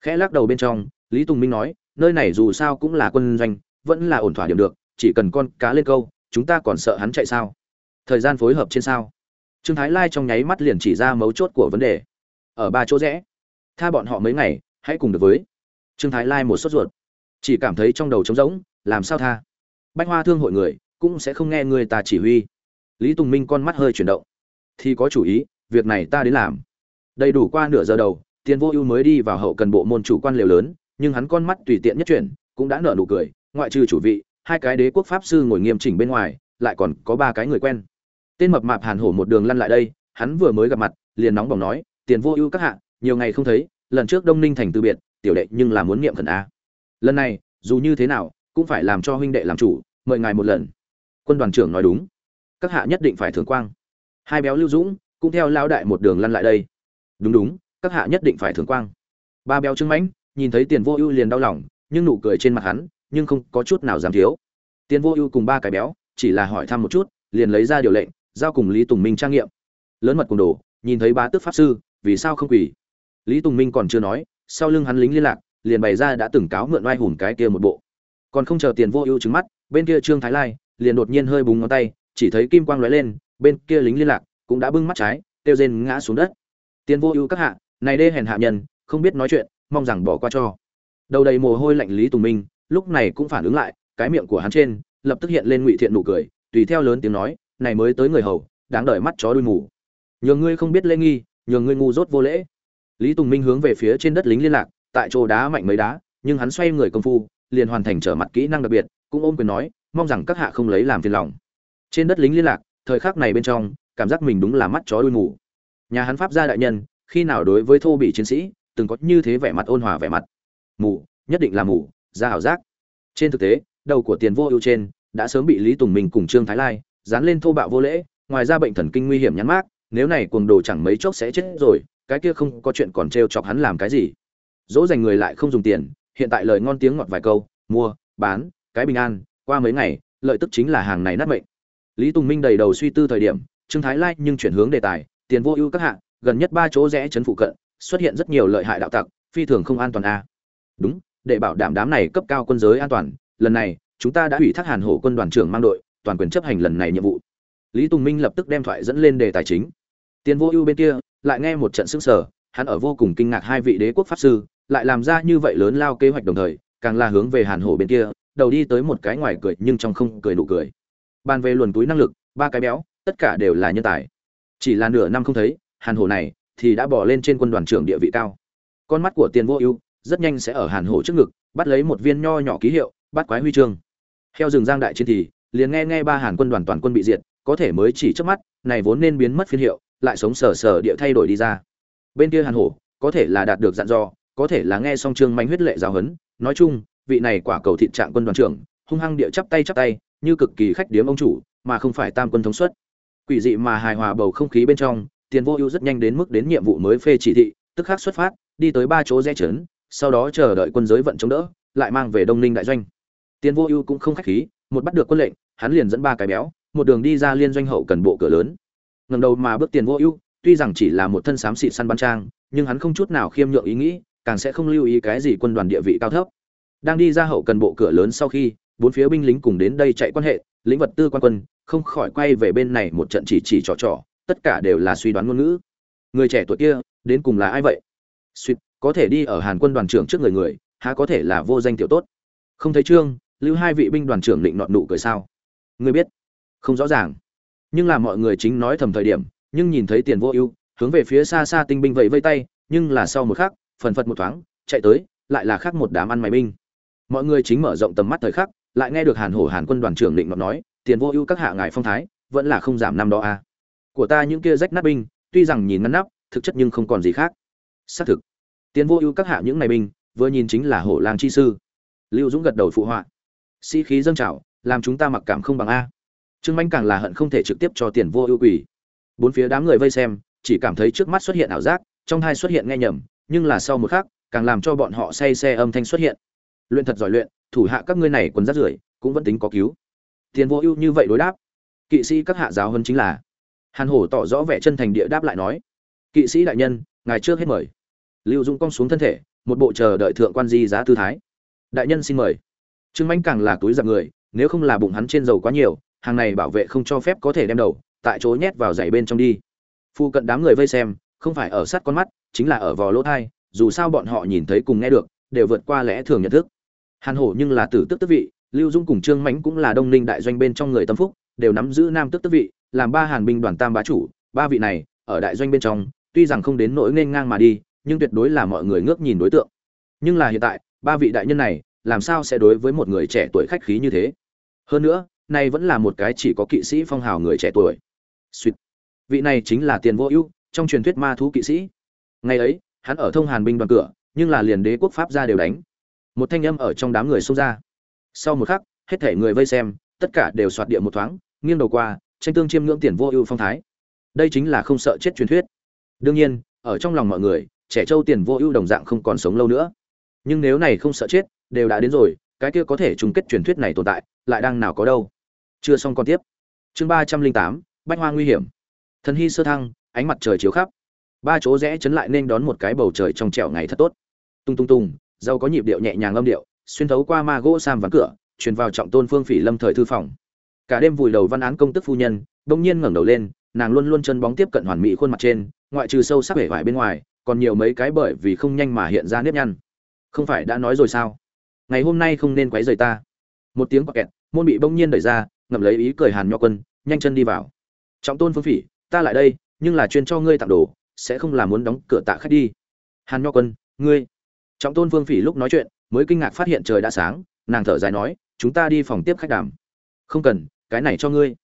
khẽ lắc đầu bên trong, lý tùng minh nói, nơi này dù sao cũng là quân doanh, vẫn là ổn thỏa điểm được, chỉ cần con cá lên câu, chúng ta còn sợ hắn chạy sao? Thời gian phối hợp trên sao? Trương thái lai trong nháy mắt liền chỉ ra mấu chốt của vấn đề. Ở ba chỗ rẽ, tha bọn họ mấy ngày, hãy cùng được với. Trương thái lai một sốt ruột. Chỉ cảm thấy trong đầu trống rỗng, làm sao tha? Bách hoa thương hội người, cũng sẽ không nghe người ta chỉ huy. Lý tùng minh con mắt hơi chuyển động. Thì có chủ ý, việc này ta đến làm. Đầy đủ qua nửa giờ đầu tiền vô ưu mới đi vào hậu cần bộ môn chủ quan liều lớn, nhưng hắn con mắt tùy tiện nhất chuyển, cũng đã nở nụ cười, ngoại trừ chủ vị, hai cái đế quốc pháp sư ngồi nghiêm chỉnh bên ngoài, lại còn có ba cái người quen. Tên mập mạp hàn hổ một đường lăn lại đây, hắn vừa mới gặp mặt, liền nóng bỏng nói, tiền vô ưu các hạ, nhiều ngày không thấy, lần trước đông ninh thành từ biệt, tiểu đệ nhưng là muốn niệm khẩn a. Lần này, dù như thế nào, cũng phải làm cho huynh đệ làm chủ, mời ngài một lần. Quân đoàn trưởng nói đúng. Các hạ nhất định phải thưởng quang. Hai béo lưu dũng, cũng theo lao đại một đường lăn lại đây. Đúng đúng các hạ nhất định phải thưởng quang. Ba béo trưng mãnh, nhìn thấy tiền vô ưu liền đau lòng, nhưng nụ cười trên mặt hắn, nhưng không có chút nào dám thiếu. Tiền vô ưu cùng ba cái béo, chỉ là hỏi thăm một chút, liền lấy ra điều lệnh, giao cùng lý tùng minh trang nghiệm. Lớn mật cùng đồ, nhìn thấy ba tước pháp sư, vì sao không quỳ? Lý tùng minh còn chưa nói, sau lưng hắn lính liên lạc, liền bày ra đã từng cáo mượn oai hùng cái kia một bộ. Còn không chờ tiền vô ưu trứng mắt, bên kia trương thái lai, liền đột nhiên hơi búng ngón tay, chỉ thấy kim quang lóe lên, bên kia lính liên lạc cũng đã bưng mắt trái tiêu rên ngã xuống đất. Tiền vô ưu các hạ này đê hèn hạ nhân, không biết nói chuyện, mong rằng bỏ qua cho. Đầu đầy mồ hôi lạnh lý tùng minh, lúc này cũng phản ứng lại, cái miệng của hắn trên, lập tức hiện lên ngụy thiện nụ cười, tùy theo lớn tiếng nói, này mới tới người hầu, đáng đợi mắt chó đuôi mù. Nhường ngươi không biết lễ nghi nhường ngươi ngu dốt vô lễ. Lý tùng minh hướng về phía trên đất lính liên lạc, tại chỗ đá mạnh mấy đá, nhưng hắn xoay người công phu, liền hoàn thành trở mặt kỹ năng đặc biệt, cũng ôm quyền nói, mong rằng các hạ không lấy làm phiền lòng. Trên đất lính liên lạc, thời khắc này bên trong, cảm giác mình đúng là mắt chó đuôi mù. Nhà hắn pháp gia đại nhân khi nào đối với thô bị chiến sĩ, từng có như thế vẻ mặt ôn hòa vẻ mặt. Mù, nhất định là mù, ra ảo giác. Trên thực tế, đầu của tiền vô ưu trên, đã sớm bị lý tùng minh cùng trương thái lai dán lên thô bạo vô lễ, ngoài ra bệnh thần kinh nguy hiểm nhắn mát nếu này cuồng đồ chẳng mấy chốc sẽ chết rồi, cái kia không có chuyện còn trêu chọc hắn làm cái gì. Dỗ dành người lại không dùng tiền, hiện tại lời ngon tiếng ngọt vài câu, mua, bán, cái bình an, qua mấy ngày, lợi tức chính là hàng này nát mệnh. Lý tùng minh đầy đầu suy tư thời điểm, trương thái lai nhưng chuyển hướng đề tài, tiền vô ưu các hạng gần nhất ba chỗ rẽ chấn phụ cận, xuất hiện rất nhiều lợi hại đạo tặc, phi thường không an toàn a. Đúng, để bảo đảm đám này cấp cao quân giới an toàn, lần này, chúng ta đã ủy thác hàn hổ quân đoàn trưởng mang đội, toàn quyền chấp hành lần này nhiệm vụ. Lý tùng minh lập tức đem thoại dẫn lên đề tài chính. Tiền vô ưu bên kia, lại nghe một trận xứng sở hắn ở vô cùng kinh ngạc hai vị đế quốc pháp sư, lại làm ra như vậy lớn lao kế hoạch đồng thời, càng là hướng về hàn hổ bên kia, đầu đi tới một cái ngoài cười nhưng trong không cười nụ cười. Bàn về luồn túi năng lực, ba cái béo, tất cả đều là nhân tài. Chỉ là nửa năm không thấy hàn hổ này thì đã bỏ lên trên quân đoàn trưởng địa vị cao. Con mắt của tiền vô ưu rất nhanh sẽ ở hàn hổ trước ngực, bắt lấy một viên nho nhỏ ký hiệu, bắt quái huy chương. Theo rừng giang đại chiến thì, liền nghe nghe ba hàn quân đoàn toàn quân bị diệt, có thể mới chỉ trước mắt, này vốn nên biến mất phiên hiệu, lại sống sờ sờ địa thay đổi đi ra. Bên kia hàn hổ có thể là đạt được dặn dò, có thể là nghe song trương manh huyết lệ giáo hấn nói chung, vị này quả cầu thịt trạng quân đoàn trưởng, hung hăng địa chắp tay chắp tay, như cực kỳ khách điếm ông chủ, mà không phải tam quân thống suất. Quỷ dị mà hài hòa bầu không khí bên trong tiền vô ưu rất nhanh đến mức đến nhiệm vụ mới phê chỉ thị, tức khắc xuất phát, đi tới ba chỗ rẽ trấn, sau đó chờ đợi quân giới vận chống đỡ, lại mang về đông ninh đại doanh. Tiền vô ưu cũng không khách khí, một bắt được quân lệnh, hắn liền dẫn ba cái béo, một đường đi ra liên doanh hậu cần bộ cửa lớn. Ngầm đầu mà bước tiền vô ưu, tuy rằng chỉ là một thân xám xịt săn ban trang, nhưng hắn không chút nào khiêm nhượng ý nghĩ, càng sẽ không lưu ý cái gì quân đoàn địa vị cao thấp. Đang đi ra hậu cần bộ cửa lớn sau khi, bốn phía binh lính cùng đến đây chạy quan hệ, lĩnh vật tư quan quân, không khỏi quay về bên này một trận chỉ chỉ trò trò tất cả đều là suy đoán ngôn ngữ. Người trẻ tuổi kia, đến cùng là ai vậy? Suýt, có thể đi ở hàn quân đoàn trưởng trước người người, há có thể là vô danh tiểu tốt? Không thấy trương, lưu hai vị binh đoàn trưởng định nọt nụ cười sao? Người biết. Không rõ ràng. Nhưng là mọi người chính nói thầm thời điểm, nhưng nhìn thấy tiền vô ưu, hướng về phía xa xa tinh binh vẫy vây tay, nhưng là sau một khắc, phần phật một thoáng, chạy tới, lại là khác một đám ăn mày binh. Mọi người chính mở rộng tầm mắt thời khắc, lại nghe được hàn hổ hàn quân đoàn trưởng định nọt nói, tiền vô ưu các hạ ngài phong thái, vẫn là không giảm năm đó a à của ta những kia rách nát binh, tuy rằng nhìn ngăn nắp, thực chất nhưng không còn gì khác. Xác thực. Tiền vô ưu các hạ những này binh, vừa nhìn chính là hổ lang chi sư. Lưu dũng gật đầu phụ họa. Sĩ khí dâng trào, làm chúng ta mặc cảm không bằng a. Trương manh càng là hận không thể trực tiếp cho tiền vô ưu quỷ bốn phía đám người vây xem, chỉ cảm thấy trước mắt xuất hiện ảo giác, trong hai xuất hiện nghe nhầm, nhưng là sau một khắc, càng làm cho bọn họ say xe âm thanh xuất hiện. Luyện thật giỏi luyện, thủ hạ các ngươi này quần rắt rưởi, cũng vẫn tính có cứu. Tiền vô ưu như vậy đối đáp. Kỵ sĩ các hạ giáo hơn chính là hàn hổ tỏ rõ vẻ chân thành địa đáp lại nói, kỵ sĩ đại nhân, ngài trước hết mời. Lưu dung cong xuống thân thể, một bộ chờ đợi thượng quan di giá tư thái. Đại nhân xin mời. Trương mãnh càng là túi giặc người, nếu không là bụng hắn trên dầu quá nhiều, hàng này bảo vệ không cho phép có thể đem đầu, tại chỗ nhét vào giày bên trong đi. Phu cận đám người vây xem, không phải ở sát con mắt, chính là ở vò lỗ thai, dù sao bọn họ nhìn thấy cùng nghe được, đều vượt qua lẽ thường nhận thức. Hàn hổ nhưng là tử tức tức vị, lưu dung cùng trương mãnh cũng là đông ninh đại doanh bên trong người tâm phúc đều nắm giữ nam tước tước vị, làm ba hàn binh đoàn tam bá chủ, ba vị này, ở đại doanh bên trong, tuy rằng không đến nỗi nên ngang mà đi, nhưng tuyệt đối là mọi người ngước nhìn đối tượng. Nhưng là hiện tại, ba vị đại nhân này, làm sao sẽ đối với một người trẻ tuổi khách khí như thế? Hơn nữa, nay vẫn là một cái chỉ có kỵ sĩ phong hào người trẻ tuổi. Sweet. vị này chính là tiền vô ưu, trong truyền thuyết ma thú kỵ sĩ. Ngày ấy, hắn ở thông hàn binh đoàn cửa, nhưng là liền đế quốc pháp ra đều đánh. Một thanh âm ở trong đám người xông ra. Sau một khắc, hết thể người vây xem, tất cả đều soạt địa một thoáng nghiêng đầu qua, tranh tương chiêm ngưỡng tiền vô ưu phong thái. Đây chính là không sợ chết truyền thuyết. Đương nhiên, ở trong lòng mọi người, trẻ trâu tiền vô ưu đồng dạng không còn sống lâu nữa. Nhưng nếu này không sợ chết, đều đã đến rồi, cái kia có thể chung kết truyền thuyết này tồn tại, lại đang nào có đâu. Chưa xong còn tiếp. Chương ba trăm linh tám, bách hoa nguy hiểm. Thần hy sơ thăng, ánh mặt trời chiếu khắp. Ba chỗ rẽ chấn lại nên đón một cái bầu trời trong trẻo ngày thật tốt. Tung tung tung dâu có nhịp điệu nhẹ nhàng âm điệu, xuyên thấu qua ma gỗ sam vắng cửa, truyền vào trọng tôn phương phỉ lâm thời thư phòng cả đêm vùi đầu văn án công tức phu nhân, bỗng nhiên ngẩng đầu lên, nàng luôn luôn chân bóng tiếp cận hoàn mỹ khuôn mặt trên, ngoại trừ sâu sắc vẻ vải bên ngoài, còn nhiều mấy cái bởi vì không nhanh mà hiện ra nếp nhăn. Không phải đã nói rồi sao? Ngày hôm nay không nên quấy rầy ta. Một tiếng quạt kẹt, môn bị bỗng nhiên đẩy ra, ngậm lấy ý cười hàn nho quân, nhanh chân đi vào. Trọng tôn phương phỉ, ta lại đây, nhưng là chuyên cho ngươi tặng đồ, sẽ không là muốn đóng cửa tạ khách đi. Hàn nho quân, ngươi. Trọng tôn phương phỉ lúc nói chuyện, mới kinh ngạc phát hiện trời đã sáng, nàng thở dài nói, chúng ta đi phòng tiếp khách đàm. Không cần cái này cho ngươi.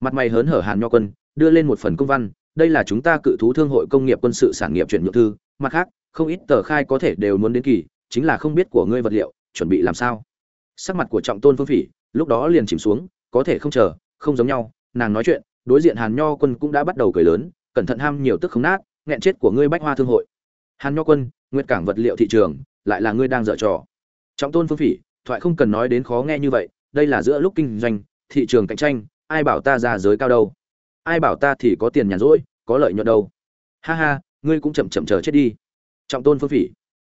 Mặt mày hớn hở hàn nho quân, đưa lên một phần công văn, đây là chúng ta cự thú thương hội công nghiệp quân sự sản nghiệp chuyển nhượng thư, mặt khác, không ít tờ khai có thể đều muốn đến kỳ, chính là không biết của ngươi vật liệu, chuẩn bị làm sao. Sắc mặt của trọng tôn phương phỉ, lúc đó liền chìm xuống, có thể không chờ, không giống nhau, nàng nói chuyện, đối diện hàn nho quân cũng đã bắt đầu cười lớn, cẩn thận ham nhiều tức không nát, nghẹn chết của ngươi bách hoa thương hội. Hàn nho quân, nguyệt cảng vật liệu thị trường, lại là ngươi đang dở trò. Trọng tôn phương phỉ, thoại không cần nói đến khó nghe như vậy, đây là giữa lúc kinh doanh thị trường cạnh tranh, ai bảo ta ra giới cao đâu? Ai bảo ta thì có tiền nhàn rỗi, có lợi nhuận đâu? Ha ha, ngươi cũng chậm chậm chờ chết đi. Trọng tôn phương phỉ.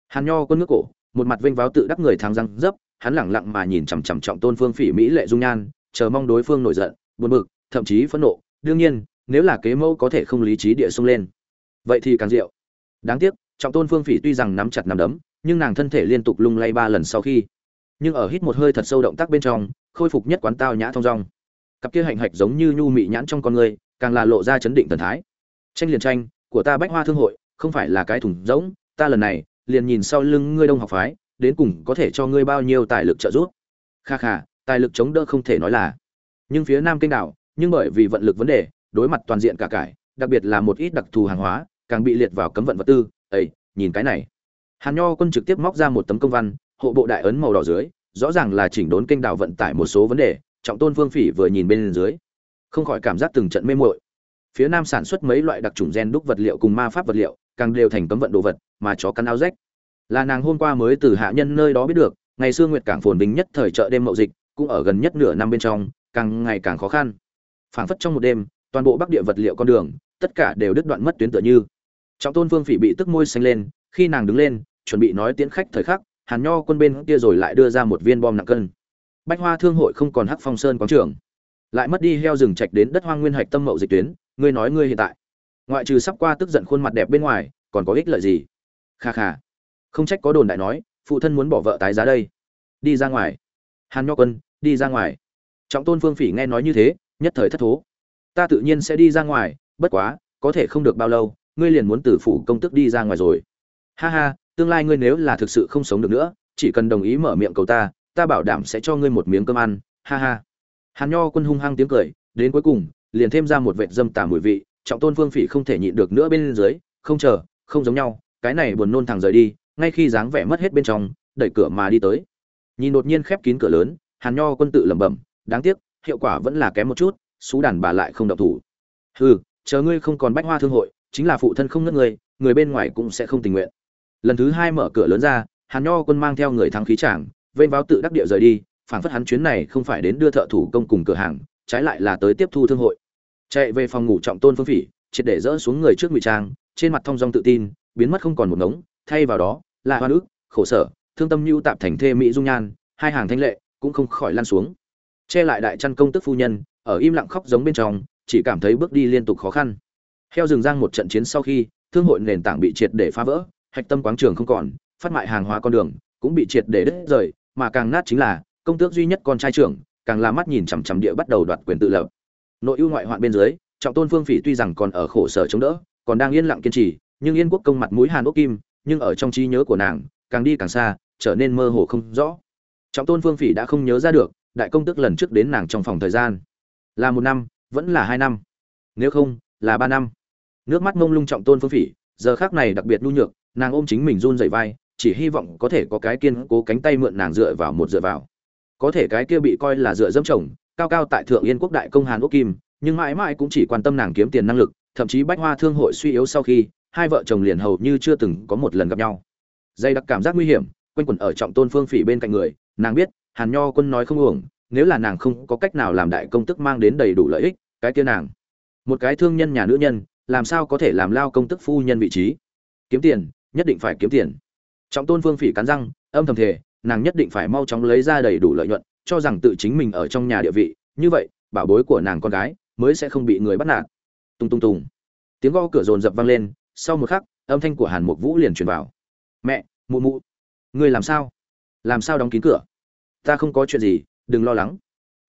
Hàn nho quân nước cổ, một mặt vênh váo tự đắc người thang răng dấp, hắn lẳng lặng mà nhìn chằm chằm trọng tôn phương phỉ mỹ lệ dung nhan, chờ mong đối phương nổi giận, buồn bực, thậm chí phẫn nộ. Đương nhiên, nếu là kế mẫu có thể không lý trí địa sung lên. Vậy thì càng rượu đáng tiếc, trọng tôn phương phỉ tuy rằng nắm chặt nắm đấm, nhưng nàng thân thể liên tục lung lay ba lần sau khi nhưng ở hít một hơi thật sâu động tác bên trong, khôi phục nhất quán tao nhã thong dong. Cặp kia hạnh hạch giống như nhu mị nhãn trong con người, càng là lộ ra chấn định thần thái. Tranh liền tranh, của ta bách hoa thương hội, không phải là cái thùng rỗng, ta lần này, liền nhìn sau lưng ngươi đông học phái, đến cùng có thể cho ngươi bao nhiêu tài lực trợ giúp. Kha kha, tài lực chống đỡ không thể nói là. Nhưng phía nam kênh đảo, nhưng bởi vì vận lực vấn đề, đối mặt toàn diện cả cải, đặc biệt là một ít đặc thù hàng hóa, càng bị liệt vào cấm vận vật tư. Ấy nhìn cái này. Hàn nho quân trực tiếp móc ra một tấm công văn hộ bộ đại ấn màu đỏ dưới, rõ ràng là chỉnh đốn kênh đảo vận tải một số vấn đề, trọng tôn vương phỉ vừa nhìn bên dưới, không khỏi cảm giác từng trận mê muội. Phía nam sản xuất mấy loại đặc trùng gen đúc vật liệu cùng ma pháp vật liệu, càng đều thành cấm vận đồ vật, mà chó cắn áo rách. Là nàng hôm qua mới từ hạ nhân nơi đó biết được, ngày xưa nguyệt cảng phồn bình nhất thời chợ đêm mậu dịch, cũng ở gần nhất nửa năm bên trong, càng ngày càng khó khăn. Phảng phất trong một đêm, toàn bộ bắc địa vật liệu con đường, tất cả đều đứt đoạn mất tuyến tựa như. Trọng tôn vương phỉ bị tức môi xanh lên, khi nàng đứng lên, chuẩn bị nói tiễn khách thời khắc hàn nho quân bên kia rồi lại đưa ra một viên bom nặng cân. Bách hoa thương hội không còn hắc phong sơn quán trưởng lại mất đi heo rừng trạch đến đất hoang nguyên hạch tâm mậu dịch tuyến, ngươi nói ngươi hiện tại. Ngoại trừ sắp qua tức giận khuôn mặt đẹp bên ngoài, còn có ích lợi gì? Kha kha. Không trách có đồn đại nói, phụ thân muốn bỏ vợ tái giá đây. Đi ra ngoài. Hàn nho quân, đi ra ngoài. Trọng tôn phương phỉ nghe nói như thế, nhất thời thất thố. Ta tự nhiên sẽ đi ra ngoài, bất quá, có thể không được bao lâu, ngươi liền muốn từ phủ công tức đi ra ngoài rồi. Ha ha tương lai ngươi nếu là thực sự không sống được nữa, chỉ cần đồng ý mở miệng cầu ta ta bảo đảm sẽ cho ngươi một miếng cơm ăn, ha ha. Hàn nho quân hung hăng tiếng cười, đến cuối cùng, liền thêm ra một vệt dâm tà mùi vị, trọng tôn phương phỉ không thể nhịn được nữa bên dưới, không chờ, không giống nhau, cái này buồn nôn thẳng rời đi, ngay khi dáng vẻ mất hết bên trong, đẩy cửa mà đi tới. Nhìn đột nhiên khép kín cửa lớn, hàn nho quân tự lẩm bẩm, đáng tiếc, hiệu quả vẫn là kém một chút, xú đàn bà lại không động thủ. Hừ, chờ ngươi không còn bách hoa thương hội, chính là phụ thân không ngất ngươi, người bên ngoài cũng sẽ không tình nguyện lần thứ hai mở cửa lớn ra, hàn nho quân mang theo người thắng khí tràng vênh vào tự đắc địa rời đi, phảng phất hắn chuyến này không phải đến đưa thợ thủ công cùng cửa hàng, trái lại là tới tiếp thu thương hội. Chạy về phòng ngủ trọng tôn phương phỉ, triệt để dỡ xuống người trước ngụy trang, trên mặt thong dong tự tin, biến mất không còn một ngống, thay vào đó là hoa ức khổ sở, thương tâm nhu tạp thành thê mỹ dung nhan, hai hàng thanh lệ cũng không khỏi lan xuống. Che lại đại chăn công tức phu nhân, ở im lặng khóc giống bên trong, chỉ cảm thấy bước đi liên tục khó khăn. Heo rừng giang một trận chiến sau khi, thương hội nền tảng bị triệt để phá vỡ hạch tâm quáng trường không còn, phát mại hàng hóa con đường cũng bị triệt để đứt rời, mà càng nát chính là công tước duy nhất con trai trưởng, càng là mắt nhìn chằm chằm địa bắt đầu đoạt quyền tự lập. Nội ưu ngoại hoạn bên dưới, trọng tôn phương phỉ tuy rằng còn ở khổ sở chống đỡ, còn đang yên lặng kiên trì, nhưng yên quốc công mặt mũi hàn ốc kim, nhưng ở trong trí nhớ của nàng, càng đi càng xa, trở nên mơ hồ không rõ. Trọng tôn phương phỉ đã không nhớ ra được, đại công tức lần trước đến nàng trong phòng thời gian. Là một năm, vẫn là hai năm. Nếu không, là ba năm. Nước mắt mông lung trọng tôn phương phỉ giờ khác này đặc biệt nhu nhược, nàng ôm chính mình run dậy vai, chỉ hy vọng có thể có cái kiên cố cánh tay mượn nàng dựa vào một dựa vào. Có thể cái kia bị coi là dựa dẫm chồng, cao cao tại thượng yên quốc đại công hàn quốc kim, nhưng mãi mãi cũng chỉ quan tâm nàng kiếm tiền năng lực, thậm chí bách hoa thương hội suy yếu sau khi, hai vợ chồng liền hầu như chưa từng có một lần gặp nhau. Dây đặc cảm giác nguy hiểm, quanh quẩn ở trọng tôn phương phỉ bên cạnh người, nàng biết, hàn nho quân nói không uổng, nếu là nàng không có cách nào làm đại công tức mang đến đầy đủ lợi ích, cái kia nàng. Một cái thương nhân nhà nữ nhân làm sao có thể làm lao công tức phu nhân vị trí? Kiếm tiền, nhất định phải kiếm tiền. Trọng tôn vương phỉ cắn răng, âm thầm thể nàng nhất định phải mau chóng lấy ra đầy đủ lợi nhuận, cho rằng tự chính mình ở trong nhà địa vị. Như vậy, bảo bối của nàng con gái mới sẽ không bị người bắt nạt. Tung tung tùng. Tiếng gõ cửa rồn rập vang lên, sau một khắc, âm thanh của hàn mục vũ liền truyền vào. Mẹ, mụ mụ ngươi làm sao? Làm sao đóng kín cửa? Ta không có chuyện gì, đừng lo lắng.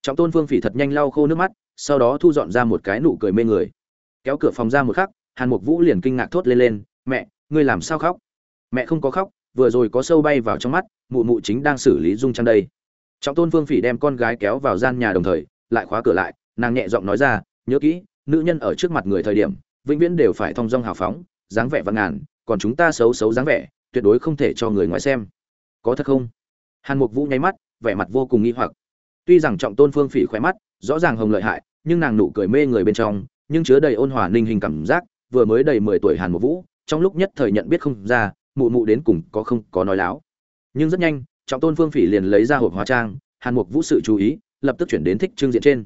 Trọng tôn phương phỉ thật nhanh lau khô nước mắt, sau đó thu dọn ra một cái nụ cười mê người kéo cửa phòng ra một khắc, hàn mục vũ liền kinh ngạc thốt lên lên, mẹ, ngươi làm sao khóc? Mẹ không có khóc, vừa rồi có sâu bay vào trong mắt, mụ mụ chính đang xử lý dung trang đây. Trọng tôn phương phỉ đem con gái kéo vào gian nhà đồng thời, lại khóa cửa lại, nàng nhẹ giọng nói ra, nhớ kỹ, nữ nhân ở trước mặt người thời điểm, vĩnh viễn đều phải thong dong hào phóng, dáng vẻ văn ngàn, còn chúng ta xấu xấu dáng vẻ, tuyệt đối không thể cho người ngoài xem. Có thật không? Hàn mục vũ nháy mắt, vẻ mặt vô cùng nghi hoặc. Tuy rằng trọng tôn phương phỉ khỏe mắt, rõ ràng hồng lợi hại, nhưng nàng nụ cười mê người bên trong nhưng chứa đầy ôn hòa ninh hình cảm giác, vừa mới đầy mười tuổi hàn một vũ, trong lúc nhất thời nhận biết không ra, mụ mụ đến cùng có không có nói láo. Nhưng rất nhanh, trọng tôn phương phỉ liền lấy ra hộp hóa trang, hàn mục vũ sự chú ý, lập tức chuyển đến thích trương diện trên.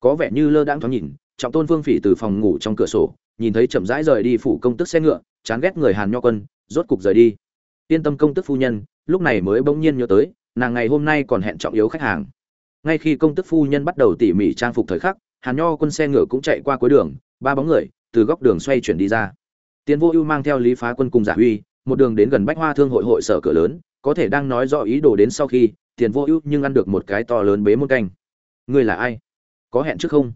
Có vẻ như lơ đãng thoáng nhìn, trọng tôn phương phỉ từ phòng ngủ trong cửa sổ, nhìn thấy chậm rãi rời đi phủ công tức xe ngựa, chán ghét người hàn nho quân, rốt cục rời đi. Yên tâm công tức phu nhân, lúc này mới bỗng nhiên nhớ tới, nàng ngày hôm nay còn hẹn trọng yếu khách hàng. Ngay khi công tức phu nhân bắt đầu tỉ mỉ trang phục thời khắc hàn nho quân xe ngựa cũng chạy qua cuối đường, ba bóng người từ góc đường xoay chuyển đi ra. Tiến vô ưu mang theo lý phá quân cùng giả huy, một đường đến gần bách hoa thương hội hội sở cửa lớn, có thể đang nói rõ ý đồ đến sau khi tiền vô ưu nhưng ăn được một cái to lớn bế môn canh. Ngươi là ai? Có hẹn trước không?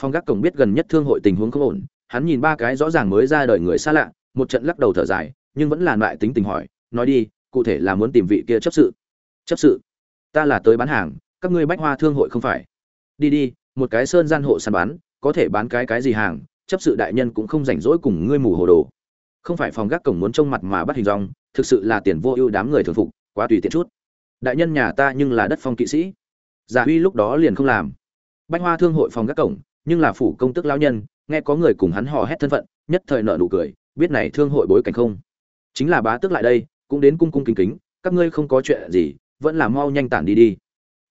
Phong gác cổng biết gần nhất thương hội tình huống không ổn, hắn nhìn ba cái rõ ràng mới ra đời người xa lạ, một trận lắc đầu thở dài, nhưng vẫn là loại tính tình hỏi, nói đi, cụ thể là muốn tìm vị kia chấp sự. Chấp sự? Ta là tới bán hàng, các ngươi bách hoa thương hội không phải? Đi đi một cái sơn gian hộ săn bán, có thể bán cái cái gì hàng, chấp sự đại nhân cũng không rảnh rỗi cùng ngươi mù hồ đồ. Không phải phòng gác cổng muốn trông mặt mà bắt hình dong, thực sự là tiền vô ưu đám người thường phục, quá tùy tiện chút. Đại nhân nhà ta nhưng là đất phong kỵ sĩ. Giả huy lúc đó liền không làm. Bách hoa thương hội phòng gác cổng, nhưng là phủ công tức lao nhân, nghe có người cùng hắn hò hét thân phận, nhất thời nợ nụ cười, biết này thương hội bối cảnh không? Chính là bá tước lại đây, cũng đến cung cung kính kính, các ngươi không có chuyện gì, vẫn là mau nhanh tản đi đi.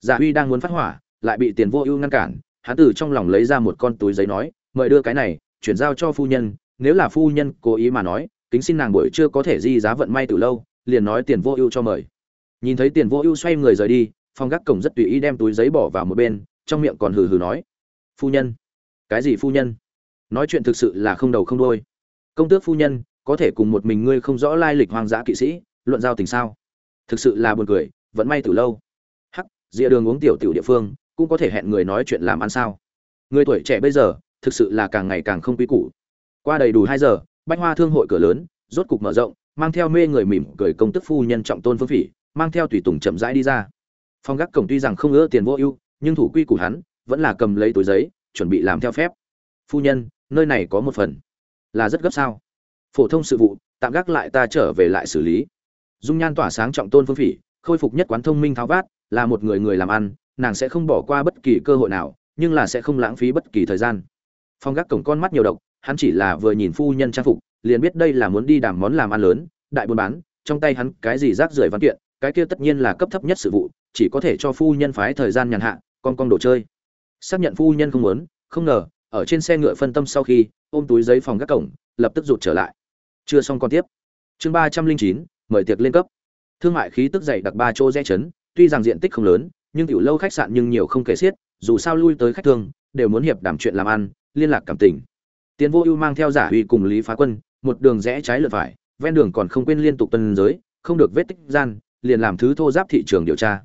Giả huy đang muốn phát hỏa, lại bị tiền vô ưu ngăn cản hắn từ trong lòng lấy ra một con túi giấy nói, mời đưa cái này, chuyển giao cho phu nhân, nếu là phu nhân cố ý mà nói, kính xin nàng buổi chưa có thể di giá vận may từ lâu, liền nói tiền vô ưu cho mời. Nhìn thấy tiền vô ưu xoay người rời đi phòng gác cổng rất tùy ý đem túi giấy bỏ vào một bên, trong miệng còn hừ hừ nói, phu nhân. Cái gì phu nhân? Nói chuyện thực sự là không đầu không đuôi. công tước phu nhân, có thể cùng một mình ngươi không rõ lai lịch hoang dã kỵ sĩ, luận giao tình sao? Thực sự là buồn cười vẫn may từ lâu. Hắc dịa đường uống tiểu tiểu địa phương cũng có thể hẹn người nói chuyện làm ăn sao? Người tuổi trẻ bây giờ, thực sự là càng ngày càng không quý củ. Qua đầy đủ hai giờ, bách hoa thương hội cửa lớn, rốt cục mở rộng, mang theo mê người mỉm cười công tức phu nhân trọng tôn phương phỉ, mang theo tùy tùng chậm rãi đi ra. Phong gác cổng tuy rằng không ưa tiền vô ưu, nhưng thủ quy củ hắn, vẫn là cầm lấy túi giấy, chuẩn bị làm theo phép. Phu nhân, nơi này có một phần. Là rất gấp sao? Phổ thông sự vụ, tạm gác lại ta trở về lại xử lý. Dung nhan tỏa sáng trọng tôn phương phỉ, khôi phục nhất quán thông minh tháo vát, là một người người làm ăn nàng sẽ không bỏ qua bất kỳ cơ hội nào, nhưng là sẽ không lãng phí bất kỳ thời gian. Phong gác cổng con mắt nhiều độc, hắn chỉ là vừa nhìn phu nhân trang phục, liền biết đây là muốn đi đàm món làm ăn lớn, đại buôn bán, trong tay hắn cái gì rác rưởi văn kiện, cái kia tất nhiên là cấp thấp nhất sự vụ, chỉ có thể cho phu nhân phái thời gian nhàn hạ, con con đồ chơi. Xác nhận phu nhân không muốn, không ngờ, ở trên xe ngựa phân tâm sau khi, ôm túi giấy phòng gác cổng, lập tức rụt trở lại. Chưa xong còn tiếp. Chương ba trăm linh chín, mời tiệc lên cấp. Thương mại khí tức dày đặc ba chỗ rẽ chấn, tuy rằng diện tích không lớn nhưng tiểu lâu khách sạn nhưng nhiều không kể xiết, dù sao lui tới khách thương, đều muốn hiệp đảm chuyện làm ăn, liên lạc cảm tình. Tiến vô ưu mang theo giả huy cùng lý phá quân, một đường rẽ trái lượt phải, ven đường còn không quên liên tục tuần giới, không được vết tích gian, liền làm thứ thô giáp thị trường điều tra.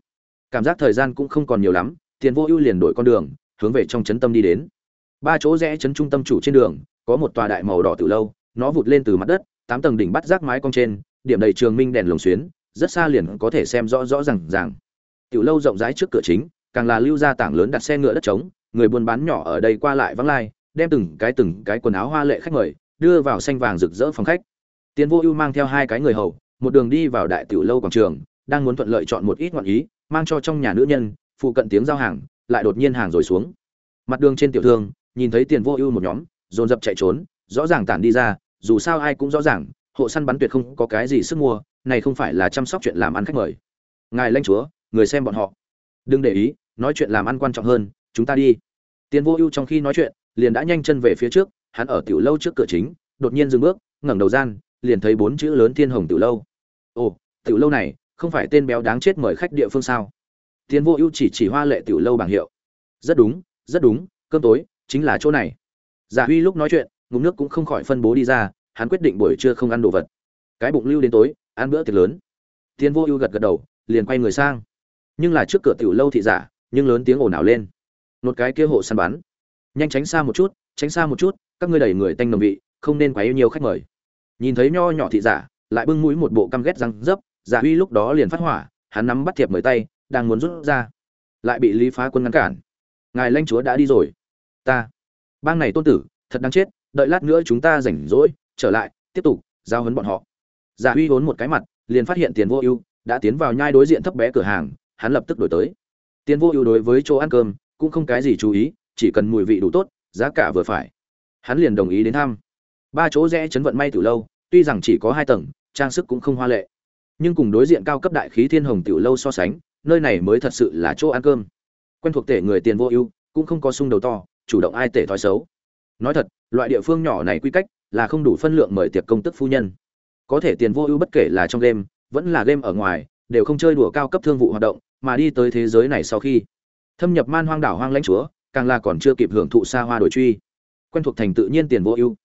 Cảm giác thời gian cũng không còn nhiều lắm tiền vô ưu liền đổi con đường, hướng về trong trấn tâm đi đến. Ba chỗ rẽ trấn trung tâm chủ trên đường, có một tòa đại màu đỏ từ lâu, nó vụt lên từ mặt đất, tám tầng đỉnh bắt rác mái cong trên, điểm đầy trường minh đèn lồng xuyến, rất xa liền có thể xem rõ rõ ràng ràng tiểu lâu rộng rãi trước cửa chính, càng là lưu ra tảng lớn đặt xe ngựa đất trống, người buôn bán nhỏ ở đây qua lại vắng lai, đem từng cái từng cái quần áo hoa lệ khách mời, đưa vào xanh vàng rực rỡ phòng khách. Tiến vô ưu mang theo hai cái người hầu, một đường đi vào đại tiểu lâu quảng trường, đang muốn thuận lợi chọn một ít ngọn ý, mang cho trong nhà nữ nhân, phụ cận tiếng giao hàng, lại đột nhiên hàng rồi xuống. Mặt đường trên tiểu thương, nhìn thấy tiền vô ưu một nhóm, dồn dập chạy trốn, rõ ràng tản đi ra, dù sao ai cũng rõ ràng, hộ săn bắn tuyệt không có cái gì sức mua, này không phải là chăm sóc chuyện làm ăn khách mời. Ngài lãnh chúa người xem bọn họ. Đừng để ý, nói chuyện làm ăn quan trọng hơn, chúng ta đi. Tiền vô ưu trong khi nói chuyện, liền đã nhanh chân về phía trước, hắn ở tiểu lâu trước cửa chính, đột nhiên dừng bước, ngẩng đầu gian, liền thấy bốn chữ lớn thiên hồng tiểu lâu. Ồ, tiểu lâu này, không phải tên béo đáng chết mời khách địa phương sao? Tiền vô ưu chỉ chỉ hoa lệ tiểu lâu bảng hiệu. Rất đúng rất đúng, cơm tối, chính là chỗ này. Giả huy lúc nói chuyện, ngụm nước cũng không khỏi phân bố đi ra, hắn quyết định buổi trưa không ăn đồ vật. Cái bụng lưu đến tối, ăn bữa tiệc lớn. Tiền vô ưu gật gật đầu, liền quay người sang nhưng là trước cửa tiểu lâu thị giả, nhưng lớn tiếng ồn ào lên. Một cái kia hộ săn bắn. Nhanh tránh xa một chút, tránh xa một chút, các ngươi đẩy người tanh nồng vị, không nên quá yêu nhiều khách mời. Nhìn thấy nho nhỏ thị giả, lại bưng mũi một bộ căm ghét răng dấp, giả huy lúc đó liền phát hỏa, hắn nắm bắt thiệp mời tay, đang muốn rút ra. Lại bị lý phá quân ngăn cản. Ngài lãnh chúa đã đi rồi. Ta. Bang này tôn tử, thật đáng chết, đợi lát nữa chúng ta rảnh rỗi, trở lại, tiếp tục, giao hấn bọn họ. Giả huy vốn một cái mặt, liền phát hiện tiền vô ưu, đã tiến vào nhai đối diện thấp bé cửa hàng hắn lập tức đổi tới. Tiền vô ưu đối với chỗ ăn cơm cũng không cái gì chú ý, chỉ cần mùi vị đủ tốt, giá cả vừa phải. Hắn liền đồng ý đến thăm. Ba chỗ rẽ chấn vận may từ lâu, tuy rằng chỉ có hai tầng, trang sức cũng không hoa lệ. Nhưng cùng đối diện cao cấp đại khí thiên hồng tiểu lâu so sánh, nơi này mới thật sự là chỗ ăn cơm. Quen thuộc tể người tiền vô ưu, cũng không có sung đầu to, chủ động ai tể thói xấu. Nói thật, loại địa phương nhỏ này quy cách là không đủ phân lượng mời tiệc công tức phu nhân. Có thể tiền vô ưu bất kể là trong game, vẫn là game ở ngoài, đều không chơi đùa cao cấp thương vụ hoạt động mà đi tới thế giới này sau khi thâm nhập man hoang đảo hoang lãnh chúa, càng là còn chưa kịp hưởng thụ xa hoa đổi truy. Quen thuộc thành tự nhiên tiền vô ưu.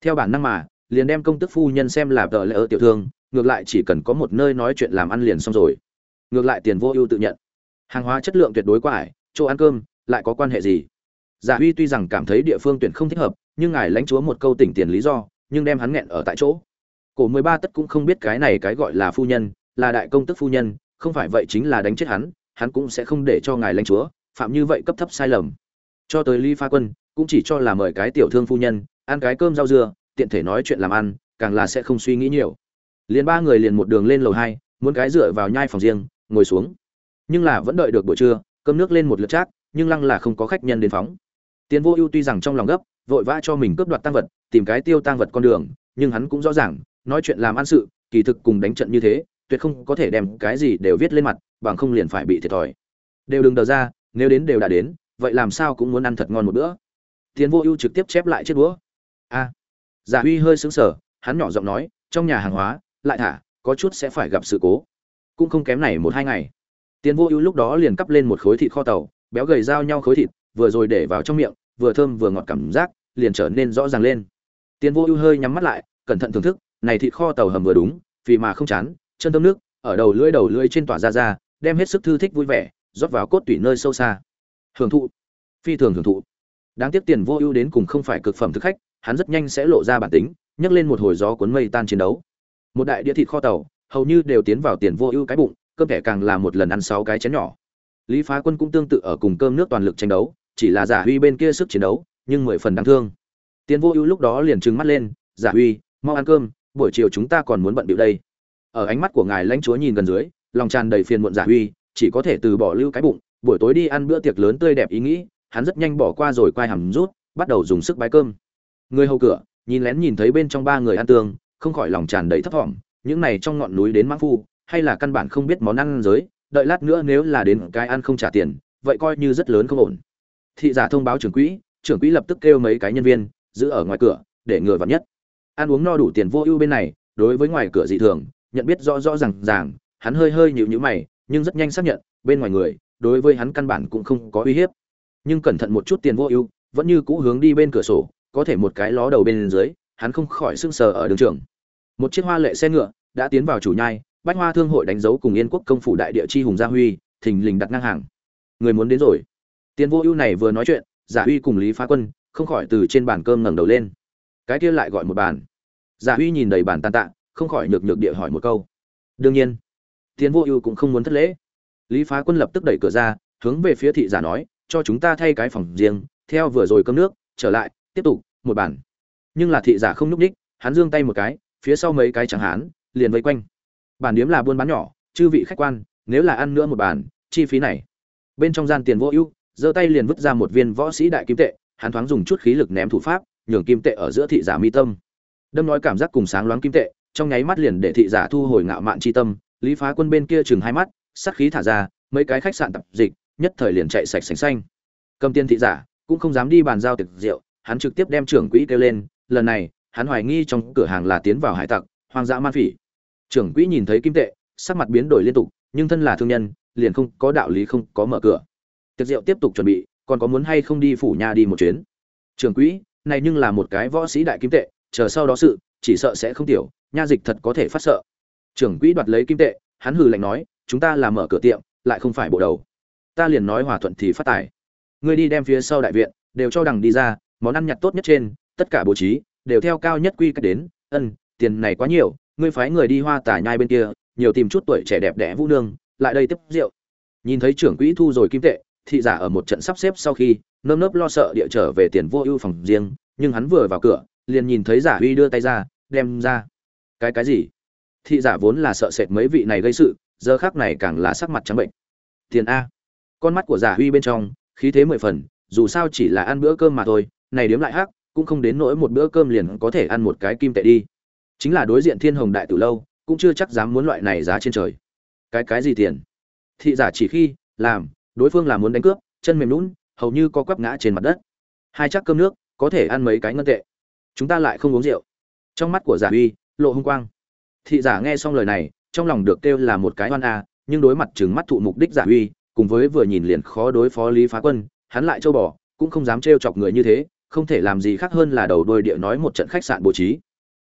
Theo bản năng mà, liền đem công tức phu nhân xem là tờ lỡ ở tiểu thương, ngược lại chỉ cần có một nơi nói chuyện làm ăn liền xong rồi. Ngược lại tiền vô ưu tự nhận. Hàng hóa chất lượng tuyệt đối quá ải, chỗ ăn cơm, lại có quan hệ gì? Giả huy tuy rằng cảm thấy địa phương tuyển không thích hợp, nhưng ngài lãnh chúa một câu tỉnh tiền lý do, nhưng đem hắn nghẹn ở tại chỗ. Cổ mười ba tất cũng không biết cái này cái gọi là phu nhân, là đại công tức phu nhân không phải vậy chính là đánh chết hắn hắn cũng sẽ không để cho ngài lãnh chúa, phạm như vậy cấp thấp sai lầm. Cho tới ly pha quân, cũng chỉ cho là mời cái tiểu thương phu nhân, ăn cái cơm rau dưa, tiện thể nói chuyện làm ăn, càng là sẽ không suy nghĩ nhiều. Liền ba người liền một đường lên lầu hai, muốn cái dựa vào nhai phòng riêng, ngồi xuống. Nhưng là vẫn đợi được buổi trưa, cơm nước lên một lượt trác, nhưng lăng là không có khách nhân đến phóng. Tiến vô ưu tuy rằng trong lòng gấp, vội vã cho mình cướp đoạt tăng vật, tìm cái tiêu tăng vật con đường, nhưng hắn cũng rõ ràng, nói chuyện làm ăn sự, kỳ thực cùng đánh trận như thế tuyệt không có thể đem cái gì đều viết lên mặt, bằng không liền phải bị thiệt thòi. Đều đừng đờ ra, nếu đến đều đã đến, vậy làm sao cũng muốn ăn thật ngon một bữa. Tiến vô ưu trực tiếp chép lại chiếc đũa. A. Giả huy hơi sững sờ, hắn nhỏ giọng nói, trong nhà hàng hóa, lại thả, có chút sẽ phải gặp sự cố. Cũng không kém này một hai ngày. Tiến vô ưu lúc đó liền cắp lên một khối thịt kho tàu, béo gầy giao nhau khối thịt, vừa rồi để vào trong miệng, vừa thơm vừa ngọt cảm giác, liền trở nên rõ ràng lên. Tiến vô ưu hơi nhắm mắt lại, cẩn thận thưởng thức, này thịt kho tàu hầm vừa đúng vì mà không chán chân thơm nước, ở đầu lưỡi đầu lưỡi trên tỏa ra ra, đem hết sức thư thích vui vẻ, rót vào cốt tủy nơi sâu xa. Hưởng thụ. Phi thường hưởng thụ. Đáng tiếc tiền vô ưu đến cùng không phải cực phẩm thực khách, hắn rất nhanh sẽ lộ ra bản tính, nhấc lên một hồi gió cuốn mây tan chiến đấu. Một đại đĩa thịt kho tàu, hầu như đều tiến vào tiền vô ưu cái bụng, cơm thẻ càng là một lần ăn sáu cái chén nhỏ. Lý phá quân cũng tương tự ở cùng cơm nước toàn lực tranh đấu, chỉ là giả huy bên kia sức chiến đấu, nhưng mười phần đáng thương. Tiền vô ưu lúc đó liền trừng mắt lên, giả huy, mau ăn cơm, buổi chiều chúng ta còn muốn bận điệu đây ở ánh mắt của ngài lãnh chúa nhìn gần dưới, lòng tràn đầy phiền muộn giả huy, chỉ có thể từ bỏ lưu cái bụng, buổi tối đi ăn bữa tiệc lớn tươi đẹp ý nghĩ, hắn rất nhanh bỏ qua rồi quay hầm rút, bắt đầu dùng sức bái cơm. Người hầu cửa, nhìn lén nhìn thấy bên trong ba người ăn tương, không khỏi lòng tràn đầy thấp thỏm, những này trong ngọn núi đến mãng phu, hay là căn bản không biết món ăn giới, đợi lát nữa nếu là đến cái ăn không trả tiền, vậy coi như rất lớn không ổn. Thị giả thông báo trưởng quỹ trưởng quỹ lập tức kêu mấy cái nhân viên, giữ ở ngoài cửa, để ngừa vào nhất. Ăn uống no đủ tiền vô ưu bên này, đối với ngoài cửa dị thường nhận biết rõ rõ ràng ràng, hắn hơi hơi nhịu nhữ mày, nhưng rất nhanh xác nhận, bên ngoài người, đối với hắn căn bản cũng không có uy hiếp. Nhưng cẩn thận một chút tiền vô ưu, vẫn như cũ hướng đi bên cửa sổ, có thể một cái ló đầu bên dưới, hắn không khỏi sưng sờ ở đường trường. Một chiếc hoa lệ xe ngựa đã tiến vào chủ nhai, bách hoa thương hội đánh dấu cùng yên quốc công phủ đại địa chi hùng gia huy, thình lình đặt ngang hàng. Người muốn đến rồi. Tiền vô ưu này vừa nói chuyện, giả huy cùng lý phá quân không khỏi từ trên bàn cơm ngẩng đầu lên. Cái kia lại gọi một bàn. Giả huy nhìn đầy bàn tan tạ không khỏi nhược nhược địa hỏi một câu. Đương nhiên tiền vô ưu cũng không muốn thất lễ. Lý phá quân lập tức đẩy cửa ra, hướng về phía thị giả nói, cho chúng ta thay cái phòng riêng, theo vừa rồi cơm nước, trở lại, tiếp tục, một bàn. Nhưng là thị giả không nhúc ních hắn giương tay một cái, phía sau mấy cái chẳng hán, liền vây quanh. Bản điếm là buôn bán nhỏ, chư vị khách quan, nếu là ăn nữa một bàn, chi phí này. Bên trong gian tiền vô ưu, giơ tay liền vứt ra một viên võ sĩ đại kim tệ, hắn thoáng dùng chút khí lực ném thủ pháp, nhường kim tệ ở giữa thị giả mi tâm. Đâm nói cảm giác cùng sáng loáng kim tệ trong nháy mắt liền để thị giả thu hồi ngạo mạn chi tâm, lý phá quân bên kia chừng hai mắt, sát khí thả ra, mấy cái khách sạn tập dịch, nhất thời liền chạy sạch sành xanh. Cầm tiền thị giả cũng không dám đi bàn giao tiệc rượu, hắn trực tiếp đem trưởng quỹ kêu lên, lần này, hắn hoài nghi trong cửa hàng là tiến vào hải tặc, hoang dã man phỉ. Trưởng quỹ nhìn thấy kim tệ, sắc mặt biến đổi liên tục, nhưng thân là thương nhân, liền không có đạo lý không có mở cửa. Tiệc rượu tiếp tục chuẩn bị, còn có muốn hay không đi phủ nhà đi một chuyến? Trưởng quỹ, này nhưng là một cái võ sĩ đại kim tệ, chờ sau đó sự, chỉ sợ sẽ không tiểu nha dịch thật có thể phát sợ. Trưởng quỹ đoạt lấy kim tệ, hắn hừ lạnh nói, chúng ta là mở cửa tiệm, lại không phải bộ đầu. Ta liền nói hòa thuận thì phát tài. Ngươi đi đem phía sau đại viện, đều cho đằng đi ra, món ăn nhặt tốt nhất trên, tất cả bố trí, đều theo cao nhất quy cách đến. Ân, tiền này quá nhiều, ngươi phái người đi hoa tả nhai bên kia, nhiều tìm chút tuổi trẻ đẹp đẽ vũ nương, lại đây tiếp rượu. Nhìn thấy trưởng quỹ thu rồi kim tệ, thị giả ở một trận sắp xếp sau khi, nơm nớp lo sợ địa trở về tiền vô ưu phòng riêng, nhưng hắn vừa vào cửa, liền nhìn thấy giả huy đưa tay ra, đem ra cái cái gì? Thị giả vốn là sợ sệt mấy vị này gây sự, giờ khác này càng là sắc mặt trắng bệnh. Tiền a. Con mắt của giả huy bên trong, khí thế mười phần, dù sao chỉ là ăn bữa cơm mà thôi, này điếm lại hắc, cũng không đến nỗi một bữa cơm liền có thể ăn một cái kim tệ đi. Chính là đối diện thiên hồng đại tử lâu, cũng chưa chắc dám muốn loại này giá trên trời. Cái cái gì tiền? Thị giả chỉ khi, làm, đối phương là muốn đánh cướp, chân mềm lún hầu như có quắp ngã trên mặt đất. Hai chắc cơm nước, có thể ăn mấy cái ngân tệ. Chúng ta lại không uống rượu. Trong mắt của giả huy lộ hung quang. Thị giả nghe xong lời này, trong lòng được kêu là một cái oan a, nhưng đối mặt chừng mắt thụ mục đích giả uy, cùng với vừa nhìn liền khó đối phó lý phá quân, hắn lại châu bỏ cũng không dám trêu chọc người như thế, không thể làm gì khác hơn là đầu đôi địa nói một trận khách sạn bố trí.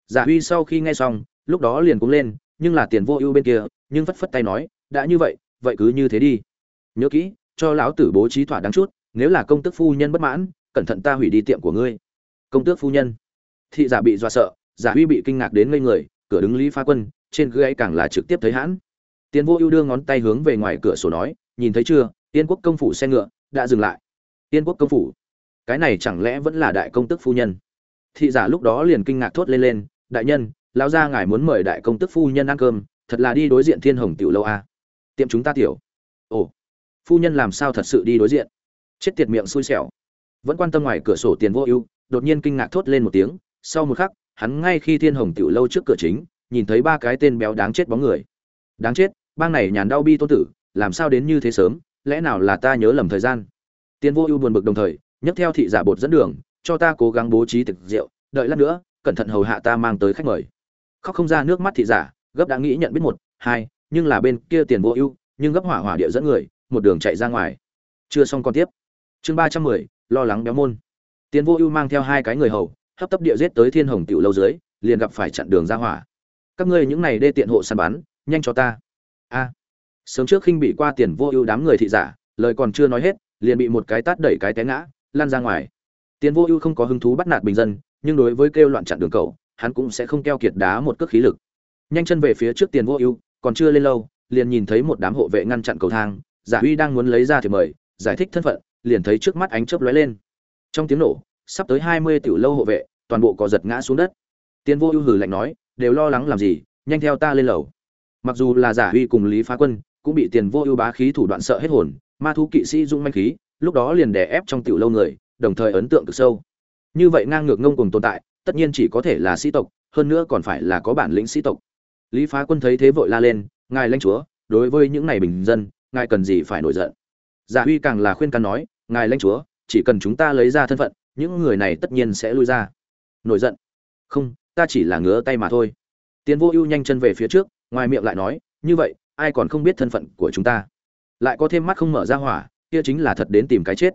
Giả huy sau khi nghe xong, lúc đó liền cũng lên, nhưng là tiền vô ưu bên kia, nhưng phất phất tay nói, đã như vậy vậy cứ như thế đi. Nhớ kỹ, cho lão tử bố trí thỏa đáng chút, nếu là công tước phu nhân bất mãn, cẩn thận ta hủy đi tiệm của ngươi. Công tước phu nhân? Thị giả bị dọa sợ giả huy bị kinh ngạc đến ngây người, cửa đứng lý phá quân, trên gãy càng là trực tiếp thấy hãn tiến vô ưu đưa ngón tay hướng về ngoài cửa sổ nói, nhìn thấy chưa yên quốc công phủ xe ngựa đã dừng lại. Yên quốc công phủ, cái này chẳng lẽ vẫn là đại công tức phu nhân? Thị giả lúc đó liền kinh ngạc thốt lên lên, đại nhân, lão gia ngài muốn mời đại công tức phu nhân ăn cơm, thật là đi đối diện thiên hồng tiểu lâu a à? tiệm chúng ta tiểu. Ồ, phu nhân làm sao thật sự đi đối diện? Chết tiệt miệng xui xẻo. Vẫn quan tâm ngoài cửa sổ tiền vô ưu, đột nhiên kinh ngạc thốt lên một tiếng, sau một khắc hắn ngay khi thiên hồng tiểu lâu trước cửa chính, nhìn thấy ba cái tên béo đáng chết bóng người. Đáng chết, bang này nhàn đau bi tôn tử, làm sao đến như thế sớm, lẽ nào là ta nhớ lầm thời gian? Tiên vô ưu buồn bực đồng thời, nhấc theo thị giả bột dẫn đường, cho ta cố gắng bố trí thực rượu, đợi lát nữa, cẩn thận hầu hạ ta mang tới khách mời. Khóc không ra nước mắt thị giả, gấp đã nghĩ nhận biết một, hai, nhưng là bên kia tiền vô ưu, nhưng gấp hỏa hỏa địa dẫn người, một đường chạy ra ngoài. Chưa xong còn tiếp. Chương ba trăm mười, lo lắng béo môn. Tiền vô ưu mang theo hai cái người hầu hấp tấp địa giết tới thiên hồng tiểu lâu dưới, liền gặp phải chặn đường ra hỏa. Các ngươi những này đê tiện hộ săn bắn, nhanh cho ta. A. Sớm trước khinh bị qua tiền vô ưu đám người thị giả, lời còn chưa nói hết, liền bị một cái tát đẩy cái té ngã, lan ra ngoài. Tiền vô ưu không có hứng thú bắt nạt bình dân, nhưng đối với kêu loạn chặn đường cầu hắn cũng sẽ không keo kiệt đá một cước khí lực. Nhanh chân về phía trước tiền vô ưu, còn chưa lên lâu, liền nhìn thấy một đám hộ vệ ngăn chặn cầu thang, giả huy đang muốn lấy ra thì mời, giải thích thân phận, liền thấy trước mắt ánh chớp lóe lên. Trong tiếng nổ sắp tới hai mươi tiểu lâu hộ vệ, toàn bộ có giật ngã xuống đất. Tiền vô ưu hừ lạnh nói, đều lo lắng làm gì? Nhanh theo ta lên lầu. Mặc dù là giả huy cùng lý phá quân, cũng bị tiền vô ưu bá khí thủ đoạn sợ hết hồn, ma thú kỵ sĩ dung manh khí, lúc đó liền đè ép trong tiểu lâu người, đồng thời ấn tượng cực sâu. Như vậy ngang ngược ngông cuồng tồn tại, tất nhiên chỉ có thể là sĩ tộc, hơn nữa còn phải là có bản lĩnh sĩ tộc. Lý phá quân thấy thế vội la lên, ngài lãnh chúa, đối với những này bình dân, ngài cần gì phải nổi giận? Giả huy càng là khuyên can nói, ngài lãnh chúa, chỉ cần chúng ta lấy ra thân phận những người này tất nhiên sẽ lui ra. Nổi giận. Không, ta chỉ là ngứa tay mà thôi. Tiến vô ưu nhanh chân về phía trước, ngoài miệng lại nói, như vậy, ai còn không biết thân phận của chúng ta? Lại có thêm mắt không mở ra hỏa, kia chính là thật đến tìm cái chết.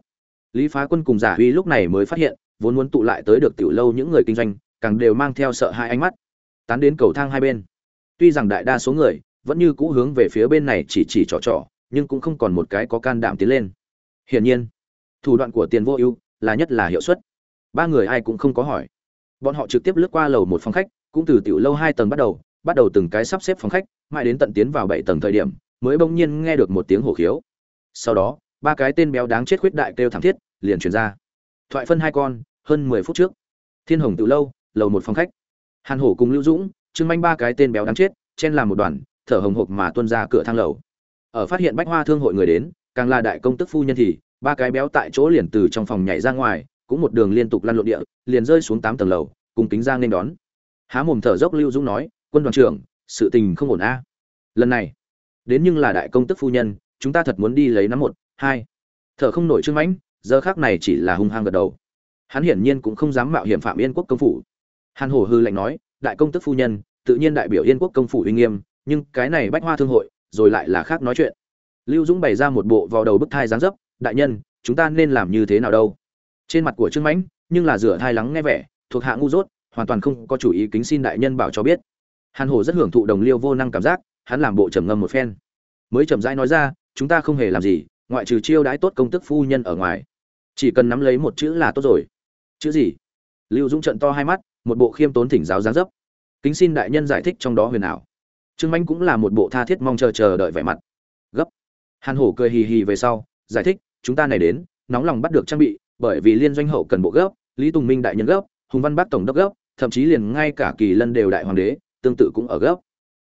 Lý phá quân cùng giả huy lúc này mới phát hiện, vốn muốn tụ lại tới được tiểu lâu những người kinh doanh, càng đều mang theo sợ hai ánh mắt. Tán đến cầu thang hai bên. Tuy rằng đại đa số người vẫn như cũ hướng về phía bên này chỉ chỉ trò trò, nhưng cũng không còn một cái có can đảm tiến lên. Hiển nhiên, thủ đoạn của tiền vô ưu là nhất là hiệu suất. Ba người ai cũng không có hỏi. Bọn họ trực tiếp lướt qua lầu một phòng khách, cũng từ tiểu lâu hai tầng bắt đầu bắt đầu từng cái sắp xếp phòng khách, mãi đến tận tiến vào bảy tầng thời điểm, mới bỗng nhiên nghe được một tiếng hổ khiếu. Sau đó, ba cái tên béo đáng chết khuyết đại kêu thảm thiết, liền truyền ra. Thoại phân hai con, hơn mười phút trước. Thiên hồng tự lâu, lầu một phòng khách. Hàn hổ cùng lưu dũng trưng manh ba cái tên béo đáng chết, chen làm một đoàn, thở hồng hộc mà tuân ra cửa thang lầu. Ở phát hiện bách hoa thương hội người đến, càng là đại công tức phu nhân thì ba cái béo tại chỗ liền từ trong phòng nhảy ra ngoài, cũng một đường liên tục lăn lộn địa, liền rơi xuống tám tầng lầu, cùng kính giang nên đón. Há mồm thở dốc lưu dũng nói, quân đoàn trưởng, sự tình không ổn a. Lần này, đến nhưng là đại công tức phu nhân, chúng ta thật muốn đi lấy nắm một, hai. Thở không nổi trương mãnh, giờ khác này chỉ là hung hăng gật đầu. Hắn hiển nhiên cũng không dám mạo hiểm phạm yên quốc công phủ. Hàn hổ hư lạnh nói, đại công tức phu nhân, tự nhiên đại biểu yên quốc công phủ uy nghiêm, nhưng cái này bách hoa thương hội, rồi lại là khác nói chuyện. Lưu dũng bày ra một bộ vào đầu bức thai dáng dấp đại nhân, chúng ta nên làm như thế nào đâu? Trên mặt của trương mãnh, nhưng là rửa thai lắng nghe vẻ, thuộc hạ ngu dốt, hoàn toàn không có chủ ý kính xin đại nhân bảo cho biết. Hàn hổ rất hưởng thụ đồng liêu vô năng cảm giác, hắn làm bộ trầm ngâm một phen. Mới chậm rãi nói ra, chúng ta không hề làm gì, ngoại trừ chiêu đãi tốt công tức phu nhân ở ngoài. Chỉ cần nắm lấy một chữ là tốt rồi. Chữ gì? Lưu dũng trận to hai mắt, một bộ khiêm tốn thỉnh giáo giáng dấp. Kính xin đại nhân giải thích trong đó huyền ảo. Trương manh cũng là một bộ tha thiết mong chờ chờ đợi vẻ mặt. Gấp. Hàn hổ cười hì hì về sau, giải thích chúng ta này đến, nóng lòng bắt được trang bị, bởi vì liên doanh hậu cần bộ gấp, lý tùng minh đại nhân gấp, hùng văn bắc tổng đốc gấp, thậm chí liền ngay cả kỳ lân đều đại hoàng đế, tương tự cũng ở gấp.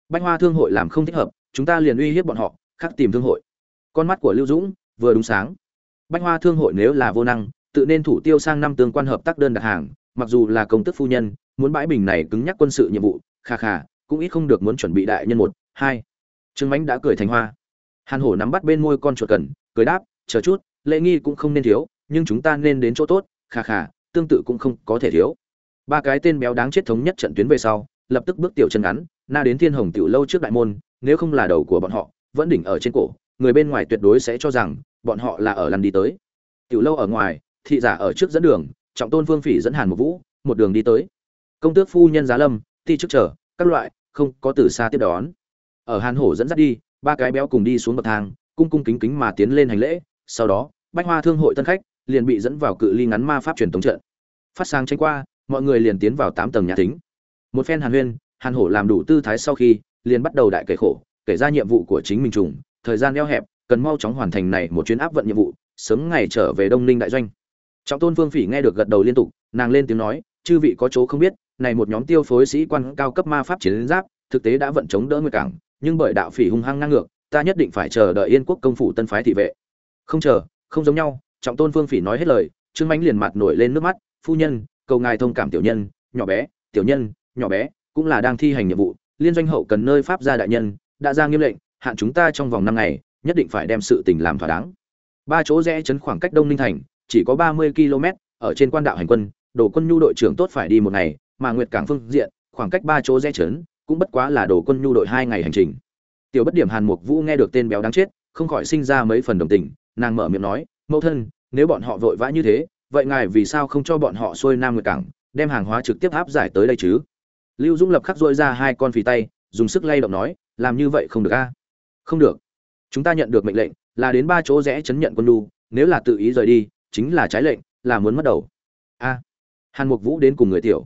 Bách hoa thương hội làm không thích hợp, chúng ta liền uy hiếp bọn họ khắc tìm thương hội. Con mắt của lưu dũng, vừa đúng sáng. Bách hoa thương hội nếu là vô năng, tự nên thủ tiêu sang năm tương quan hợp tác đơn đặt hàng, mặc dù là công tức phu nhân, muốn bãi bình này cứng nhắc quân sự nhiệm vụ, kha kha, cũng ít không được muốn chuẩn bị đại nhân một, hai. Trương mãnh đã cười thành hoa. Hàn hổ nắm bắt bên môi con chuột cần, cười đáp chờ chút, lễ nghi cũng không nên thiếu, nhưng chúng ta nên đến chỗ tốt khà khà tương tự cũng không có thể thiếu. Ba cái tên béo đáng chết thống nhất trận tuyến về sau, lập tức bước tiểu chân ngắn, na đến thiên hồng tiểu lâu trước đại môn, nếu không là đầu của bọn họ, vẫn đỉnh ở trên cổ, người bên ngoài tuyệt đối sẽ cho rằng, bọn họ là ở lần đi tới. Tiểu lâu ở ngoài, thị giả ở trước dẫn đường, trọng tôn vương phỉ dẫn hàn một vũ, một đường đi tới. Công tước phu nhân giá lâm, ti trước chờ, các loại, không có từ xa tiếp đón. Ở hàn hổ dẫn dắt đi, ba cái béo cùng đi xuống bậc thang, cung cung kính kính mà tiến lên hành lễ sau đó, bách hoa thương hội tân khách liền bị dẫn vào cự ly ngắn ma pháp truyền tống trận. Phát sáng tranh qua, mọi người liền tiến vào tám tầng nhà tính một phen hàn huyên, hàn hổ làm đủ tư thái sau khi liền bắt đầu đại kể khổ, kể ra nhiệm vụ của chính mình trùng, thời gian eo hẹp, cần mau chóng hoàn thành này một chuyến áp vận nhiệm vụ, sớm ngày trở về đông ninh đại doanh. Trọng tôn vương phỉ nghe được gật đầu liên tục, nàng lên tiếng nói, chư vị có chỗ không biết, này một nhóm tiêu phối sĩ quan cao cấp ma pháp chiến giáp, thực tế đã vận chống đỡ nguyệt cảng, nhưng bởi đạo phỉ hung hăng ngang ngược, ta nhất định phải chờ đợi yên quốc công phủ tân phái thị vệ không chờ, không giống nhau, trọng tôn vương phỉ nói hết lời, trương mãnh liền mặt nổi lên nước mắt, phu nhân, cầu ngài thông cảm tiểu nhân, nhỏ bé, tiểu nhân, nhỏ bé, cũng là đang thi hành nhiệm vụ, liên doanh hậu cần nơi pháp gia đại nhân, đã ra nghiêm lệnh, hạn chúng ta trong vòng năm ngày, nhất định phải đem sự tình làm thỏa đáng. Ba chỗ rẽ chấn khoảng cách đông ninh thành, chỉ có ba mươi km, ở trên quan đạo hành quân, đồ quân nhu đội trưởng tốt phải đi một ngày, mà nguyệt cảng phương diện, khoảng cách ba chỗ rẽ chấn, cũng bất quá là đồ quân nhu đội hai ngày hành trình. Tiểu bất điểm hàn mục vũ nghe được tên béo đáng chết, không khỏi sinh ra mấy phần đồng tình nàng mở miệng nói, mẫu thân, nếu bọn họ vội vã như thế, vậy ngài vì sao không cho bọn họ xuôi nam nguyệt cảng, đem hàng hóa trực tiếp áp giải tới đây chứ? Lưu dung lập khắc dội ra hai con phì tay, dùng sức lay động nói, làm như vậy không được a. Không được. Chúng ta nhận được mệnh lệnh là đến ba chỗ rẽ chấn nhận quân lu nếu là tự ý rời đi, chính là trái lệnh, là muốn mất đầu. A. Hàn mục vũ đến cùng người tiểu.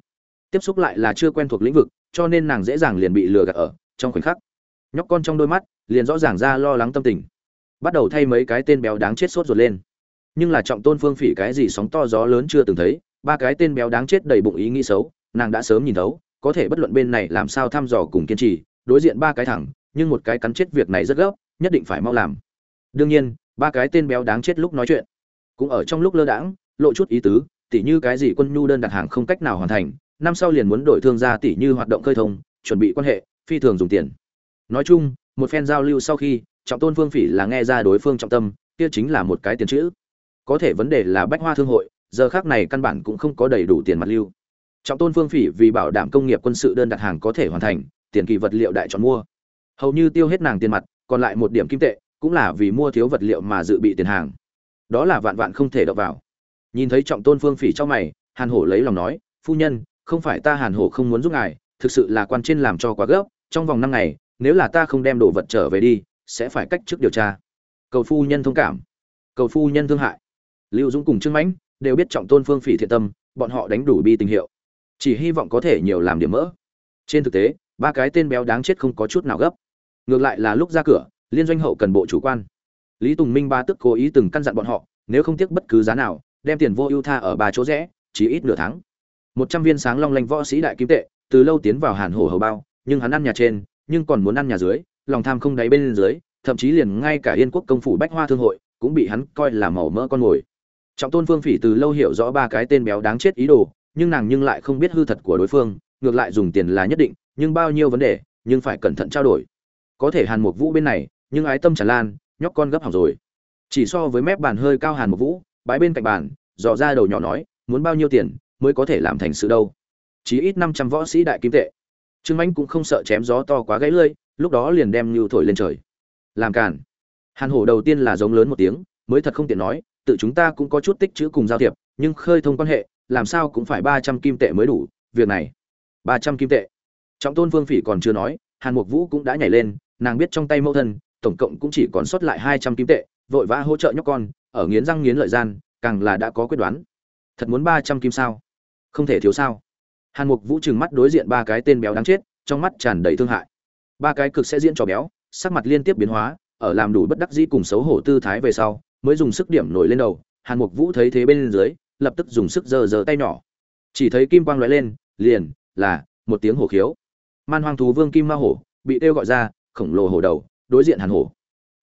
Tiếp xúc lại là chưa quen thuộc lĩnh vực, cho nên nàng dễ dàng liền bị lừa gạt ở trong khoảnh khắc. Nhóc con trong đôi mắt, liền rõ ràng ra lo lắng tâm tình bắt đầu thay mấy cái tên béo đáng chết sốt ruột lên. Nhưng là trọng tôn phương phỉ cái gì sóng to gió lớn chưa từng thấy, ba cái tên béo đáng chết đầy bụng ý nghĩ xấu, nàng đã sớm nhìn thấu, có thể bất luận bên này làm sao thăm dò cùng kiên trì, đối diện ba cái thẳng, nhưng một cái cắn chết việc này rất gấp, nhất định phải mau làm. Đương nhiên, ba cái tên béo đáng chết lúc nói chuyện, cũng ở trong lúc lơ đãng, lộ chút ý tứ, tỉ như cái gì quân nhu đơn đặt hàng không cách nào hoàn thành, năm sau liền muốn đổi thương gia tỉ như hoạt động khơi thông, chuẩn bị quan hệ, phi thường dùng tiền. Nói chung, một phen giao lưu sau khi trọng tôn phương phỉ là nghe ra đối phương trọng tâm, kia chính là một cái tiền chữ. Có thể vấn đề là bách hoa thương hội, giờ khác này căn bản cũng không có đầy đủ tiền mặt lưu. Trọng tôn phương phỉ vì bảo đảm công nghiệp quân sự đơn đặt hàng có thể hoàn thành, tiền kỳ vật liệu đại chọn mua. Hầu như tiêu hết nàng tiền mặt, còn lại một điểm kim tệ, cũng là vì mua thiếu vật liệu mà dự bị tiền hàng. Đó là vạn vạn không thể đọc vào. Nhìn thấy trọng tôn phương phỉ trong mày, hàn hổ lấy lòng nói, phu nhân, không phải ta hàn hổ không muốn giúp ngài, thực sự là quan trên làm cho quá gấp, trong vòng năm ngày, nếu là ta không đem đồ vật trở về đi sẽ phải cách chức điều tra. Cầu phu nhân thông cảm. Cầu phu nhân thương hại. Lưu dũng cùng trương mãnh đều biết trọng tôn phương phỉ thiện tâm, bọn họ đánh đủ bi tình hiệu. Chỉ hy vọng có thể nhiều làm điểm mỡ. Trên thực tế, ba cái tên béo đáng chết không có chút nào gấp. Ngược lại là lúc ra cửa, liên doanh hậu cần bộ chủ quan. Lý tùng minh ba tức cố ý từng căn dặn bọn họ, nếu không tiếc bất cứ giá nào, đem tiền vô ưu tha ở ba chỗ rẽ, chỉ ít nửa tháng. Một trăm viên sáng long lanh võ sĩ đại kim tệ, từ lâu tiến vào hàn hổ hầu bao, nhưng hắn ăn nhà trên, nhưng còn muốn ăn nhà dưới lòng tham không đáy bên dưới, thậm chí liền ngay cả yên quốc công phủ bách hoa thương hội cũng bị hắn coi là màu mỡ con mồi. Trọng tôn phương phỉ từ lâu hiểu rõ ba cái tên béo đáng chết ý đồ, nhưng nàng nhưng lại không biết hư thật của đối phương, ngược lại dùng tiền là nhất định, nhưng bao nhiêu vấn đề, nhưng phải cẩn thận trao đổi. Có thể hàn mục vũ bên này, nhưng ái tâm tràn lan, nhóc con gấp hỏng rồi. Chỉ so với mép bàn hơi cao hàn mục vũ, bãi bên cạnh bàn, dò ra đầu nhỏ nói, muốn bao nhiêu tiền mới có thể làm thành sự đâu? Chí ít năm trăm võ sĩ đại kim tệ. Trương mãnh cũng không sợ chém gió to quá gãy lơi lúc đó liền đem như thổi lên trời. Làm cản hàn hổ đầu tiên là giống lớn một tiếng, mới thật không tiện nói, tự chúng ta cũng có chút tích chữ cùng giao thiệp, nhưng khơi thông quan hệ, làm sao cũng phải ba trăm kim tệ mới đủ, việc này. Ba trăm kim tệ. Trọng tôn vương phỉ còn chưa nói, hàn mục vũ cũng đã nhảy lên, nàng biết trong tay mẫu thân, tổng cộng cũng chỉ còn sót lại hai trăm kim tệ, vội vã hỗ trợ nhóc con, ở nghiến răng nghiến lợi gian, càng là đã có quyết đoán. Thật muốn ba trăm kim sao? Không thể thiếu sao? Hàn mục vũ trừng mắt đối diện ba cái tên béo đáng chết, trong mắt tràn đầy thương hại ba cái cực sẽ diễn trò béo, sắc mặt liên tiếp biến hóa, ở làm đủ bất đắc dĩ cùng xấu hổ tư thái về sau, mới dùng sức điểm nổi lên đầu, hàn mục vũ thấy thế bên dưới, lập tức dùng sức giơ giơ tay nhỏ. Chỉ thấy kim quang lóe lên, liền, là, một tiếng hổ khiếu. Man hoang thú vương kim ma hổ, bị kêu gọi ra, khổng lồ hổ đầu, đối diện hàn hổ.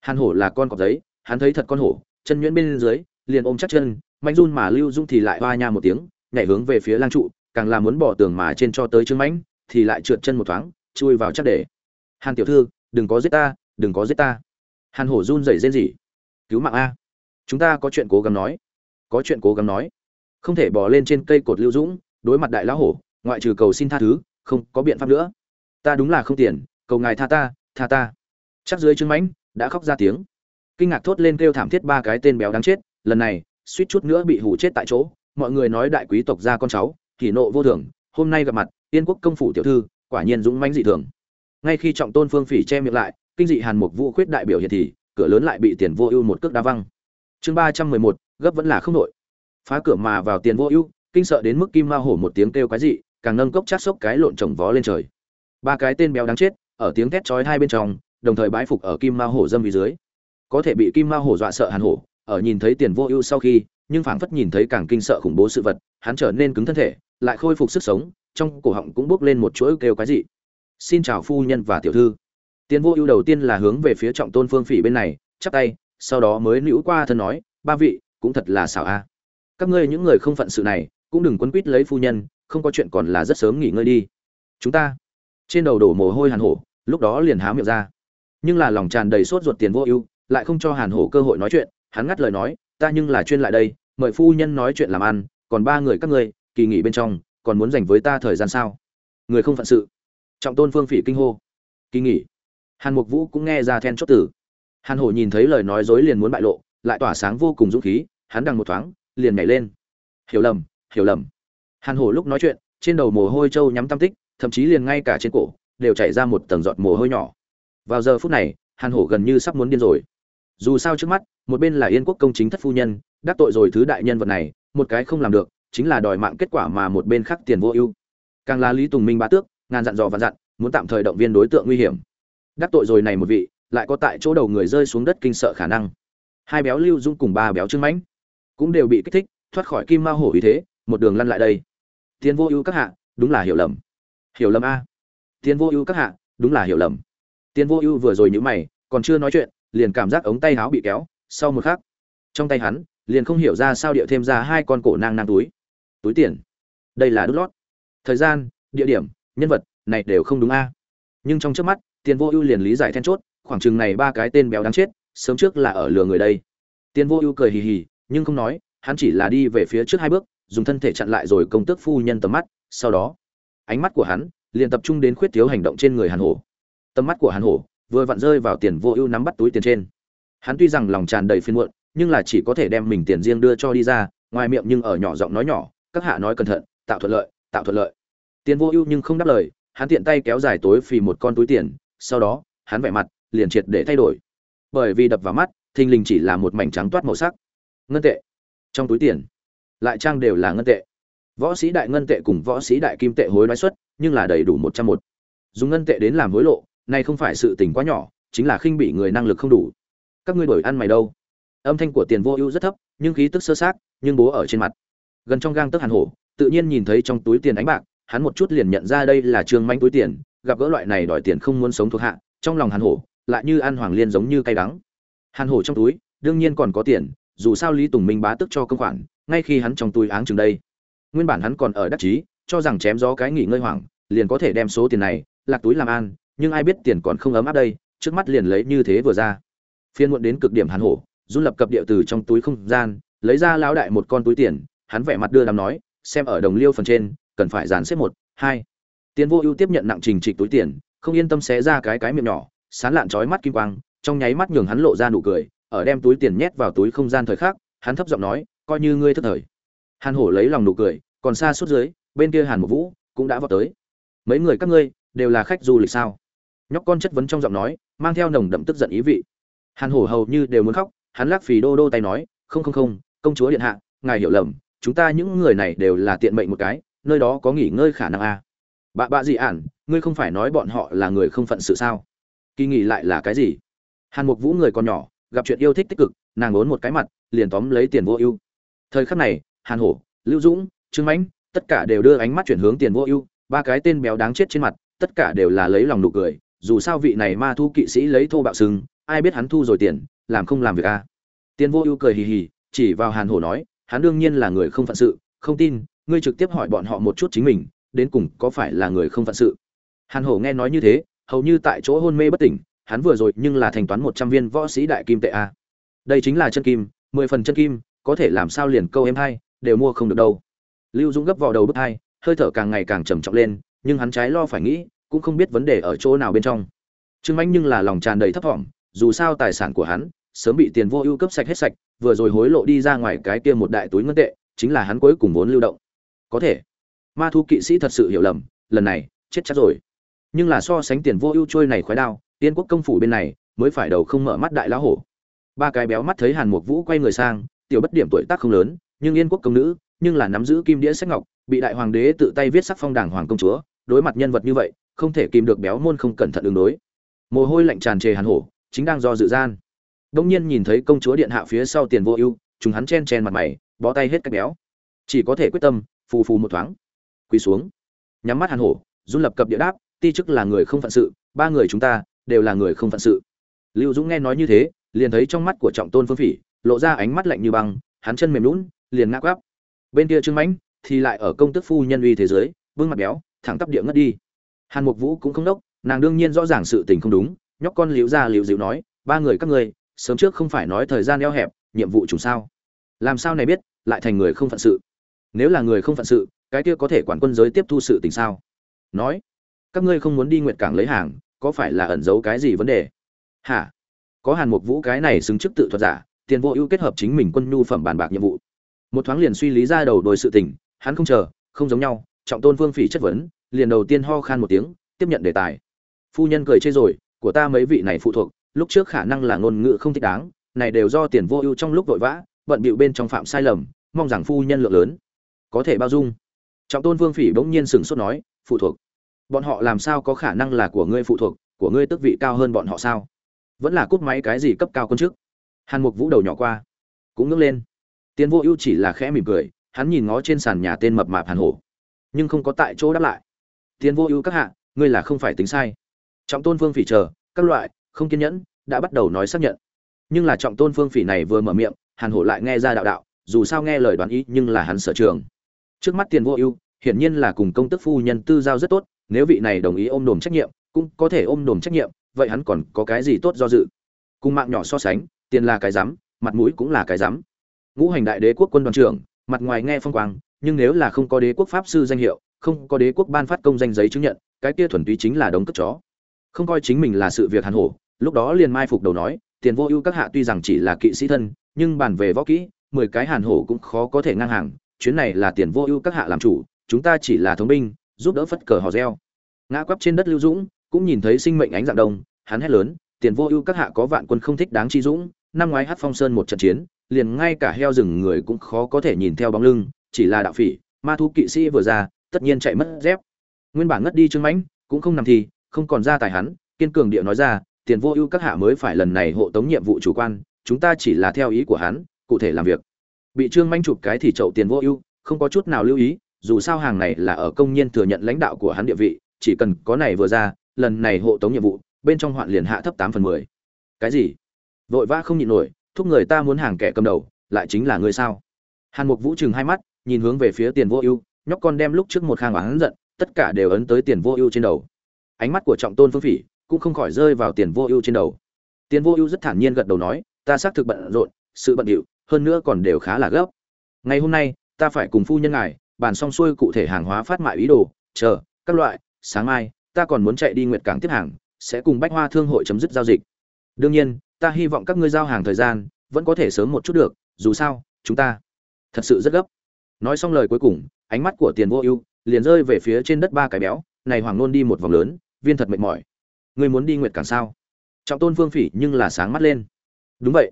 Hàn hổ là con cọp giấy, hắn thấy thật con hổ, chân nhuyễn bên dưới, liền ôm chắc chân mạnh run mà lưu dung thì lại hoa nha một tiếng, nhảy hướng về phía lang trụ, càng là muốn bỏ tường mà trên cho tới trương mãnh, thì lại trượt chân một thoáng, chui vào chắc để hàn tiểu thư, đừng có giết ta, đừng có giết ta. Hàn hổ run rẩy rên rỉ. Cứu mạng a. Chúng ta có chuyện cố gắng nói. Có chuyện cố gắng nói. Không thể bỏ lên trên cây cột lưu dũng, đối mặt đại lão hổ, ngoại trừ cầu xin tha thứ, không có biện pháp nữa. Ta đúng là không tiền, cầu ngài tha ta tha ta. Chắc dưới trương mãnh, đã khóc ra tiếng. Kinh ngạc thốt lên kêu thảm thiết ba cái tên béo đáng chết, lần này, suýt chút nữa bị hủ chết tại chỗ. Mọi người nói đại quý tộc gia con cháu, thì nộ vô thường, hôm nay gặp mặt, yên quốc công phủ tiểu thư, quả nhiên dũng mãnh dị thường ngay khi trọng tôn phương phỉ che miệng lại, kinh dị hàn mục vũ khuyết đại biểu hiện thì, cửa lớn lại bị tiền vô ưu một cước đá văng. Chương ba trăm mười một, gấp vẫn là không nội phá cửa mà vào tiền vô ưu, kinh sợ đến mức kim ma hổ một tiếng kêu cái dị, càng nâng cốc chát xốc cái lộn trồng vó lên trời. Ba cái tên béo đáng chết, ở tiếng thét chói hai bên trong, đồng thời bái phục ở kim ma hổ dâm vì dưới. Có thể bị kim ma hổ dọa sợ hàn hổ, ở nhìn thấy tiền vô ưu sau khi, nhưng phảng phất nhìn thấy càng kinh sợ khủng bố sự vật, hắn trở nên cứng thân thể, lại khôi phục sức sống, trong cổ họng cũng bốc lên một chuỗi kêu cái gì xin chào phu nhân và tiểu thư. Tiến vô ưu đầu tiên là hướng về phía trọng tôn phương phỉ bên này, chắp tay, sau đó mới nữ qua thân nói, ba vị, cũng thật là xảo a. Các ngươi những người không phận sự này, cũng đừng quấn quýt lấy phu nhân, không có chuyện còn là rất sớm nghỉ ngơi đi. Chúng ta. Trên đầu đổ mồ hôi hàn hổ, lúc đó liền há miệng ra. Nhưng là lòng tràn đầy sốt ruột tiền vô ưu, lại không cho hàn hổ cơ hội nói chuyện, hắn ngắt lời nói, ta nhưng là chuyên lại đây, mời phu nhân nói chuyện làm ăn, còn ba người các ngươi, kỳ nghỉ bên trong, còn muốn dành với ta thời gian sao? Người không phận sự trọng tôn phương phỉ kinh hô. Kỳ nghỉ. Hàn mục vũ cũng nghe ra then chốt tử hàn hổ nhìn thấy lời nói dối liền muốn bại lộ, lại tỏa sáng vô cùng dũng khí, hắn đằng một thoáng, liền nhảy lên. Hiểu lầm hiểu lầm. Hàn hổ lúc nói chuyện, trên đầu mồ hôi trâu nhắm tam tích, thậm chí liền ngay cả trên cổ, đều chảy ra một tầng giọt mồ hôi nhỏ. Vào giờ phút này, hàn hổ gần như sắp muốn điên rồi. Dù sao trước mắt, một bên là yên quốc công chính thất phu nhân, đắc tội rồi thứ đại nhân vật này, một cái không làm được, chính là đòi mạng kết quả mà một bên khác tiền vô ưu. Càng là lý tùng minh bá tước ngàn dặn dò và dặn, muốn tạm thời động viên đối tượng nguy hiểm. Đắc tội rồi này một vị, lại có tại chỗ đầu người rơi xuống đất kinh sợ khả năng. Hai béo lưu dung cùng ba béo trưng mãnh cũng đều bị kích thích, thoát khỏi kim ma hổ ý thế, một đường lăn lại đây. Tiền vô ưu các hạ, đúng là hiểu lầm. Hiểu lầm a. Tiền vô ưu các hạ, đúng là hiểu lầm. Tiền vô ưu vừa rồi nhữ mày, còn chưa nói chuyện, liền cảm giác ống tay áo bị kéo, sau một khắc, trong tay hắn, liền không hiểu ra sao điệu thêm ra hai con cổ nang nang túi. Túi tiền. Đây là đút lót. Thời gian, địa điểm nhân vật, này đều không đúng a. Nhưng trong trước mắt tiền vô ưu liền lý giải then chốt, khoảng chừng này ba cái tên béo đáng chết, sớm trước là ở lừa người đây. Tiền vô ưu cười hì hì, nhưng không nói, hắn chỉ là đi về phía trước hai bước, dùng thân thể chặn lại rồi công tước phu nhân tầm mắt, sau đó, ánh mắt của hắn liền tập trung đến khuyết thiếu hành động trên người hàn hổ. Tầm mắt của hàn hổ vừa vặn rơi vào tiền vô ưu nắm bắt túi tiền trên. Hắn tuy rằng lòng tràn đầy phiền muộn, nhưng là chỉ có thể đem mình tiền riêng đưa cho đi ra, ngoài miệng nhưng ở nhỏ giọng nói nhỏ, các hạ nói cẩn thận, tạo thuận lợi, tạo thuận lợi tiền vô ưu nhưng không đáp lời, hắn tiện tay kéo dài tối phì một con túi tiền, sau đó, hắn vẻ mặt liền triệt để thay đổi. Bởi vì đập vào mắt, thình lình chỉ là một mảnh trắng toát màu sắc. Ngân tệ. Trong túi tiền, lại trang đều là ngân tệ. Võ sĩ đại ngân tệ cùng võ sĩ đại kim tệ hối đoái suất nhưng là đầy đủ một trăm một. Dùng ngân tệ đến làm hối lộ, này không phải sự tình quá nhỏ, chính là khinh bị người năng lực không đủ. Các ngươi đổi ăn mày đâu? Âm thanh của tiền vô ưu rất thấp, nhưng khí tức sơ sát nhưng bố ở trên mặt. Gần trong gang tức hàn hổ, tự nhiên nhìn thấy trong túi tiền ánh bạc hắn một chút liền nhận ra đây là trương manh túi tiền, gặp gỡ loại này đòi tiền không muốn sống thuộc hạ, trong lòng hàn hổ, lại như ăn hoàng liên giống như cay đắng. Hàn hổ trong túi, đương nhiên còn có tiền, dù sao lý tùng minh bá tức cho công khoản, ngay khi hắn trong túi áng chừng đây. Nguyên bản hắn còn ở đắc chí, cho rằng chém gió cái nghỉ ngơi hoảng, liền có thể đem số tiền này, lạc túi làm ăn, nhưng ai biết tiền còn không ấm áp đây, trước mắt liền lấy như thế vừa ra. Phiên muộn đến cực điểm hàn hổ, run lập cập địa từ trong túi không gian, lấy ra lão đại một con túi tiền, hắn vẻ mặt đưa đám nói, xem ở đồng liêu phần trên cần phải dàn xếp một, hai. Tiến vô ưu tiếp nhận nặng trình trịch túi tiền, không yên tâm xé ra cái cái miệng nhỏ, sán lạn trói mắt kim quang, trong nháy mắt nhường hắn lộ ra nụ cười, ở đem túi tiền nhét vào túi không gian thời khắc, hắn thấp giọng nói, coi như ngươi thất thời. Hàn hổ lấy lòng nụ cười, còn xa suốt dưới, bên kia hàn một vũ cũng đã vào tới. Mấy người các ngươi đều là khách du lịch sao? Nhóc con chất vấn trong giọng nói, mang theo nồng đậm tức giận ý vị. Hàn hổ hầu như đều muốn khóc, hắn lắc phì đô đô tay nói, không không không, công chúa điện hạ, ngài hiểu lầm, chúng ta những người này đều là tiện mệnh một cái nơi đó có nghỉ ngơi khả năng a à. bạ bạ gì ản? Ngươi không phải nói bọn họ là người không phận sự sao? Kỳ nghỉ lại là cái gì? Hàn mục vũ người còn nhỏ, gặp chuyện yêu thích tích cực, nàng ốn một cái mặt, liền tóm lấy tiền vô ưu. Thời khắc này, hàn hổ, lưu dũng, trương mãnh, tất cả đều đưa ánh mắt chuyển hướng tiền vô ưu. Ba cái tên béo đáng chết trên mặt, tất cả đều là lấy lòng nụ cười. Dù sao vị này ma thu kỵ sĩ lấy thô bạo sừng, ai biết hắn thu rồi tiền, làm không làm việc a à. tiền vô ưu cười hì hì, chỉ vào hàn hổ nói, hắn đương nhiên là người không phận sự, không tin ngươi trực tiếp hỏi bọn họ một chút chính mình, đến cùng có phải là người không phận sự? Hàn hổ nghe nói như thế, hầu như tại chỗ hôn mê bất tỉnh, hắn vừa rồi nhưng là thanh toán một trăm viên võ sĩ đại kim tệ a. Đây chính là chân kim, mười phần chân kim, có thể làm sao liền câu em hai, đều mua không được đâu. Lưu dũng gấp vào đầu bước hai, hơi thở càng ngày càng trầm trọng lên, nhưng hắn trái lo phải nghĩ, cũng không biết vấn đề ở chỗ nào bên trong. Trương anh nhưng là lòng tràn đầy thấp thỏm, dù sao tài sản của hắn, sớm bị tiền vô ưu cấp sạch hết sạch, vừa rồi hối lộ đi ra ngoài cái kia một đại túi ngân tệ, chính là hắn cuối cùng vốn lưu động có thể. Ma thu kỵ sĩ thật sự hiểu lầm, lần này, chết chắc rồi. Nhưng là so sánh tiền vô ưu trôi này khói đao tiên quốc công phủ bên này, mới phải đầu không mở mắt đại lão hổ. Ba cái béo mắt thấy hàn mục vũ quay người sang, tiểu bất điểm tuổi tác không lớn, nhưng yên quốc công nữ, nhưng là nắm giữ kim đĩa sách ngọc, bị đại hoàng đế tự tay viết sắc phong đảng hoàng công chúa, đối mặt nhân vật như vậy, không thể kìm được béo môn không cẩn thận ứng đối. Mồ hôi lạnh tràn trề hàn hổ, chính đang do dự gian. Đông nhiên nhìn thấy công chúa điện hạ phía sau tiền vô ưu, chúng hắn chen chen mặt mày, bó tay hết cách béo. Chỉ có thể quyết tâm phù phù một thoáng. Quỳ xuống. Nhắm mắt hàn hổ run lập cập địa đáp, ti chức là người không phận sự, ba người chúng ta đều là người không phận sự. Lưu dũng nghe nói như thế, liền thấy trong mắt của trọng tôn phương phỉ lộ ra ánh mắt lạnh như băng, hắn chân mềm lún liền ngã quắp bên kia trương mãnh thì lại ở công tức phu nhân uy thế giới, vương mặt béo, thẳng tắp địa ngất đi. Hàn mục vũ cũng không đốc, nàng đương nhiên rõ ràng sự tình không đúng, nhóc con liễu ra liễu dịu nói, ba người các ngươi, sớm trước không phải nói thời gian eo hẹp, nhiệm vụ chủ sao. Làm sao này biết, lại thành người không phận sự? Nếu là người không phận sự, cái kia có thể quản quân giới tiếp thu sự tình sao? Nói, các ngươi không muốn đi nguyện cảng lấy hàng, có phải là ẩn giấu cái gì vấn đề? Hả? Có hàn mục vũ cái này xứng chức tự thuật giả, tiền vô ưu kết hợp chính mình quân nhu phẩm bàn bạc nhiệm vụ. Một thoáng liền suy lý ra đầu đôi sự tình, hắn không chờ, không giống nhau, trọng tôn vương phỉ chất vấn, liền đầu tiên ho khan một tiếng, tiếp nhận đề tài. Phu nhân cười chê rồi, của ta mấy vị này phụ thuộc, lúc trước khả năng là ngôn ngữ không thích đáng, này đều do tiền vô ưu trong lúc vội vã, bận bịu bên trong phạm sai lầm, mong rằng phu nhân lượng lớn có thể bao dung. Trọng tôn vương phỉ bỗng nhiên sừng sốt nói, phụ thuộc. Bọn họ làm sao có khả năng là của ngươi phụ thuộc, của ngươi tức vị cao hơn bọn họ sao? Vẫn là cúp máy cái gì cấp cao quân chức? Hàn mục vũ đầu nhỏ qua, cũng ngước lên. Tiến vô ưu chỉ là khẽ mỉm cười, hắn nhìn ngó trên sàn nhà tên mập mạp hàn hổ, nhưng không có tại chỗ đáp lại. Tiến vô ưu các hạ, ngươi là không phải tính sai. Trọng tôn vương phỉ chờ, các loại, không kiên nhẫn, đã bắt đầu nói xác nhận. Nhưng là trọng tôn phương phỉ này vừa mở miệng, hàn hổ lại nghe ra đạo đạo, dù sao nghe lời đoán ý nhưng là hắn sở trường trước mắt tiền vô ưu, hiển nhiên là cùng công tức phu nhân tư giao rất tốt, nếu vị này đồng ý ôm đồm trách nhiệm, cũng có thể ôm đồm trách nhiệm, vậy hắn còn có cái gì tốt do dự? Cùng mạng nhỏ so sánh, tiền là cái rắm mặt mũi cũng là cái rắm ngũ hành đại đế quốc quân đoàn trưởng, mặt ngoài nghe phong quang, nhưng nếu là không có đế quốc pháp sư danh hiệu, không có đế quốc ban phát công danh giấy chứng nhận, cái kia thuần túy chính là đống cất chó. Không coi chính mình là sự việc hàn hổ, lúc đó liền mai phục đầu nói, tiền vô ưu các hạ tuy rằng chỉ là kỵ sĩ thân, nhưng bàn về võ kỹ, mười cái hàn hổ cũng khó có thể ngang hàng chuyến này là tiền vô ưu các hạ làm chủ, chúng ta chỉ là thống binh, giúp đỡ phất cờ hò reo. Ngã quắp trên đất lưu dũng cũng nhìn thấy sinh mệnh ánh dạng đông, hắn hét lớn, tiền vô ưu các hạ có vạn quân không thích đáng chi dũng, năm ngoái hát phong sơn một trận chiến, liền ngay cả heo rừng người cũng khó có thể nhìn theo bóng lưng, chỉ là đạo phỉ, ma thú kỵ sĩ vừa ra, tất nhiên chạy mất dép. Nguyên bản ngất đi trương mãnh, cũng không nằm thì, không còn ra tài hắn, kiên cường địa nói ra, tiền vô ưu các hạ mới phải lần này hộ tống nhiệm vụ chủ quan, chúng ta chỉ là theo ý của hắn, cụ thể làm việc bị trương manh chụp cái thì chậu tiền vô ưu, không có chút nào lưu ý, dù sao hàng này là ở công nhân thừa nhận lãnh đạo của hắn địa vị, chỉ cần có này vừa ra, lần này hộ tống nhiệm vụ, bên trong hoạn liền hạ thấp tám phần mười. Cái gì? Vội vã không nhịn nổi, thúc người ta muốn hàng kẻ cầm đầu, lại chính là người sao? Hàn mục vũ chừng hai mắt, nhìn hướng về phía tiền vô ưu, nhóc con đem lúc trước một khang oán giận, tất cả đều ấn tới tiền vô ưu trên đầu. Ánh mắt của trọng tôn phương phỉ cũng không khỏi rơi vào tiền vô ưu trên đầu. Tiền vô ưu rất thản nhiên gật đầu nói, ta xác thực bận rộn, sự bận điệu hơn nữa còn đều khá là gấp. Ngày hôm nay, ta phải cùng phu nhân ngài, bàn xong xuôi cụ thể hàng hóa phát mại ý đồ, chờ, các loại, sáng mai, ta còn muốn chạy đi nguyệt cảng tiếp hàng, sẽ cùng bách hoa thương hội chấm dứt giao dịch. Đương nhiên, ta hy vọng các ngươi giao hàng thời gian, vẫn có thể sớm một chút được, dù sao, chúng ta thật sự rất gấp. Nói xong lời cuối cùng, ánh mắt của tiền vô ưu liền rơi về phía trên đất ba cái béo, này hoàng nôn đi một vòng lớn, viên thật mệt mỏi. Ngươi muốn đi nguyệt cảng sao? Trọng tôn phương phỉ nhưng là sáng mắt lên. Đúng vậy.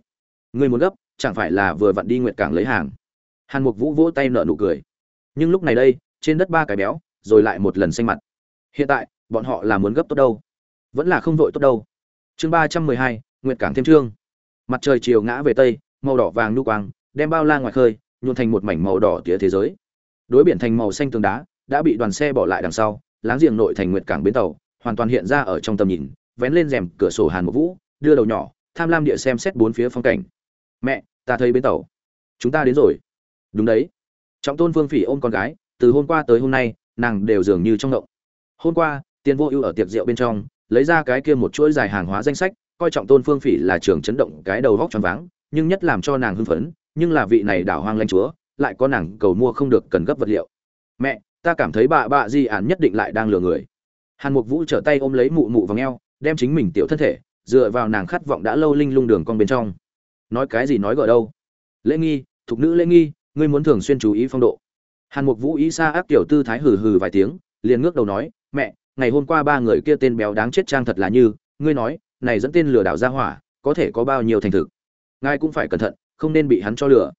Ngươi muốn gấp chẳng phải là vừa vặn đi nguyệt cảng lấy hàng. Hàn mục vũ vỗ tay nợ nụ cười. Nhưng lúc này đây, trên đất ba cái béo, rồi lại một lần xanh mặt. Hiện tại, bọn họ là muốn gấp tốt đâu? Vẫn là không vội tốt đâu. Chương ba trăm mười hai, nguyệt cảng thêm trương. Mặt trời chiều ngã về tây, màu đỏ vàng nu quang, đem bao la ngoài khơi, nhuộn thành một mảnh màu đỏ tía thế giới. Đối biển thành màu xanh tường đá, đã bị đoàn xe bỏ lại đằng sau, láng giềng nội thành nguyệt cảng bến tàu, hoàn toàn hiện ra ở trong tầm nhìn, vén lên rèm cửa sổ hàn một vũ, đưa đầu nhỏ, tham lam địa xem xét bốn phía phong cảnh mẹ, ta thấy bến tàu. Chúng ta đến rồi. Đúng đấy. Trọng tôn vương phỉ ôm con gái, từ hôm qua tới hôm nay, nàng đều dường như trong động. Hôm qua, tiền vô ưu ở tiệc rượu bên trong, lấy ra cái kia một chuỗi dài hàng hóa danh sách, coi trọng tôn phương phỉ là trường chấn động cái đầu vóc tròn váng, nhưng nhất làm cho nàng hưng phấn, nhưng là vị này đảo hoang lanh chúa, lại có nàng cầu mua không được cần gấp vật liệu. Mẹ, ta cảm thấy bà bạ di ản nhất định lại đang lừa người. Hàn mục vũ trở tay ôm lấy mụ mụ vào ngheo đem chính mình tiểu thân thể, dựa vào nàng khát vọng đã lâu linh lung đường con bên trong nói cái gì nói gỡ đâu. Lễ nghi, thục nữ lễ nghi, ngươi muốn thường xuyên chú ý phong độ. Hàn mục vũ ý xa áp tiểu tư thái hừ hừ vài tiếng, liền ngước đầu nói, mẹ, ngày hôm qua ba người kia tên béo đáng chết trang thật là như, ngươi nói, này dẫn tên lừa đảo ra hỏa, có thể có bao nhiêu thành thực? Ngài cũng phải cẩn thận, không nên bị hắn cho lừa.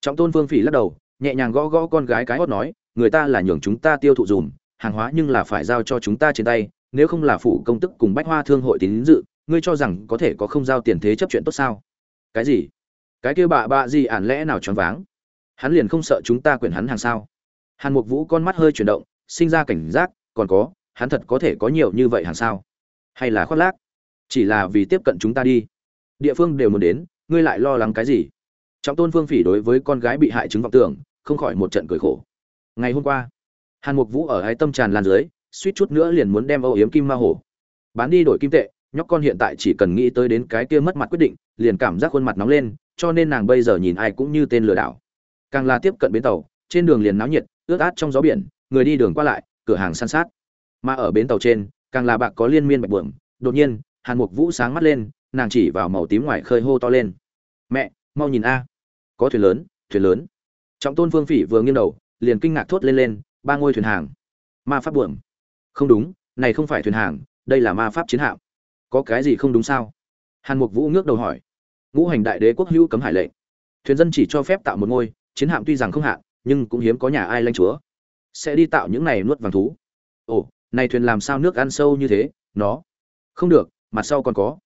Trọng tôn vương phỉ lắc đầu, nhẹ nhàng gõ gõ con gái cái hót nói, người ta là nhường chúng ta tiêu thụ dùm, hàng hóa nhưng là phải giao cho chúng ta trên tay, nếu không là phụ công tức cùng bách hoa thương hội tín dự, ngươi cho rằng có thể có không giao tiền thế chấp chuyện tốt sao? Cái gì? Cái kia bạ bạ gì ản lẽ nào choáng váng? Hắn liền không sợ chúng ta quyển hắn hàng sao? Hàn mục vũ con mắt hơi chuyển động, sinh ra cảnh giác, còn có, hắn thật có thể có nhiều như vậy hàng sao? Hay là khoác lác? Chỉ là vì tiếp cận chúng ta đi. Địa phương đều muốn đến, ngươi lại lo lắng cái gì? Trọng tôn phương phỉ đối với con gái bị hại chứng vọng tưởng, không khỏi một trận cười khổ. Ngày hôm qua, hàn mục vũ ở hai tâm tràn lan dưới, suýt chút nữa liền muốn đem âu yếm kim ma hổ bán đi đổi kim tệ nhóc con hiện tại chỉ cần nghĩ tới đến cái kia mất mặt quyết định, liền cảm giác khuôn mặt nóng lên, cho nên nàng bây giờ nhìn ai cũng như tên lừa đảo. Càng là tiếp cận bến tàu, trên đường liền náo nhiệt, ướt át trong gió biển, người đi đường qua lại, cửa hàng san sát. Mà ở bến tàu trên, càng là bạc có liên miên bạch bượm đột nhiên, hàn mục vũ sáng mắt lên, nàng chỉ vào màu tím ngoài khơi hô to lên. Mẹ, mau nhìn a. Có thuyền lớn thuyền lớn. Trọng tôn phương phỉ vừa nghiêng đầu, liền kinh ngạc thốt lên lên, ba ngôi thuyền hàng. Ma pháp buồm. Không đúng, này không phải thuyền hàng, đây là ma pháp chiến hạm có cái gì không đúng sao? Hàn mục vũ ngước đầu hỏi. Ngũ hành đại đế quốc hữu cấm hải lệnh. Thuyền dân chỉ cho phép tạo một ngôi, chiến hạm tuy rằng không hạ, nhưng cũng hiếm có nhà ai lanh chúa. Sẽ đi tạo những này nuốt vàng thú. Ồ, này thuyền làm sao nước ăn sâu như thế? Nó. Không được, mặt sau còn có.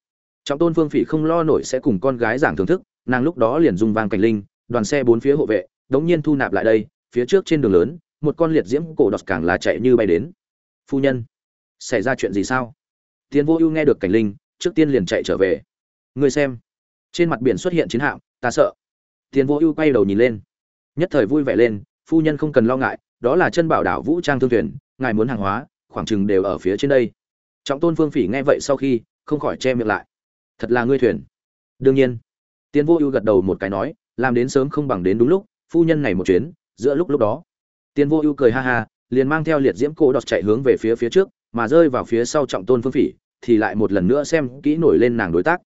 Trọng tôn phương phỉ không lo nổi sẽ cùng con gái giảng thưởng thức, nàng lúc đó liền dùng vàng cảnh linh, đoàn xe bốn phía hộ vệ, đống nhiên thu nạp lại đây, phía trước trên đường lớn, một con liệt diễm cổ đọt càng là chạy như bay đến. Phu nhân, xảy ra chuyện gì sao? Tiến vô ưu nghe được cảnh linh, trước tiên liền chạy trở về. Người xem, trên mặt biển xuất hiện chiến hạm, ta sợ. Tiến vô ưu quay đầu nhìn lên. Nhất thời vui vẻ lên, phu nhân không cần lo ngại, đó là chân bảo đảo vũ trang thương thuyền, ngài muốn hàng hóa, khoảng chừng đều ở phía trên đây. Trọng tôn phương phỉ nghe vậy sau khi, không khỏi che miệng lại. Thật là ngươi thuyền. Đương nhiên. Tiến vô ưu gật đầu một cái nói, làm đến sớm không bằng đến đúng lúc, phu nhân này một chuyến, giữa lúc lúc đó. Tiến vô ưu cười ha ha, liền mang theo liệt diễm cô đọt chạy hướng về phía phía trước, mà rơi vào phía sau trọng tôn phương phỉ thì lại một lần nữa xem kỹ nổi lên nàng đối tác.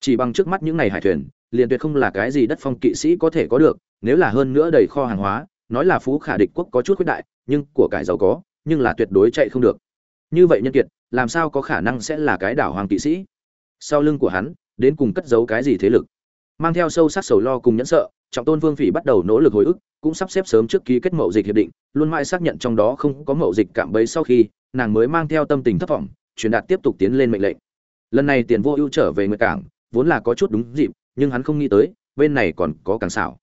Chỉ bằng trước mắt những ngày hải thuyền, liền tuyệt không là cái gì đất phong kỵ sĩ có thể có được, nếu là hơn nữa đầy kho hàng hóa, nói là phú khả địch quốc có chút khuyết đại, nhưng của cải giàu có, nhưng là tuyệt đối chạy không được. Như vậy nhân kiệt, làm sao có khả năng sẽ là cái đảo hoàng kỵ sĩ? Sau lưng của hắn, đến cùng cất giấu cái gì thế lực? Mang theo sâu sắc sầu lo cùng nhẫn sợ, trọng tôn vương phỉ bắt đầu nỗ lực hồi ức, cũng sắp xếp sớm trước ký kết mậu dịch hiệp định, luôn mãi xác nhận trong đó không có mậu dịch cạm bẫy sau khi, nàng mới mang theo tâm tình thất vọng truyền đạt tiếp tục tiến lên mệnh lệnh. Lần này tiền vô ưu trở về nguyệt cảng, vốn là có chút đúng dịp, nhưng hắn không nghĩ tới, bên này còn có càng xảo.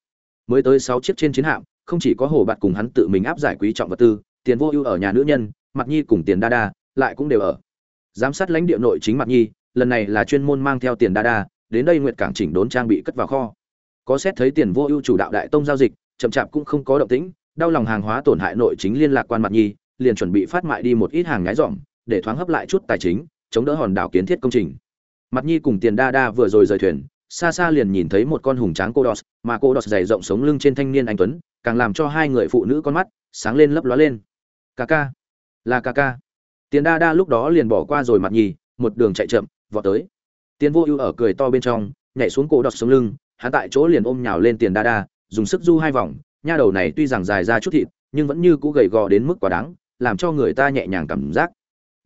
Mới tới sáu chiếc trên chiến hạm, không chỉ có hồ bạt cùng hắn tự mình áp giải quý trọng vật tư, tiền vô ưu ở nhà nữ nhân mặt nhi cùng tiền đa đa lại cũng đều ở. Giám sát lãnh địa nội chính mặt nhi, lần này là chuyên môn mang theo tiền đa đa đến đây nguyệt cảng chỉnh đốn trang bị cất vào kho. Có xét thấy tiền vô ưu chủ đạo đại tông giao dịch, chậm chạp cũng không có động tĩnh, đau lòng hàng hóa tổn hại nội chính liên lạc quan mặt nhi, liền chuẩn bị phát mại đi một ít hàng nhái dỏm để thoáng hấp lại chút tài chính, chống đỡ hòn đảo kiến thiết công trình. Mặt nhi cùng tiền đa đa vừa rồi rời thuyền, xa xa liền nhìn thấy một con hùng tráng cô đọt, mà cô đọt dày rộng sống lưng trên thanh niên anh tuấn, càng làm cho hai người phụ nữ con mắt sáng lên lấp lóa lên. Ca ca, là ca ca. Tiền đa đa lúc đó liền bỏ qua rồi mặt nhi, một đường chạy chậm, vọt tới. Tiền vô ưu ở cười to bên trong, nhảy xuống cô đọt sống lưng, hắn tại chỗ liền ôm nhào lên tiền đa đa, dùng sức du hai vòng, nha đầu này tuy rằng dài ra chút thịt, nhưng vẫn như cũ gầy gò đến mức quá đáng, làm cho người ta nhẹ nhàng cảm giác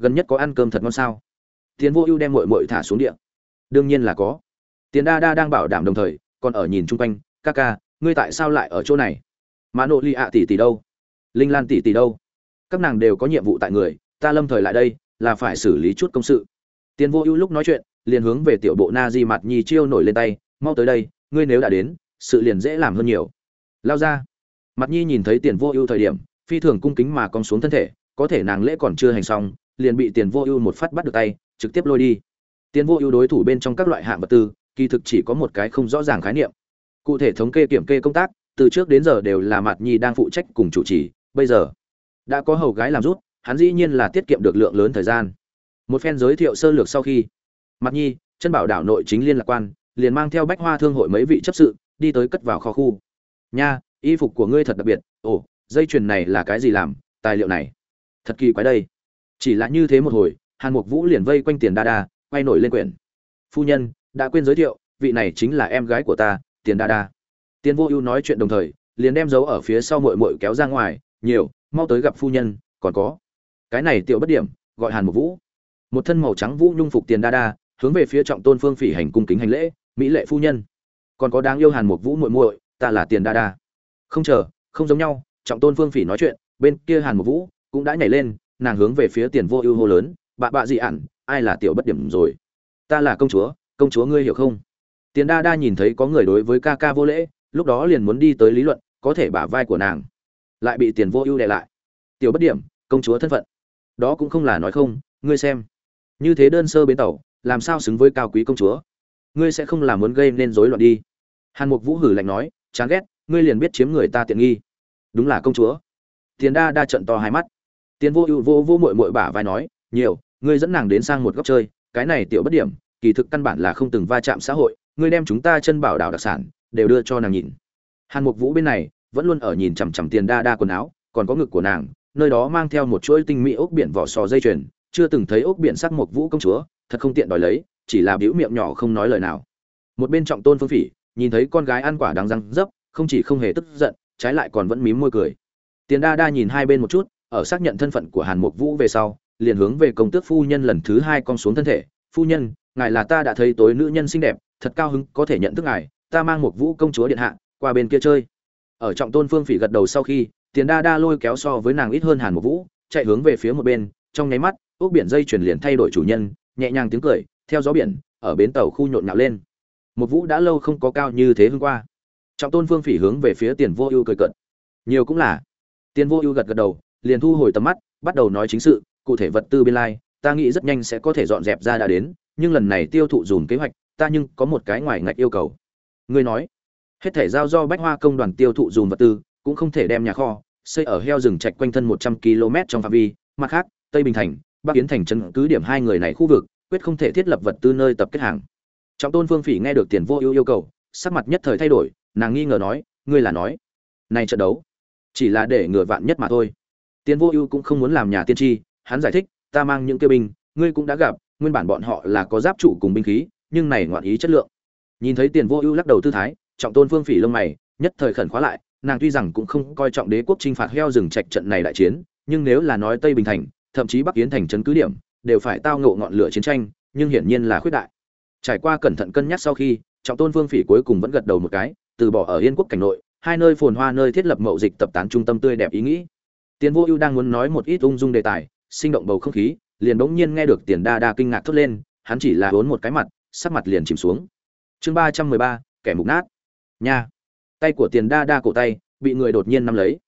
gần nhất có ăn cơm thật ngon sao? Tiến vô ưu đem mội mội thả xuống địa. Đương nhiên là có. Tiền đa đa đang bảo đảm đồng thời, còn ở nhìn chung quanh, ca ca, ngươi tại sao lại ở chỗ này? Mà nội ly ạ tỷ tỷ đâu? Linh lan tỷ tỷ đâu? Các nàng đều có nhiệm vụ tại người, ta lâm thời lại đây, là phải xử lý chút công sự. Tiền vô ưu lúc nói chuyện, liền hướng về tiểu bộ na di mặt nhi chiêu nổi lên tay, mau tới đây, ngươi nếu đã đến, sự liền dễ làm hơn nhiều. Lao ra. Mặt nhi nhìn thấy tiền vô ưu thời điểm, phi thường cung kính mà cong xuống thân thể, có thể nàng lễ còn chưa hành xong liền bị tiền vô ưu một phát bắt được tay, trực tiếp lôi đi. Tiền vô ưu đối thủ bên trong các loại hạng vật tư, kỳ thực chỉ có một cái không rõ ràng khái niệm. Cụ thể thống kê kiểm kê công tác, từ trước đến giờ đều là Mạt nhi đang phụ trách cùng chủ trì, bây giờ đã có hầu gái làm rút, hắn dĩ nhiên là tiết kiệm được lượng lớn thời gian. Một phen giới thiệu sơ lược sau khi mặt nhi, chân bảo đảo nội chính liên lạc quan, liền mang theo bách hoa thương hội mấy vị chấp sự, đi tới cất vào kho khu. Nha, y phục của ngươi thật đặc biệt. Ồ, dây chuyền này là cái gì làm? Tài liệu này. Thật kỳ quái đây chỉ là như thế một hồi, hàn mục vũ liền vây quanh tiền đa đa, quay nổi lên quyển. Phu nhân, đã quên giới thiệu, vị này chính là em gái của ta, tiền đa đa. Tiền vô ưu nói chuyện đồng thời, liền đem dấu ở phía sau mội mội kéo ra ngoài, nhiều, mau tới gặp phu nhân, còn có. Cái này tiểu bất điểm, gọi hàn mục vũ. Một thân màu trắng vũ nhung phục tiền đa đa, hướng về phía trọng tôn phương phỉ hành cung kính hành lễ, mỹ lệ phu nhân. Còn có đáng yêu hàn mục vũ muội muội, ta là tiền đa đa. Không chờ, không giống nhau, trọng tôn phương phỉ nói chuyện, bên kia hàn mục vũ cũng đã nhảy lên nàng hướng về phía tiền vô ưu hô lớn, bạ bạ gì ản, ai là tiểu bất điểm rồi? Ta là công chúa công chúa ngươi hiểu không? Tiền đa đa nhìn thấy có người đối với ca ca vô lễ, lúc đó liền muốn đi tới lý luận, có thể bả vai của nàng, lại bị tiền vô ưu đè lại. Tiểu bất điểm, công chúa thân phận, đó cũng không là nói không, ngươi xem. Như thế đơn sơ bến tàu, làm sao xứng với cao quý công chúa? Ngươi sẽ không làm muốn gây nên rối loạn đi. Hàn mục vũ hử lạnh nói, chán ghét, ngươi liền biết chiếm người ta tiện nghi. Đúng là công chúa. Tiền đa đa trận to hai mắt tiền vô ưu vô vô muội muội bả vai nói, nhiều, ngươi dẫn nàng đến sang một góc chơi, cái này tiểu bất điểm, kỳ thực căn bản là không từng va chạm xã hội, ngươi đem chúng ta chân bảo đảo đặc sản, đều đưa cho nàng nhìn. Hàn mục vũ bên này vẫn luôn ở nhìn chằm chằm tiền đa đa quần áo, còn có ngực của nàng, nơi đó mang theo một chuỗi tinh mỹ ốc biển vỏ sò dây chuyền, chưa từng thấy ốc biển sắc mục vũ công chúa, thật không tiện đòi lấy, chỉ là bĩu miệng nhỏ không nói lời nào. Một bên trọng tôn phương phỉ, nhìn thấy con gái ăn quả đáng răng dấp, không chỉ không hề tức giận, trái lại còn vẫn mím môi cười. Tiền đa đa nhìn hai bên một chút ở xác nhận thân phận của hàn mục vũ về sau, liền hướng về công tước phu nhân lần thứ hai con xuống thân thể. Phu nhân, ngài là ta đã thấy tối nữ nhân xinh đẹp, thật cao hứng, có thể nhận thức ngài, ta mang một vũ công chúa điện hạ, qua bên kia chơi. Ở trọng tôn phương phỉ gật đầu sau khi, tiền đa đa lôi kéo so với nàng ít hơn hàn một vũ, chạy hướng về phía một bên, trong nháy mắt, ốc biển dây chuyển liền thay đổi chủ nhân, nhẹ nhàng tiếng cười, theo gió biển, ở bến tàu khu nhộn nhạo lên. Một vũ đã lâu không có cao như thế hôm qua. Trọng tôn phương phỉ hướng về phía tiền vô ưu cười cận nhiều cũng là. Tiền vô ưu gật gật đầu liền thu hồi tầm mắt, bắt đầu nói chính sự, cụ thể vật tư biên lai, ta nghĩ rất nhanh sẽ có thể dọn dẹp ra đã đến, nhưng lần này tiêu thụ dùm kế hoạch, ta nhưng có một cái ngoài ngạch yêu cầu. Ngươi nói, hết thể giao do bách hoa công đoàn tiêu thụ dùm vật tư, cũng không thể đem nhà kho, xây ở heo rừng trạch quanh thân một trăm km trong phạm vi, mặt khác, tây bình thành, bắc yến thành chân cứ điểm hai người này khu vực, quyết không thể thiết lập vật tư nơi tập kết hàng. Trọng tôn phương phỉ nghe được tiền vô ưu yêu cầu, sắc mặt nhất thời thay đổi, nàng nghi ngờ nói, ngươi là nói, này trận đấu chỉ là để ngừa vạn nhất mà thôi tiền vô ưu cũng không muốn làm nhà tiên tri, hắn giải thích, ta mang những kêu binh, ngươi cũng đã gặp, nguyên bản bọn họ là có giáp trụ cùng binh khí, nhưng này ngoạn ý chất lượng. Nhìn thấy tiền vô ưu lắc đầu tư thái, trọng tôn phương phỉ lông mày, nhất thời khẩn khóa lại, nàng tuy rằng cũng không coi trọng đế quốc chinh phạt heo rừng trạch trận này đại chiến, nhưng nếu là nói tây bình thành, thậm chí bắc yến thành trấn cứ điểm, đều phải tao ngộ ngọn lửa chiến tranh, nhưng hiển nhiên là khuyết đại. Trải qua cẩn thận cân nhắc sau khi, trọng tôn phương phỉ cuối cùng vẫn gật đầu một cái, từ bỏ ở yên quốc cảnh nội, hai nơi phồn hoa nơi thiết lập mậu dịch tập tán trung tâm tươi đẹp ý nghĩ tiền vô ưu đang muốn nói một ít ung dung đề tài, sinh động bầu không khí, liền bỗng nhiên nghe được tiền đa đa kinh ngạc thốt lên, hắn chỉ là uốn một cái mặt, sắc mặt liền chìm xuống. Chương ba trăm mười ba, kẻ mục nát. Nha. Tay của tiền đa đa cổ tay, bị người đột nhiên nắm lấy.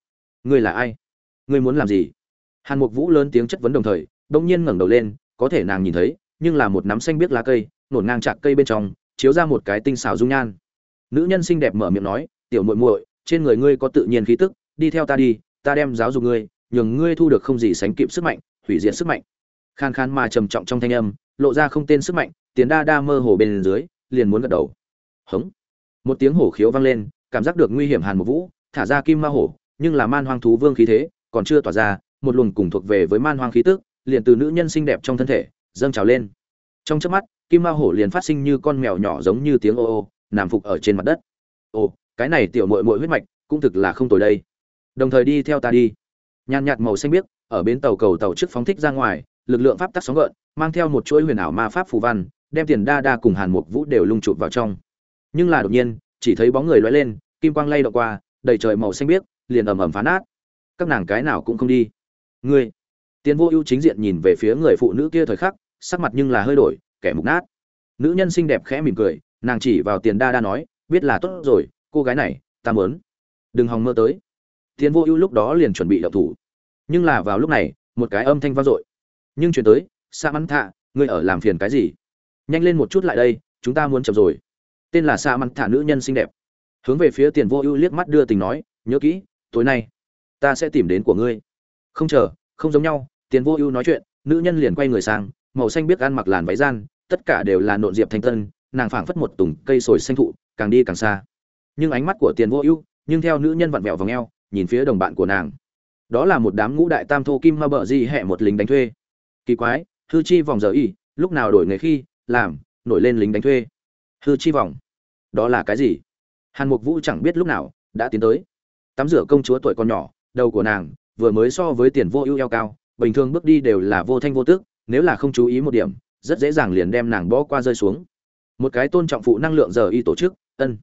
Ngươi là ai? Ngươi muốn làm gì? Hàn mục vũ lớn tiếng chất vấn đồng thời, bỗng nhiên ngẩng đầu lên, có thể nàng nhìn thấy, nhưng là một nắm xanh biếc lá cây, nổn ngang chạc cây bên trong, chiếu ra một cái tinh xảo dung nhan. Nữ nhân xinh đẹp mở miệng nói, tiểu muội muội, trên người ngươi có tự nhiên khí tức, đi theo ta đi ta đem giáo dục ngươi, nhường ngươi thu được không gì sánh kịp sức mạnh, hủy diệt sức mạnh. Khan khan mà trầm trọng trong thanh âm, lộ ra không tên sức mạnh, tiền đa đa mơ hồ bên dưới, liền muốn gật đầu. Hống. Một tiếng hổ khiếu vang lên, cảm giác được nguy hiểm hàn một vũ, thả ra kim ma hổ, nhưng là man hoang thú vương khí thế, còn chưa tỏa ra, một luồng cùng thuộc về với man hoang khí tức, liền từ nữ nhân xinh đẹp trong thân thể, dâng trào lên. Trong chớp mắt, kim ma hổ liền phát sinh như con mèo nhỏ giống như tiếng ô ô, nằm phục ở trên mặt đất. Ồ, cái này tiểu muội muội huyết mạch, cũng thực là không tồi đây đồng thời đi theo ta đi. Nhàn nhạt màu xanh biếc, ở bến tàu cầu tàu trước phóng thích ra ngoài, lực lượng pháp tắc sóng gợn, mang theo một chuỗi huyền ảo ma pháp phù văn, đem tiền đa đa cùng hàn mục vũ đều lung chụp vào trong. Nhưng là đột nhiên, chỉ thấy bóng người loay lên, kim quang lay động qua, đầy trời màu xanh biếc, liền ầm ầm phá nát. Các nàng cái nào cũng không đi. Ngươi. Tiền vô ưu chính diện nhìn về phía người phụ nữ kia thời khắc, sắc mặt nhưng là hơi đổi, kẻ mục nát. Nữ nhân xinh đẹp khẽ mỉm cười, nàng chỉ vào tiền đa đa nói, biết là tốt rồi, cô gái này, ta mớn đừng hòng mơ tới tiền vô ưu lúc đó liền chuẩn bị động thủ. Nhưng là vào lúc này, một cái âm thanh vang dội. Nhưng chuyển tới, sa Mãn thạ, ngươi ở làm phiền cái gì? Nhanh lên một chút lại đây, chúng ta muốn chậm rồi. Tên là sa Mãn thạ nữ nhân xinh đẹp. Hướng về phía tiền vô ưu liếc mắt đưa tình nói, nhớ kỹ, tối nay, ta sẽ tìm đến của ngươi. Không chờ, không giống nhau. Tiền vô ưu nói chuyện, nữ nhân liền quay người sang, màu xanh biết ăn mặc làn váy gian, tất cả đều là nộn diệp thanh tân, nàng phảng phất một tùng cây sồi xanh thụ, càng đi càng xa. Nhưng ánh mắt của tiền vô ưu, nhưng theo nữ nhân vặn vẹo vòng eo nhìn phía đồng bạn của nàng. Đó là một đám ngũ đại tam thô kim ma bợ di hẹ một lính đánh thuê. Kỳ quái, hư chi vòng giờ y, lúc nào đổi nghề khi, làm, nổi lên lính đánh thuê. Hư chi vòng, đó là cái gì? Hàn mục vũ chẳng biết lúc nào đã tiến tới. Tắm rửa công chúa tuổi còn nhỏ, đầu của nàng vừa mới so với tiền vô ưu eo cao, bình thường bước đi đều là vô thanh vô tức nếu là không chú ý một điểm, rất dễ dàng liền đem nàng bỏ qua rơi xuống. Một cái tôn trọng phụ năng lượng giờ y tổ chức, ân.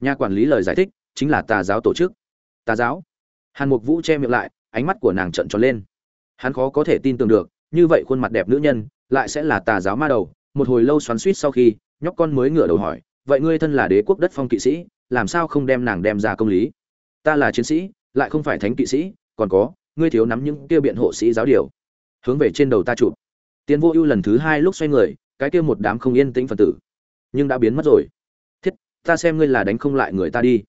Nhà quản lý lời giải thích chính là tà giáo tổ chức. Tà giáo? Hàn mục vũ che miệng lại, ánh mắt của nàng trợn tròn lên. Hắn khó có thể tin tưởng được, như vậy khuôn mặt đẹp nữ nhân, lại sẽ là tà giáo ma đầu. Một hồi lâu xoắn suýt sau khi, nhóc con mới ngửa đầu hỏi, vậy ngươi thân là đế quốc đất phong kỵ sĩ, làm sao không đem nàng đem ra công lý? Ta là chiến sĩ, lại không phải thánh kỵ sĩ, còn có, ngươi thiếu nắm những kia biện hộ sĩ giáo điều. Hướng về trên đầu ta chụp. Tiến vô ưu lần thứ hai lúc xoay người, cái kia một đám không yên tĩnh phần tử. Nhưng đã biến mất rồi. Thiết, ta xem ngươi là đánh không lại người ta đi.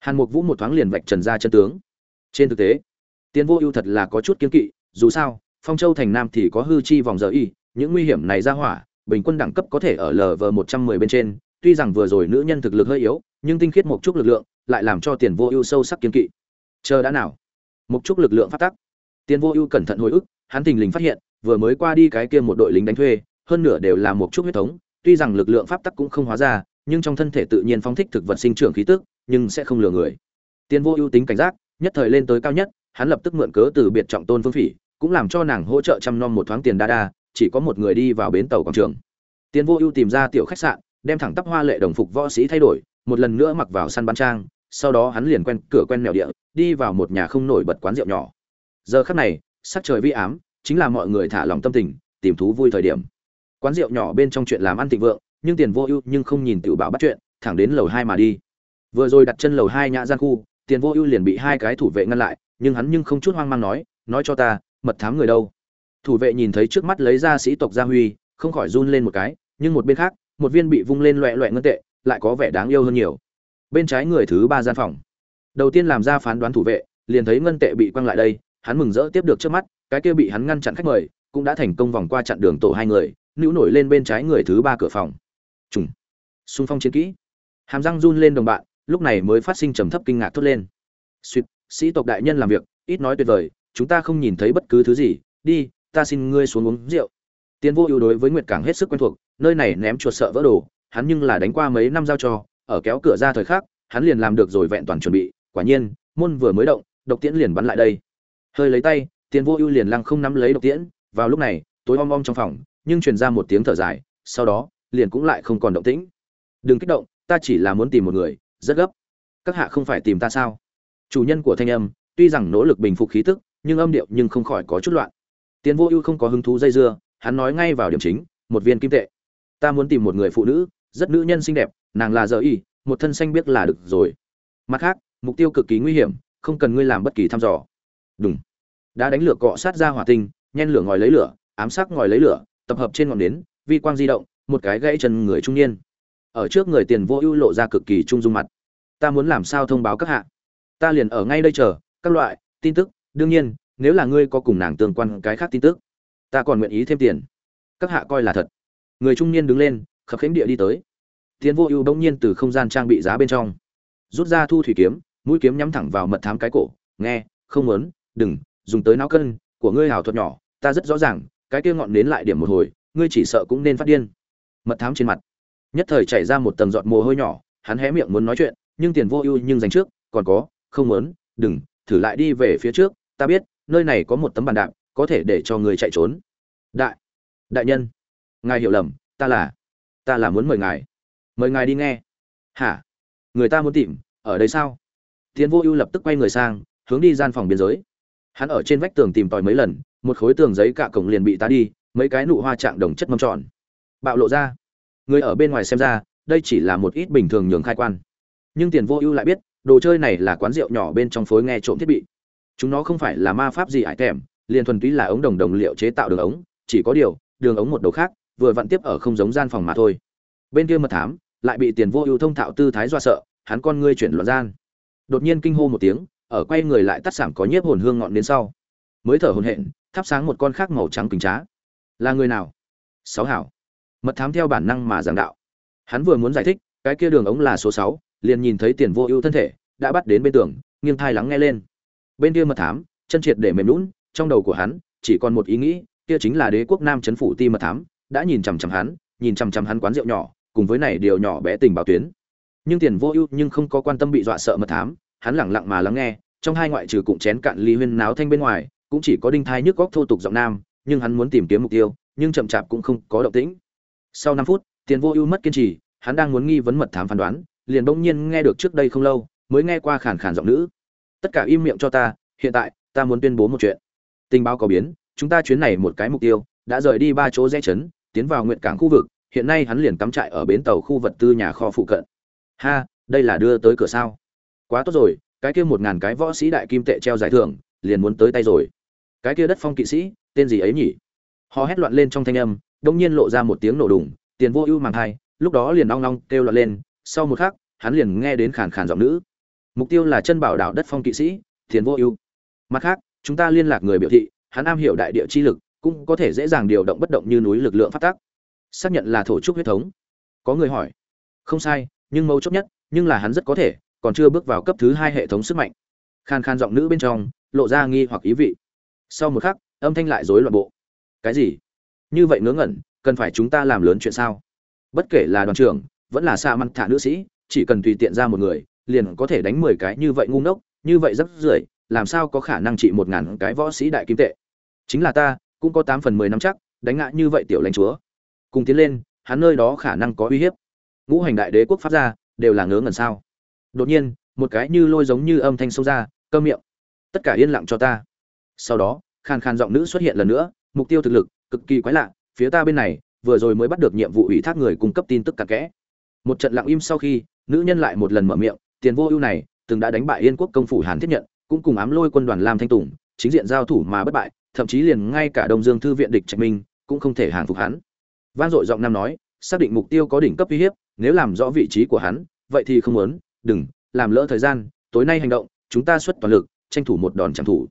Hàn mục vũ một thoáng liền vạch trần ra chân tướng trên thực tế tiến vô ưu thật là có chút kiên kỵ, dù sao, phong châu thành nam thì có hư chi vòng giờ y, những nguy hiểm này ra hỏa, bình quân đẳng cấp có thể ở lv một trăm mười bên trên, tuy rằng vừa rồi nữ nhân thực lực hơi yếu, nhưng tinh khiết một chút lực lượng lại làm cho tiền vô ưu sâu sắc kiên kỵ. Chờ đã nào? Một chút lực lượng phát tắc tiền vô ưu cẩn thận hồi ức, hắn thình lình phát hiện, vừa mới qua đi cái kia một đội lính đánh thuê, hơn nửa đều là một chút huyết thống, tuy rằng lực lượng pháp tắc cũng không hóa ra, nhưng trong thân thể tự nhiên phóng thích thực vật sinh trưởng khí tức, nhưng sẽ không lừa người. Tiền vô ưu tính cảnh giác nhất thời lên tới cao nhất, hắn lập tức mượn cớ từ biệt trọng tôn phương phỉ, cũng làm cho nàng hỗ trợ chăm nom một thoáng tiền đa đa, chỉ có một người đi vào bến tàu quảng trường. Tiền vô ưu tìm ra tiểu khách sạn, đem thẳng tắp hoa lệ đồng phục võ sĩ thay đổi, một lần nữa mặc vào săn bán trang, sau đó hắn liền quen cửa quen mèo địa, đi vào một nhà không nổi bật quán rượu nhỏ. Giờ khắc này, sắc trời vi ám, chính là mọi người thả lòng tâm tình, tìm thú vui thời điểm. Quán rượu nhỏ bên trong chuyện làm ăn thịnh vượng, nhưng tiền vô ưu nhưng không nhìn tiểu bảo bắt chuyện, thẳng đến lầu hai mà đi. Vừa rồi đặt chân lầu hai nhã gian khu tiền vô ưu liền bị hai cái thủ vệ ngăn lại, nhưng hắn nhưng không chút hoang mang nói nói cho ta, mật thám người đâu? Thủ vệ nhìn thấy trước mắt lấy ra sĩ tộc gia huy, không khỏi run lên một cái, nhưng một bên khác, một viên bị vung lên loẹ loẹ ngân tệ, lại có vẻ đáng yêu hơn nhiều. Bên trái người thứ ba gian phòng. Đầu tiên làm ra phán đoán thủ vệ, liền thấy ngân tệ bị quăng lại đây, hắn mừng rỡ tiếp được trước mắt, cái kia bị hắn ngăn chặn khách mời, cũng đã thành công vòng qua chặn đường tổ hai người, nữu nổi lên bên trái người thứ ba cửa phòng. Trùng. Xung phong chiến kỹ. Hàm răng run lên đồng bạn lúc này mới phát sinh trầm thấp kinh ngạc thốt lên suýt sĩ tộc đại nhân làm việc ít nói tuyệt vời chúng ta không nhìn thấy bất cứ thứ gì đi ta xin ngươi xuống uống rượu tiến Vô Ưu đối với Nguyệt Cảng hết sức quen thuộc, nơi này ném chuột sợ vỡ đồ, hắn nhưng là đánh qua mấy năm giao cho, ở kéo cửa ra thời khắc, hắn liền làm được rồi vẹn toàn chuẩn bị, quả nhiên, môn vừa mới động, độc tiễn liền bắn lại đây. Hơi lấy tay, tiến Vô Ưu liền lăng không nắm lấy độc tiễn, vào lúc này, tối om om trong phòng, nhưng truyền ra một tiếng thở dài, sau đó, liền cũng lại không còn động tĩnh. Đừng kích động, ta chỉ là muốn tìm một người, rất gấp. Các hạ không phải tìm ta sao? Chủ nhân của thanh âm, tuy rằng nỗ lực bình phục khí tức, nhưng âm điệu nhưng không khỏi có chút loạn. Tiền Vô Ưu không có hứng thú dây dưa, hắn nói ngay vào điểm chính, một viên kim tệ. Ta muốn tìm một người phụ nữ, rất nữ nhân xinh đẹp, nàng là giờ y, một thân xanh biết là được rồi. Mặt khác, mục tiêu cực kỳ nguy hiểm, không cần ngươi làm bất kỳ thăm dò. Đúng. Đã đánh lửa cọ sát ra hỏa tinh, nhen lửa ngòi lấy lửa, ám sát ngòi lấy lửa, tập hợp trên ngọn nến, vi quang di động, một cái gãy chân người trung niên. Ở trước người Tiền Vô Ưu lộ ra cực kỳ trung dung mặt. Ta muốn làm sao thông báo các hạ? Ta liền ở ngay đây chờ, các loại tin tức, đương nhiên, nếu là ngươi có cùng nàng tương quan cái khác tin tức, ta còn nguyện ý thêm tiền. Các hạ coi là thật. Người trung niên đứng lên, khập khiễng địa đi tới. Tiền Vô Ưu bỗng nhiên từ không gian trang bị giá bên trong, rút ra thu thủy kiếm, mũi kiếm nhắm thẳng vào mật thám cái cổ, nghe, không muốn, đừng dùng tới não cân của ngươi hào thuật nhỏ, ta rất rõ ràng, cái kia ngọn nến lại điểm một hồi, ngươi chỉ sợ cũng nên phát điên. Mật thám trên mặt, nhất thời chảy ra một tầng giọt mồ hôi nhỏ, hắn hé miệng muốn nói chuyện, nhưng Tiền Vô Ưu nhưng dành trước, còn có, không muốn, đừng, thử lại đi về phía trước, ta biết, nơi này có một tấm bàn đạp, có thể để cho người chạy trốn. Đại, đại nhân, ngài hiểu lầm, ta là, ta là muốn mời ngài, mời ngài đi nghe. Hả? Người ta muốn tìm, ở đây sao? Tiến Vô Ưu lập tức quay người sang, hướng đi gian phòng biên giới. Hắn ở trên vách tường tìm tòi mấy lần, một khối tường giấy cạ cổng liền bị tá đi, mấy cái nụ hoa trạng đồng chất mâm tròn, bạo lộ ra. Người ở bên ngoài xem ra, đây chỉ là một ít bình thường nhường khai quan. Nhưng Tiền Vô Ưu lại biết, đồ chơi này là quán rượu nhỏ bên trong phối nghe trộm thiết bị. Chúng nó không phải là ma pháp gì ải thèm, liền thuần túy là ống đồng đồng liệu chế tạo đường ống chỉ có điều đường ống một đầu khác vừa vặn tiếp ở không giống gian phòng mà thôi. Bên kia mật thám lại bị tiền vô ưu thông thạo tư thái do sợ hắn con ngươi chuyển loạn gian. Đột nhiên kinh hô một tiếng ở quay người lại tắt sảm có nhiếp hồn hương ngọn đến sau. Mới thở hồn hện thắp sáng một con khác màu trắng kính trá. Là người nào? Sáu hảo mật thám theo bản năng mà giảng đạo. Hắn vừa muốn giải thích, cái kia đường ống là số sáu, liền nhìn thấy tiền vô ưu thân thể, đã bắt đến bên tường, nghiêng thai lắng nghe lên. Bên kia mật thám, chân triệt để mềm lún trong đầu của hắn, chỉ còn một ý nghĩ, kia chính là đế quốc nam chấn phủ ti mật thám, đã nhìn chằm chằm hắn, nhìn chằm chằm hắn quán rượu nhỏ, cùng với này điều nhỏ bé tình báo tuyến. Nhưng tiền vô ưu nhưng không có quan tâm bị dọa sợ mật thám, hắn lẳng lặng mà lắng nghe, trong hai ngoại trừ cụm chén cạn ly huyên náo thanh bên ngoài, cũng chỉ có đinh thai nhức góc thô tục giọng nam, nhưng hắn muốn tìm kiếm mục tiêu, nhưng chậm chạp cũng không có động tĩnh sau năm phút, tiền vô ưu mất kiên trì, hắn đang muốn nghi vấn mật thám phán đoán, liền bỗng nhiên nghe được trước đây không lâu, mới nghe qua khàn khàn giọng nữ. Tất cả im miệng cho ta, hiện tại, ta muốn tuyên bố một chuyện. Tình báo có biến, chúng ta chuyến này một cái mục tiêu, đã rời đi ba chỗ rẽ chấn, tiến vào nguyện cảng khu vực, hiện nay hắn liền cắm trại ở bến tàu khu vật tư nhà kho phụ cận. Ha, đây là đưa tới cửa sao? Quá tốt rồi, cái kia một ngàn cái võ sĩ đại kim tệ treo giải thưởng, liền muốn tới tay rồi. Cái kia đất phong kỵ sĩ, tên gì ấy nhỉ? Họ hét loạn lên trong thanh âm đông nhiên lộ ra một tiếng nổ đùng, tiền vô ưu màng thai, lúc đó liền long long kêu loạn lên, sau một khắc, hắn liền nghe đến khàn khàn giọng nữ. Mục tiêu là chân bảo đảo đất phong kỵ sĩ, tiền vô ưu. Mặt khác, chúng ta liên lạc người biểu thị, hắn am hiểu đại địa chi lực, cũng có thể dễ dàng điều động bất động như núi lực lượng phát tác. Xác nhận là thổ trúc huyết thống. Có người hỏi. Không sai, nhưng mấu chốt nhất, nhưng là hắn rất có thể, còn chưa bước vào cấp thứ hai hệ thống sức mạnh. Khan khan giọng nữ bên trong, lộ ra nghi hoặc ý vị. Sau một khắc, âm thanh lại rối loạn bộ cái gì? Như vậy ngớ ngẩn, cần phải chúng ta làm lớn chuyện sao? Bất kể là đoàn trưởng, vẫn là xa măng thả nữ sĩ, chỉ cần tùy tiện ra một người, liền có thể đánh mười cái như vậy ngu ngốc, như vậy rất rưởi, làm sao có khả năng trị một ngàn cái võ sĩ đại kim tệ? Chính là ta, cũng có tám phần mười năm chắc, đánh ngã như vậy tiểu lãnh chúa. Cùng tiến lên, hắn nơi đó khả năng có uy hiếp. Ngũ hành đại đế quốc phát ra đều là ngớ ngẩn sao? Đột nhiên, một cái như lôi giống như âm thanh sâu ra cơm miệng. Tất cả yên lặng cho ta. Sau đó, khàn khàn giọng nữ xuất hiện lần nữa mục tiêu thực lực cực kỳ quái lạ, phía ta bên này, vừa rồi mới bắt được nhiệm vụ ủy thác người cung cấp tin tức cặn kẽ. Một trận lặng im sau khi, nữ nhân lại một lần mở miệng, tiền vô ưu này, từng đã đánh bại yên quốc công phủ hàn thiết nhận, cũng cùng ám lôi quân đoàn lam thanh tùng, chính diện giao thủ mà bất bại, thậm chí liền ngay cả đông dương thư viện địch trạch minh cũng không thể hàng phục hắn. Van dội giọng nam nói, xác định mục tiêu có đỉnh cấp uy hiếp, nếu làm rõ vị trí của hắn, vậy thì không muốn, đừng, làm lỡ thời gian, tối nay hành động, chúng ta xuất toàn lực, tranh thủ một đòn trang thủ.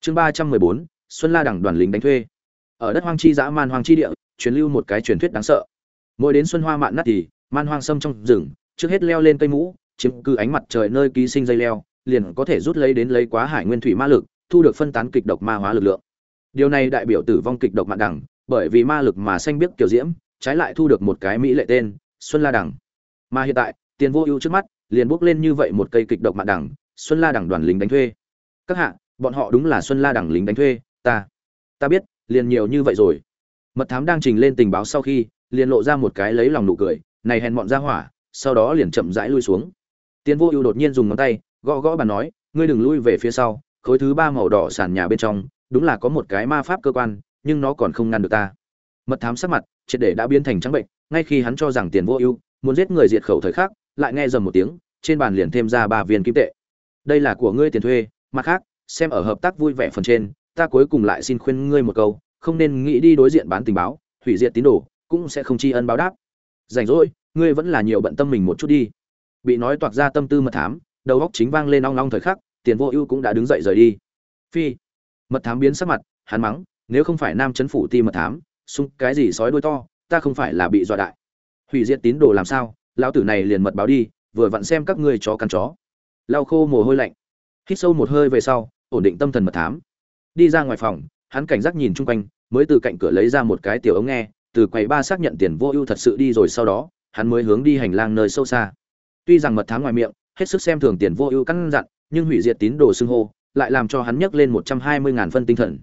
Chương ba trăm mười bốn, xuân la đẳng đoàn lính đánh thuê ở đất hoang chi dã man hoang chi địa, truyền lưu một cái truyền thuyết đáng sợ. Mỗi đến xuân hoa mạn nát thì, man hoang sâm trong rừng, trước hết leo lên cây mũ, chiếm cứ ánh mặt trời nơi ký sinh dây leo, liền có thể rút lấy đến lấy quá hải nguyên thủy ma lực, thu được phân tán kịch độc ma hóa lực lượng. Điều này đại biểu tử vong kịch độc mạng đẳng, bởi vì ma lực mà xanh biết kiểu diễm, trái lại thu được một cái mỹ lệ tên, xuân la đẳng. Mà hiện tại, tiền vô ưu trước mắt, liền bước lên như vậy một cây kịch độc mạng đẳng, xuân la đẳng đoàn lính đánh thuê. Các hạ, bọn họ đúng là xuân la đẳng lính đánh thuê, ta. Ta biết liền nhiều như vậy rồi. Mật thám đang trình lên tình báo sau khi, liền lộ ra một cái lấy lòng nụ cười, này hèn mọn ra hỏa, sau đó liền chậm rãi lui xuống. Tiền vô ưu đột nhiên dùng ngón tay, gõ gõ bàn nói, ngươi đừng lui về phía sau, khối thứ ba màu đỏ sàn nhà bên trong, đúng là có một cái ma pháp cơ quan, nhưng nó còn không ngăn được ta. Mật thám sắc mặt, triệt để đã biến thành trắng bệnh, ngay khi hắn cho rằng tiền vô ưu muốn giết người diệt khẩu thời khắc, lại nghe dầm một tiếng, trên bàn liền thêm ra ba viên kim tệ. Đây là của ngươi tiền thuê, mặt khác, xem ở hợp tác vui vẻ phần trên ta cuối cùng lại xin khuyên ngươi một câu, không nên nghĩ đi đối diện bán tình báo, hủy diệt tín đồ, cũng sẽ không tri ân báo đáp. Rảnh rỗi, ngươi vẫn là nhiều bận tâm mình một chút đi. Bị nói toạc ra tâm tư mật thám, đầu góc chính vang lên long long thời khắc, tiền vô ưu cũng đã đứng dậy rời đi. Phi, mật thám biến sắc mặt, hắn mắng, nếu không phải nam chấn phủ ti mật thám sung cái gì sói đuôi to, ta không phải là bị dọa đại. Hủy diệt tín đồ làm sao? Lão tử này liền mật báo đi, vừa vặn xem các ngươi chó căn chó. Lau khô mồ hôi lạnh. Hít sâu một hơi về sau, ổn định tâm thần mật thám đi ra ngoài phòng, hắn cảnh giác nhìn chung quanh, mới từ cạnh cửa lấy ra một cái tiểu ống nghe, từ quầy ba xác nhận tiền vô ưu thật sự đi rồi sau đó, hắn mới hướng đi hành lang nơi sâu xa. Tuy rằng mật thám ngoài miệng, hết sức xem thường tiền vô ưu căn dặn, nhưng hủy diệt tín đồ xưng hô, lại làm cho hắn nhấc lên một trăm hai mươi ngàn phân tinh thần.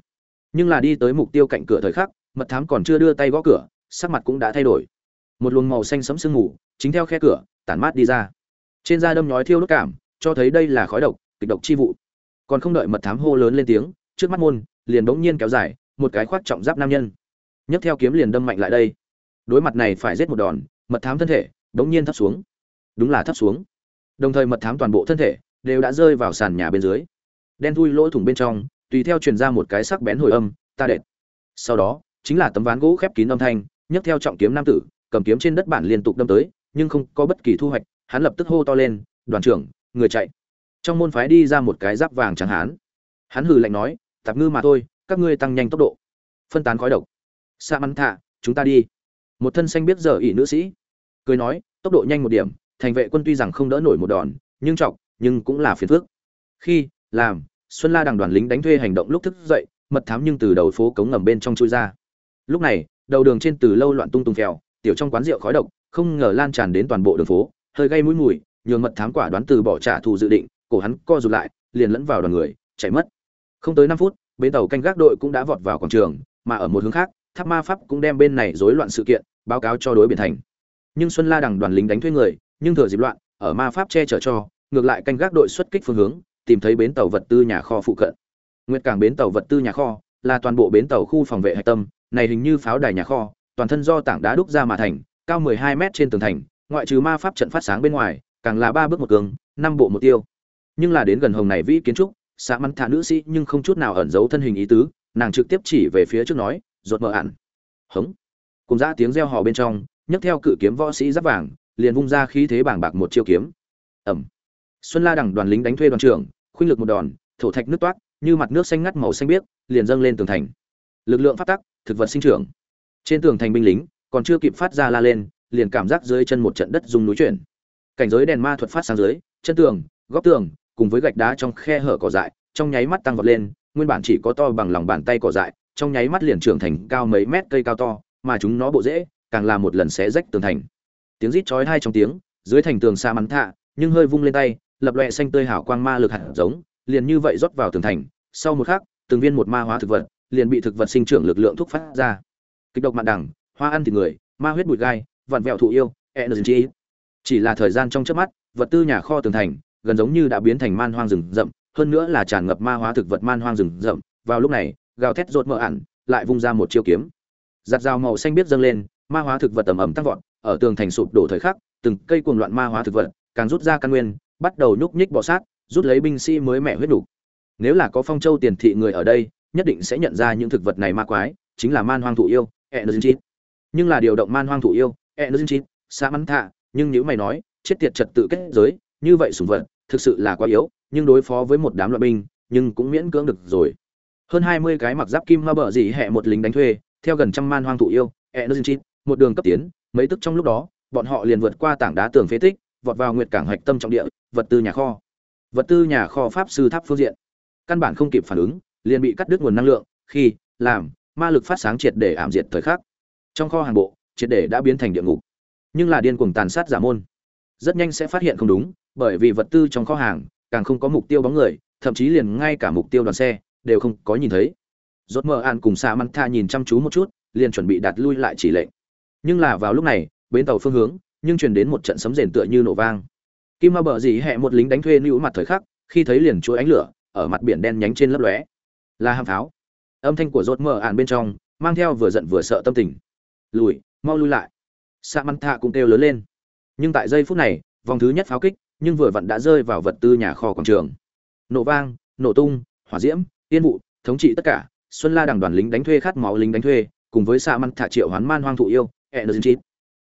Nhưng là đi tới mục tiêu cạnh cửa thời khắc, mật thám còn chưa đưa tay gõ cửa, sắc mặt cũng đã thay đổi. Một luồng màu xanh sẫm sương mù, chính theo khe cửa, tản mát đi ra. Trên da đâm nhói thiêu đốt cảm, cho thấy đây là khói độc, kịch độc chi vụ. Còn không đợi mật thám hô lớn lên tiếng trước mắt môn, liền bỗng nhiên kéo dài, một cái khoác trọng giáp nam nhân. Nhấc theo kiếm liền đâm mạnh lại đây. Đối mặt này phải giết một đòn, mật thám thân thể bỗng nhiên thấp xuống. Đúng là thấp xuống. Đồng thời mật thám toàn bộ thân thể đều đã rơi vào sàn nhà bên dưới. Đen thui lỗ thủng bên trong, tùy theo truyền ra một cái sắc bén hồi âm, ta đệt. Sau đó, chính là tấm ván gỗ khép kín âm thanh, nhấc theo trọng kiếm nam tử, cầm kiếm trên đất bản liên tục đâm tới, nhưng không có bất kỳ thu hoạch, hắn lập tức hô to lên, đoàn trưởng, người chạy. Trong môn phái đi ra một cái giáp vàng trắng hán. Hắn hừ lạnh nói tạp ngư mà thôi, các ngươi tăng nhanh tốc độ. Phân tán khói độc. Sa mắn thạ chúng ta đi. Một thân xanh biết giờ ỉ nữ sĩ. Cười nói, tốc độ nhanh một điểm, thành vệ quân tuy rằng không đỡ nổi một đòn, nhưng trọng, nhưng cũng là phiền phức. Khi, làm, xuân la đằng đoàn lính đánh thuê hành động lúc thức dậy, mật thám nhưng từ đầu phố cống ngầm bên trong chui ra. Lúc này, đầu đường trên từ lâu loạn tung tung phèo, tiểu trong quán rượu khói độc, không ngờ lan tràn đến toàn bộ đường phố, hơi gây mũi mùi, nhường mật thám quả đoán từ bỏ trả thù dự định, cổ hắn co rụt lại, liền lẫn vào đoàn người, chạy mất không tới năm phút, bến tàu canh gác đội cũng đã vọt vào quảng trường, mà ở một hướng khác, tháp ma pháp cũng đem bên này rối loạn sự kiện báo cáo cho đối biển thành. Nhưng xuân la đằng đoàn lính đánh thuê người, nhưng thừa dịp loạn, ở ma pháp che chở cho, ngược lại canh gác đội xuất kích phương hướng, tìm thấy bến tàu vật tư nhà kho phụ cận. Nguyệt cảng bến tàu vật tư nhà kho là toàn bộ bến tàu khu phòng vệ hạch tâm, này hình như pháo đài nhà kho, toàn thân do tảng đá đúc ra mà thành, cao 12 mét trên tường thành, ngoại trừ ma pháp trận phát sáng bên ngoài, càng là ba bước một cường, năm bộ một tiêu. Nhưng là đến gần hồng này vĩ kiến trúc xã mắn thả nữ sĩ nhưng không chút nào ẩn giấu thân hình ý tứ, nàng trực tiếp chỉ về phía trước nói, ruột mờ ạn. Hống. Cùng ra tiếng reo hò bên trong, nhấc theo cự kiếm võ sĩ giáp vàng, liền vung ra khí thế bảng bạc một chiêu kiếm. Ẩm. Xuân la đằng đoàn lính đánh thuê đoàn trưởng, khuynh lực một đòn, thổ thạch nước toát như mặt nước xanh ngắt màu xanh biếc, liền dâng lên tường thành. Lực lượng phát tắc, thực vật sinh trưởng. Trên tường thành binh lính, còn chưa kịp phát ra la lên, liền cảm giác dưới chân một trận đất rung núi chuyển. Cảnh giới đèn ma thuật phát sáng dưới, chân tường, góc tường cùng với gạch đá trong khe hở cỏ dại, trong nháy mắt tăng vọt lên, nguyên bản chỉ có to bằng lòng bàn tay cỏ dại, trong nháy mắt liền trưởng thành cao mấy mét cây cao to, mà chúng nó bộ dễ càng là một lần xé rách tường thành. Tiếng rít chói hai trong tiếng, dưới thành tường xa mắn thạ, nhưng hơi vung lên tay, lập loè xanh tươi hảo quang ma lực hạt giống, liền như vậy rót vào tường thành. Sau một khắc, từng viên một ma hóa thực vật liền bị thực vật sinh trưởng lực lượng thúc phát ra. Kịch độc mạn đẳng, hoa ăn thịt người, ma huyết bụi gai, vặn vẹo thụ yêu, energy. Chỉ là thời gian trong chớp mắt, vật tư nhà kho tường thành gần giống như đã biến thành man hoang rừng rậm, hơn nữa là tràn ngập ma hóa thực vật man hoang rừng rậm. Vào lúc này, gào thét rột mỡ ẩn, lại vung ra một chiêu kiếm. Giặt dao màu xanh biết dâng lên, ma hóa thực vật tầm ẩm tăng vọt, ở tường thành sụp đổ thời khắc, từng cây cuồng loạn ma hóa thực vật càng rút ra căn nguyên, bắt đầu nhúc nhích bọ sát, rút lấy binh sĩ mới mẹ huyết đủ. nếu là có phong châu tiền thị người ở đây, nhất định sẽ nhận ra những thực vật này ma quái, chính là man hoang thụ yêu, energy. Nhưng là điều động man hoang thụ yêu, energy sa mắn thạ nhưng nếu mày nói, chết tiệt trật tự kết giới như vậy sủng vật, thực sự là quá yếu, nhưng đối phó với một đám loại binh, nhưng cũng miễn cưỡng được rồi. Hơn hai mươi cái mặc giáp kim ma bờ dị hẹ một lính đánh thuê, theo gần trăm man hoang thụ yêu energy một đường cấp tiến, mấy tức trong lúc đó, bọn họ liền vượt qua tảng đá tường phế tích, vọt vào nguyệt cảng hạch tâm trọng địa, vật tư nhà kho. Vật tư nhà kho pháp sư tháp phương diện. Căn bản không kịp phản ứng, liền bị cắt đứt nguồn năng lượng, khi, làm, ma lực phát sáng triệt để ảm diệt thời khắc. Trong kho hàng bộ, triệt để đã biến thành địa ngục. Nhưng là điên cuồng tàn sát giả môn. Rất nhanh sẽ phát hiện không đúng bởi vì vật tư trong kho hàng càng không có mục tiêu bóng người, thậm chí liền ngay cả mục tiêu đoàn xe đều không có nhìn thấy. Rốt mờ an cùng xa măng tha nhìn chăm chú một chút, liền chuẩn bị đặt lui lại chỉ lệnh. Nhưng là vào lúc này, bến tàu phương hướng, nhưng truyền đến một trận sấm rền tựa như nổ vang. Kim ma bờ dì hẹ một lính đánh thuê lưu mặt thời khắc, khi thấy liền chuỗi ánh lửa, ở mặt biển đen nhánh trên lấp lóe. Là hàm pháo. Âm thanh của rốt mờ ạn bên trong, mang theo vừa giận vừa sợ tâm tình. Lùi, mau lui lại. Sa măng thạ cũng kêu lớn lên. Nhưng tại giây phút này, vòng thứ nhất pháo kích nhưng vừa vặn đã rơi vào vật tư nhà kho quảng trường. Nổ vang, nổ tung, hỏa diễm tiên vụ, thống trị tất cả, xuân la đảng đoàn lính đánh thuê khát máu lính đánh thuê, cùng với sa măng thả triệu hoán man hoang thụ yêu, energy.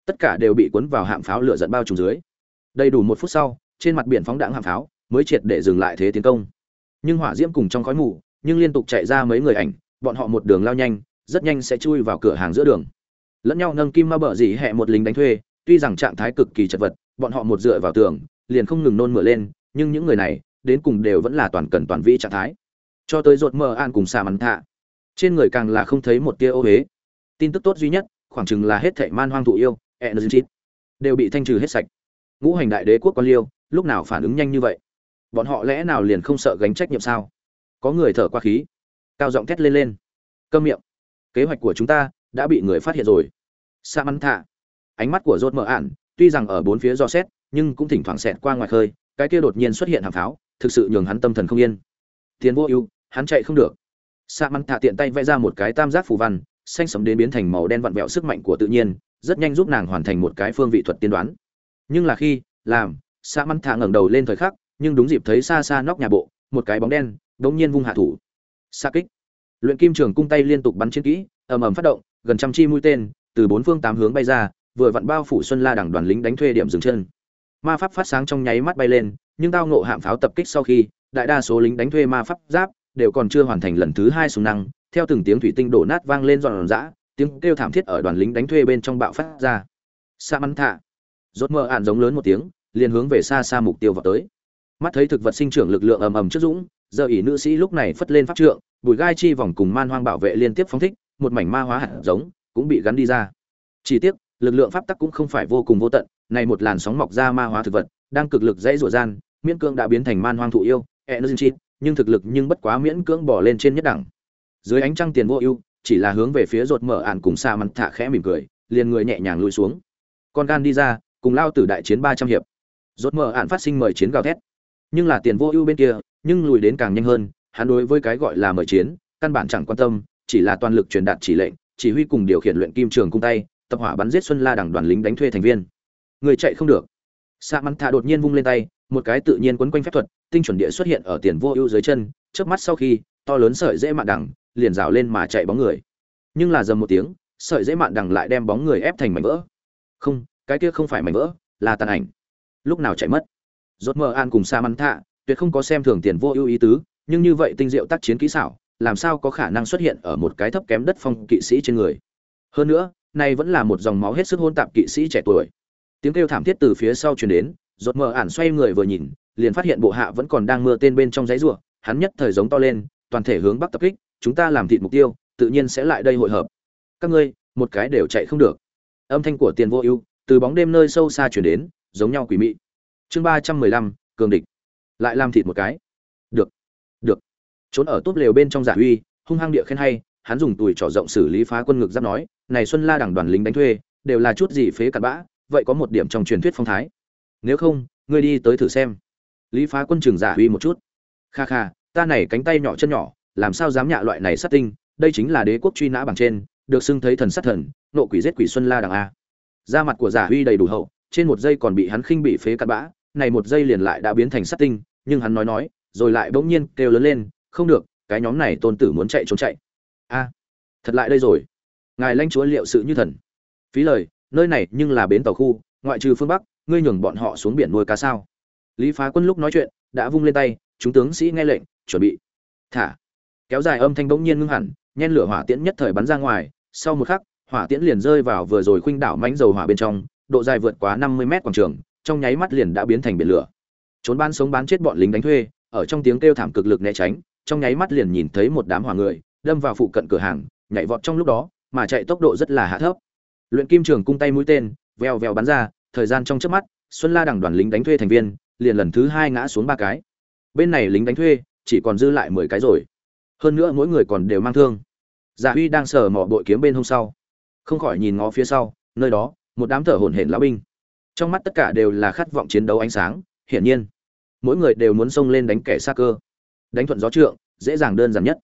Tất cả đều bị cuốn vào hạm pháo lửa giận bao trùm dưới. Đầy đủ một phút sau, trên mặt biển phóng đạn hạm pháo, mới triệt để dừng lại thế tiến công. Nhưng hỏa diễm cùng trong khói mù, nhưng liên tục chạy ra mấy người ảnh, bọn họ một đường lao nhanh, rất nhanh sẽ chui vào cửa hàng giữa đường. Lẫn nhau nâng kim ma bờ dỉ hẹ một lính đánh thuê, tuy rằng trạng thái cực kỳ chật vật, bọn họ một dựa vào tường liền không ngừng nôn mửa lên, nhưng những người này, đến cùng đều vẫn là toàn cần toàn vĩ trạng thái. Cho tới rột mờ an cùng xà mắn thạ. Trên người càng là không thấy một tia ô huế tin tức tốt duy nhất, khoảng chừng là hết thệ man hoang thụ yêu, energy. Đều bị thanh trừ hết sạch. Ngũ hành đại đế quốc quan liêu, lúc nào phản ứng nhanh như vậy? Bọn họ lẽ nào liền không sợ gánh trách nhiệm sao? Có người thở qua khí. Cao giọng thét lên lên. Câm miệng. Kế hoạch của chúng ta đã bị người phát hiện rồi. Sa mắn thạ. Ánh mắt của rốt mở ản, tuy rằng ở bốn phía do xét nhưng cũng thỉnh thoảng xẹt qua ngoài khơi, cái kia đột nhiên xuất hiện hàng pháo, thực sự nhường hắn tâm thần không yên. Tiền vô ưu, hắn chạy không được. Sa mắn thạ tiện tay vẽ ra một cái tam giác phù văn, xanh sấm đến biến thành màu đen vặn vẹo sức mạnh của tự nhiên, rất nhanh giúp nàng hoàn thành một cái phương vị thuật tiên đoán. Nhưng là khi, làm sa mắn thạ ngẩng đầu lên thời khắc, nhưng đúng dịp thấy xa xa nóc nhà bộ, một cái bóng đen, đống nhiên vung hạ thủ. Xa kích. Luyện kim trường cung tay liên tục bắn chiến kỹ, ầm ầm phát động, gần trăm chi mũi tên, từ bốn phương tám hướng bay ra, vừa vặn bao phủ xuân la đảng đoàn lính đánh thuê điểm dừng chân ma pháp phát sáng trong nháy mắt bay lên, nhưng tao ngộ hạm pháo tập kích sau khi, đại đa số lính đánh thuê ma pháp giáp đều còn chưa hoàn thành lần thứ hai súng năng. Theo từng tiếng thủy tinh đổ nát vang lên giòn giã, tiếng kêu thảm thiết ở đoàn lính đánh thuê bên trong bạo phát ra. Sa mắn thạ. Rốt mơ ạn giống lớn một tiếng, liền hướng về xa xa mục tiêu vào tới. Mắt thấy thực vật sinh trưởng lực lượng ầm ầm trước dũng, giờ ỷ nữ sĩ lúc này phất lên pháp trượng bùi gai chi vòng cùng man hoang bảo vệ liên tiếp phóng thích, một mảnh ma hóa hạt giống cũng bị gắn đi ra. Chỉ tiếc, lực lượng pháp tắc cũng không phải vô cùng vô tận này một làn sóng mọc ra ma hóa thực vật, đang cực lực dãy rủa gian, miễn cưỡng đã biến thành man hoang thụ yêu, energy, nhưng thực lực nhưng bất quá miễn cưỡng bỏ lên trên nhất đẳng. Dưới ánh trăng tiền vô ưu, chỉ là hướng về phía rột mở ạn cùng xa mắn thả khẽ mỉm cười, liền người nhẹ nhàng lùi xuống. Con gan đi ra, cùng lao tử đại chiến ba trăm hiệp. Ruột mở ạn phát sinh mời chiến gào thét. Nhưng là tiền vô ưu bên kia, nhưng lùi đến càng nhanh hơn, hắn đối với cái gọi là mời chiến, căn bản chẳng quan tâm, chỉ là toàn lực truyền đạt chỉ lệnh, chỉ huy cùng điều khiển luyện kim trường cung tay, tập hỏa bắn giết xuân la đảng đoàn lính đánh thuê thành viên người chạy không được. Sa mắn thạ đột nhiên vung lên tay, một cái tự nhiên quấn quanh phép thuật, tinh chuẩn địa xuất hiện ở tiền vô ưu dưới chân trước mắt sau khi, to lớn sợi dễ mạn đằng liền rào lên mà chạy bóng người. Nhưng là dầm một tiếng, sợi dễ mạn đằng lại đem bóng người ép thành mảnh vỡ. Không, cái kia không phải mảnh vỡ, là tàn ảnh. Lúc nào chạy mất? Rốt mơ an cùng sa mắn thạ tuyệt không có xem thường tiền vô ưu ý tứ, nhưng như vậy tinh diệu tác chiến kỹ xảo, làm sao có khả năng xuất hiện ở một cái thấp kém đất phong kỵ sĩ trên người? Hơn nữa nay vẫn là một dòng máu hết sức hôn tạp kỵ sĩ trẻ tuổi tiếng kêu thảm thiết từ phía sau truyền đến rốt mờ ản xoay người vừa nhìn, liền phát hiện bộ hạ vẫn còn đang mưa tên bên trong giấy rùa hắn nhất thời giống to lên, toàn thể hướng bắc tập kích, chúng ta làm thịt mục tiêu, tự nhiên sẽ lại đây hội hợp. Các ngươi, một cái đều chạy không được. Âm thanh của tiền vô ưu, từ bóng đêm nơi sâu xa truyền đến, giống nhau quỷ mị. Chương ba trăm mười lăm, cường địch. Lại làm thịt một cái. Được. Được. Trốn ở tốt lều bên trong giả uy, hung hăng địa khen hay, hắn dùng tùi trỏ rộng xử lý phá quân ngực giáp nói, này xuân la đảng đoàn lính đánh thuê, đều là chút gì phế cặn bã vậy có một điểm trong truyền thuyết phong thái. Nếu không, ngươi đi tới thử xem. Lý phá quân trường giả uy một chút. Kha kha, ta này cánh tay nhỏ chân nhỏ, làm sao dám nhạ loại này sát tinh, đây chính là đế quốc truy nã bằng trên, được xưng thấy thần sát thần, nộ quỷ giết quỷ xuân la đằng a. Da mặt của giả uy đầy đủ hậu, trên một giây còn bị hắn khinh bị phế cặn bã, này một giây liền lại đã biến thành sát tinh, nhưng hắn nói nói, rồi lại bỗng nhiên kêu lớn lên, không được, cái nhóm này tôn tử muốn chạy trốn chạy. A, thật lại đây rồi. Ngài lãnh chúa liệu sự như thần. Phí lời nơi này nhưng là bến tàu khu, ngoại trừ phương bắc, ngươi nhường bọn họ xuống biển nuôi cá sao? Lý phá quân lúc nói chuyện, đã vung lên tay, chúng tướng sĩ nghe lệnh, chuẩn bị. Thả. Kéo dài âm thanh bỗng nhiên ngưng hẳn, nhen lửa hỏa tiễn nhất thời bắn ra ngoài, sau một khắc, hỏa tiễn liền rơi vào vừa rồi khuynh đảo mánh dầu hỏa bên trong, độ dài vượt quá năm mươi mét quảng trường, trong nháy mắt liền đã biến thành biển lửa. Trốn ban sống bán chết bọn lính đánh thuê, ở trong tiếng kêu thảm cực lực né tránh, trong nháy mắt liền nhìn thấy một đám hỏa người, đâm vào phụ cận cửa hàng, nhảy vọt trong lúc đó, mà chạy tốc độ rất là hạ thấp luyện kim trường cung tay mũi tên, veo veo bắn ra, thời gian trong chớp mắt, xuân la đằng đoàn lính đánh thuê thành viên, liền lần thứ hai ngã xuống ba cái. Bên này lính đánh thuê, chỉ còn dư lại mười cái rồi. Hơn nữa mỗi người còn đều mang thương. Giả huy đang sờ mỏ bội kiếm bên hôm sau. Không khỏi nhìn ngó phía sau, nơi đó, một đám thở hổn hển lão binh. Trong mắt tất cả đều là khát vọng chiến đấu ánh sáng, hiển nhiên, mỗi người đều muốn xông lên đánh kẻ xa cơ. Đánh thuận gió trượng, dễ dàng đơn giản nhất.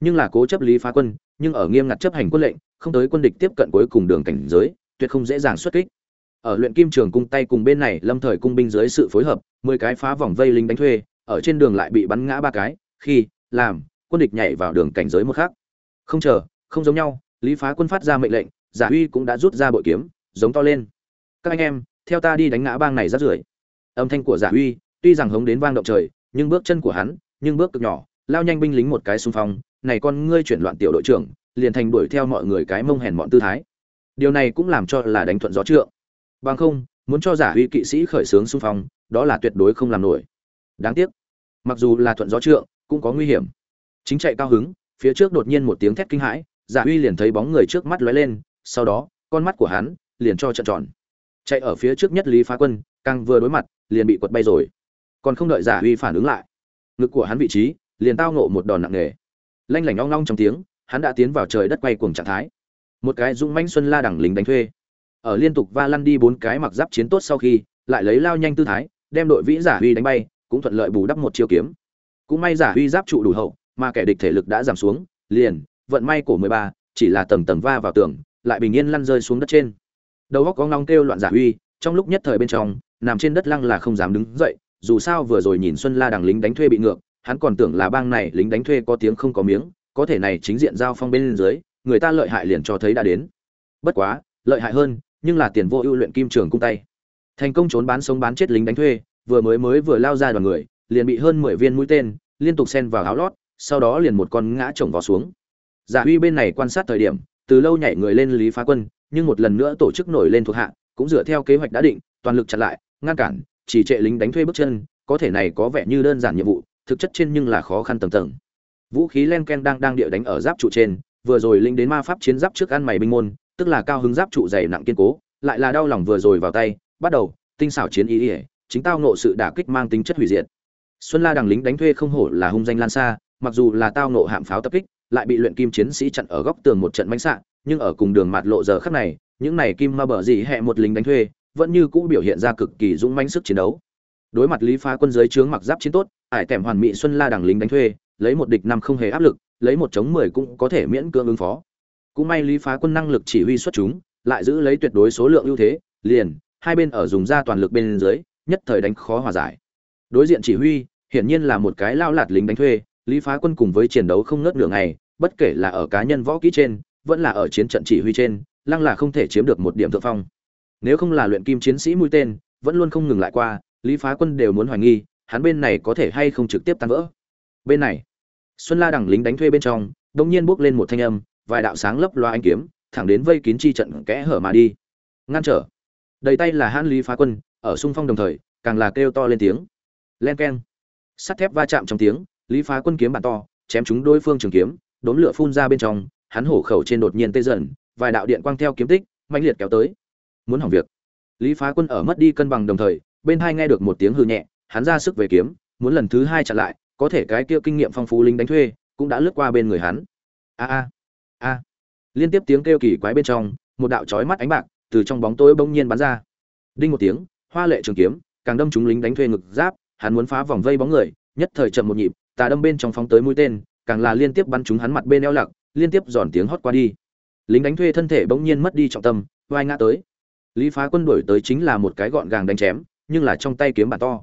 Nhưng là cố chấp lý phá quân, nhưng ở nghiêm ngặt chấp hành quân lệnh không tới quân địch tiếp cận cuối cùng đường cảnh giới, tuyệt không dễ dàng xuất kích. Ở luyện kim trường cung tay cùng bên này, lâm thời cung binh dưới sự phối hợp, mười cái phá vòng vây lính đánh thuê, ở trên đường lại bị bắn ngã ba cái, khi, làm, quân địch nhảy vào đường cảnh giới một khác không chờ, không giống nhau, lý phá quân phát ra mệnh lệnh, giả uy cũng đã rút ra bội kiếm, giống to lên. Các anh em, theo ta đi đánh ngã bang này ra rưởi âm thanh của giả uy, tuy rằng hống đến vang động trời, nhưng bước chân của hắn, nhưng bước cực nhỏ, lao nhanh binh lính một cái xung phong, này con ngươi chuyển loạn tiểu đội trưởng liền thành đuổi theo mọi người cái mông hèn mọn tư thái. Điều này cũng làm cho là đánh thuận gió trượng. Bằng không, muốn cho giả huy kỵ sĩ khởi xướng xung phong, đó là tuyệt đối không làm nổi. Đáng tiếc, mặc dù là thuận gió trượng, cũng có nguy hiểm. Chính chạy cao hứng, phía trước đột nhiên một tiếng thét kinh hãi, giả huy liền thấy bóng người trước mắt lóe lên, sau đó, con mắt của hắn liền cho trận tròn. Chạy ở phía trước nhất lý phá quân, càng vừa đối mặt, liền bị quật bay rồi. Còn không đợi giả huy phản ứng lại, ngực của hắn vị trí liền tao ngộ một đòn nặng nề. Lanh lảnh long long trong tiếng hắn đã tiến vào trời đất quay cuồng trạng thái. Một cái dũng mãnh xuân la đẳng lính đánh thuê. Ở liên tục va lăn đi bốn cái mặc giáp chiến tốt sau khi, lại lấy lao nhanh tư thái, đem đội vĩ giả uy đánh bay, cũng thuận lợi bù đắp một chiêu kiếm. Cũng may giả uy giáp trụ đủ hậu, mà kẻ địch thể lực đã giảm xuống, liền, vận may của mười ba, chỉ là tầng tầng va vào tường, lại bình yên lăn rơi xuống đất trên. Đầu góc có ngóng kêu loạn giả uy trong lúc nhất thời bên trong, nằm trên đất lăng là không dám đứng dậy, dù sao vừa rồi nhìn xuân la đằng lính đánh thuê bị ngược, hắn còn tưởng là bang này lính đánh thuê có tiếng không có miếng có thể này chính diện giao phong bên dưới, người ta lợi hại liền cho thấy đã đến. Bất quá, lợi hại hơn, nhưng là tiền vô ưu luyện kim trường cung tay. Thành công trốn bán sống bán chết lính đánh thuê, vừa mới mới vừa lao ra đoàn người, liền bị hơn mười viên mũi tên, liên tục xen vào áo lót, sau đó liền một con ngã chồng vào xuống. Giả huy bên này quan sát thời điểm, từ lâu nhảy người lên lý phá quân, nhưng một lần nữa tổ chức nổi lên thuộc hạ, cũng dựa theo kế hoạch đã định, toàn lực chặn lại, ngăn cản, chỉ trệ lính đánh thuê bước chân, có thể này có vẻ như đơn giản nhiệm vụ, thực chất trên nhưng là khó khăn tầng tầng vũ khí len ken đang đang địa đánh ở giáp trụ trên, vừa rồi linh đến ma pháp chiến giáp trước ăn mày binh môn, tức là cao hứng giáp trụ dày nặng kiên cố, lại là đau lòng vừa rồi vào tay, bắt đầu, tinh xảo chiến ý ỉa chính tao nộ sự đả kích mang tính chất hủy diệt. Xuân la đằng lính đánh thuê không hổ là hung danh lan xa, mặc dù là tao nộ hạm pháo tập kích, lại bị luyện kim chiến sĩ chặn ở góc tường một trận bánh xạ, nhưng ở cùng đường mạt lộ giờ khắc này, những này kim ma bờ gì hẹ một lính đánh thuê, vẫn như cũ biểu hiện ra cực kỳ dũng mãnh sức chiến đấu. Đối mặt lý phá quân giới trướng mặc giáp chiến tốt, ải tèm hoàn mỹ xuân la đằng lính đánh thuê lấy một địch năm không hề áp lực, lấy một chống mười cũng có thể miễn cưỡng ứng phó. Cũng may lý phá quân năng lực chỉ huy xuất chúng, lại giữ lấy tuyệt đối số lượng ưu thế, liền, hai bên ở dùng ra toàn lực bên dưới, nhất thời đánh khó hòa giải. Đối diện chỉ huy, hiển nhiên là một cái lao lạt lính đánh thuê, lý phá quân cùng với chiến đấu không ngớt nửa ngày, bất kể là ở cá nhân võ kỹ trên, vẫn là ở chiến trận chỉ huy trên, lăng là không thể chiếm được một điểm thượng phong. Nếu không là luyện kim chiến sĩ mũi tên, vẫn luôn không ngừng lại qua, lý phá quân đều muốn hoài nghi, hắn bên này có thể hay không trực tiếp tan vỡ bên này, xuân la đằng lính đánh thuê bên trong đông nhiên bước lên một thanh âm, vài đạo sáng lấp loa anh kiếm, thẳng đến vây kín chi trận kẽ hở mà đi. Ngăn trở. Đầy tay là hãn lý phá quân, ở xung phong đồng thời, càng là kêu to lên tiếng. Len keng. Sắt thép va chạm trong tiếng, lý phá quân kiếm bàn to, chém chúng đối phương trường kiếm, đốn lửa phun ra bên trong, hắn hổ khẩu trên đột nhiên tê dần, vài đạo điện quang theo kiếm tích mạnh liệt kéo tới. Muốn hỏng việc. Lý phá quân ở mất đi cân bằng đồng thời, bên hai nghe được một tiếng hư nhẹ, hắn ra sức về kiếm, muốn lần thứ hai chặn lại có thể cái kia kinh nghiệm phong phú lính đánh thuê, cũng đã lướt qua bên người hắn. A a a. Liên tiếp tiếng kêu kỳ quái bên trong, một đạo chói mắt ánh bạc từ trong bóng tối bỗng nhiên bắn ra. Đinh một tiếng, hoa lệ trường kiếm, càng đâm trúng lính đánh thuê ngực giáp, hắn muốn phá vòng vây bóng người, nhất thời chậm một nhịp, tà đâm bên trong phóng tới mũi tên, càng là liên tiếp bắn trúng hắn mặt bên eo lặc, liên tiếp giòn tiếng hót qua đi. Lính đánh thuê thân thể bỗng nhiên mất đi trọng tâm vai ngã tới. Lý phá quân đuổi tới chính là một cái gọn gàng đánh chém, nhưng là trong tay kiếm bản to.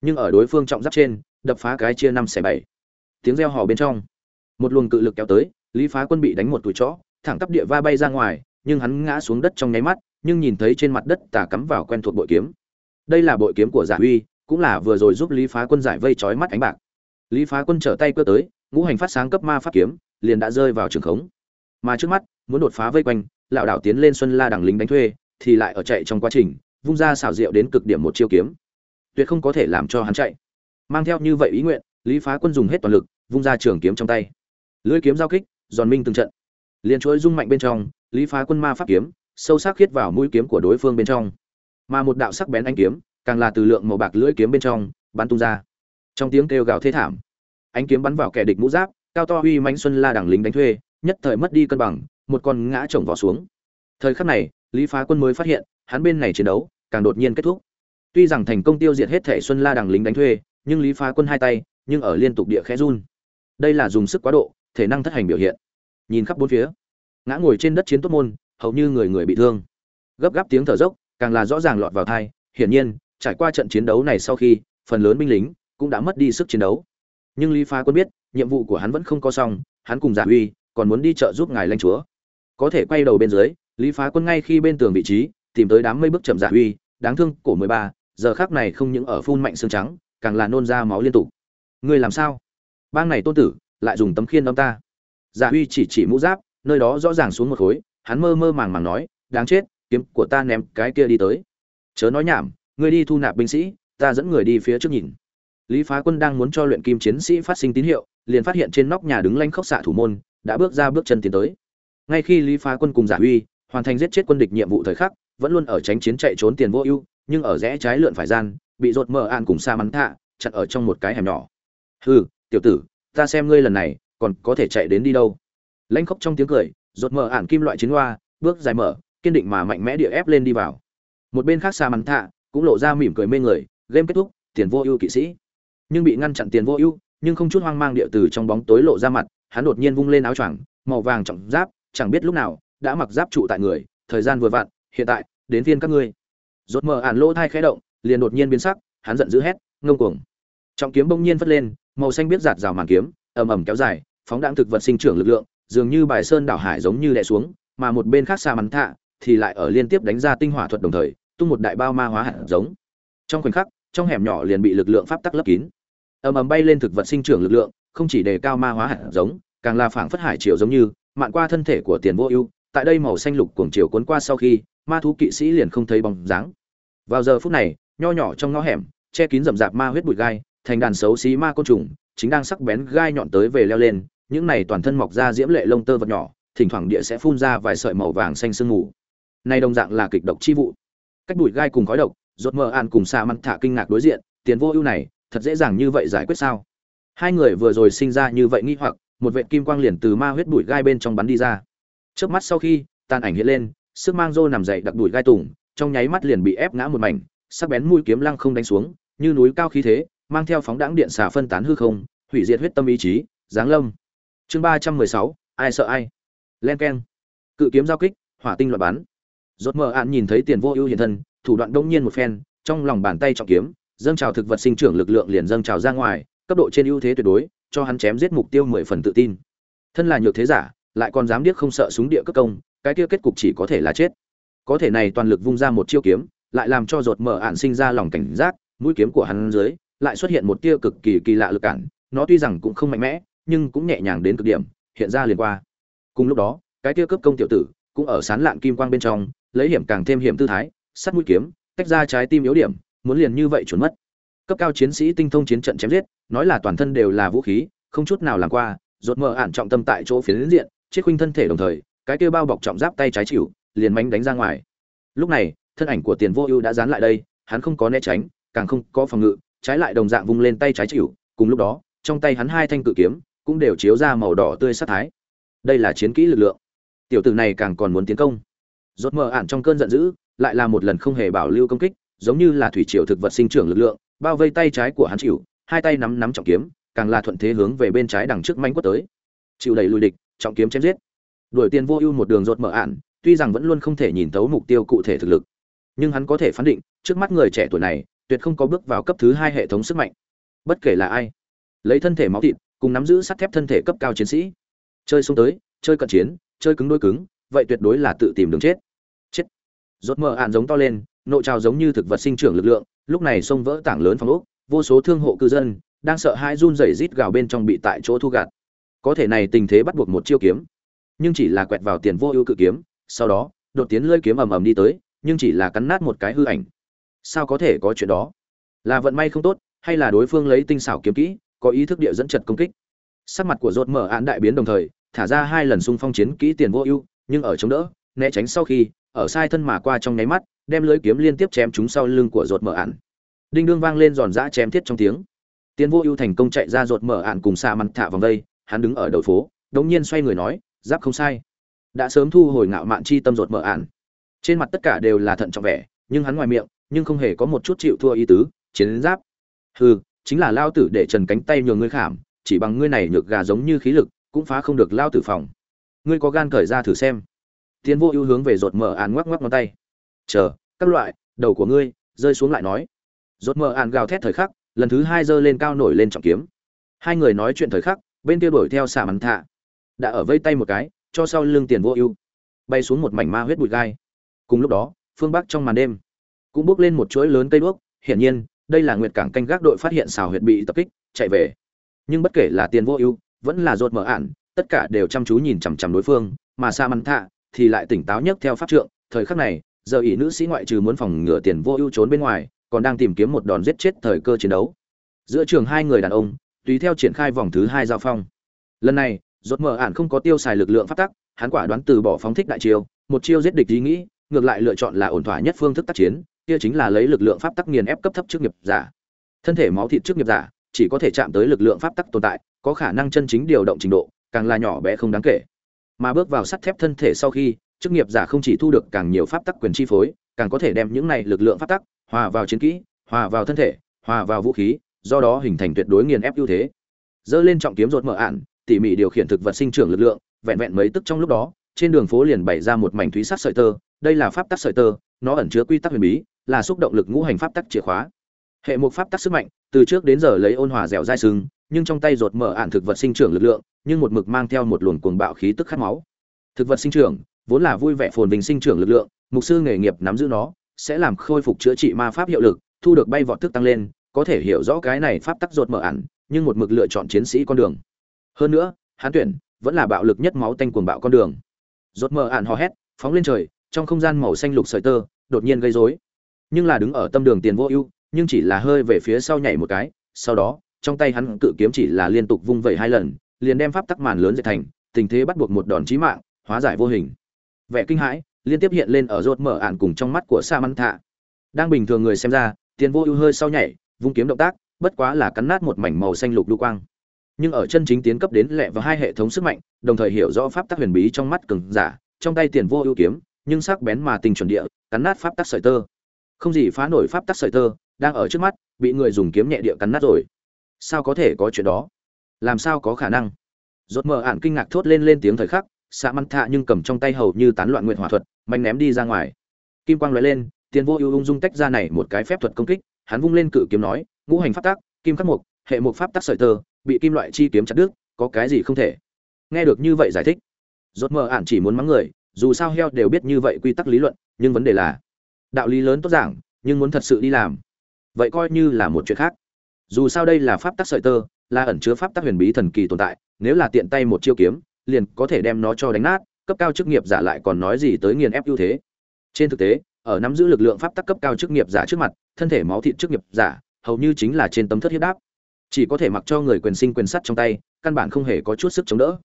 Nhưng ở đối phương trọng giáp trên đập phá cái chia năm xẻ bảy. Tiếng reo hò bên trong, một luồng cự lực kéo tới, lý phá quân bị đánh một túi chó, thẳng tắp địa va bay ra ngoài, nhưng hắn ngã xuống đất trong nháy mắt, nhưng nhìn thấy trên mặt đất tà cắm vào quen thuộc bội kiếm. Đây là bội kiếm của giả huy, cũng là vừa rồi giúp lý phá quân giải vây trói mắt ánh bạc. Lý phá quân trở tay cơ tới, ngũ hành phát sáng cấp ma pháp kiếm, liền đã rơi vào trường khống. Mà trước mắt, muốn đột phá vây quanh, lão đảo tiến lên xuân la đằng lính đánh thuê, thì lại ở chạy trong quá trình, vung ra xảo diệu đến cực điểm một chiêu kiếm. Tuyệt không có thể làm cho hắn chạy mang theo như vậy ý nguyện, lý phá quân dùng hết toàn lực, vung ra trường kiếm trong tay. Lưỡi kiếm giao kích, giòn minh từng trận. Liền chuỗi rung mạnh bên trong, lý phá quân ma pháp kiếm, sâu sắc khiết vào mũi kiếm của đối phương bên trong. Mà một đạo sắc bén anh kiếm, càng là từ lượng màu bạc lưỡi kiếm bên trong, bắn tung ra. Trong tiếng kêu gào thê thảm, ánh kiếm bắn vào kẻ địch mũ giáp, cao to uy mãnh xuân la đẳng lính đánh thuê, nhất thời mất đi cân bằng, một con ngã chồng vỏ xuống. Thời khắc này, lý phá quân mới phát hiện, hắn bên này chiến đấu, càng đột nhiên kết thúc. Tuy rằng thành công tiêu diệt hết thể xuân la đẳng lính đánh thuê nhưng lý phá quân hai tay, nhưng ở liên tục địa khẽ run. Đây là dùng sức quá độ, thể năng thất hành biểu hiện. Nhìn khắp bốn phía, ngã ngồi trên đất chiến tốt môn, hầu như người người bị thương. Gấp gáp tiếng thở dốc, càng là rõ ràng lọt vào thai hiển nhiên, trải qua trận chiến đấu này sau khi, phần lớn binh lính cũng đã mất đi sức chiến đấu. Nhưng lý phá quân biết, nhiệm vụ của hắn vẫn không có xong, hắn cùng giả uy còn muốn đi chợ giúp ngài Lanh chúa. Có thể quay đầu bên dưới, lý phá quân ngay khi bên tường vị trí, tìm tới đám mây bước chậm giả uy đáng thương cổ mười ba, giờ khác này không những ở phun mạnh xương trắng càng là nôn ra máu liên tục. Ngươi làm sao? Bang này tôn tử, lại dùng tấm khiên đâm ta. Giả huy chỉ chỉ mũ giáp, nơi đó rõ ràng xuống một khối, hắn mơ mơ màng màng nói, đáng chết, kiếm của ta ném cái kia đi tới. Chớ nói nhảm, ngươi đi thu nạp binh sĩ, ta dẫn người đi phía trước nhìn. Lý phá quân đang muốn cho luyện kim chiến sĩ phát sinh tín hiệu, liền phát hiện trên nóc nhà đứng lanh khốc xạ thủ môn, đã bước ra bước chân tiến tới. Ngay khi lý phá quân cùng giả huy hoàn thành giết chết quân địch nhiệm vụ thời khắc, vẫn luôn ở tránh chiến chạy trốn tiền vô ưu, nhưng ở rẽ trái lượn phải gian bị rột mờ an cùng sa mắn thạ chặn ở trong một cái hẻm nhỏ. Hừ, tiểu tử, ta xem ngươi lần này, còn có thể chạy đến đi đâu? Lãnh khóc trong tiếng cười, rột mờ ạn kim loại chiến hoa, bước dài mở, kiên định mà mạnh mẽ địa ép lên đi vào. Một bên khác sa mắn thạ cũng lộ ra mỉm cười mê người, game kết thúc, tiền vô ưu kỵ sĩ. Nhưng bị ngăn chặn tiền vô ưu, nhưng không chút hoang mang địa từ trong bóng tối lộ ra mặt, hắn đột nhiên vung lên áo choàng, màu vàng trọng giáp, chẳng biết lúc nào đã mặc giáp trụ tại người, thời gian vừa vặn, hiện tại, đến phiên các ngươi. Rốt mở ản lỗ thai khẽ động liền đột nhiên biến sắc, hắn giận dữ hét, ngông cuồng. Trọng kiếm bỗng nhiên phất lên, màu xanh biết giạt rào màn kiếm, ầm ầm kéo dài, phóng đãng thực vật sinh trưởng lực lượng, dường như bài sơn đảo hải giống như đè xuống, mà một bên khác xa mắn thạ thì lại ở liên tiếp đánh ra tinh hỏa thuật đồng thời, tung một đại bao ma hóa hạt giống. Trong khoảnh khắc, trong hẻm nhỏ liền bị lực lượng pháp tắc lấp kín. Ầm ầm bay lên thực vật sinh trưởng lực lượng, không chỉ đề cao ma hóa hạt giống, càng là phảng phất hải triều giống như, mạn qua thân thể của tiền vô ưu, tại đây màu xanh lục cuồng triều cuốn qua sau khi, ma thú kỵ sĩ liền không thấy bóng dáng. Vào giờ phút này nho nhỏ trong ngõ hẻm, che kín rậm rạp ma huyết bụi gai, thành đàn xấu xí ma côn trùng, chính đang sắc bén gai nhọn tới về leo lên, những này toàn thân mọc ra diễm lệ lông tơ vật nhỏ, thỉnh thoảng địa sẽ phun ra vài sợi màu vàng xanh sương mù. Này đồng dạng là kịch độc chi vụ. Cách bụi gai cùng khói độc, rốt mờ an cùng xa mặn thả kinh ngạc đối diện, tiền vô ưu này, thật dễ dàng như vậy giải quyết sao? Hai người vừa rồi sinh ra như vậy nghi hoặc, một vệ kim quang liền từ ma huyết bụi gai bên trong bắn đi ra. Trước mắt sau khi, tàn ảnh hiện lên, sức mang rô nằm dậy đặc bụi gai tùng, trong nháy mắt liền bị ép ngã một mảnh sắc bén mũi kiếm lăng không đánh xuống, như núi cao khí thế, mang theo phóng đãng điện xả phân tán hư không, hủy diệt huyết tâm ý chí, giáng lâm. Chương ba trăm mười sáu, ai sợ ai? Len keng cự kiếm giao kích, hỏa tinh loạn bắn. Rốt mờ án nhìn thấy tiền vô ưu hiện thân, thủ đoạn đông nhiên một phen, trong lòng bàn tay trọng kiếm, dâng trào thực vật sinh trưởng lực lượng liền dâng trào ra ngoài, cấp độ trên ưu thế tuyệt đối, cho hắn chém giết mục tiêu mười phần tự tin. Thân là nhược thế giả, lại còn dám điếc không sợ súng địa cấp công, cái kia kết cục chỉ có thể là chết. Có thể này toàn lực vung ra một chiêu kiếm lại làm cho rột mở ạn sinh ra lòng cảnh giác, mũi kiếm của hắn dưới lại xuất hiện một tia cực kỳ kỳ lạ lực cản, nó tuy rằng cũng không mạnh mẽ, nhưng cũng nhẹ nhàng đến cực điểm, hiện ra liền qua. Cùng lúc đó, cái tia cướp công tiểu tử cũng ở sán lạn kim quang bên trong, lấy hiểm càng thêm hiểm tư thái, sắt mũi kiếm, tách ra trái tim yếu điểm, muốn liền như vậy chuẩn mất. Cấp cao chiến sĩ tinh thông chiến trận chém giết, nói là toàn thân đều là vũ khí, không chút nào làm qua rột mở ạn trọng tâm tại chỗ phiến diện, chết khuynh thân thể đồng thời, cái kia bao bọc trọng giáp tay trái chịu, liền mánh đánh ra ngoài. Lúc này thân ảnh của tiền vô ưu đã dán lại đây hắn không có né tránh càng không có phòng ngự trái lại đồng dạng vung lên tay trái chịu. Cùng lúc đó trong tay hắn hai thanh cự kiếm cũng đều chiếu ra màu đỏ tươi sát thái. Đây là chiến kỹ lực lượng. Tiểu tử này càng còn muốn tiến công. Rốt mờ ản trong cơn giận dữ lại là một lần không hề bảo lưu công kích giống như là thủy triều thực vật sinh trưởng lực lượng bao vây tay trái của hắn chịu hai tay nắm nắm trọng kiếm càng là thuận thế hướng về bên trái đằng trước manh quất tới. Chịu đẩy lùi địch trọng kiếm chém giết. Đuổi tiền vô ưu một đường rốt mở ản, tuy rằng vẫn luôn không thể nhìn thấu mục tiêu cụ thể thực lực nhưng hắn có thể phán định, trước mắt người trẻ tuổi này, tuyệt không có bước vào cấp thứ hai hệ thống sức mạnh. Bất kể là ai, lấy thân thể máu thịt, cùng nắm giữ sắt thép thân thể cấp cao chiến sĩ. Chơi xuống tới, chơi cận chiến, chơi cứng đôi cứng, vậy tuyệt đối là tự tìm đường chết. Chết. Rốt mở ạn giống to lên, nộ trào giống như thực vật sinh trưởng lực lượng, lúc này xông vỡ tảng lớn phòng ốc, vô số thương hộ cư dân, đang sợ hãi run rẩy rít gào bên trong bị tại chỗ thu gạt. Có thể này tình thế bắt buộc một chiêu kiếm, nhưng chỉ là quẹt vào tiền vô ưu cự kiếm, sau đó, đột tiến lơi kiếm ầm ầm đi tới nhưng chỉ là cắn nát một cái hư ảnh. Sao có thể có chuyện đó? Là vận may không tốt, hay là đối phương lấy tinh xảo kiếm kỹ, có ý thức địa dẫn chật công kích? Sắc mặt của rốt mở án đại biến đồng thời, thả ra hai lần xung phong chiến kỹ tiền vô ưu, nhưng ở chống đỡ, né tránh sau khi, ở sai thân mà qua trong nháy mắt, đem lưỡi kiếm liên tiếp chém chúng sau lưng của ruột mở án. Đinh đương vang lên giòn giã chém thiết trong tiếng. Tiền vô ưu thành công chạy ra ruột mở án cùng xa mắn thả vòng đây, hắn đứng ở đầu phố, đống nhiên xoay người nói, giáp không sai. Đã sớm thu hồi ngạo mạn chi tâm ruột mở án trên mặt tất cả đều là thận trọng vẻ, nhưng hắn ngoài miệng, nhưng không hề có một chút chịu thua ý tứ, chiến giáp. Hừ, chính là lao tử để trần cánh tay nhường ngươi khảm, chỉ bằng ngươi này nhược gà giống như khí lực, cũng phá không được lao tử phòng. Ngươi có gan cởi ra thử xem. Tiến vô ưu hướng về rột mở ạn ngoắc ngoắc ngón tay. Chờ, các loại, đầu của ngươi, rơi xuống lại nói. Rột mở ạn gào thét thời khắc, lần thứ hai giơ lên cao nổi lên trọng kiếm. Hai người nói chuyện thời khắc, bên kia đuổi theo xà mắn thạ. Đã ở vây tay một cái, cho sau lưng tiền vô ưu. Bay xuống một mảnh ma huyết bụi gai cùng lúc đó, phương bắc trong màn đêm cũng bước lên một chuỗi lớn cây đuốc. Hiển nhiên, đây là nguyệt cảng canh gác đội phát hiện xào huyệt bị tập kích, chạy về. Nhưng bất kể là tiền vô ưu, vẫn là ruột mở ạn tất cả đều chăm chú nhìn chằm chằm đối phương, mà sa mắn thạ thì lại tỉnh táo nhất theo pháp trượng. Thời khắc này, giờ ỷ nữ sĩ ngoại trừ muốn phòng ngừa tiền vô ưu trốn bên ngoài, còn đang tìm kiếm một đòn giết chết thời cơ chiến đấu. Giữa trường hai người đàn ông, tùy theo triển khai vòng thứ hai giao phong. Lần này rốt mở ạn không có tiêu xài lực lượng phát tắc, hắn quả đoán từ bỏ phóng thích đại chiêu, một chiêu giết địch ý nghĩ ngược lại lựa chọn là ổn thỏa nhất phương thức tác chiến, kia chính là lấy lực lượng pháp tắc nghiền ép cấp thấp trước nghiệp giả. Thân thể máu thịt trước nghiệp giả, chỉ có thể chạm tới lực lượng pháp tắc tồn tại, có khả năng chân chính điều động trình độ, càng là nhỏ bé không đáng kể. Mà bước vào sắt thép thân thể sau khi, chức nghiệp giả không chỉ thu được càng nhiều pháp tắc quyền chi phối, càng có thể đem những này lực lượng pháp tắc hòa vào chiến kỹ, hòa vào thân thể, hòa vào vũ khí, do đó hình thành tuyệt đối nghiền ép ưu thế. Dơ lên trọng kiếm rột mở ạn, tỉ mỉ điều khiển thực vật sinh trưởng lực lượng, vẹn vẹn mấy tức trong lúc đó, trên đường phố liền bày ra một mảnh thúy sắt sợi tơ đây là pháp tắc sợi tơ, nó ẩn chứa quy tắc huyền bí, là xúc động lực ngũ hành pháp tắc chìa khóa. Hệ mục pháp tắc sức mạnh, từ trước đến giờ lấy ôn hòa dẻo dai sừng, nhưng trong tay rột mở ạn thực vật sinh trưởng lực lượng, nhưng một mực mang theo một luồng cuồng bạo khí tức khát máu. Thực vật sinh trưởng, vốn là vui vẻ phồn vinh sinh trưởng lực lượng, mục sư nghề nghiệp nắm giữ nó, sẽ làm khôi phục chữa trị ma pháp hiệu lực, thu được bay vọt thức tăng lên, có thể hiểu rõ cái này pháp tắc rột mở ạn, nhưng một mực lựa chọn chiến sĩ con đường. Hơn nữa, hán tuyển, vẫn là bạo lực nhất máu tanh cuồng bạo con đường. Rột mở ạn hò hét, phóng lên trời trong không gian màu xanh lục sợi tơ, đột nhiên gây rối. Nhưng là đứng ở tâm đường tiền vô ưu, nhưng chỉ là hơi về phía sau nhảy một cái, sau đó, trong tay hắn cự kiếm chỉ là liên tục vung vẩy hai lần, liền đem pháp tắc màn lớn dệt thành, tình thế bắt buộc một đòn chí mạng, hóa giải vô hình. Vẻ kinh hãi liên tiếp hiện lên ở rốt mở ạn cùng trong mắt của sa măng thạ đang bình thường người xem ra, tiền vô ưu hơi sau nhảy, vung kiếm động tác, bất quá là cắn nát một mảnh màu xanh lục lưu quang. Nhưng ở chân chính tiến cấp đến lẹ vào hai hệ thống sức mạnh, đồng thời hiểu rõ pháp tắc huyền bí trong mắt cường giả, trong tay tiền vô ưu kiếm nhưng sắc bén mà tình chuẩn địa, cắn nát pháp tắc sợi tơ. Không gì phá nổi pháp tắc sợi tơ, đang ở trước mắt, bị người dùng kiếm nhẹ địa cắn nát rồi. Sao có thể có chuyện đó? Làm sao có khả năng? Rốt mờ ạn kinh ngạc thốt lên lên tiếng thời khắc, xạ măn thạ nhưng cầm trong tay hầu như tán loạn nguyện hỏa thuật mạnh ném đi ra ngoài. Kim quang lóe lên, tiền vô ưu ung dung tách ra này một cái phép thuật công kích, hắn vung lên cự kiếm nói, ngũ hành pháp tắc, kim khắc mục, hệ mục pháp tắc sợi tơ, bị kim loại chi kiếm chặt đứt, có cái gì không thể? Nghe được như vậy giải thích, rốt mờ ạn chỉ muốn mắng người dù sao heo đều biết như vậy quy tắc lý luận, nhưng vấn đề là, đạo lý lớn tốt giảng, nhưng muốn thật sự đi làm, vậy coi như là một chuyện khác. Dù sao đây là pháp tắc sợi tơ, là ẩn chứa pháp tắc huyền bí thần kỳ tồn tại, nếu là tiện tay một chiêu kiếm, liền có thể đem nó cho đánh nát, cấp cao chức nghiệp giả lại còn nói gì tới nghiền ép ưu thế. Trên thực tế, ở nắm giữ lực lượng pháp tắc cấp cao chức nghiệp giả trước mặt, thân thể máu thịt chức nghiệp giả, hầu như chính là trên tấm thất hiếp đáp. Chỉ có thể mặc cho người quyền sinh quyền sắt trong tay, căn bản không hề có chút sức chống đỡ.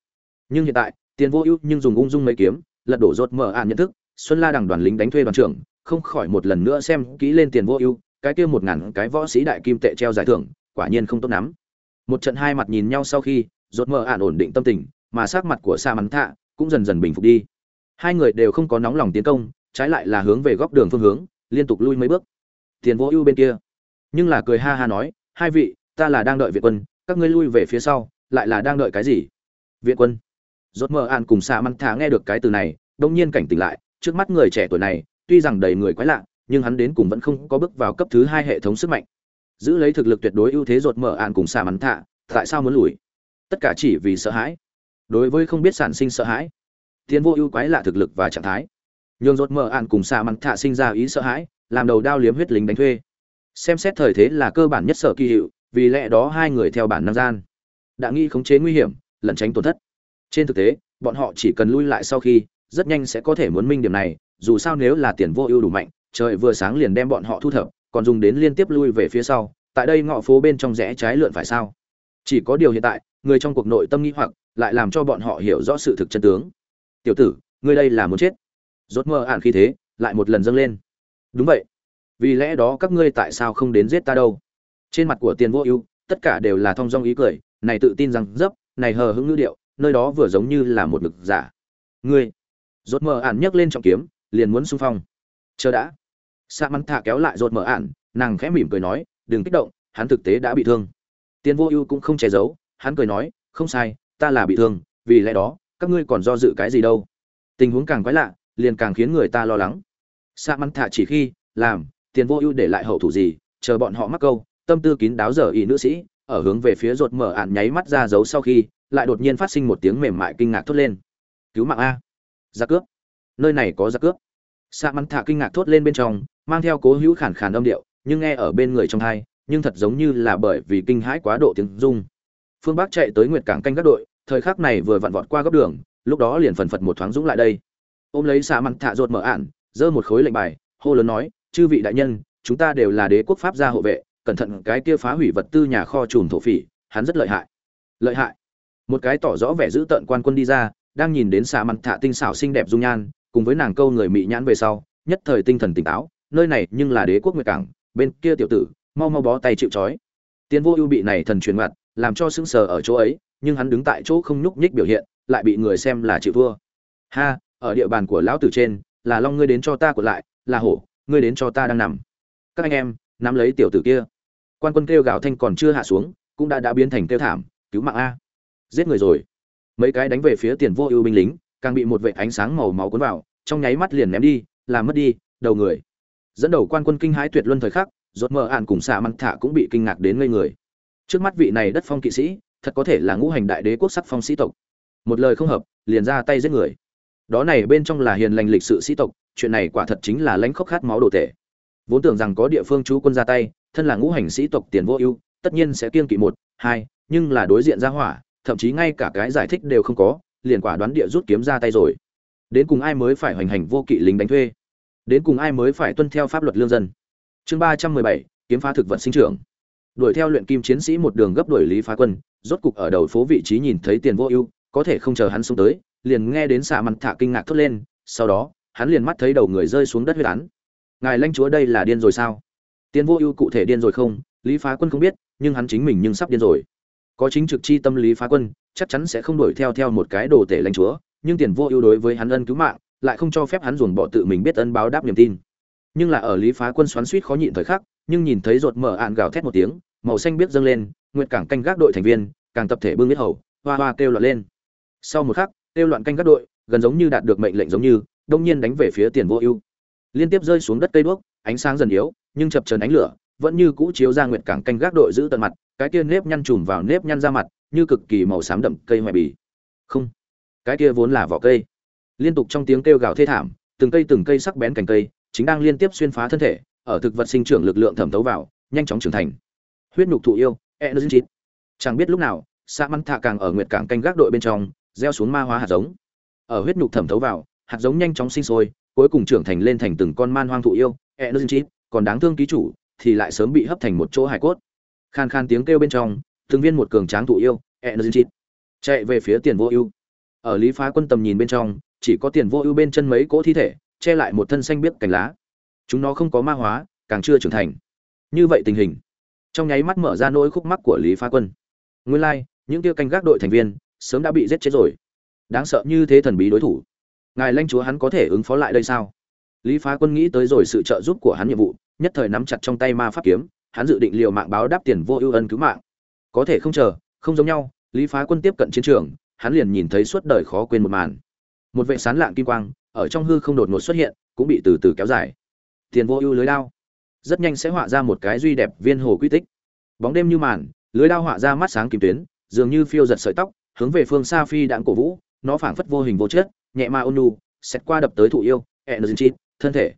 Nhưng hiện tại, tiền vô ưu nhưng dùng ung dung mấy kiếm lật đổ rốt mở ạn nhận thức, xuân la đằng đoàn lính đánh thuê đoàn trưởng, không khỏi một lần nữa xem kỹ lên tiền vô ưu, cái kia một ngàn cái võ sĩ đại kim tệ treo giải thưởng, quả nhiên không tốt lắm. Một trận hai mặt nhìn nhau sau khi, rốt mở ạn ổn định tâm tình, mà sắc mặt của sa mắn thạ cũng dần dần bình phục đi. Hai người đều không có nóng lòng tiến công, trái lại là hướng về góc đường phương hướng, liên tục lui mấy bước. Tiền vô ưu bên kia. Nhưng là cười ha ha nói, hai vị, ta là đang đợi viện quân, các ngươi lui về phía sau, lại là đang đợi cái gì? Viện quân rốt mờ an cùng xạ măng thả nghe được cái từ này, đông nhiên cảnh tỉnh lại, trước mắt người trẻ tuổi này, tuy rằng đầy người quái lạ, nhưng hắn đến cùng vẫn không có bước vào cấp thứ hai hệ thống sức mạnh. Giữ lấy thực lực tuyệt đối ưu thế rột mở ạn cùng xà mắn thạ tại sao muốn lùi? Tất cả chỉ vì sợ hãi. Đối với không biết sản sinh sợ hãi tiến vô ưu quái lạ thực lực và trạng thái. Nhường rột mở ạn cùng xà mắn thạ sinh ra ý sợ hãi, làm đầu đao liếm huyết lính đánh thuê. Xem xét thời thế là cơ bản nhất sở kỳ hiệu, vì lẽ đó hai người theo bản năng gian, đã nghi khống chế nguy hiểm, lẩn tránh tổn thất trên thực tế, bọn họ chỉ cần lui lại sau khi, rất nhanh sẽ có thể muốn minh điểm này, dù sao nếu là tiền vô ưu đủ mạnh, trời vừa sáng liền đem bọn họ thu thập, còn dùng đến liên tiếp lui về phía sau, tại đây ngõ phố bên trong rẽ trái lượn phải sao? Chỉ có điều hiện tại, người trong cuộc nội tâm nghĩ hoặc, lại làm cho bọn họ hiểu rõ sự thực chân tướng. Tiểu tử, ngươi đây là muốn chết. Rốt mơ ản khi thế, lại một lần dâng lên. Đúng vậy. Vì lẽ đó các ngươi tại sao không đến giết ta đâu? Trên mặt của tiền vô ưu, tất cả đều là thong dong ý cười, này tự tin rằng dấp, này hờ hững ngữ điệu nơi đó vừa giống như là một lực giả. Ngươi, rốt mở ản nhấc lên trọng kiếm, liền muốn xung phong. Chờ đã. Sa mắn thả kéo lại rốt mở ản, nàng khẽ mỉm cười nói, đừng kích động, hắn thực tế đã bị thương. Tiền vô ưu cũng không che giấu, hắn cười nói, không sai, ta là bị thương, vì lẽ đó, các ngươi còn do dự cái gì đâu? Tình huống càng quái lạ, liền càng khiến người ta lo lắng. Sa mắn thả chỉ khi, làm tiền vô ưu để lại hậu thủ gì, chờ bọn họ mắc câu. Tâm tư kín đáo dở y nữ sĩ, ở hướng về phía rột mở ạn nháy mắt ra dấu sau khi lại đột nhiên phát sinh một tiếng mềm mại kinh ngạc thốt lên. Cứu mạng a. Giặc cướp. Nơi này có giặc cướp. Sa mắn thả kinh ngạc thốt lên bên trong, mang theo cố hữu khản khàn âm điệu, nhưng nghe ở bên người trong hai, nhưng thật giống như là bởi vì kinh hãi quá độ tiếng rung. Phương bắc chạy tới nguyệt cảng canh các đội, thời khắc này vừa vặn vọt qua góc đường, lúc đó liền phần phật một thoáng dũng lại đây. Ôm lấy xạ mặn thạ rột mở ạn giơ một khối lệnh bài, hô lớn nói, chư vị đại nhân, chúng ta đều là đế quốc pháp gia hộ vệ, cẩn thận cái kia phá hủy vật tư nhà kho trùm thổ phỉ, hắn rất lợi hại. Lợi hại? Một cái tỏ rõ vẻ giữ tợn quan quân đi ra, đang nhìn đến xạ mặt thạ tinh xảo xinh đẹp dung nhan, cùng với nàng câu người mị nhãn về sau, nhất thời tinh thần tỉnh táo, nơi này nhưng là đế quốc nguyệt cảng, bên kia tiểu tử, mau mau bó tay chịu trói. Tiến vô ưu bị này thần truyền mặt làm cho sững sờ ở chỗ ấy, nhưng hắn đứng tại chỗ không nhúc nhích biểu hiện, lại bị người xem là chịu vua. ha, ở địa bàn của lão tử trên, là long ngươi đến cho ta của lại, là hổ, ngươi đến cho ta đang nằm. Các anh em, nắm lấy tiểu tử kia. Quan quân kêu gào thanh còn chưa hạ xuống, cũng đã đã biến thành kêu thảm, cứu mạng a giết người rồi. Mấy cái đánh về phía tiền vô ưu binh lính, càng bị một vệ ánh sáng màu máu cuốn vào, trong nháy mắt liền ném đi, làm mất đi, đầu người. Dẫn đầu quan quân kinh hãi tuyệt luân thời khắc, rốt mờ ạn cùng xạ măng thả cũng bị kinh ngạc đến ngây người. Trước mắt vị này đất phong kỵ sĩ, thật có thể là ngũ hành đại đế quốc sắc phong sĩ tộc. Một lời không hợp, liền ra tay giết người. Đó này bên trong là hiền lành lịch sự sĩ tộc, chuyện này quả thật chính là lãnh khốc khát máu đồ tể. Vốn tưởng rằng có địa phương chú quân ra tay, thân là ngũ hành sĩ tộc tiền vô ưu, tất nhiên sẽ kiêng kỵ một, hai, nhưng là đối diện ra hỏa thậm chí ngay cả cái giải thích đều không có, liền quả đoán địa rút kiếm ra tay rồi. Đến cùng ai mới phải hoành hành vô kỵ lính đánh thuê? Đến cùng ai mới phải tuân theo pháp luật lương dân? Chương ba trăm mười bảy, kiếm phá thực vật sinh trưởng. Đuổi theo luyện kim chiến sĩ một đường gấp đuổi lý phá quân, rốt cục ở đầu phố vị trí nhìn thấy tiền vô ưu, có thể không chờ hắn xuống tới, liền nghe đến xạ mặt thả kinh ngạc thốt lên, sau đó, hắn liền mắt thấy đầu người rơi xuống đất huyết án. Ngài lãnh chúa đây là điên rồi sao? Tiền vô ưu cụ thể điên rồi không? Lý phá quân không biết, nhưng hắn chính mình nhưng sắp điên rồi có chính trực chi tâm lý phá quân, chắc chắn sẽ không đuổi theo theo một cái đồ tể lãnh chúa, nhưng tiền vô ưu đối với hắn ân cứu mạng, lại không cho phép hắn dồn bỏ tự mình biết ân báo đáp niềm tin. Nhưng là ở lý phá quân xoắn suýt khó nhịn thời khắc, nhưng nhìn thấy ruột mở ạn gào thét một tiếng, màu xanh biết dâng lên, nguyệt cảng canh gác đội thành viên, càng tập thể bưng biết hầu, hoa hoa kêu loạn lên. Sau một khắc, kêu loạn canh gác đội, gần giống như đạt được mệnh lệnh giống như, đông nhiên đánh về phía tiền vô ưu. Liên tiếp rơi xuống đất cây đuốc, ánh sáng dần yếu, nhưng chập chờn ánh lửa, vẫn như cũ chiếu ra nguyệt cảng canh gác đội giữ tận mặt cái kia nếp nhăn trùm vào nếp nhăn ra mặt, như cực kỳ màu xám đậm cây hoài bì. Không, cái kia vốn là vỏ cây. Liên tục trong tiếng kêu gào thê thảm, từng cây từng cây sắc bén cành cây, chính đang liên tiếp xuyên phá thân thể, ở thực vật sinh trưởng lực lượng thẩm thấu vào, nhanh chóng trưởng thành. Huyết nhục thụ yêu energy chẳng biết lúc nào, sa măng thạ càng ở nguyệt cảng canh gác đội bên trong, gieo xuống ma hóa hạt giống. Ở huyết nhục thẩm thấu vào, hạt giống nhanh chóng sinh sôi, cuối cùng trưởng thành lên thành từng con man hoang thụ yêu energy còn đáng thương ký chủ, thì lại sớm bị hấp thành một chỗ hải cốt khan khan tiếng kêu bên trong từng viên một cường tráng thụ yêu energy chạy về phía tiền vô ưu. Ở lý phá quân tầm nhìn bên trong chỉ có tiền vô ưu bên chân mấy cỗ thi thể che lại một thân xanh biếc cành lá. Chúng nó không có ma hóa càng chưa trưởng thành. Như vậy tình hình. Trong nháy mắt mở ra nỗi khúc mắc của lý phá quân. Nguyên lai、like, những tiêu canh gác đội thành viên sớm đã bị giết chết rồi. Đáng sợ như thế thần bí đối thủ. Ngài lanh chúa hắn có thể ứng phó lại đây sao? Lý phá quân nghĩ tới rồi sự trợ giúp của hắn nhiệm vụ nhất thời nắm chặt trong tay ma pháp kiếm hắn dự định liều mạng báo đáp tiền vô ưu ân cứu mạng. Có thể không chờ, không giống nhau, lý phá quân tiếp cận chiến trường, hắn liền nhìn thấy suốt đời khó quên một màn. Một vệ sán lạng kim quang, ở trong hư không đột ngột xuất hiện, cũng bị từ từ kéo dài. Tiền vô ưu lưới đao, rất nhanh sẽ họa ra một cái duy đẹp viên hồ quy tích. Bóng đêm như màn, lưới đao họa ra mắt sáng kim tuyến, dường như phiêu giật sợi tóc, hướng về phương xa phi đạn cổ vũ, nó phảng phất vô hình vô chất, nhẹ ma ôn nu xét qua đập tới thụ yêu energy thân thể.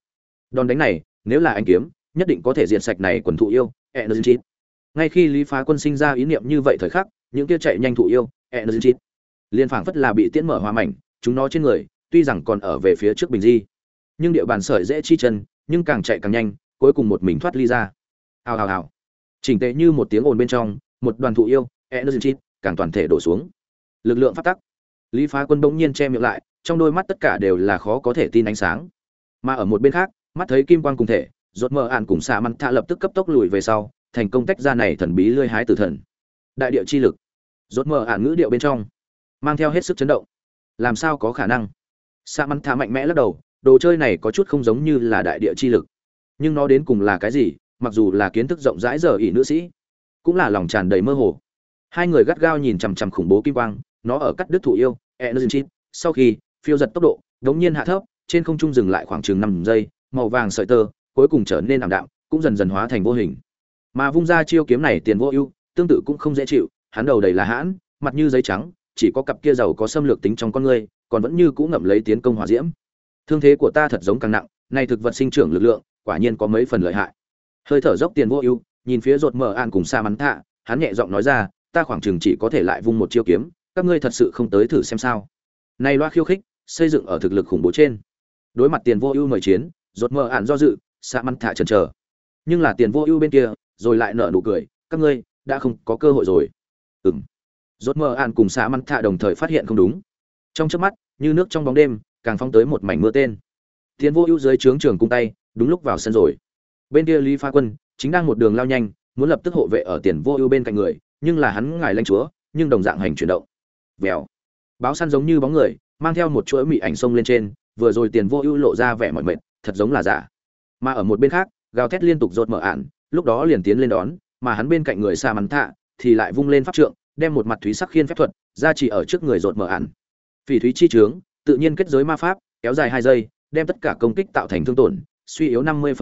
Đòn đánh này, nếu là anh kiếm nhất định có thể diệt sạch này quần thụ yêu, energy. Ngay khi lý phá quân sinh ra ý niệm như vậy thời khắc, những kia chạy nhanh thụ yêu, energy. Liên phảng phất là bị tiễn mở hoa mảnh, chúng nó trên người, tuy rằng còn ở về phía trước bình di. Nhưng địa bàn sợi dễ chi chân, nhưng càng chạy càng nhanh, cuối cùng một mình thoát ly ra. Hào hào hào. Chỉnh tệ như một tiếng ồn bên trong, một đoàn thụ yêu, energy, càng toàn thể đổ xuống. Lực lượng phát tắc. Lý phá quân bỗng nhiên che miệng lại, trong đôi mắt tất cả đều là khó có thể tin ánh sáng. Mà ở một bên khác, mắt thấy kim quang cùng thể rốt mờ ạn cùng xạ mặn thạ lập tức cấp tốc lùi về sau, thành công tách ra này thần bí lươi hái tử thần. Đại địa chi lực. Rốt mờ ạn ngữ điệu bên trong, mang theo hết sức chấn động. Làm sao có khả năng? Xạ mặn thạ mạnh mẽ lắc đầu, đồ chơi này có chút không giống như là đại địa chi lực. Nhưng nó đến cùng là cái gì, mặc dù là kiến thức rộng rãi giờ ỷ nữ sĩ, cũng là lòng tràn đầy mơ hồ. Hai người gắt gao nhìn chằm chằm khủng bố kim quang, nó ở cắt đứt thủ yêu, energy sau khi, phiêu giật tốc độ, đống nhiên hạ thấp, trên không trung dừng lại khoảng chừng năm giây, màu vàng sợi tơ cuối cùng trở nên ảm đạm, cũng dần dần hóa thành vô hình. Mà vung ra chiêu kiếm này tiền vô ưu, tương tự cũng không dễ chịu, hắn đầu đầy là hãn, mặt như giấy trắng, chỉ có cặp kia giàu có xâm lược tính trong con người, còn vẫn như cũ ngậm lấy tiến công hỏa diễm. Thương thế của ta thật giống càng nặng này thực vật sinh trưởng lực lượng, quả nhiên có mấy phần lợi hại. Hơi thở dốc tiền vô ưu, nhìn phía rột mở an cùng xa mắn thạ, hắn nhẹ giọng nói ra, ta khoảng chừng chỉ có thể lại vung một chiêu kiếm, các ngươi thật sự không tới thử xem sao. Này loa khiêu khích, xây dựng ở thực lực khủng bố trên. Đối mặt tiền vô ưu mời chiến rột mở ạn do dự xạ mắn thạ chần chờ. Nhưng là tiền vô ưu bên kia, rồi lại nở nụ cười, các ngươi, đã không có cơ hội rồi. Ừng rốt mơ an cùng xã mắn thạ đồng thời phát hiện không đúng. Trong chớp mắt, như nước trong bóng đêm, càng phong tới một mảnh mưa tên. Tiền vô ưu dưới trướng trường cung tay, đúng lúc vào sân rồi. Bên kia lý pha quân, chính đang một đường lao nhanh, muốn lập tức hộ vệ ở tiền vô ưu bên cạnh người, nhưng là hắn ngài lanh chúa, nhưng đồng dạng hành chuyển động. Vèo. Báo săn giống như bóng người, mang theo một chuỗi mị ảnh sông lên trên, vừa rồi tiền vô ưu lộ ra vẻ mọi mệt, thật giống là giả mà ở một bên khác, gào thét liên tục rột mở ạn, lúc đó liền tiến lên đón, mà hắn bên cạnh người xa mắn thạ thì lại vung lên pháp trượng, đem một mặt thúy sắc khiên phép thuật ra chỉ ở trước người rột mở ạn. Phỉ thúy chi trướng, tự nhiên kết giới ma pháp, kéo dài hai giây, đem tất cả công kích tạo thành thương tổn, suy yếu năm mươi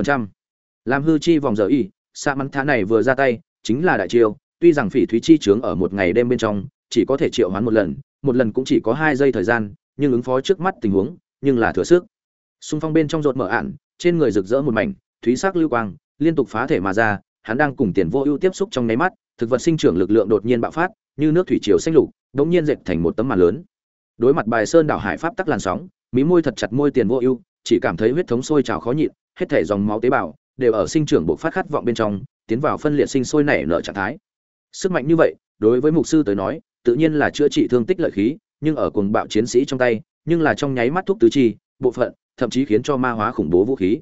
làm hư chi vòng giờ y xa mắn thạ này vừa ra tay, chính là đại chiêu, tuy rằng phỉ thúy chi trướng ở một ngày đêm bên trong, chỉ có thể triệu hoán một lần một lần cũng chỉ có hai giây thời gian, nhưng ứng phó trước mắt tình huống, nhưng là thừa sức. Xung phong bên trong rột mở ạn trên người rực rỡ một mảnh, thúy sắc lưu quang, liên tục phá thể mà ra, hắn đang cùng tiền vô ưu tiếp xúc trong nháy mắt, thực vật sinh trưởng lực lượng đột nhiên bạo phát, như nước thủy triều xanh lục, đống nhiên dệt thành một tấm màn lớn. Đối mặt bài sơn đảo hải pháp tắc làn sóng, mí môi thật chặt môi tiền vô ưu, chỉ cảm thấy huyết thống sôi trào khó nhịn, hết thể dòng máu tế bào đều ở sinh trưởng buộc phát khát vọng bên trong, tiến vào phân liệt sinh sôi nảy nở trạng thái. Sức mạnh như vậy, đối với mục sư tới nói, tự nhiên là chữa trị thương tích lợi khí, nhưng ở cuồng bạo chiến sĩ trong tay, nhưng là trong nháy mắt thuốc tứ chi, bộ phận thậm chí khiến cho ma hóa khủng bố vũ khí.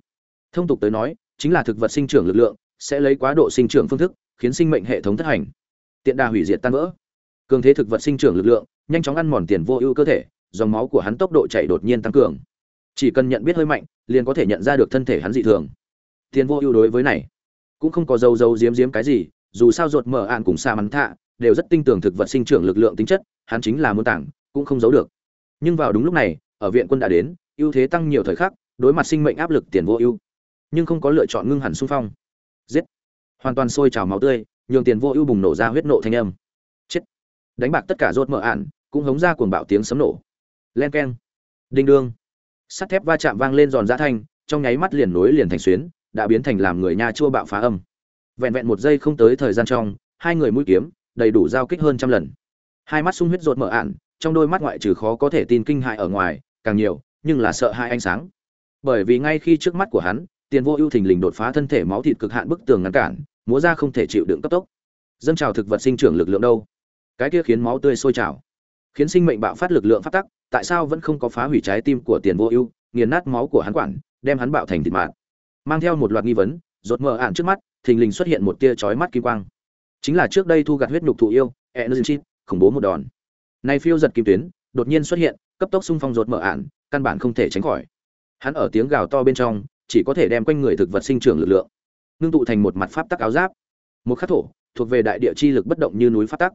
Thông tục tới nói, chính là thực vật sinh trưởng lực lượng, sẽ lấy quá độ sinh trưởng phương thức, khiến sinh mệnh hệ thống thất hành. Tiện đà hủy diệt tan vỡ. Cường thế thực vật sinh trưởng lực lượng, nhanh chóng ăn mòn tiền vô ưu cơ thể, dòng máu của hắn tốc độ chảy đột nhiên tăng cường. Chỉ cần nhận biết hơi mạnh, liền có thể nhận ra được thân thể hắn dị thường. Tiền vô ưu đối với này, cũng không có dâu dâu diếm diếm cái gì, dù sao ruột mở ạn cùng xa mắn thạ, đều rất tin tưởng thực vật sinh trưởng lực lượng tính chất, hắn chính là muốn tảng, cũng không giấu được. Nhưng vào đúng lúc này, ở viện quân đã đến ưu thế tăng nhiều thời khắc, đối mặt sinh mệnh áp lực tiền vô ưu. Nhưng không có lựa chọn ngưng hẳn xung phong. Giết. Hoàn toàn sôi trào máu tươi, nhường tiền vô ưu bùng nổ ra huyết nộ thanh âm. Chết. Đánh bạc tất cả rốt mở ạn, cũng hống ra cuồng bạo tiếng sấm nổ. Len keng. Đinh đương. Sắt thép va chạm vang lên giòn giã thanh, trong nháy mắt liền nối liền thành xuyến, đã biến thành làm người nha chua bạo phá âm. Vẹn vẹn một giây không tới thời gian trong, hai người mũi kiếm, đầy đủ giao kích hơn trăm lần. Hai mắt sung huyết rột mở ạn, trong đôi mắt ngoại trừ khó có thể tin kinh hại ở ngoài, càng nhiều nhưng là sợ hai ánh sáng. Bởi vì ngay khi trước mắt của hắn, tiền vô ưu thình lình đột phá thân thể máu thịt cực hạn bức tường ngăn cản, múa ra không thể chịu đựng cấp tốc. Dâng trào thực vật sinh trưởng lực lượng đâu? Cái kia khiến máu tươi sôi trào. Khiến sinh mệnh bạo phát lực lượng phát tắc, tại sao vẫn không có phá hủy trái tim của tiền vô ưu, nghiền nát máu của hắn quản, đem hắn bạo thành thịt mạt? Mang theo một loạt nghi vấn rột mờ ạn trước mắt, thình lình xuất hiện một tia chói mắt kim quang. Chính là trước đây thu gặt huyết nhục thụ yêu, energy, khủng bố một đòn. Nay phiêu giật kim tuyến, đột nhiên xuất hiện, cấp tốc xung phong rột mở ạn căn bản không thể tránh khỏi. Hắn ở tiếng gào to bên trong, chỉ có thể đem quanh người thực vật sinh trưởng lực lượng, ngưng tụ thành một mặt pháp tắc áo giáp. Một khắc thổ, thuộc về đại địa chi lực bất động như núi pháp tắc.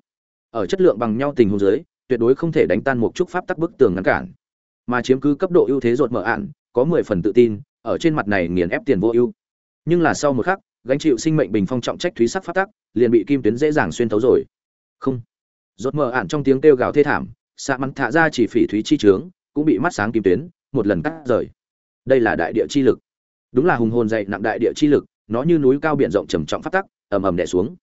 Ở chất lượng bằng nhau tình huống dưới, tuyệt đối không thể đánh tan một chút pháp tắc bức tường ngăn cản. Mà chiếm cứ cấp độ ưu thế rột mở ạn, có mười phần tự tin, ở trên mặt này nghiền ép tiền vô ưu. Nhưng là sau một khắc, gánh chịu sinh mệnh bình phong trọng trách thúy sắc pháp tắc, liền bị kim tuyến dễ dàng xuyên thấu rồi. Không. Rột mở ạn trong tiếng kêu gào thê thảm, xạ mắn thả ra chỉ phỉ thúy chi trướng cũng bị mắt sáng kim tuyến, một lần cắt rời. Đây là đại địa chi lực. Đúng là hùng hồn dậy nặng đại địa chi lực, nó như núi cao biển rộng trầm trọng phát tắc, ầm ầm đè xuống.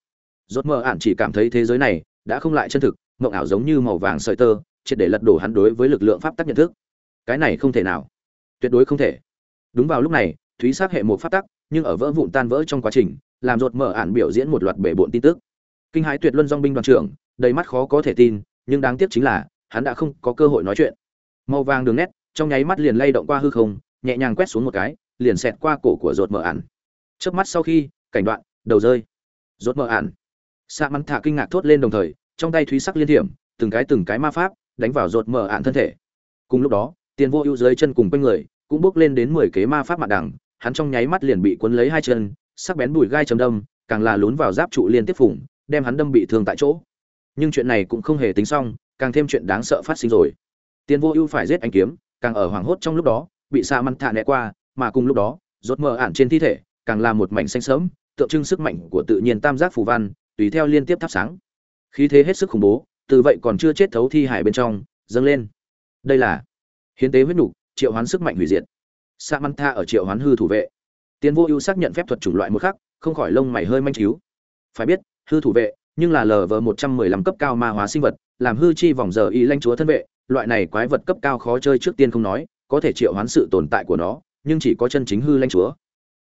Rốt mơ ản chỉ cảm thấy thế giới này đã không lại chân thực, mộng ảo giống như màu vàng sợi tơ, triệt để lật đổ hắn đối với lực lượng pháp tắc nhận thức. Cái này không thể nào. Tuyệt đối không thể. Đúng vào lúc này, thúy sát hệ một pháp tắc, nhưng ở vỡ vụn tan vỡ trong quá trình, làm rột mở ản biểu diễn một loạt bể bộn tin tức. Kinh hãi tuyệt luân dong binh đoàn trưởng, đầy mắt khó có thể tin, nhưng đáng tiếc chính là, hắn đã không có cơ hội nói chuyện màu vàng đường nét, trong nháy mắt liền lay động qua hư không, nhẹ nhàng quét xuống một cái, liền xẹt qua cổ của rột mở ản. Trước mắt sau khi, cảnh đoạn, đầu rơi. Rột mở ản. Xạ mắn thả kinh ngạc thốt lên đồng thời, trong tay thúy sắc liên thiểm, từng cái từng cái ma pháp, đánh vào rột mở ản thân thể. Cùng lúc đó, tiền vô ưu dưới chân cùng quanh người, cũng bước lên đến mười kế ma pháp mặt đằng hắn trong nháy mắt liền bị cuốn lấy hai chân, sắc bén bùi gai chấm đâm, càng là lún vào giáp trụ liên tiếp phủng, đem hắn đâm bị thương tại chỗ. Nhưng chuyện này cũng không hề tính xong, càng thêm chuyện đáng sợ phát sinh rồi tiền vô ưu phải giết anh kiếm, càng ở hoàng hốt trong lúc đó, bị xạ măn thạ né qua, mà cùng lúc đó, rốt mờ ản trên thi thể, càng là một mảnh xanh sớm tượng trưng sức mạnh của tự nhiên tam giác phù văn, tùy theo liên tiếp thắp sáng. Khí thế hết sức khủng bố, từ vậy còn chưa chết thấu thi hải bên trong, dâng lên. Đây là hiến tế huyết nục, triệu hoán sức mạnh hủy diệt. Sa măn tha ở triệu hoán hư thủ vệ. Tiến vô ưu xác nhận phép thuật chủng loại một khắc, không khỏi lông mày hơi manh chíu. phải biết, hư thủ vệ nhưng là lờ vờ một trăm mười lăm cấp cao ma hóa sinh vật, làm hư chi vòng giờ y lanh chúa thân vệ, loại này quái vật cấp cao khó chơi trước tiên không nói, có thể triệu hoán sự tồn tại của nó, nhưng chỉ có chân chính hư lanh chúa.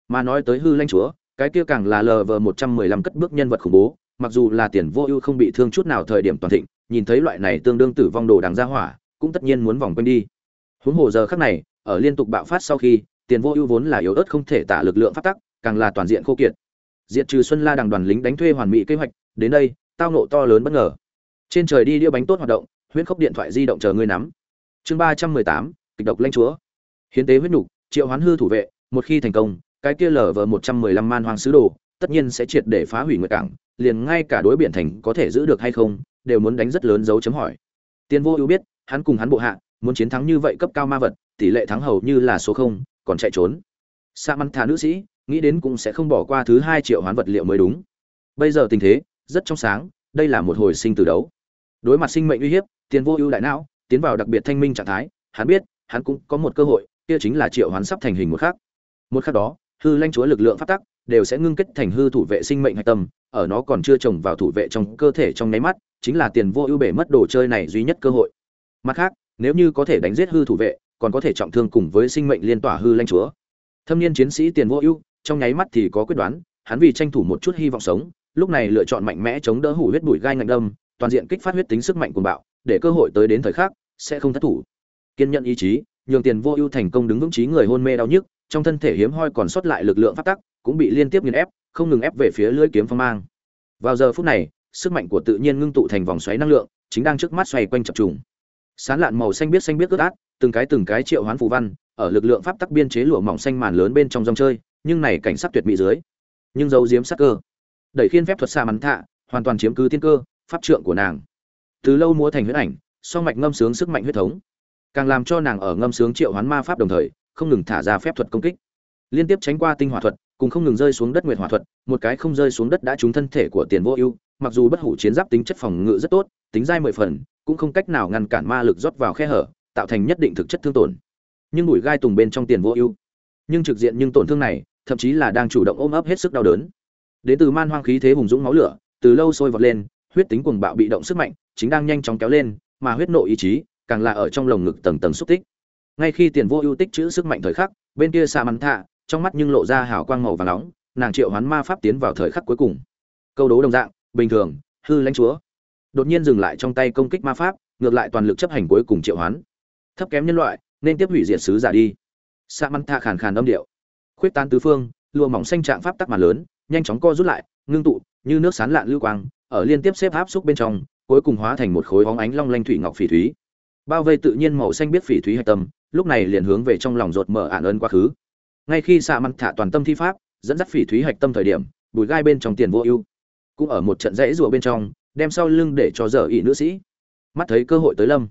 Mà nói tới hư lanh chúa, cái kia càng là lờ vờ một trăm mười lăm cất bước nhân vật khủng bố, mặc dù là tiền vô ưu không bị thương chút nào thời điểm toàn thịnh, nhìn thấy loại này tương đương tử vong đồ đằng ra hỏa, cũng tất nhiên muốn vòng quanh đi. Huống hồ giờ khắc này, ở liên tục bạo phát sau khi, tiền vô ưu vốn là yếu ớt không thể tả lực lượng phát tắc, càng là toàn diện khô kiệt. Diệt trừ xuân la đằng đoàn lính đánh thuê hoàn mỹ kế hoạch đến đây, tao nộ to lớn bất ngờ. Trên trời đi đĩa bánh tốt hoạt động huyết khốc điện thoại di động chờ ngươi nắm. Chương ba trăm mười tám, kịch độc lanh chúa. Hiến tế huyết nhục, triệu hoán hư thủ vệ, một khi thành công, cái kia lở vờ một trăm mười lăm man hoàng sứ đồ, tất nhiên sẽ triệt để phá hủy nguyệt cảng, liền ngay cả đối biển thành có thể giữ được hay không, đều muốn đánh rất lớn dấu chấm hỏi. Tiên vô ưu biết, hắn cùng hắn bộ hạ, muốn chiến thắng như vậy cấp cao ma vật, tỷ lệ thắng hầu như là số không, còn chạy trốn. Sa măn thà nữ sĩ, nghĩ đến cũng sẽ không bỏ qua thứ hai triệu hoán vật liệu mới đúng. Bây giờ tình thế rất trong sáng, đây là một hồi sinh tử đấu. Đối mặt sinh mệnh uy hiếp, tiền vô ưu đại não, tiến vào đặc biệt thanh minh trạng thái, hắn biết, hắn cũng có một cơ hội, kia chính là triệu hoán sắp thành hình một khác một khắc đó, hư lanh chúa lực lượng phát tắc đều sẽ ngưng kết thành hư thủ vệ sinh mệnh hạch tâm, ở nó còn chưa trồng vào thủ vệ trong cơ thể trong nháy mắt, chính là tiền vô ưu bể mất đồ chơi này duy nhất cơ hội. Mặt khác, nếu như có thể đánh giết hư thủ vệ, còn có thể trọng thương cùng với sinh mệnh liên tỏa hư lanh chúa. Thâm niên chiến sĩ tiền vô ưu, trong nháy mắt thì có quyết đoán, hắn vì tranh thủ một chút hy vọng sống lúc này lựa chọn mạnh mẽ chống đỡ hủ huyết bụi gai ngạnh đâm, toàn diện kích phát huyết tính sức mạnh cuồng bạo, để cơ hội tới đến thời khắc, sẽ không thất thủ. Kiên nhẫn ý chí, nhường tiền vô ưu thành công đứng vững trí người hôn mê đau nhức, trong thân thể hiếm hoi còn sót lại lực lượng phát tắc, cũng bị liên tiếp nghiền ép, không ngừng ép về phía lưỡi kiếm phong mang. Vào giờ phút này, sức mạnh của tự nhiên ngưng tụ thành vòng xoáy năng lượng, chính đang trước mắt xoay quanh chập trùng. Sán lạn màu xanh biết xanh biết ướt át, từng cái từng cái triệu hoán phù văn, ở lực lượng pháp tắc biên chế lụa mỏng xanh màn lớn bên trong dòng chơi, nhưng này cảnh sắc tuyệt mỹ dưới. Nhưng dấu diếm sắc cơ đẩy khiên phép thuật xa mắn thạ, hoàn toàn chiếm cứ tiên cơ, pháp trượng của nàng. Từ lâu múa thành huyết ảnh, song mạch ngâm sướng sức mạnh huyết thống. Càng làm cho nàng ở ngâm sướng triệu hoán ma pháp đồng thời, không ngừng thả ra phép thuật công kích. Liên tiếp tránh qua tinh hỏa thuật, cùng không ngừng rơi xuống đất nguyệt hỏa thuật, một cái không rơi xuống đất đã trúng thân thể của tiền vô ưu, mặc dù bất hủ chiến giáp tính chất phòng ngự rất tốt, tính dai mười phần, cũng không cách nào ngăn cản ma lực rót vào khe hở, tạo thành nhất định thực chất thương tổn. Nhưng đùi gai tùng bên trong tiền vô ưu, nhưng trực diện nhưng tổn thương này, thậm chí là đang chủ động ôm ấp hết sức đau đớn đến từ man hoang khí thế hùng dũng máu lửa, từ lâu sôi vọt lên, huyết tính cuồng bạo bị động sức mạnh, chính đang nhanh chóng kéo lên, mà huyết nộ ý chí càng là ở trong lồng ngực tầng tầng xúc tích. Ngay khi tiền vô ưu tích chữ sức mạnh thời khắc, bên kia xa mắn thạ, trong mắt nhưng lộ ra hào quang màu và nóng, nàng triệu hoán ma pháp tiến vào thời khắc cuối cùng. Câu đố đồng dạng, bình thường, hư lãnh chúa. Đột nhiên dừng lại trong tay công kích ma pháp, ngược lại toàn lực chấp hành cuối cùng triệu hoán. Thấp kém nhân loại, nên tiếp hủy diệt sứ giả đi. Sa mắn thạ khàn khàn âm điệu. Khuyết tán tứ phương, lụa mỏng xanh trạng pháp tắc mà lớn nhanh chóng co rút lại, ngưng tụ, như nước sán lạn lưu quang, ở liên tiếp xếp áp xúc bên trong, cuối cùng hóa thành một khối hóng ánh long lanh thủy ngọc phỉ thúy. Bao vây tự nhiên màu xanh biết phỉ thúy hạch tâm, lúc này liền hướng về trong lòng ruột mở ản ơn quá khứ. Ngay khi xạ mặn thả toàn tâm thi pháp, dẫn dắt phỉ thúy hạch tâm thời điểm, bùi gai bên trong tiền vô ưu, cũng ở một trận rẽ rùa bên trong, đem sau lưng để cho dở ỷ nữ sĩ. Mắt thấy cơ hội tới lâm.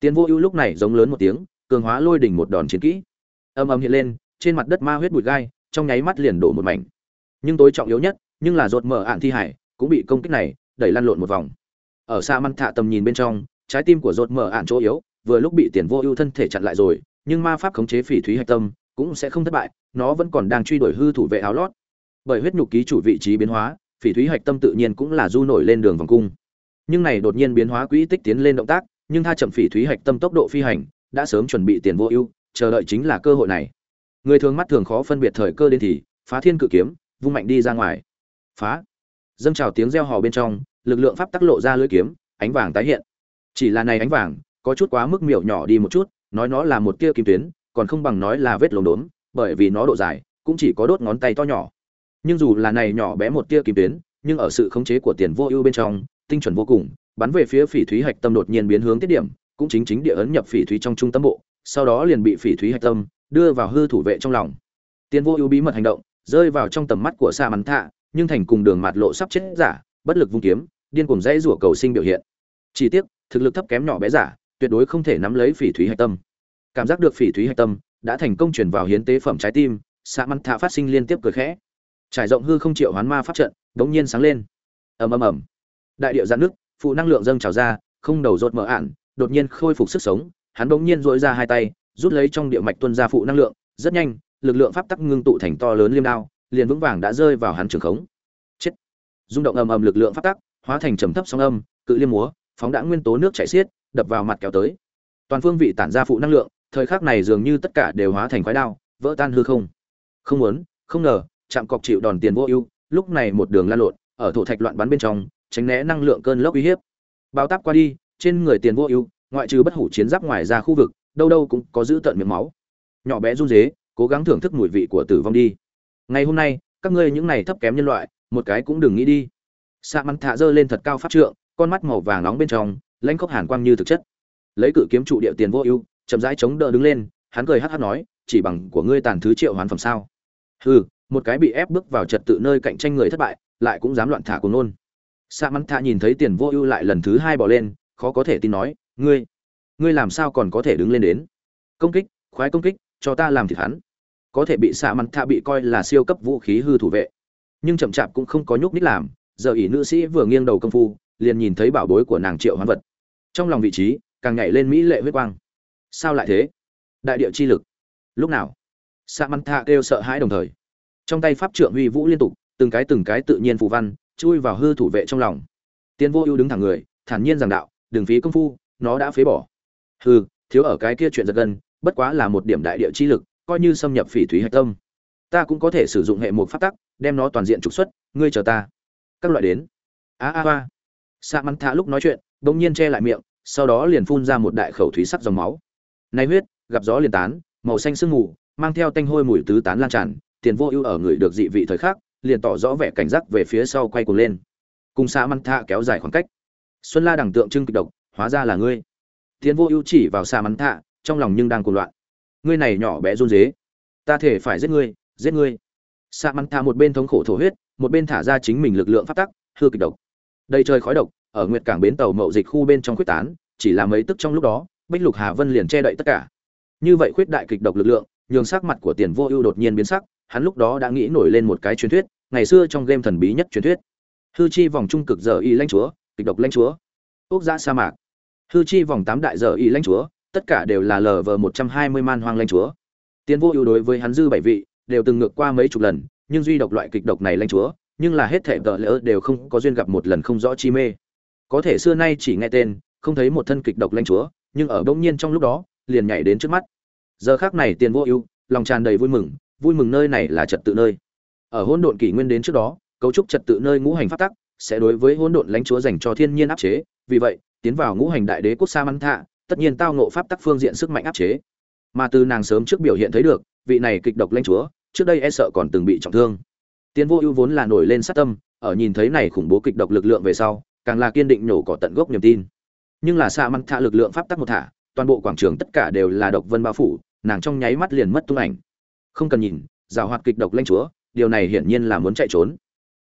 Tiền vô ưu lúc này giống lớn một tiếng, cường hóa lôi đỉnh một đòn chiến kỹ. Âm âm hiện lên, trên mặt đất ma huyết bụi gai, trong nháy mắt liền đổ một mảnh nhưng tối trọng yếu nhất, nhưng là rột mở ạn thi hải, cũng bị công kích này đẩy lăn lộn một vòng. Ở xa măn thạ tầm nhìn bên trong, trái tim của rột mở ạn chỗ yếu, vừa lúc bị tiền vô ưu thân thể chặn lại rồi, nhưng ma pháp khống chế phỉ thúy hạch tâm cũng sẽ không thất bại, nó vẫn còn đang truy đuổi hư thủ vệ áo lót. Bởi huyết nhục ký chủ vị trí biến hóa, phỉ thúy hạch tâm tự nhiên cũng là du nổi lên đường vòng cung. Nhưng này đột nhiên biến hóa quỹ tích tiến lên động tác, nhưng tha chậm phỉ thúy hạch tâm tốc độ phi hành đã sớm chuẩn bị tiền vô ưu, chờ đợi chính là cơ hội này. Người thường mắt thường khó phân biệt thời cơ đến thì, phá thiên cự kiếm vung mạnh đi ra ngoài. Phá. Dâng trào tiếng reo hò bên trong, lực lượng pháp tắc lộ ra lưỡi kiếm, ánh vàng tái hiện. Chỉ là này ánh vàng, có chút quá mức miểu nhỏ đi một chút, nói nó là một tia kim tuyến, còn không bằng nói là vết lốm đốm, bởi vì nó độ dài, cũng chỉ có đốt ngón tay to nhỏ. Nhưng dù là này nhỏ bé một tia kim tuyến, nhưng ở sự khống chế của tiền vô ưu bên trong, tinh chuẩn vô cùng, bắn về phía phỉ thúy hạch tâm đột nhiên biến hướng tiết điểm, cũng chính chính địa ấn nhập phỉ thúy trong trung tâm bộ, sau đó liền bị phỉ thúy hạch tâm đưa vào hư thủ vệ trong lòng. Tiền vô ưu bí mật hành động rơi vào trong tầm mắt của sa mắn thạ, nhưng thành cùng đường mạt lộ sắp chết giả, bất lực vung kiếm, điên cuồng dãy rủa cầu sinh biểu hiện. Chỉ tiếc, thực lực thấp kém nhỏ bé giả, tuyệt đối không thể nắm lấy phỉ thúy hạch tâm. Cảm giác được phỉ thúy hạch tâm đã thành công chuyển vào hiến tế phẩm trái tim, sa mắn thạ phát sinh liên tiếp cười khẽ. Trải rộng hư không triệu hoán ma pháp trận, đống nhiên sáng lên. Ầm ầm ầm. Đại điệu giãn nước phụ năng lượng dâng trào ra, không đầu rột mở ạn, đột nhiên khôi phục sức sống, hắn đống nhiên dội ra hai tay, rút lấy trong địa mạch tuân ra phụ năng lượng, rất nhanh lực lượng pháp tắc ngưng tụ thành to lớn liêm đao, liền vững vàng đã rơi vào hắn trường khống. Chết. Rung động ầm ầm lực lượng pháp tắc, hóa thành trầm thấp sóng âm, cự liêm múa, phóng đã nguyên tố nước chảy xiết, đập vào mặt kéo tới. Toàn phương vị tản ra phụ năng lượng, thời khắc này dường như tất cả đều hóa thành khói đao, vỡ tan hư không. Không muốn, không ngờ, chạm cọc chịu đòn tiền vô ưu, lúc này một đường lan lộn, ở thổ thạch loạn bắn bên trong, tránh né năng lượng cơn lốc uy hiếp. Bao táp qua đi, trên người tiền vô ưu, ngoại trừ bất hủ chiến giáp ngoài ra khu vực, đâu đâu cũng có giữ tận miệng máu. Nhỏ bé run rế cố gắng thưởng thức mùi vị của tử vong đi. Ngày hôm nay, các ngươi những này thấp kém nhân loại, một cái cũng đừng nghĩ đi. Sa mắn thạ giơ lên thật cao pháp trượng, con mắt màu vàng nóng bên trong, lãnh khốc hàn quang như thực chất. Lấy cự kiếm trụ địa tiền vô ưu, chậm rãi chống đỡ đứng lên, hắn cười hắt hắt nói, chỉ bằng của ngươi tàn thứ triệu hoàn phẩm sao. Hừ, một cái bị ép bước vào trật tự nơi cạnh tranh người thất bại, lại cũng dám loạn thả cuồng nôn. Sa mắn thạ nhìn thấy tiền vô ưu lại lần thứ hai bỏ lên, khó có thể tin nói, ngươi ngươi làm sao còn có thể đứng lên đến? Công kích, khoái công kích cho ta làm thịt hắn. Có thể bị xạ mặt thạ bị coi là siêu cấp vũ khí hư thủ vệ. Nhưng chậm chạp cũng không có nhúc nhích làm, giờ ỷ nữ sĩ vừa nghiêng đầu công phu, liền nhìn thấy bảo bối của nàng triệu hoán vật. Trong lòng vị trí, càng nhảy lên mỹ lệ huyết quang. Sao lại thế? Đại địa chi lực. Lúc nào? Xạ mặt thạ kêu sợ hãi đồng thời. Trong tay pháp trượng uy vũ liên tục, từng cái từng cái tự nhiên phù văn, chui vào hư thủ vệ trong lòng. Tiên vô ưu đứng thẳng người, thản nhiên giảng đạo, đừng phí công phu, nó đã phế bỏ. Hư thiếu ở cái kia chuyện giật gân bất quá là một điểm đại địa chi lực coi như xâm nhập phỉ thúy hạch tâm. Ta cũng có thể sử dụng hệ một phát tắc đem nó toàn diện trục xuất ngươi chờ ta. Các loại đến. A a a. Sa Mãn Thạ lúc nói chuyện đột nhiên che lại miệng sau đó liền phun ra một đại khẩu thúy sắc dòng máu. Này huyết gặp gió liền tán màu xanh sương mù mang theo tanh hôi mùi tứ tán lan tràn tiền vô ưu ở người được dị vị thời khắc liền tỏ rõ vẻ cảnh giác về phía sau quay cuồng lên. Cùng sa Mãn Thạ kéo dài khoảng cách. Xuân la đẳng tượng trưng kịch độc hóa ra là ngươi. Tiền vô ưu chỉ vào sa Mãn Thạ, trong lòng nhưng đang cuồng loạn. Ngươi này nhỏ bé run rế, ta thể phải giết ngươi giết ngươi. Sa măng tha một bên thống khổ thổ huyết, một bên thả ra chính mình lực lượng phát tắc, hư kịch độc. Đầy trời khói độc, ở nguyệt cảng bến tàu mậu dịch khu bên trong quyết tán, chỉ là mấy tức trong lúc đó, bích lục hà vân liền che đậy tất cả. Như vậy khuyết đại kịch độc lực lượng, nhường sắc mặt của tiền vô ưu đột nhiên biến sắc, hắn lúc đó đã nghĩ nổi lên một cái truyền thuyết, ngày xưa trong game thần bí nhất truyền thuyết. Hư chi vòng trung cực giờ y lãnh chúa, kịch độc lãnh chúa. Quốc gia sa mạc. Hư chi vòng tám đại giờ y lãnh chúa tất cả đều là lờ vờ một trăm hai mươi man hoang lanh chúa. Tiến vô ưu đối với hắn dư bảy vị, đều từng ngược qua mấy chục lần, nhưng duy độc loại kịch độc này lanh chúa, nhưng là hết thể tợ lỡ đều không có duyên gặp một lần không rõ chi mê. Có thể xưa nay chỉ nghe tên, không thấy một thân kịch độc lanh chúa, nhưng ở bỗng nhiên trong lúc đó, liền nhảy đến trước mắt. Giờ khác này tiền vô ưu, lòng tràn đầy vui mừng vui mừng nơi này là trật tự nơi. Ở hỗn độn kỷ nguyên đến trước đó, cấu trúc trật tự nơi ngũ hành phát tắc, sẽ đối với hỗn độn lãnh chúa dành cho thiên nhiên áp chế, vì vậy, tiến vào ngũ hành đại đế quốc sa măng thạ tất nhiên tao ngộ pháp tắc phương diện sức mạnh áp chế. Mà từ nàng sớm trước biểu hiện thấy được, vị này kịch độc lãnh chúa, trước đây e sợ còn từng bị trọng thương. Tiến vô ưu vốn là nổi lên sát tâm, ở nhìn thấy này khủng bố kịch độc lực lượng về sau, càng là kiên định nổ cỏ tận gốc niềm tin. Nhưng là xa măng thạ lực lượng pháp tắc một thả, toàn bộ quảng trường tất cả đều là độc vân bao phủ, nàng trong nháy mắt liền mất tung ảnh. Không cần nhìn rào hoạt kịch độc lãnh chúa, điều này hiển nhiên là muốn chạy trốn.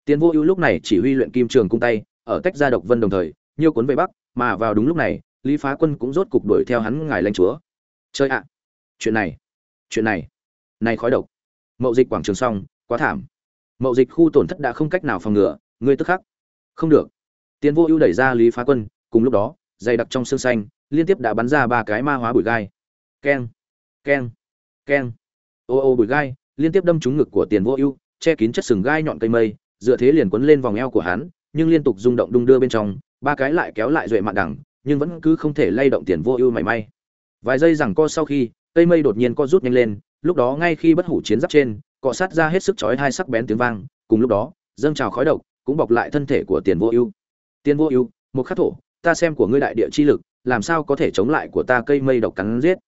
Tiến vô ưu lúc này chỉ huy luyện kim trường cung tay, ở tách ra độc vân đồng thời nhiều cuốn về bắc, mà vào đúng lúc này lý phá quân cũng rốt cục đuổi theo hắn ngài lãnh chúa. Chơi ạ. Chuyện này. Chuyện này. Này khói độc. Mậu dịch quảng trường xong, quá thảm. Mậu dịch khu tổn thất đã không cách nào phòng ngừa, ngươi tức khắc. Không được. Tiến vô ưu đẩy ra lý phá quân, cùng lúc đó, dày đặc trong xương xanh, liên tiếp đã bắn ra ba cái ma hóa bụi gai. Keng. Keng. Keng. Ô ô bụi gai, liên tiếp đâm trúng ngực của tiền vô ưu, che kín chất sừng gai nhọn cây mây, dựa thế liền quấn lên vòng eo của hắn, nhưng liên tục rung động đung đưa bên trong, ba cái lại kéo lại duệ mạn đẳng nhưng vẫn cứ không thể lay động tiền vô ưu mảy may vài giây rằng co sau khi cây mây đột nhiên co rút nhanh lên lúc đó ngay khi bất hủ chiến giáp trên cọ sát ra hết sức chói hai sắc bén tiếng vang cùng lúc đó dâng trào khói độc cũng bọc lại thân thể của tiền vô ưu Tiền vô ưu, một khắc thổ, ta xem của ngươi đại địa chi lực, làm sao có thể chống lại của ta cây mây độc cắn giết.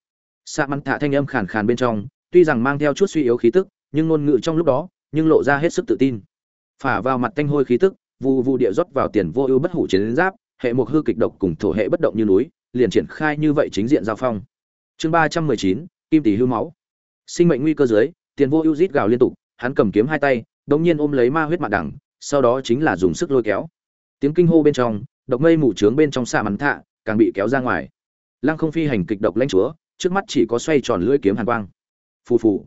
Sa măng thạ thanh âm khàn khàn bên trong, tuy rằng mang theo chút suy yếu khí tức, nhưng ngôn ngữ trong lúc đó, nhưng lộ ra hết sức tự tin. Phả vào mặt thanh hôi khí tức, vụ vụ địa rót vào tiền vô ưu bất hủ chiến giáp, hệ một hư kịch độc cùng thổ hệ bất động như núi, liền triển khai như vậy chính diện giao phong. Chương ba trăm mười chín Kim tỷ hư máu. Sinh mệnh nguy cơ dưới, tiền vô ưu rít gào liên tục, hắn cầm kiếm hai tay, đột nhiên ôm lấy ma huyết mạn đẳng, sau đó chính là dùng sức lôi kéo. Tiếng kinh hô bên trong, độc mây mù trướng bên trong xạ mắn thạ, càng bị kéo ra ngoài. Lăng không phi hành kịch độc lãnh chúa, trước mắt chỉ có xoay tròn lưỡi kiếm hàn quang. Phù phù,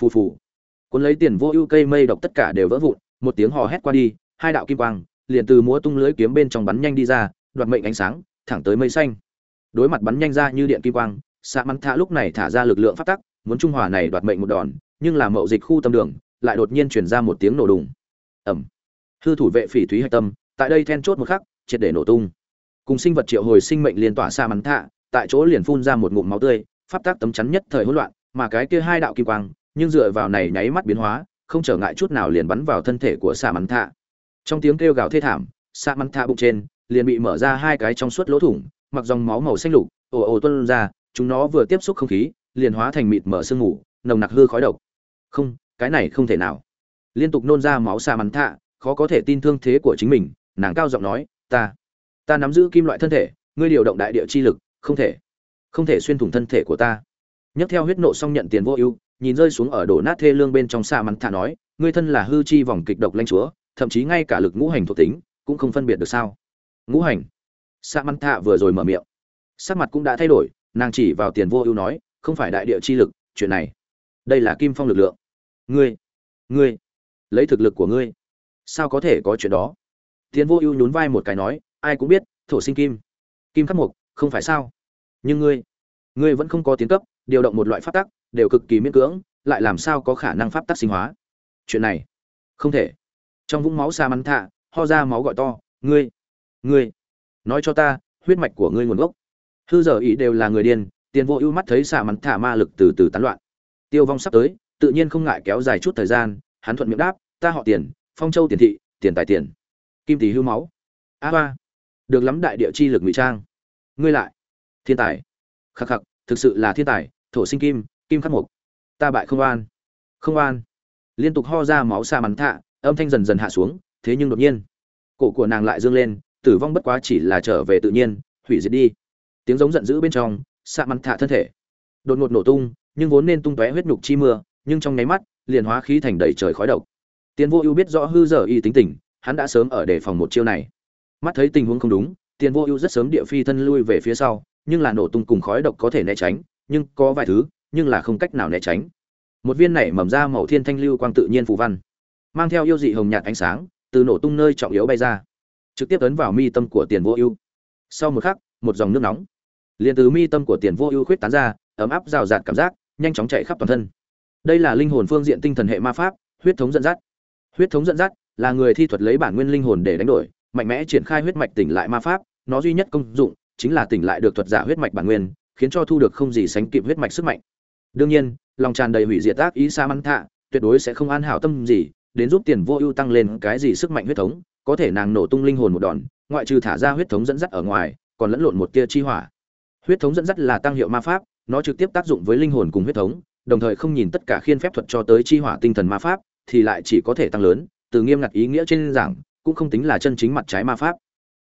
phù phù. Cuốn lấy tiền vô ưu cây mây độc tất cả đều vỡ vụn, một tiếng hò hét qua đi, hai đạo kim quang liền từ múa tung lưới kiếm bên trong bắn nhanh đi ra, đoạt mệnh ánh sáng, thẳng tới mây xanh. Đối mặt bắn nhanh ra như điện kim quang, xạ mắn thạ lúc này thả ra lực lượng phát tắc, muốn trung hòa này đoạt mệnh một đòn, nhưng là mậu dịch khu tâm đường, lại đột nhiên truyền ra một tiếng nổ đùng. Ầm. Hư thủ vệ phỉ thúy hạch tâm, tại đây then chốt một khắc, triệt để nổ tung. Cùng sinh vật triệu hồi sinh mệnh liên tỏa xa mắn thạ, tại chỗ liền phun ra một ngụm máu tươi, pháp tác tấm chắn nhất thời hỗn loạn, mà cái kia hai đạo kim quang, nhưng dựa vào này nháy mắt biến hóa, không trở ngại chút nào liền bắn vào thân thể của xa mắn thạ. Trong tiếng kêu gào thê thảm, xạ măng thạ bụng trên liền bị mở ra hai cái trong suốt lỗ thủng, mặc dòng máu màu xanh lục, ồ ồ tuôn ra, chúng nó vừa tiếp xúc không khí, liền hóa thành mịt mở sương ngủ nồng nặc hư khói độc. Không, cái này không thể nào. Liên tục nôn ra máu xa mắn thạ, khó có thể tin thương thế của chính mình, nàng cao giọng nói, "Ta, ta nắm giữ kim loại thân thể, ngươi điều động đại địa chi lực, không thể, không thể xuyên thủng thân thể của ta." Nhấc theo huyết nộ xong nhận tiền vô ưu, nhìn rơi xuống ở đổ nát thê lương bên trong xa mắn thạ nói, "Ngươi thân là hư chi vòng kịch độc lãnh chúa, thậm chí ngay cả lực ngũ hành thuộc tính cũng không phân biệt được sao?" Ngũ hành? Sa Mắn Thạ vừa rồi mở miệng, sắc mặt cũng đã thay đổi, nàng chỉ vào tiền vô ưu nói, "Không phải đại địa chi lực, chuyện này, đây là kim phong lực lượng." "Ngươi, ngươi, lấy thực lực của ngươi, sao có thể có chuyện đó?" Tiền vô ưu nhún vai một cái nói, "Ai cũng biết, thổ sinh kim, kim khắc mục, không phải sao? Nhưng ngươi, ngươi vẫn không có tiến cấp, điều động một loại pháp tắc, đều cực kỳ miễn cưỡng, lại làm sao có khả năng pháp tắc sinh hóa? Chuyện này, không thể." Trong vũng máu Sa Mắn Thạ, ho ra máu gọi to, "Ngươi, ngươi, nói cho ta, huyết mạch của ngươi nguồn gốc?" hư giờ ý đều là người điên tiền vô ưu mắt thấy xạ mắn thả ma lực từ từ tán loạn. Tiêu vong sắp tới tự nhiên không ngại kéo dài chút thời gian hắn thuận miệng đáp ta họ tiền phong châu tiền thị tiền tài tiền kim tỷ hưu máu. A hoa được lắm đại địa chi lực ngụy trang. Ngươi lại thiên tài. Khắc khắc thực sự là thiên tài thổ sinh kim kim khắc mục. Ta bại không an không an liên tục ho ra máu xa mắn thạ âm thanh dần dần hạ xuống, thế nhưng đột nhiên, cổ của nàng lại dương lên, tử vong bất quá chỉ là trở về tự nhiên, hủy diệt đi. Tiếng giống giận dữ bên trong, xạ mặn thả thân thể. Đột ngột nổ tung, nhưng vốn nên tung tóe huyết nhục chi mưa, nhưng trong nháy mắt, liền hóa khí thành đầy trời khói độc. Tiền vô ưu biết rõ hư dở y tính tình, hắn đã sớm ở đề phòng một chiêu này. Mắt thấy tình huống không đúng tiền vô ưu rất sớm địa phi thân lui về phía sau, nhưng là nổ tung cùng khói độc có thể né tránh, nhưng có vài thứ, nhưng là không cách nào né tránh. Một viên này mầm ra màu thiên thanh lưu quang tự nhiên phù văn mang theo yêu dị hồng nhạt ánh sáng, từ nổ tung nơi trọng yếu bay ra, trực tiếp ấn vào mi tâm của tiền vô ưu. Sau một khắc, một dòng nước nóng, liền từ mi tâm của tiền vô ưu khuyết tán ra, ấm áp rào rạt cảm giác, nhanh chóng chạy khắp toàn thân. Đây là linh hồn phương diện tinh thần hệ ma pháp, huyết thống dẫn dắt. Huyết thống dẫn dắt là người thi thuật lấy bản nguyên linh hồn để đánh đổi, mạnh mẽ triển khai huyết mạch tỉnh lại ma pháp, nó duy nhất công dụng chính là tỉnh lại được thuật giả huyết mạch bản nguyên, khiến cho thu được không gì sánh kịp huyết mạch sức mạnh. Đương nhiên, lòng tràn đầy hủy diệt tác ý sa mắn thạ, tuyệt đối sẽ không an hảo tâm gì đến giúp tiền vô ưu tăng lên cái gì sức mạnh huyết thống, có thể nàng nổ tung linh hồn một đòn, ngoại trừ thả ra huyết thống dẫn dắt ở ngoài, còn lẫn lộn một tia chi hỏa. Huyết thống dẫn dắt là tăng hiệu ma pháp, nó trực tiếp tác dụng với linh hồn cùng huyết thống, đồng thời không nhìn tất cả khiên phép thuật cho tới chi hỏa tinh thần ma pháp, thì lại chỉ có thể tăng lớn, từ nghiêm ngặt ý nghĩa trên giảng, cũng không tính là chân chính mặt trái ma pháp.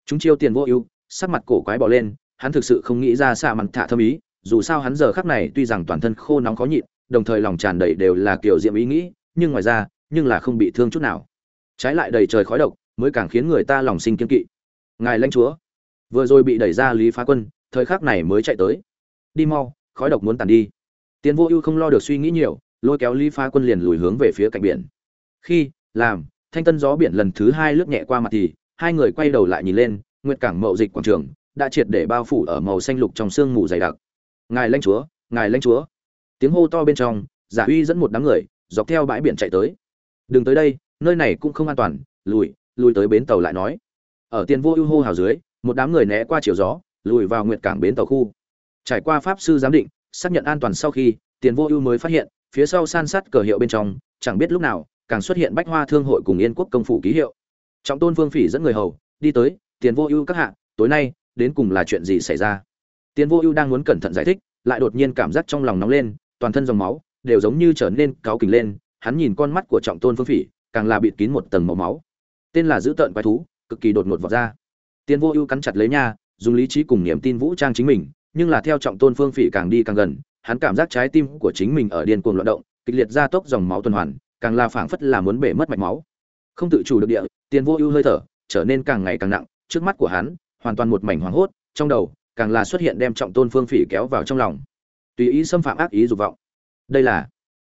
Chúng chiêu tiền vô ưu, sắc mặt cổ quái bỏ lên, hắn thực sự không nghĩ ra xạ mặt thả thâm ý, dù sao hắn giờ khắc này tuy rằng toàn thân khô nóng khó nhịn, đồng thời lòng tràn đầy đều là kiểu diệm ý nghĩ, nhưng ngoài ra nhưng là không bị thương chút nào. Trái lại đầy trời khói độc, mới càng khiến người ta lòng sinh kiên kỵ. Ngài lãnh chúa, vừa rồi bị đẩy ra lý phá quân, thời khắc này mới chạy tới. Đi mau, khói độc muốn tàn đi. Tiến vô ưu không lo được suy nghĩ nhiều, lôi kéo lý phá quân liền lùi hướng về phía cạnh biển. Khi, làm, thanh tân gió biển lần thứ hai lướt nhẹ qua mặt thì, hai người quay đầu lại nhìn lên, nguyệt cảng mậu dịch quảng trường, đã triệt để bao phủ ở màu xanh lục trong sương mù dày đặc. Ngài lãnh chúa, ngài lãnh chúa. Tiếng hô to bên trong, giả uy dẫn một đám người, dọc theo bãi biển chạy tới đừng tới đây, nơi này cũng không an toàn. Lùi lùi tới bến tàu lại nói. Ở tiền vô ưu hô hào dưới, một đám người né qua chiều gió, lùi vào nguyệt cảng bến tàu khu. Trải qua pháp sư giám định, xác nhận an toàn sau khi, tiền vô ưu mới phát hiện, phía sau san sát cờ hiệu bên trong, chẳng biết lúc nào, càng xuất hiện bách hoa thương hội cùng yên quốc công phủ ký hiệu. Trọng tôn vương phỉ dẫn người hầu, đi tới, tiền vô ưu các hạ, tối nay, đến cùng là chuyện gì xảy ra? Tiền vô ưu đang muốn cẩn thận giải thích, lại đột nhiên cảm giác trong lòng nóng lên, toàn thân dòng máu đều giống như trở nên cáu kỉnh lên hắn nhìn con mắt của trọng tôn phương phỉ, càng là bịt kín một tầng màu máu. Tên là giữ tợn quái thú, cực kỳ đột ngột vọt ra. Tiên vô ưu cắn chặt lấy nha, dùng lý trí cùng niềm tin vũ trang chính mình, nhưng là theo trọng tôn phương phỉ càng đi càng gần, hắn cảm giác trái tim của chính mình ở điên cuồng loạn động, kịch liệt gia tốc dòng máu tuần hoàn, càng là phảng phất là muốn bể mất mạch máu. Không tự chủ được địa tiền vô ưu hơi thở trở nên càng ngày càng nặng, trước mắt của hắn hoàn toàn một mảnh hoảng hốt, trong đầu càng là xuất hiện đem trọng tôn phương phỉ kéo vào trong lòng. Tùy ý xâm phạm ác ý dục vọng. Đây là,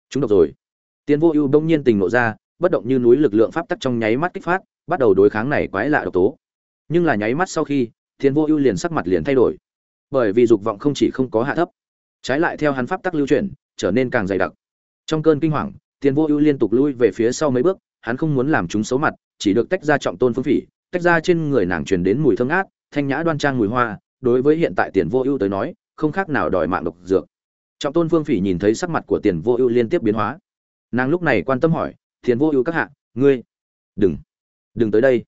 chúng độc rồi. Tiên vô ưu bỗng nhiên tình nộ ra, bất động như núi lực lượng pháp tắc trong nháy mắt kích phát, bắt đầu đối kháng này quái lạ độc tố. Nhưng là nháy mắt sau khi tiền vô ưu liền sắc mặt liền thay đổi. Bởi vì dục vọng không chỉ không có hạ thấp, trái lại theo hắn pháp tắc lưu chuyển, trở nên càng dày đặc. Trong cơn kinh hoàng tiền vô ưu liên tục lui về phía sau mấy bước, hắn không muốn làm chúng xấu mặt, chỉ được tách ra trọng tôn phương phỉ, tách ra trên người nàng truyền đến mùi thơm ngát, thanh nhã đoan trang mùi hoa, đối với hiện tại tiền vô ưu tới nói, không khác nào đòi mạng độc dược. Trọng tôn phương phỉ nhìn thấy sắc mặt của tiền vô ưu liên tiếp biến hóa nàng lúc này quan tâm hỏi thiền vô ưu các hạ, ngươi đừng đừng tới đây.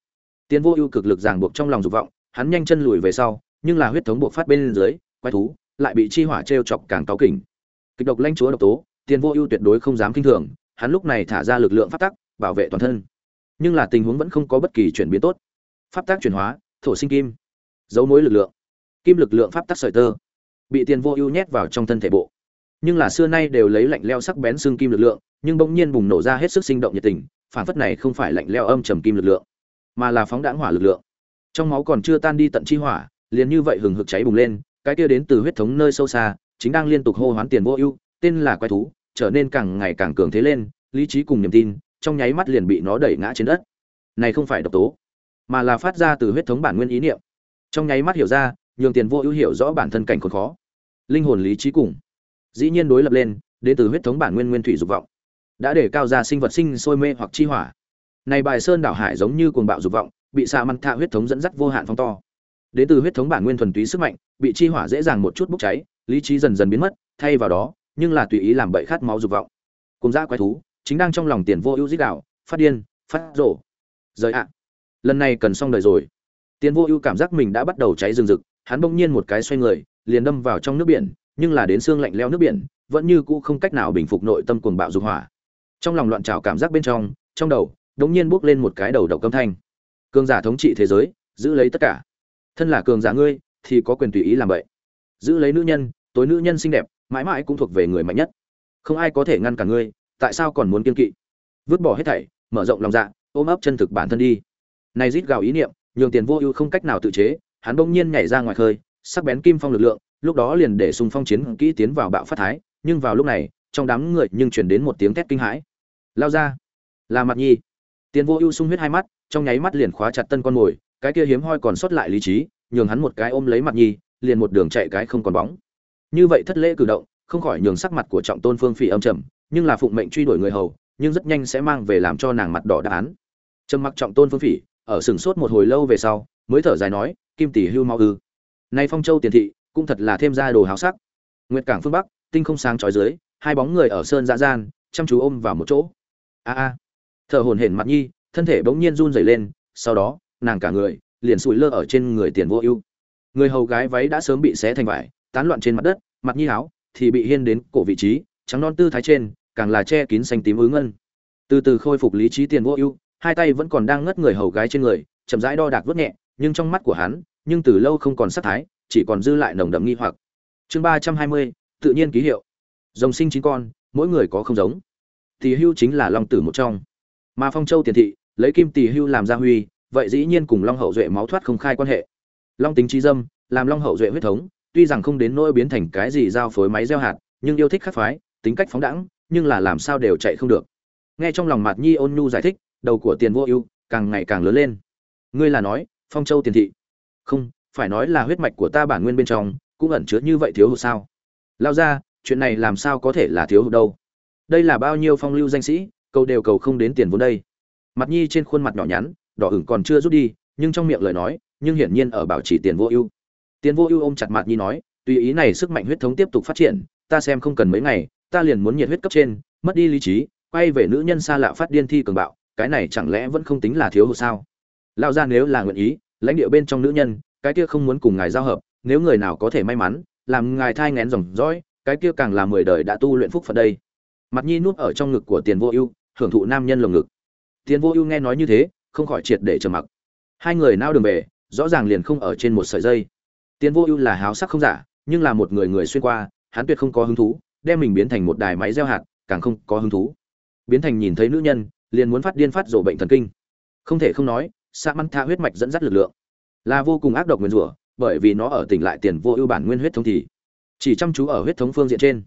Tiến vô ưu cực lực ràng buộc trong lòng dục vọng, hắn nhanh chân lùi về sau, nhưng là huyết thống buộc phát bên dưới, quái thú lại bị chi hỏa t chọc càng cáu kỉnh. Kịch độc lanh chúa độc tố tiền vô ưu tuyệt đối không dám kinh thường, hắn lúc này thả ra lực lượng phát tắc, bảo vệ toàn thân. Nhưng là tình huống vẫn không có bất kỳ chuyển biến tốt. Pháp tác chuyển hóa, thổ sinh kim dấu mối lực lượng. Kim lực lượng pháp tắc sợi tơ, bị tiền vô ưu nhét vào trong thân thể bộ nhưng là xưa nay đều lấy lạnh leo sắc bén xương kim lực lượng, nhưng bỗng nhiên bùng nổ ra hết sức sinh động nhiệt tình, phản phất này không phải lạnh leo âm trầm kim lực lượng, mà là phóng đãng hỏa lực lượng. Trong máu còn chưa tan đi tận chi hỏa, liền như vậy hừng hực cháy bùng lên, cái kia đến từ huyết thống nơi sâu xa, chính đang liên tục hô hoán tiền vô ưu, tên là quái thú, trở nên càng ngày càng cường thế lên, lý trí cùng niềm tin, trong nháy mắt liền bị nó đẩy ngã trên đất. Này không phải độc tố, mà là phát ra từ huyết thống bản nguyên ý niệm. Trong nháy mắt hiểu ra, nhường tiền vô ưu hiểu rõ bản thân cảnh khốn khó. Linh hồn lý trí cùng dĩ nhiên đối lập lên, đến từ huyết thống bản nguyên nguyên thủy dục vọng. Đã để cao ra sinh vật sinh sôi mê hoặc chi hỏa. Này bài sơn đảo hải giống như cuồng bạo dục vọng, bị xạ măng thạ huyết thống dẫn dắt vô hạn phong to. Đến từ huyết thống bản nguyên thuần túy sức mạnh, bị chi hỏa dễ dàng một chút bốc cháy, lý trí dần dần biến mất, thay vào đó, nhưng là tùy ý làm bậy khát máu dục vọng. Cùng dã quái thú, chính đang trong lòng tiền vô ưu dích đạo, phát điên, phát rổ rời ạ. Lần này cần xong đời rồi. Tiền vô ưu cảm giác mình đã bắt đầu cháy rừng rực, hắn bỗng nhiên một cái xoay người, liền đâm vào trong nước biển nhưng là đến xương lạnh leo nước biển, vẫn như cũ không cách nào bình phục nội tâm cuồng bạo dục hỏa. Trong lòng loạn trào cảm giác bên trong trong đầu đống nhiên bước lên một cái đầu độc âm thanh. Cường giả thống trị thế giới, giữ lấy tất cả. Thân là cường giả ngươi, thì có quyền tùy ý làm vậy. Giữ lấy nữ nhân, tối nữ nhân xinh đẹp, mãi mãi cũng thuộc về người mạnh nhất. Không ai có thể ngăn cả ngươi, tại sao còn muốn kiên kỵ? Vứt bỏ hết thảy, mở rộng lòng dạ ôm ấp chân thực bản thân đi. Này rít gào ý niệm, nhường tiền vô ưu không cách nào tự chế, hắn bỗng nhiên nhảy ra ngoài khơi, sắc bén kim phong lực lượng lúc đó liền để xung phong chiến kỹ tiến vào bạo phát thái, nhưng vào lúc này, trong đám người nhưng chuyển đến một tiếng thét kinh hãi. Lao ra. Là mặt nhi. Tiền vô ưu sung huyết hai mắt, trong nháy mắt liền khóa chặt tân con mồi cái kia hiếm hoi còn sót lại lý trí, nhường hắn một cái ôm lấy mặt nhi, liền một đường chạy cái không còn bóng. Như vậy thất lễ cử động, không khỏi nhường sắc mặt của trọng tôn phương phỉ âm trầm, nhưng là phụng mệnh truy đuổi người hầu, nhưng rất nhanh sẽ mang về làm cho nàng mặt đỏ đáp án. Trầm mặc trọng tôn phương phỉ, ở sừng sốt một hồi lâu về sau, mới thở dài nói, kim tỷ hưu mau ư. Nay phong châu tiền thị cũng thật là thêm ra đồ háo sắc. Nguyệt cảng phương bắc, tinh không sáng trói dưới, hai bóng người ở sơn dạ gian, chăm chú ôm vào một chỗ. A a. Thở hổn hển mặt nhi, thân thể bỗng nhiên run rẩy lên, sau đó, nàng cả người, liền sủi lơ ở trên người tiền vô ưu. Người hầu gái váy đã sớm bị xé thành vải, tán loạn trên mặt đất, mặt nhi áo thì bị hiên đến cổ vị trí, trắng non tư thái trên, càng là che kín xanh tím ứng ngân. Từ từ khôi phục lý trí tiền vô ưu, hai tay vẫn còn đang ngất người hầu gái trên người, chậm rãi đo đạc vớt nhẹ, nhưng trong mắt của hắn, nhưng từ lâu không còn sắc thái chỉ còn dư lại nồng đậm nghi hoặc. Chương ba trăm hai mươi, tự nhiên ký hiệu. Rồng sinh chín con, mỗi người có không giống. Tỷ hưu chính là long tử một trong. Mà phong châu tiền thị, lấy kim tỷ hưu làm gia huy, vậy dĩ nhiên cùng long hậu duệ máu thoát không khai quan hệ. Long tính trí dâm, làm long hậu duệ huyết thống, tuy rằng không đến nỗi biến thành cái gì giao phối máy gieo hạt, nhưng yêu thích khắc phái, tính cách phóng đẳng nhưng là làm sao đều chạy không được. Nghe trong lòng mặt nhi ôn nhu giải thích, đầu của tiền vô ưu càng ngày càng lớn lên. Ngươi là nói, phong châu tiền thị? Không phải nói là huyết mạch của ta bản nguyên bên trong, cũng ẩn chứa như vậy thiếu hụt sao? Lao ra, chuyện này làm sao có thể là thiếu hụt đâu? Đây là bao nhiêu phong lưu danh sĩ, cầu đều cầu không đến tiền vốn đây. Mặt nhi trên khuôn mặt nhỏ nhắn, đỏ ửng còn chưa rút đi, nhưng trong miệng lời nói, nhưng hiển nhiên ở bảo trì tiền vô ưu. Tiền vô ưu ôm chặt mặt nhi nói, tùy ý này sức mạnh huyết thống tiếp tục phát triển, ta xem không cần mấy ngày, ta liền muốn nhiệt huyết cấp trên, mất đi lý trí, quay về nữ nhân xa lạ phát điên thi cường bạo, cái này chẳng lẽ vẫn không tính là thiếu hụt sao? Lao ra nếu là nguyện ý, lãnh địa bên trong nữ nhân cái kia không muốn cùng ngài giao hợp, nếu người nào có thể may mắn, làm ngài thai ngén dòng dõi, cái kia càng là mười đời đã tu luyện phúc phật đây. Mặt nhi nuốt ở trong ngực của tiền vô ưu, hưởng thụ nam nhân lồng ngực. Tiền vô ưu nghe nói như thế, không khỏi triệt để trầm mặc. Hai người nao đường về, rõ ràng liền không ở trên một sợi dây. Tiền vô ưu là háo sắc không giả, nhưng là một người người xuyên qua, hắn tuyệt không có hứng thú, đem mình biến thành một đài máy gieo hạt, càng không có hứng thú. Biến thành nhìn thấy nữ nhân, liền muốn phát điên phát rộ bệnh thần kinh. Không thể không nói, sa măn tha huyết mạch dẫn dắt lực lượng là vô cùng ác độc nguyên rủa, bởi vì nó ở tỉnh lại tiền vô ưu bản nguyên huyết thống thì chỉ chăm chú ở huyết thống phương diện trên.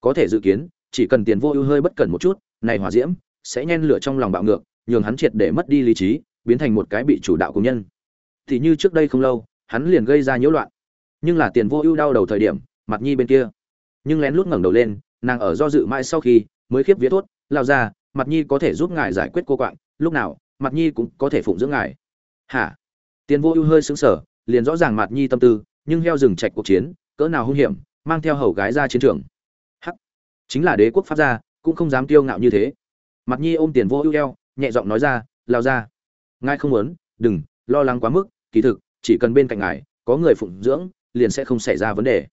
Có thể dự kiến, chỉ cần tiền vô ưu hơi bất cẩn một chút, này hỏa diễm sẽ nhen lửa trong lòng bạo ngược, nhường hắn triệt để mất đi lý trí, biến thành một cái bị chủ đạo của nhân. Thì như trước đây không lâu, hắn liền gây ra nhiễu loạn. Nhưng là tiền vô ưu đau đầu thời điểm, mặt nhi bên kia. Nhưng lén lút ngẩng đầu lên, nàng ở do dự mãi sau khi mới khiếp vía thốt lao ra mặt nhi có thể giúp ngài giải quyết cô quạng, lúc nào, mặt nhi cũng có thể phụng dưỡng ngài. Hả? Tiền vô ưu hơi sững sờ, liền rõ ràng mặt nhi tâm tư, nhưng heo rừng trạch cuộc chiến, cỡ nào hung hiểm, mang theo hầu gái ra chiến trường. Hắc! Chính là đế quốc pháp gia, cũng không dám tiêu ngạo như thế. Mặt nhi ôm tiền vô ưu eo, nhẹ giọng nói ra, lao ra, ngài không muốn, đừng, lo lắng quá mức, kỳ thực, chỉ cần bên cạnh ngài, có người phụng dưỡng, liền sẽ không xảy ra vấn đề.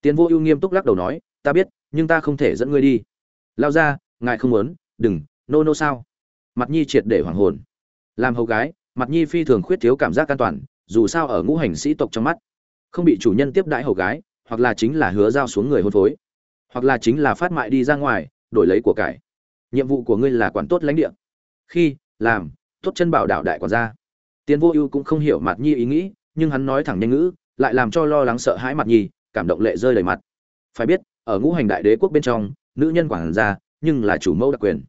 Tiền vô ưu nghiêm túc lắc đầu nói, ta biết, nhưng ta không thể dẫn ngươi đi. Lao ra, ngài không muốn, đừng, nô nô sao? Mặt nhi triệt để hoảng hồn. Làm hầu gái mặt nhi phi thường khuyết thiếu cảm giác an toàn, dù sao ở ngũ hành sĩ tộc trong mắt, không bị chủ nhân tiếp đãi hầu gái, hoặc là chính là hứa giao xuống người hôn phối, hoặc là chính là phát mại đi ra ngoài, đổi lấy của cải. Nhiệm vụ của ngươi là quản tốt lãnh địa. Khi, làm, tốt chân bảo đảo đại quản gia. Tiến vô ưu cũng không hiểu mặt nhi ý nghĩ, nhưng hắn nói thẳng nhanh ngữ, lại làm cho lo lắng sợ hãi mặt nhi, cảm động lệ rơi đầy mặt. Phải biết, ở ngũ hành đại đế quốc bên trong, nữ nhân quản gia, nhưng là chủ mẫu đặc quyền.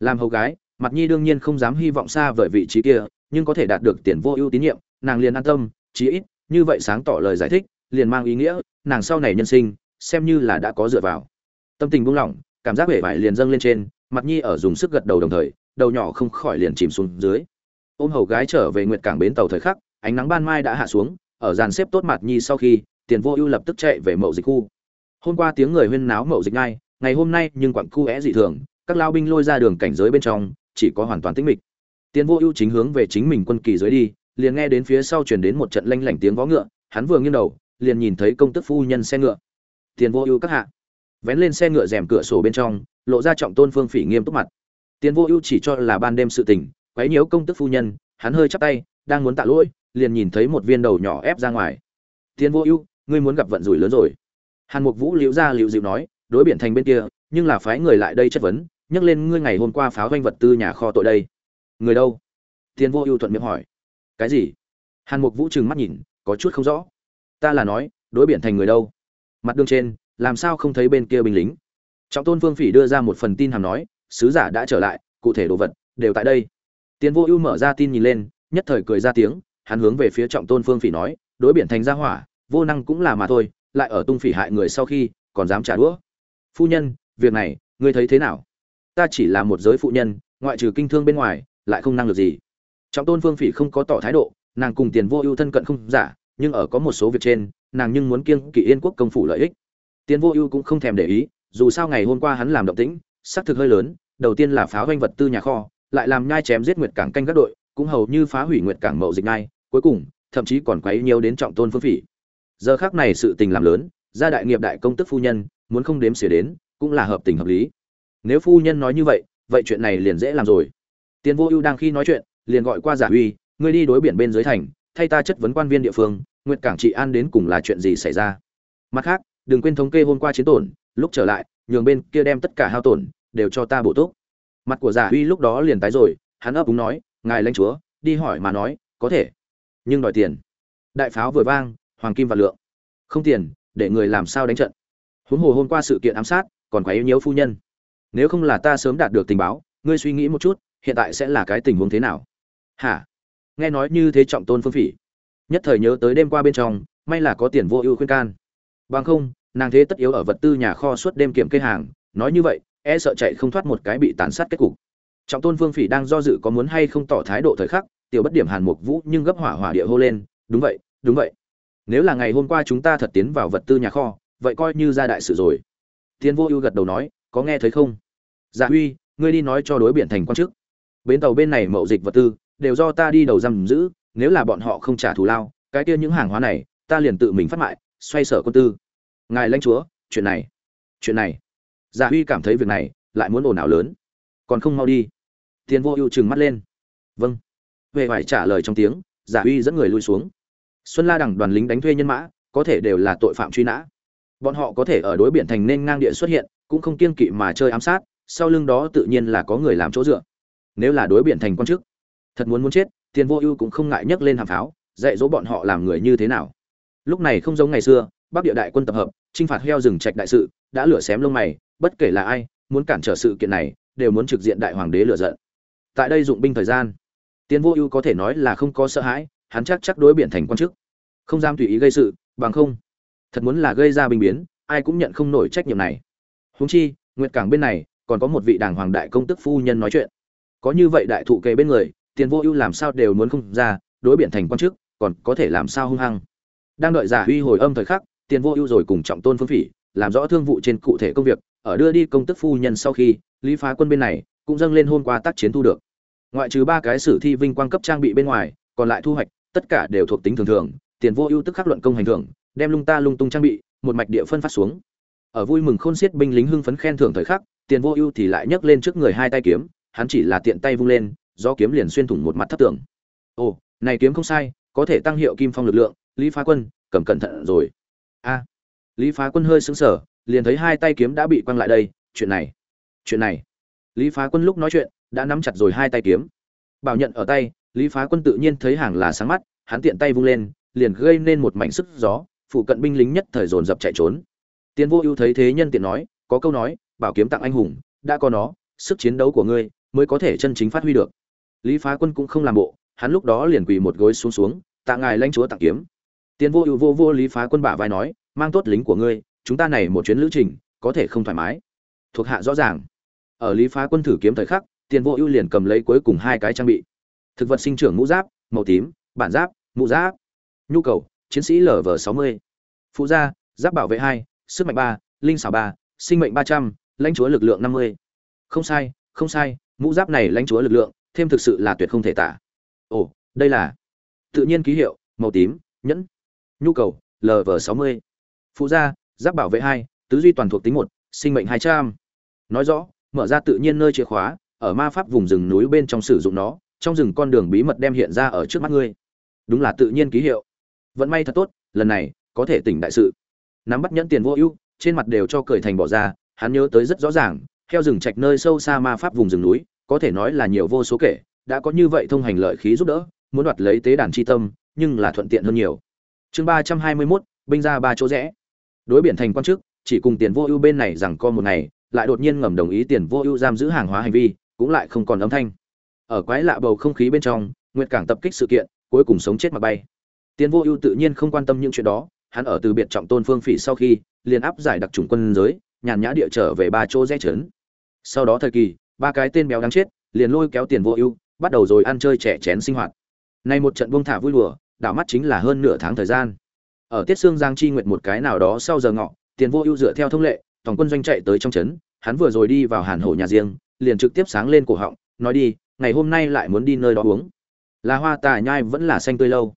Làm hầu gái mặt nhi đương nhiên không dám hy vọng xa vời vị trí kia nhưng có thể đạt được tiền vô ưu tín nhiệm, nàng liền an tâm, chí ít, như vậy sáng tỏ lời giải thích, liền mang ý nghĩa, nàng sau này nhân sinh, xem như là đã có dựa vào. Tâm tình buông lỏng, cảm giác vẻ vải liền dâng lên trên mặt nhi ở dùng sức gật đầu đồng thời, đầu nhỏ không khỏi liền chìm xuống dưới. Ôm hầu gái trở về nguyệt cảng bến tàu thời khắc, ánh nắng ban mai đã hạ xuống, ở dàn xếp tốt mặt nhi sau khi, tiền vô ưu lập tức chạy về mậu dịch khu. Hôm qua tiếng người huyên náo mậu dịch ngay, ngày hôm nay nhưng quặng khu é dị thường, các lao binh lôi ra đường cảnh giới bên trong, chỉ có hoàn toàn tĩnh mịch tiền vô ưu chính hướng về chính mình quân kỳ dưới đi, liền nghe đến phía sau truyền đến một trận lanh lảnh tiếng vó ngựa, hắn vừa nghiêng đầu, liền nhìn thấy công tước phu nhân xe ngựa. Tiền vô ưu các hạ. Vén lên xe ngựa rèm cửa sổ bên trong, lộ ra trọng tôn phương phỉ nghiêm túc mặt. Tiền vô ưu chỉ cho là ban đêm sự tình, quấy nhiễu công tước phu nhân, hắn hơi chắp tay, đang muốn tạ lỗi, liền nhìn thấy một viên đầu nhỏ ép ra ngoài. Tiền vô ưu, ngươi muốn gặp vận rủi lớn rồi. Hàn mục vũ liễu ra liễu dịu nói, đối biển thành bên kia, nhưng là phái người lại đây chất vấn, nhắc lên ngươi ngày hôm qua pháo doanh vật tư nhà kho tội đây người đâu? Tiền vô ưu thuận miệng hỏi. Cái gì? Hàn mục vũ trừng mắt nhìn, có chút không rõ. Ta là nói, đối biển thành người đâu? Mặt đường trên, làm sao không thấy bên kia binh lính? Trọng tôn phương phỉ đưa ra một phần tin hàm nói, sứ giả đã trở lại, cụ thể đồ vật, đều tại đây. Tiền vô ưu mở ra tin nhìn lên, nhất thời cười ra tiếng, hắn hướng về phía trọng tôn phương phỉ nói, đối biển thành ra hỏa, vô năng cũng là mà thôi, lại ở tung phỉ hại người sau khi, còn dám trả đũa. Phu nhân, việc này, ngươi thấy thế nào? Ta chỉ là một giới phụ nhân, ngoại trừ kinh thương bên ngoài lại không năng lực gì. Trọng tôn phương phỉ không có tỏ thái độ, nàng cùng tiền vô ưu thân cận không giả, nhưng ở có một số việc trên, nàng nhưng muốn kiêng kỵ yên quốc công phủ lợi ích. Tiền vô ưu cũng không thèm để ý, dù sao ngày hôm qua hắn làm động tĩnh, xác thực hơi lớn, đầu tiên là phá hoanh vật tư nhà kho, lại làm nhai chém giết nguyệt cảng canh các đội, cũng hầu như phá hủy nguyệt cảng mậu dịch ngay cuối cùng, thậm chí còn quấy nhiều đến trọng tôn phương phỉ. Giờ khác này sự tình làm lớn, gia đại nghiệp đại công tức phu nhân, muốn không đếm xỉa đến, cũng là hợp tình hợp lý. Nếu phu nhân nói như vậy vậy chuyện này liền dễ làm rồi tiền vô ưu đang khi nói chuyện, liền gọi qua giả uy, ngươi đi đối biển bên dưới thành, thay ta chất vấn quan viên địa phương nguyệt cảng trị an đến cùng là chuyện gì xảy ra? Mặt khác, đừng quên thống kê hôm qua chiến tổn, lúc trở lại, nhường bên kia đem tất cả hao tổn, đều cho ta bổ túc. Mặt của giả uy lúc đó liền tái rồi, hắn ấp úng nói, ngài lãnh chúa, đi hỏi mà nói, có thể, nhưng đòi tiền. Đại pháo vừa vang, hoàng kim và lượng. Không tiền, để người làm sao đánh trận? Huống hồ hôm qua sự kiện ám sát, còn quá yếu nhiễu phu nhân. Nếu không là ta sớm đạt được tình báo, ngươi suy nghĩ một chút hiện tại sẽ là cái tình huống thế nào? Hả? Nghe nói như thế trọng tôn phương phỉ. Nhất thời nhớ tới đêm qua bên trong, may là có tiền vô ưu khuyên can. Bằng không, nàng thế tất yếu ở vật tư nhà kho suốt đêm kiểm kê hàng, nói như vậy e sợ chạy không thoát một cái bị tàn sát kết cục. Trọng tôn phương phỉ đang do dự có muốn hay không tỏ thái độ thời khắc, tiểu bất điểm hàn mục vũ nhưng gấp hỏa hỏa địa hô lên, đúng vậy đúng vậy. Nếu là ngày hôm qua chúng ta thật tiến vào vật tư nhà kho, vậy coi như ra đại sự rồi. Tiến vô ưu gật đầu nói, có nghe thấy không? Dạ huy, ngươi đi nói cho đối biển thành quan chức bến tàu bên này mậu dịch vật tư, đều do ta đi đầu giam giữ, nếu là bọn họ không trả thù lao, cái kia những hàng hóa này, ta liền tự mình phát mại, xoay sở quân tư. Ngài lãnh chúa, chuyện này chuyện này. Giả huy cảm thấy việc này lại muốn ồn ào lớn. Còn không mau đi. Tiền vô ưu chừng mắt lên. Vâng. Về phải trả lời trong tiếng, giả huy dẫn người lui xuống. Xuân la đằng đoàn lính đánh thuê nhân mã, có thể đều là tội phạm truy nã. Bọn họ có thể ở đối biển thành nên ngang địa xuất hiện, cũng không kiên kỵ mà chơi ám sát, sau lưng đó tự nhiên là có người làm chỗ dựa nếu là đối biển thành quan chức thật muốn muốn chết tiền vô ưu cũng không ngại nhấc lên hàm pháo, dạy dỗ bọn họ làm người như thế nào. Lúc này không giống ngày xưa, bắc địa đại quân tập hợp, chinh phạt heo rừng trạch đại sự, đã lửa xém lông mày, bất kể là ai, muốn cản trở sự kiện này, đều muốn trực diện đại hoàng đế lựa giận. Tại đây dụng binh thời gian tiền vô ưu có thể nói là không có sợ hãi, hắn chắc chắc đối biển thành quan chức không dám tùy ý gây sự, bằng không, thật muốn là gây ra binh biến, ai cũng nhận không nổi trách nhiệm này. Huống chi, nguyệt cảng bên này, còn có một vị đảng hoàng đại công tức phu nhân nói chuyện có như vậy đại thụ kề bên người, tiền vô ưu làm sao đều muốn không ra, đối biện thành quan chức còn có thể làm sao hung hăng. Đang đợi giả huy hồi âm thời khắc, tiền vô ưu rồi cùng trọng tôn phương phỉ, làm rõ thương vụ trên cụ thể công việc, ở đưa đi công tức phu nhân sau khi, lý phá quân bên này, cũng dâng lên hôm qua tác chiến thu được. Ngoại trừ ba cái sử thi vinh quang cấp trang bị bên ngoài, còn lại thu hoạch, tất cả đều thuộc tính thường thường, tiền vô ưu tức khắc luận công hành thưởng, đem lung ta lung tung trang bị, một mạch địa phân phát xuống. Ở vui mừng khôn xiết binh lính hưng phấn khen thưởng thời khắc, tiền vô ưu thì lại nhấc lên trước người hai tay kiếm hắn chỉ là tiện tay vung lên do kiếm liền xuyên thủng một mặt thấp tường. Ồ, này kiếm không sai, có thể tăng hiệu kim phong lực lượng, lý phá quân, cầm cẩn thận rồi. A, lý phá quân hơi sững sờ, liền thấy hai tay kiếm đã bị quăng lại đây, chuyện này chuyện này. Lý phá quân lúc nói chuyện, đã nắm chặt rồi hai tay kiếm. Bảo nhận ở tay, lý phá quân tự nhiên thấy hàng là sáng mắt, hắn tiện tay vung lên, liền gây nên một mảnh sức gió, phụ cận binh lính nhất thời dồn dập chạy trốn. Tiến vô ưu thấy thế nhân tiện nói, có câu nói, bảo kiếm tặng anh hùng, đã có nó, sức chiến đấu của ngươi mới có thể chân chính phát huy được. Lý phá quân cũng không làm bộ, hắn lúc đó liền quỳ một gối xuống xuống, tạ ngài lãnh chúa tặng kiếm. Tiền vô ưu vô vô lý phá quân bả vai nói, mang tốt lính của ngươi, chúng ta này một chuyến lữ trình, có thể không thoải mái. Thuộc hạ rõ ràng. Ở lý phá quân thử kiếm thời khắc, tiền vô ưu liền cầm lấy cuối cùng hai cái trang bị. Thực vật sinh trưởng mũ giáp, màu tím, bản giáp, mũ giáp. Nhu cầu, chiến sĩ lv sáu mươi. Phụ gia, giáp bảo vệ hai, sức mạnh ba, linh xảo ba, sinh mệnh ba trăm, lãnh chúa lực lượng năm mươi. Không sai không sai mũ giáp này lãnh chúa lực lượng, thêm thực sự là tuyệt không thể tả. Ồ, đây là tự nhiên ký hiệu, màu tím, nhẫn. Nhu cầu lv sáu mươi. Phụ gia, giáp bảo vệ hai, tứ duy toàn thuộc tính một, sinh mệnh hai trăm. Nói rõ, mở ra tự nhiên nơi chìa khóa, ở ma pháp vùng rừng núi bên trong sử dụng nó, trong rừng con đường bí mật đem hiện ra ở trước mắt ngươi. Đúng là tự nhiên ký hiệu. Vận may thật tốt, lần này, có thể tỉnh đại sự. Nắm bắt nhẫn tiền vô ưu, trên mặt đều cho cười thành bỏ ra, hắn nhớ tới rất rõ ràng theo rừng trạch nơi sâu xa ma pháp vùng rừng núi, có thể nói là nhiều vô số kể, đã có như vậy thông hành lợi khí giúp đỡ, muốn đoạt lấy tế đàn chi tâm, nhưng là thuận tiện hơn nhiều. Chương ba trăm hai mươi mốt, binh ra ba chỗ rẽ. Đối biển thành quan chức, chỉ cùng tiền vô ưu bên này rằng co một ngày, lại đột nhiên ngầm đồng ý tiền vô ưu giam giữ hàng hóa hành vi, cũng lại không còn âm thanh. Ở quái lạ bầu không khí bên trong, nguyệt cảng tập kích sự kiện, cuối cùng sống chết mà bay. Tiền vô ưu tự nhiên không quan tâm những chuyện đó, hắn ở từ biệt trọng tôn phương phỉ sau khi, liền áp giải đặc trùng quân giới, nhàn nhã địa trở về ba chỗ rẽ trấn sau đó thời kỳ, ba cái tên béo đáng chết liền lôi kéo tiền vô ưu, bắt đầu rồi ăn chơi trẻ chén sinh hoạt. Nay một trận buông thả vui lùa đảo mắt chính là hơn nửa tháng thời gian. Ở tiết xương giang chi nguyện một cái nào đó sau giờ ngọ, tiền vô ưu dựa theo thông lệ, tổng quân doanh chạy tới trong trấn, hắn vừa rồi đi vào hàn hổ nhà riêng, liền trực tiếp sáng lên cổ họng, nói đi, ngày hôm nay lại muốn đi nơi đó uống. Là hoa tà nhai vẫn là xanh tươi lâu.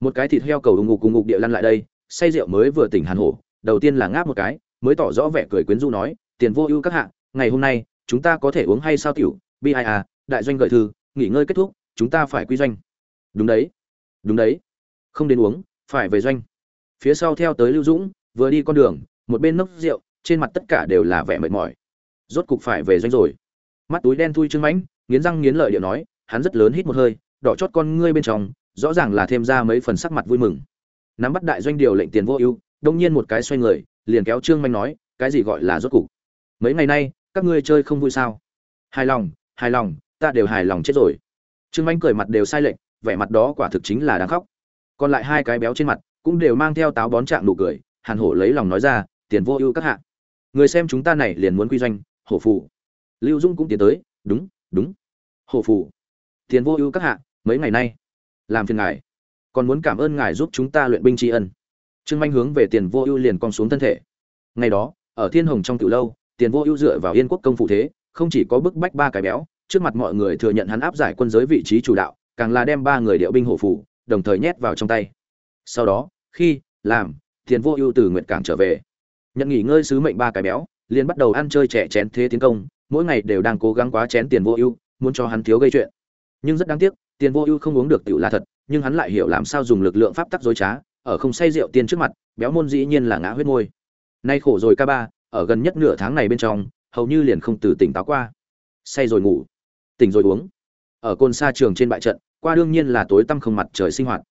Một cái thịt heo cầu ùng ngục cùng ngục địa lăn lại đây, say rượu mới vừa tỉnh hàn hổ, đầu tiên là ngáp một cái, mới tỏ rõ vẻ cười quyến rũ nói, tiền vô ưu các hạ ngày hôm nay, chúng ta có thể uống hay sao tiểu? Bi ai à đại doanh gợi thư, nghỉ ngơi kết thúc, chúng ta phải quy doanh. Đúng đấy. Đúng đấy. Không đến uống, phải về doanh. Phía sau theo tới lưu dũng, vừa đi con đường, một bên nốc rượu, trên mặt tất cả đều là vẻ mệt mỏi. Rốt cục phải về doanh rồi. Mắt túi đen thui trưng mãnh, nghiến răng nghiến lợi điệu nói, hắn rất lớn hít một hơi, đỏ chót con ngươi bên trong, rõ ràng là thêm ra mấy phần sắc mặt vui mừng. Nắm bắt đại doanh điều lệnh tiền vô ưu, đông nhiên một cái xoay người, liền kéo trương manh nói, cái gì gọi là rốt cục? Mấy ngày nay các ngươi chơi không vui sao? Hài lòng hài lòng, ta đều hài lòng chết rồi. Trương anh cười mặt đều sai lệch, vẻ mặt đó quả thực chính là đáng khóc. Còn lại hai cái béo trên mặt cũng đều mang theo táo bón trạng nụ cười, hàn hổ lấy lòng nói ra, tiền vô ưu các hạ. Người xem chúng ta này liền muốn quy doanh, hổ phụ lưu dung cũng tiến tới, đúng đúng. Hổ phụ tiền vô ưu các hạ, mấy ngày nay, làm phiền ngài. Còn muốn cảm ơn ngài giúp chúng ta luyện binh tri ân. Trương manh hướng về tiền vô ưu liền cong xuống thân thể. Ngày đó, ở thiên hồng trong tiểu lâu tiền vô ưu dựa vào yên quốc công phụ thế, không chỉ có bức bách ba cái béo, trước mặt mọi người thừa nhận hắn áp giải quân giới vị trí chủ đạo, càng là đem ba người điệu binh hộ phủ, đồng thời nhét vào trong tay. Sau đó, khi, làm, tiền vô ưu từ nguyện cảng trở về. Nhận nghỉ ngơi sứ mệnh ba cái béo, liền bắt đầu ăn chơi trẻ chén thế tiến công, mỗi ngày đều đang cố gắng quá chén tiền vô ưu, muốn cho hắn thiếu gây chuyện. Nhưng rất đáng tiếc, tiền vô ưu không uống được tiểu là thật, nhưng hắn lại hiểu làm sao dùng lực lượng pháp tắc dối trá, ở không say rượu tiên trước mặt, béo môn dĩ nhiên là ngã huyết môi. Nay khổ rồi ca ba ở gần nhất nửa tháng này bên trong, hầu như liền không từ tỉnh táo qua. Say rồi ngủ, tỉnh rồi uống. Ở côn sa trường trên bại trận, qua đương nhiên là tối tăm không mặt trời sinh hoạt.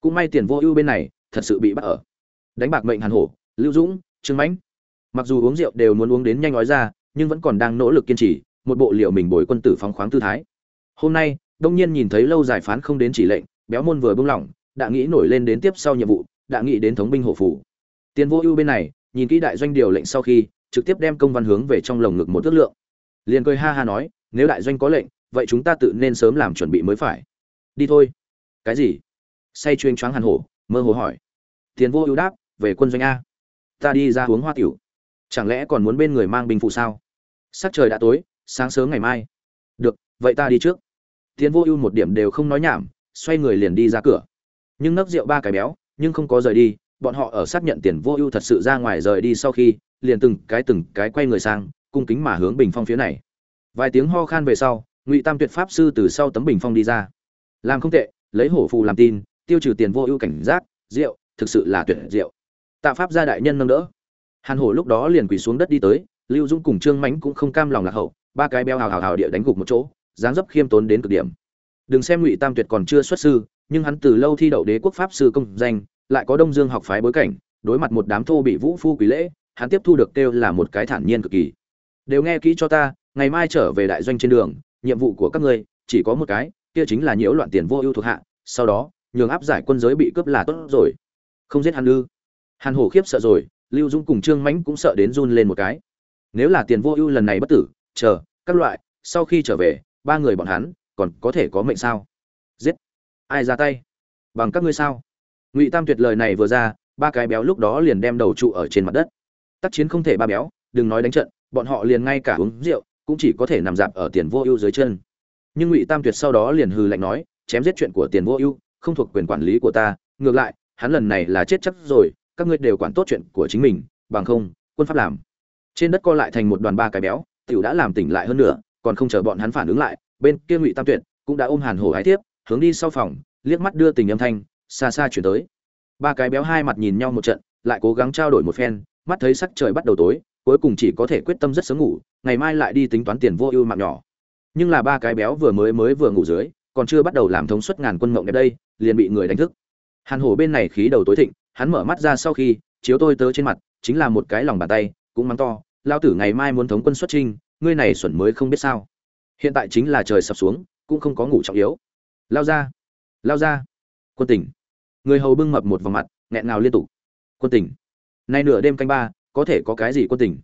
Cũng may tiền vô ưu bên này, thật sự bị bắt ở. Đánh bạc mệnh hàn hổ, lưu dũng, trương mãnh. Mặc dù uống rượu đều muốn uống đến nhanh nói ra, nhưng vẫn còn đang nỗ lực kiên trì, một bộ liệu mình bồi quân tử phóng khoáng tư thái. Hôm nay, đông nhiên nhìn thấy lâu giải phán không đến chỉ lệnh, béo môn vừa bung lỏng, đã nghĩ nổi lên đến tiếp sau nhiệm vụ, đã nghĩ đến thống binh hổ phủ tiền vô ưu bên này nhìn kỹ đại doanh điều lệnh sau khi, trực tiếp đem công văn hướng về trong lồng ngực một thước lượng. Liền cười ha ha nói, nếu đại doanh có lệnh, vậy chúng ta tự nên sớm làm chuẩn bị mới phải. Đi thôi. Cái gì? Say chuyên choáng hàn hổ, mơ hồ hỏi. Tiền vô ưu đáp, về quân doanh a. Ta đi ra uống hoa tiểu. Chẳng lẽ còn muốn bên người mang binh phụ sao? Sắc trời đã tối, sáng sớm ngày mai. Được, vậy ta đi trước. Tiền vô ưu một điểm đều không nói nhảm, xoay người liền đi ra cửa. Nhưng nấc rượu ba cái béo, nhưng không có rời đi bọn họ ở xác nhận tiền vô ưu thật sự ra ngoài rời đi sau khi, liền từng cái từng cái quay người sang, cung kính mà hướng bình phong phía này. Vài tiếng ho khan về sau, ngụy tam tuyệt pháp sư từ sau tấm bình phong đi ra. Làm không tệ, lấy hổ phù làm tin, tiêu trừ tiền vô ưu cảnh giác, rượu, thực sự là tuyệt rượu. Tạ pháp gia đại nhân nâng đỡ. Hàn hổ lúc đó liền quỳ xuống đất đi tới, lưu dũng cùng trương mãnh cũng không cam lòng lạc hậu, ba cái beo hào hào hào địa đánh gục một chỗ, dáng dấp khiêm tốn đến cực điểm. Đừng xem ngụy tam tuyệt còn chưa xuất sư, nhưng hắn từ lâu thi đậu đế quốc pháp sư công danh lại có đông dương học phái bối cảnh, đối mặt một đám thô bị vũ phu quý lễ, hắn tiếp thu được kêu là một cái thản nhiên cực kỳ. Đều nghe kỹ cho ta, ngày mai trở về đại doanh trên đường, nhiệm vụ của các ngươi, chỉ có một cái, kia chính là nhiễu loạn tiền vô ưu thuộc hạ, sau đó, nhường áp giải quân giới bị cướp là tốt rồi. Không giết hắn ư? Hàn hổ khiếp sợ rồi, lưu dũng cùng trương mãnh cũng sợ đến run lên một cái. Nếu là tiền vô ưu lần này bất tử, chờ, các loại, sau khi trở về, ba người bọn hắn, còn có thể có mệnh sao? Giết. Ai ra tay? Bằng các ngươi sao? Ngụy tam tuyệt lời này vừa ra, ba cái béo lúc đó liền đem đầu trụ ở trên mặt đất. Tác chiến không thể ba béo, đừng nói đánh trận, bọn họ liền ngay cả uống rượu cũng chỉ có thể nằm dạp ở tiền vô ưu dưới chân. Nhưng ngụy tam tuyệt sau đó liền hừ lạnh nói, chém giết chuyện của tiền vô ưu, không thuộc quyền quản lý của ta, ngược lại, hắn lần này là chết chắc rồi, các ngươi đều quản tốt chuyện của chính mình, bằng không, quân pháp làm. Trên đất co lại thành một đoàn ba cái béo, tiểu đã làm tỉnh lại hơn nữa còn không chờ bọn hắn phản ứng lại, bên kia ngụy tam tuyệt cũng đã ôm hàn hổ hái tiếp hướng đi sau phòng, liếc mắt đưa tình âm thanh xa xa chuyển tới. Ba cái béo hai mặt nhìn nhau một trận, lại cố gắng trao đổi một phen, mắt thấy sắc trời bắt đầu tối, cuối cùng chỉ có thể quyết tâm rất sớm ngủ, ngày mai lại đi tính toán tiền vô ưu mạng nhỏ. Nhưng là ba cái béo vừa mới mới vừa ngủ dưới, còn chưa bắt đầu làm thống suất ngàn quân mộng đẹp đây, liền bị người đánh thức. Hàn hổ bên này khí đầu tối thịnh, hắn mở mắt ra sau khi, chiếu tôi tớ trên mặt, chính là một cái lòng bàn tay, cũng mắng to lao tử ngày mai muốn thống quân xuất trinh ngươi này xuẩn mới không biết sao. Hiện tại chính là trời sập xuống, cũng không có ngủ trọng yếu. Lao ra lao ra quân tỉnh. Người hầu bưng mập một vòng mặt, nghẹn ngào liên tục. Quân tỉnh. Nay nửa đêm canh ba, có thể có cái gì quân tỉnh?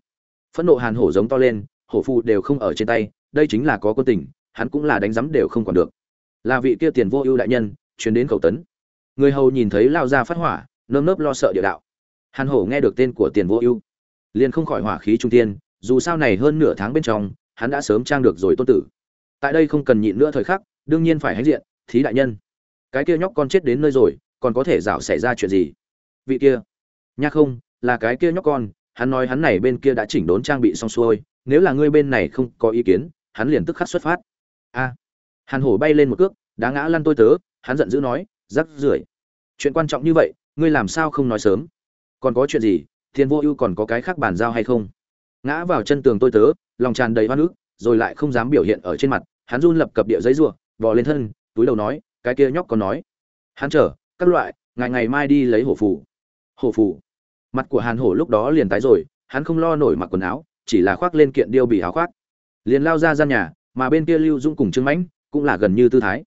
Phẫn nộ hàn hổ giống to lên, hổ phu đều không ở trên tay, đây chính là có quân tỉnh, hắn cũng là đánh giấm đều không còn được. Là vị kia tiền vô ưu đại nhân chuyến đến khẩu tấn. Người hầu nhìn thấy lao ra phát hỏa, nơm nớp lo sợ địa đạo. Hàn hổ nghe được tên của tiền vô ưu, liền không khỏi hỏa khí trung tiên dù sao này hơn nửa tháng bên trong, hắn đã sớm trang được rồi tôn tử. Tại đây không cần nhịn nữa thời khắc, đương nhiên phải hãnh diện, thí đại nhân cái kia nhóc con chết đến nơi rồi, còn có thể rảo xảy ra chuyện gì? Vị kia, nha không, là cái kia nhóc con, hắn nói hắn này bên kia đã chỉnh đốn trang bị xong xuôi, nếu là ngươi bên này không có ý kiến, hắn liền tức khắc xuất phát. A, hàn hổ bay lên một cước, đá ngã lăn tôi tớ, hắn giận dữ nói, rắc rưởi. Chuyện quan trọng như vậy, ngươi làm sao không nói sớm? Còn có chuyện gì, thiên vô ưu còn có cái khác bàn giao hay không? Ngã vào chân tường tôi tớ, lòng tràn đầy hoa nước rồi lại không dám biểu hiện ở trên mặt, hắn run lập cập địa giấy ruộng vò lên thân, túi đầu nói cái kia nhóc còn nói. Hắn chờ, các loại, ngày ngày mai đi lấy hổ phù. Hổ phù. Mặt của hàn hổ lúc đó liền tái rồi, hắn không lo nổi mặc quần áo, chỉ là khoác lên kiện điêu bị áo khoác. Liền lao ra gian nhà, mà bên kia lưu dung cùng trương mãnh cũng là gần như tư thái.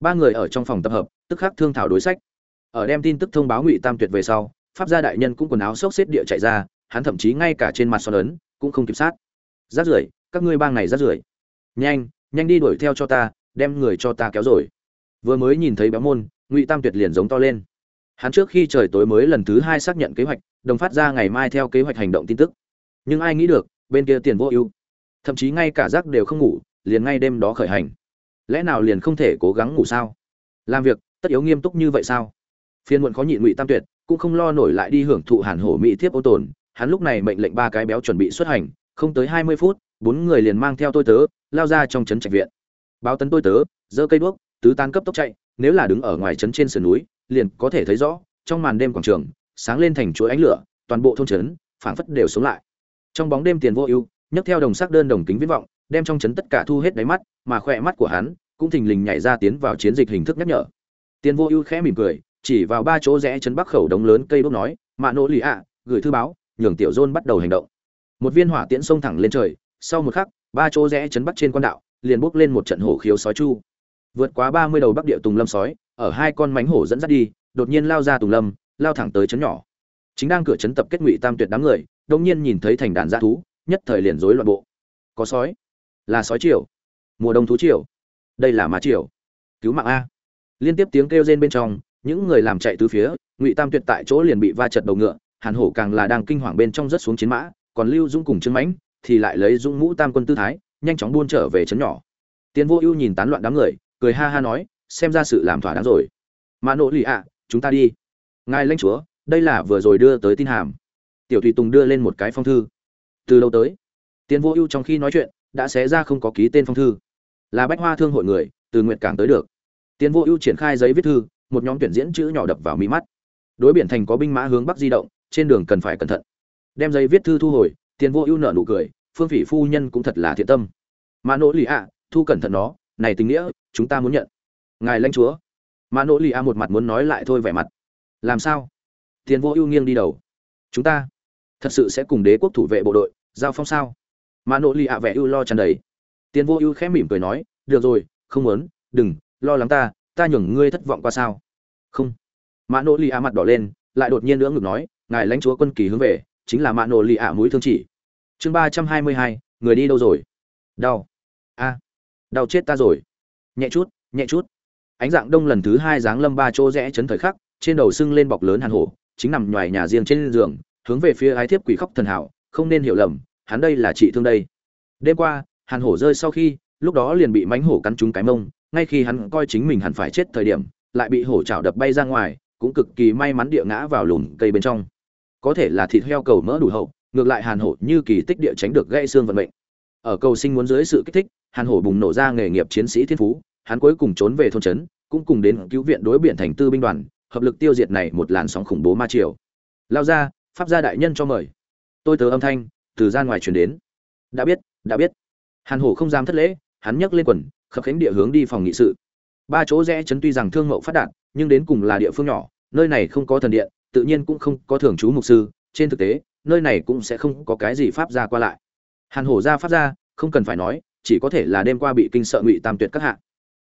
Ba người ở trong phòng tập hợp, tức khắc thương thảo đối sách. Ở đem tin tức thông báo ngụy tam tuyệt về sau, pháp gia đại nhân cũng quần áo xốc xếp địa chạy ra, hắn thậm chí ngay cả trên mặt son ấn cũng không kịp sát. Rát rưởi, các ngươi bang này rát rưởi. Nhanh nhanh đi đuổi theo cho ta, đem người cho ta kéo rồi vừa mới nhìn thấy béo môn, ngụy tam tuyệt liền giống to lên. Hắn trước khi trời tối mới lần thứ hai xác nhận kế hoạch, đồng phát ra ngày mai theo kế hoạch hành động tin tức. Nhưng ai nghĩ được, bên kia tiền vô ưu. Thậm chí ngay cả giấc đều không ngủ, liền ngay đêm đó khởi hành. Lẽ nào liền không thể cố gắng ngủ sao? Làm việc, tất yếu nghiêm túc như vậy sao? Phiên muộn khó nhịn ngụy tam tuyệt, cũng không lo nổi lại đi hưởng thụ hàn hổ mỹ thiếp ô tồn. Hắn lúc này mệnh lệnh ba cái béo chuẩn bị xuất hành, không tới hai mươi phút, bốn người liền mang theo tôi tớ, lao ra trong trấn trạch viện. Báo tấn tôi tớ, giơ cây đuốc tứ tan cấp tốc chạy, nếu là đứng ở ngoài trấn trên sườn núi, liền có thể thấy rõ, trong màn đêm quảng trường, sáng lên thành chuỗi ánh lửa, toàn bộ thôn trấn, phảng phất đều sống lại. Trong bóng đêm tiền vô ưu, nhấc theo đồng sắc đơn đồng kính viễn vọng, đem trong trấn tất cả thu hết đáy mắt, mà khỏe mắt của hắn cũng thình lình nhảy ra tiến vào chiến dịch hình thức nhắc nhở. Tiền vô ưu khẽ mỉm cười, chỉ vào ba chỗ rẽ trấn bắc khẩu đống lớn cây đốt nói, mạ nỗ lì ạ, gửi thư báo, nhường tiểu dôn bắt đầu hành động. Một viên hỏa tiễn xông thẳng lên trời, sau một khắc, ba chỗ rẽ trấn bắc trên quan đạo liền bốc lên một trận hổ khiếu sói chu vượt quá ba mươi đầu bắc địa tùng lâm sói, ở hai con mánh hổ dẫn dắt đi, đột nhiên lao ra tùng lâm, lao thẳng tới trấn nhỏ. Chính đang cửa trấn tập kết ngụy tam tuyệt đám người đông nhiên nhìn thấy thành đàn dã thú, nhất thời liền rối loạn bộ. Có sói? Là sói triều. Mùa đông thú triều. Đây là má triều. Cứu mạng a. Liên tiếp tiếng kêu rên bên trong, những người làm chạy từ phía, ngụy tam tuyệt tại chỗ liền bị va chật đầu ngựa, hàn hổ càng là đang kinh hoàng bên trong rất xuống chiến mã, còn lưu dũng cùng trương mãnh thì lại lấy dũng mũ tam quân tư thái, nhanh chóng buôn trở về trấn nhỏ. Tiến vô ưu nhìn tán loạn đám người cười ha ha nói, xem ra sự làm thỏa đáng rồi. Mà nỗ lì ạ, chúng ta đi. Ngài lãnh chúa, đây là vừa rồi đưa tới tin hàm. Tiểu thủy tùng đưa lên một cái phong thư. Từ lâu tới tiến vô ưu trong khi nói chuyện, đã xé ra không có ký tên phong thư. Là bách hoa thương hội người, từ nguyện cảng tới được. Tiến vô ưu triển khai giấy viết thư, một nhóm tuyển diễn chữ nhỏ đập vào mi mắt. Đối biển thành có binh mã hướng bắc di động, trên đường cần phải cẩn thận. Đem giấy viết thư thu hồi tiền vô ưu nợ nụ cười, phương phỉ phu nhân cũng thật là thiện tâm. Mà nỗi lì ạ, thu cẩn thận nó này tình nghĩa, chúng ta muốn nhận. Ngài lãnh chúa. Mà nỗ lì a một mặt muốn nói lại thôi vẻ mặt. Làm sao? Tiền vô ưu nghiêng đi đầu. Chúng ta thật sự sẽ cùng đế quốc thủ vệ bộ đội, giao phong sao? Mà nỗ lì a vẻ ưu lo tràn đầy. Tiền vô ưu khẽ mỉm cười nói, được rồi, không muốn, đừng, lo lắng ta ta nhường ngươi thất vọng qua sao? Không. Mã nỗ lì a mặt đỏ lên, lại đột nhiên nữa ngực nói, ngài lãnh chúa quân kỳ hướng về, chính là mã nỗ lì ạ mũi thương chỉ. Chương ba trăm hai mươi hai, người đi đâu rồi? Đau. A đau chết ta rồi. Nhẹ chút nhẹ chút. Ánh dạng đông lần thứ hai dáng lâm ba chỗ rẽ chấn thời khắc, trên đầu sưng lên bọc lớn hàn hổ, chính nằm ngoài nhà riêng trên giường, hướng về phía ái thiếp quỷ khóc thần hảo, không nên hiểu lầm, hắn đây là trị thương đây. Đêm qua, hàn hổ rơi sau khi, lúc đó liền bị mánh hổ cắn trúng cái mông, ngay khi hắn coi chính mình hẳn phải chết thời điểm, lại bị hổ chảo đập bay ra ngoài, cũng cực kỳ may mắn địa ngã vào lùm cây bên trong. Có thể là thịt heo cầu mỡ đủ hậu, ngược lại hàn hổ như kỳ tích địa tránh được gãy xương vận mệnh. Ở cầu sinh muốn dưới sự kích thích hàn hổ bùng nổ ra nghề nghiệp chiến sĩ thiên phú, hắn cuối cùng trốn về thôn trấn, cũng cùng đến cứu viện đối biển thành tư binh đoàn, hợp lực tiêu diệt này một làn sóng khủng bố ma triều. Lao ra, pháp gia đại nhân cho mời. Tôi tớ âm thanh, từ ra ngoài truyền đến. Đã biết đã biết. Hàn hổ không dám thất lễ, hắn nhấc lên quần, khập khánh địa hướng đi phòng nghị sự. Ba chỗ rẽ chấn tuy rằng thương mậu phát đạt, nhưng đến cùng là địa phương nhỏ, nơi này không có thần điện, tự nhiên cũng không có thường trú mục sư, trên thực tế, nơi này cũng sẽ không có cái gì pháp gia qua lại. Hàn hổ ra pháp gia, không cần phải nói chỉ có thể là đêm qua bị kinh sợ ngụy tam tuyệt các hạ.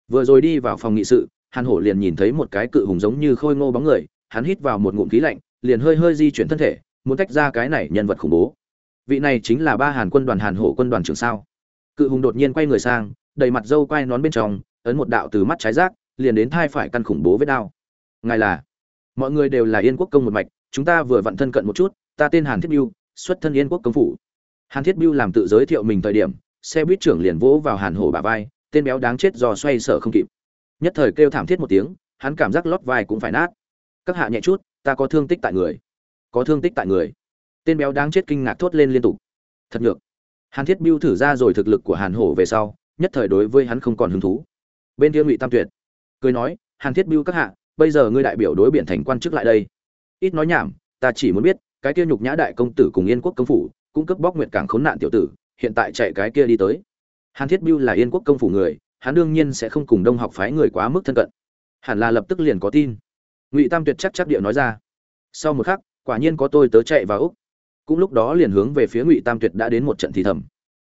Vừa rồi đi vào phòng nghị sự, hàn hổ liền nhìn thấy một cái cự hùng giống như khôi ngô bóng người, hắn hít vào một ngụm khí lạnh, liền hơi hơi di chuyển thân thể, muốn tách ra cái này nhân vật khủng bố. Vị này chính là ba hàn quân đoàn hàn hổ quân đoàn trưởng sao? Cự hùng đột nhiên quay người sang, đầy mặt dâu quai nón bên trong, ấn một đạo từ mắt trái rác, liền đến thai phải căn khủng bố với đao ngài là? Mọi người đều là yên quốc công một mạch, chúng ta vừa vặn thân cận một chút, ta tên hàn thiết biêu xuất thân yên quốc công phủ. Hàn thiết biêu làm tự giới thiệu mình thời điểm xe buýt trưởng liền vỗ vào hàn hổ bả vai, tên béo đáng chết do xoay sở không kịp. Nhất thời kêu thảm thiết một tiếng, hắn cảm giác lót vai cũng phải nát. Các hạ nhẹ chút, ta có thương tích tại người. Có thương tích tại người. Tên béo đáng chết kinh ngạc thốt lên liên tục. Thật ngược hàn thiết biêu thử ra rồi thực lực của hàn hổ về sau, nhất thời đối với hắn không còn hứng thú. Bên kia ngụy tam tuyệt cười nói, hàn thiết biêu các hạ, bây giờ ngươi đại biểu đối biện thành quan chức lại đây. Ít nói nhảm, ta chỉ muốn biết, cái kia nhục nhã đại công tử cùng yên quốc công phủ, cung cấp bóc nguyệt cảng khốn nạn tiểu tử hiện tại chạy cái kia đi tới. Hàn thiết biêu là yên quốc công phủ người, hắn đương nhiên sẽ không cùng đông học phái người quá mức thân cận. Hẳn là lập tức liền có tin. Ngụy tam tuyệt chắc chắc địa nói ra. Sau một khắc, quả nhiên có tôi tớ chạy vào úc. Cũng lúc đó liền hướng về phía ngụy tam tuyệt đã đến một trận thì thầm.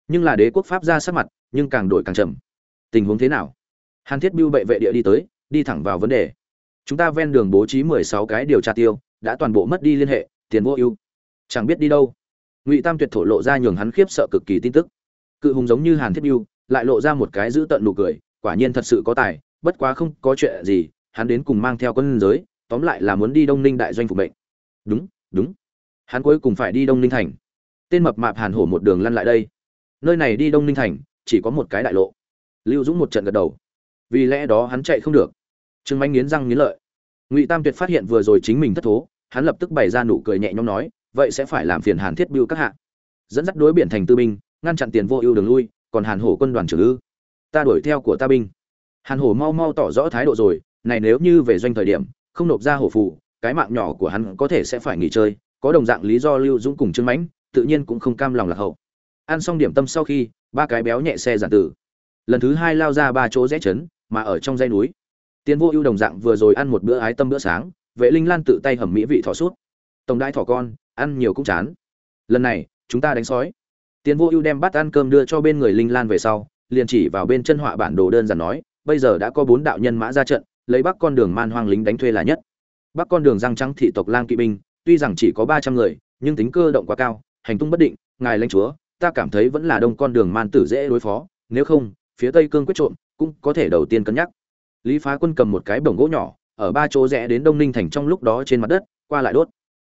Nhưng là đế quốc pháp ra sát mặt, nhưng càng đổi càng chậm tình huống thế nào? Hàn thiết biêu bệ vệ địa đi tới, đi thẳng vào vấn đề. Chúng ta ven đường bố trí mười sáu cái điều tra tiêu, đã toàn bộ mất đi liên hệ, tiền vô ưu. Chẳng biết đi đâu ngụy tam tuyệt thổ lộ ra nhường hắn khiếp sợ cực kỳ tin tức cự hùng giống như hàn thiết mưu lại lộ ra một cái giữ tận nụ cười quả nhiên thật sự có tài bất quá không có chuyện gì hắn đến cùng mang theo quân giới tóm lại là muốn đi đông ninh đại doanh phục mệnh đúng đúng hắn cuối cùng phải đi đông ninh thành tên mập mạp hàn hổ một đường lăn lại đây nơi này đi đông ninh thành chỉ có một cái đại lộ lưu dũng một trận gật đầu vì lẽ đó hắn chạy không được trương manh nghiến răng nghiến lợi ngụy tam tuyệt phát hiện vừa rồi chính mình thất thố hắn lập tức bày ra nụ cười nhẹ nhõm nói vậy sẽ phải làm phiền hàn thiết biêu các hạ. Dẫn dắt đối biển thành tư binh, ngăn chặn tiền vô ưu đường lui, còn hàn hổ quân đoàn trưởng ư? Ta đuổi theo của ta binh. Hàn hổ mau mau tỏ rõ thái độ rồi, này nếu như về doanh thời điểm, không nộp ra hổ phụ cái mạng nhỏ của hắn có thể sẽ phải nghỉ chơi, có đồng dạng lý do lưu dũng cùng trương mãnh, tự nhiên cũng không cam lòng lạc hậu. Ăn xong điểm tâm sau khi, ba cái béo nhẹ xe giản tử. Lần thứ hai lao ra ba chỗ rẽ chấn, mà ở trong dãy núi. Tiến vô ưu đồng dạng vừa rồi ăn một bữa ái tâm bữa sáng, vệ linh lan tự tay hầm mỹ vị thỏ sút. Tổng đại thỏ con ăn nhiều cũng chán. Lần này, chúng ta đánh sói. Tiến vô ưu đem bát ăn cơm đưa cho bên người linh lan về sau, liền chỉ vào bên chân họa bản đồ đơn giản nói, bây giờ đã có bốn đạo nhân mã ra trận, lấy bắc con đường man hoang lính đánh thuê là nhất. Bắc con đường răng trắng thị tộc lang kỵ binh, tuy rằng chỉ có ba trăm người, nhưng tính cơ động quá cao, hành tung bất định, ngài lãnh chúa, ta cảm thấy vẫn là đông con đường man tử dễ đối phó, nếu không, phía tây cương quyết trộm, cũng có thể đầu tiên cân nhắc. Lý phá quân cầm một cái bổng gỗ nhỏ, ở ba chỗ rẽ đến đông ninh thành trong lúc đó trên mặt đất, qua lại đốt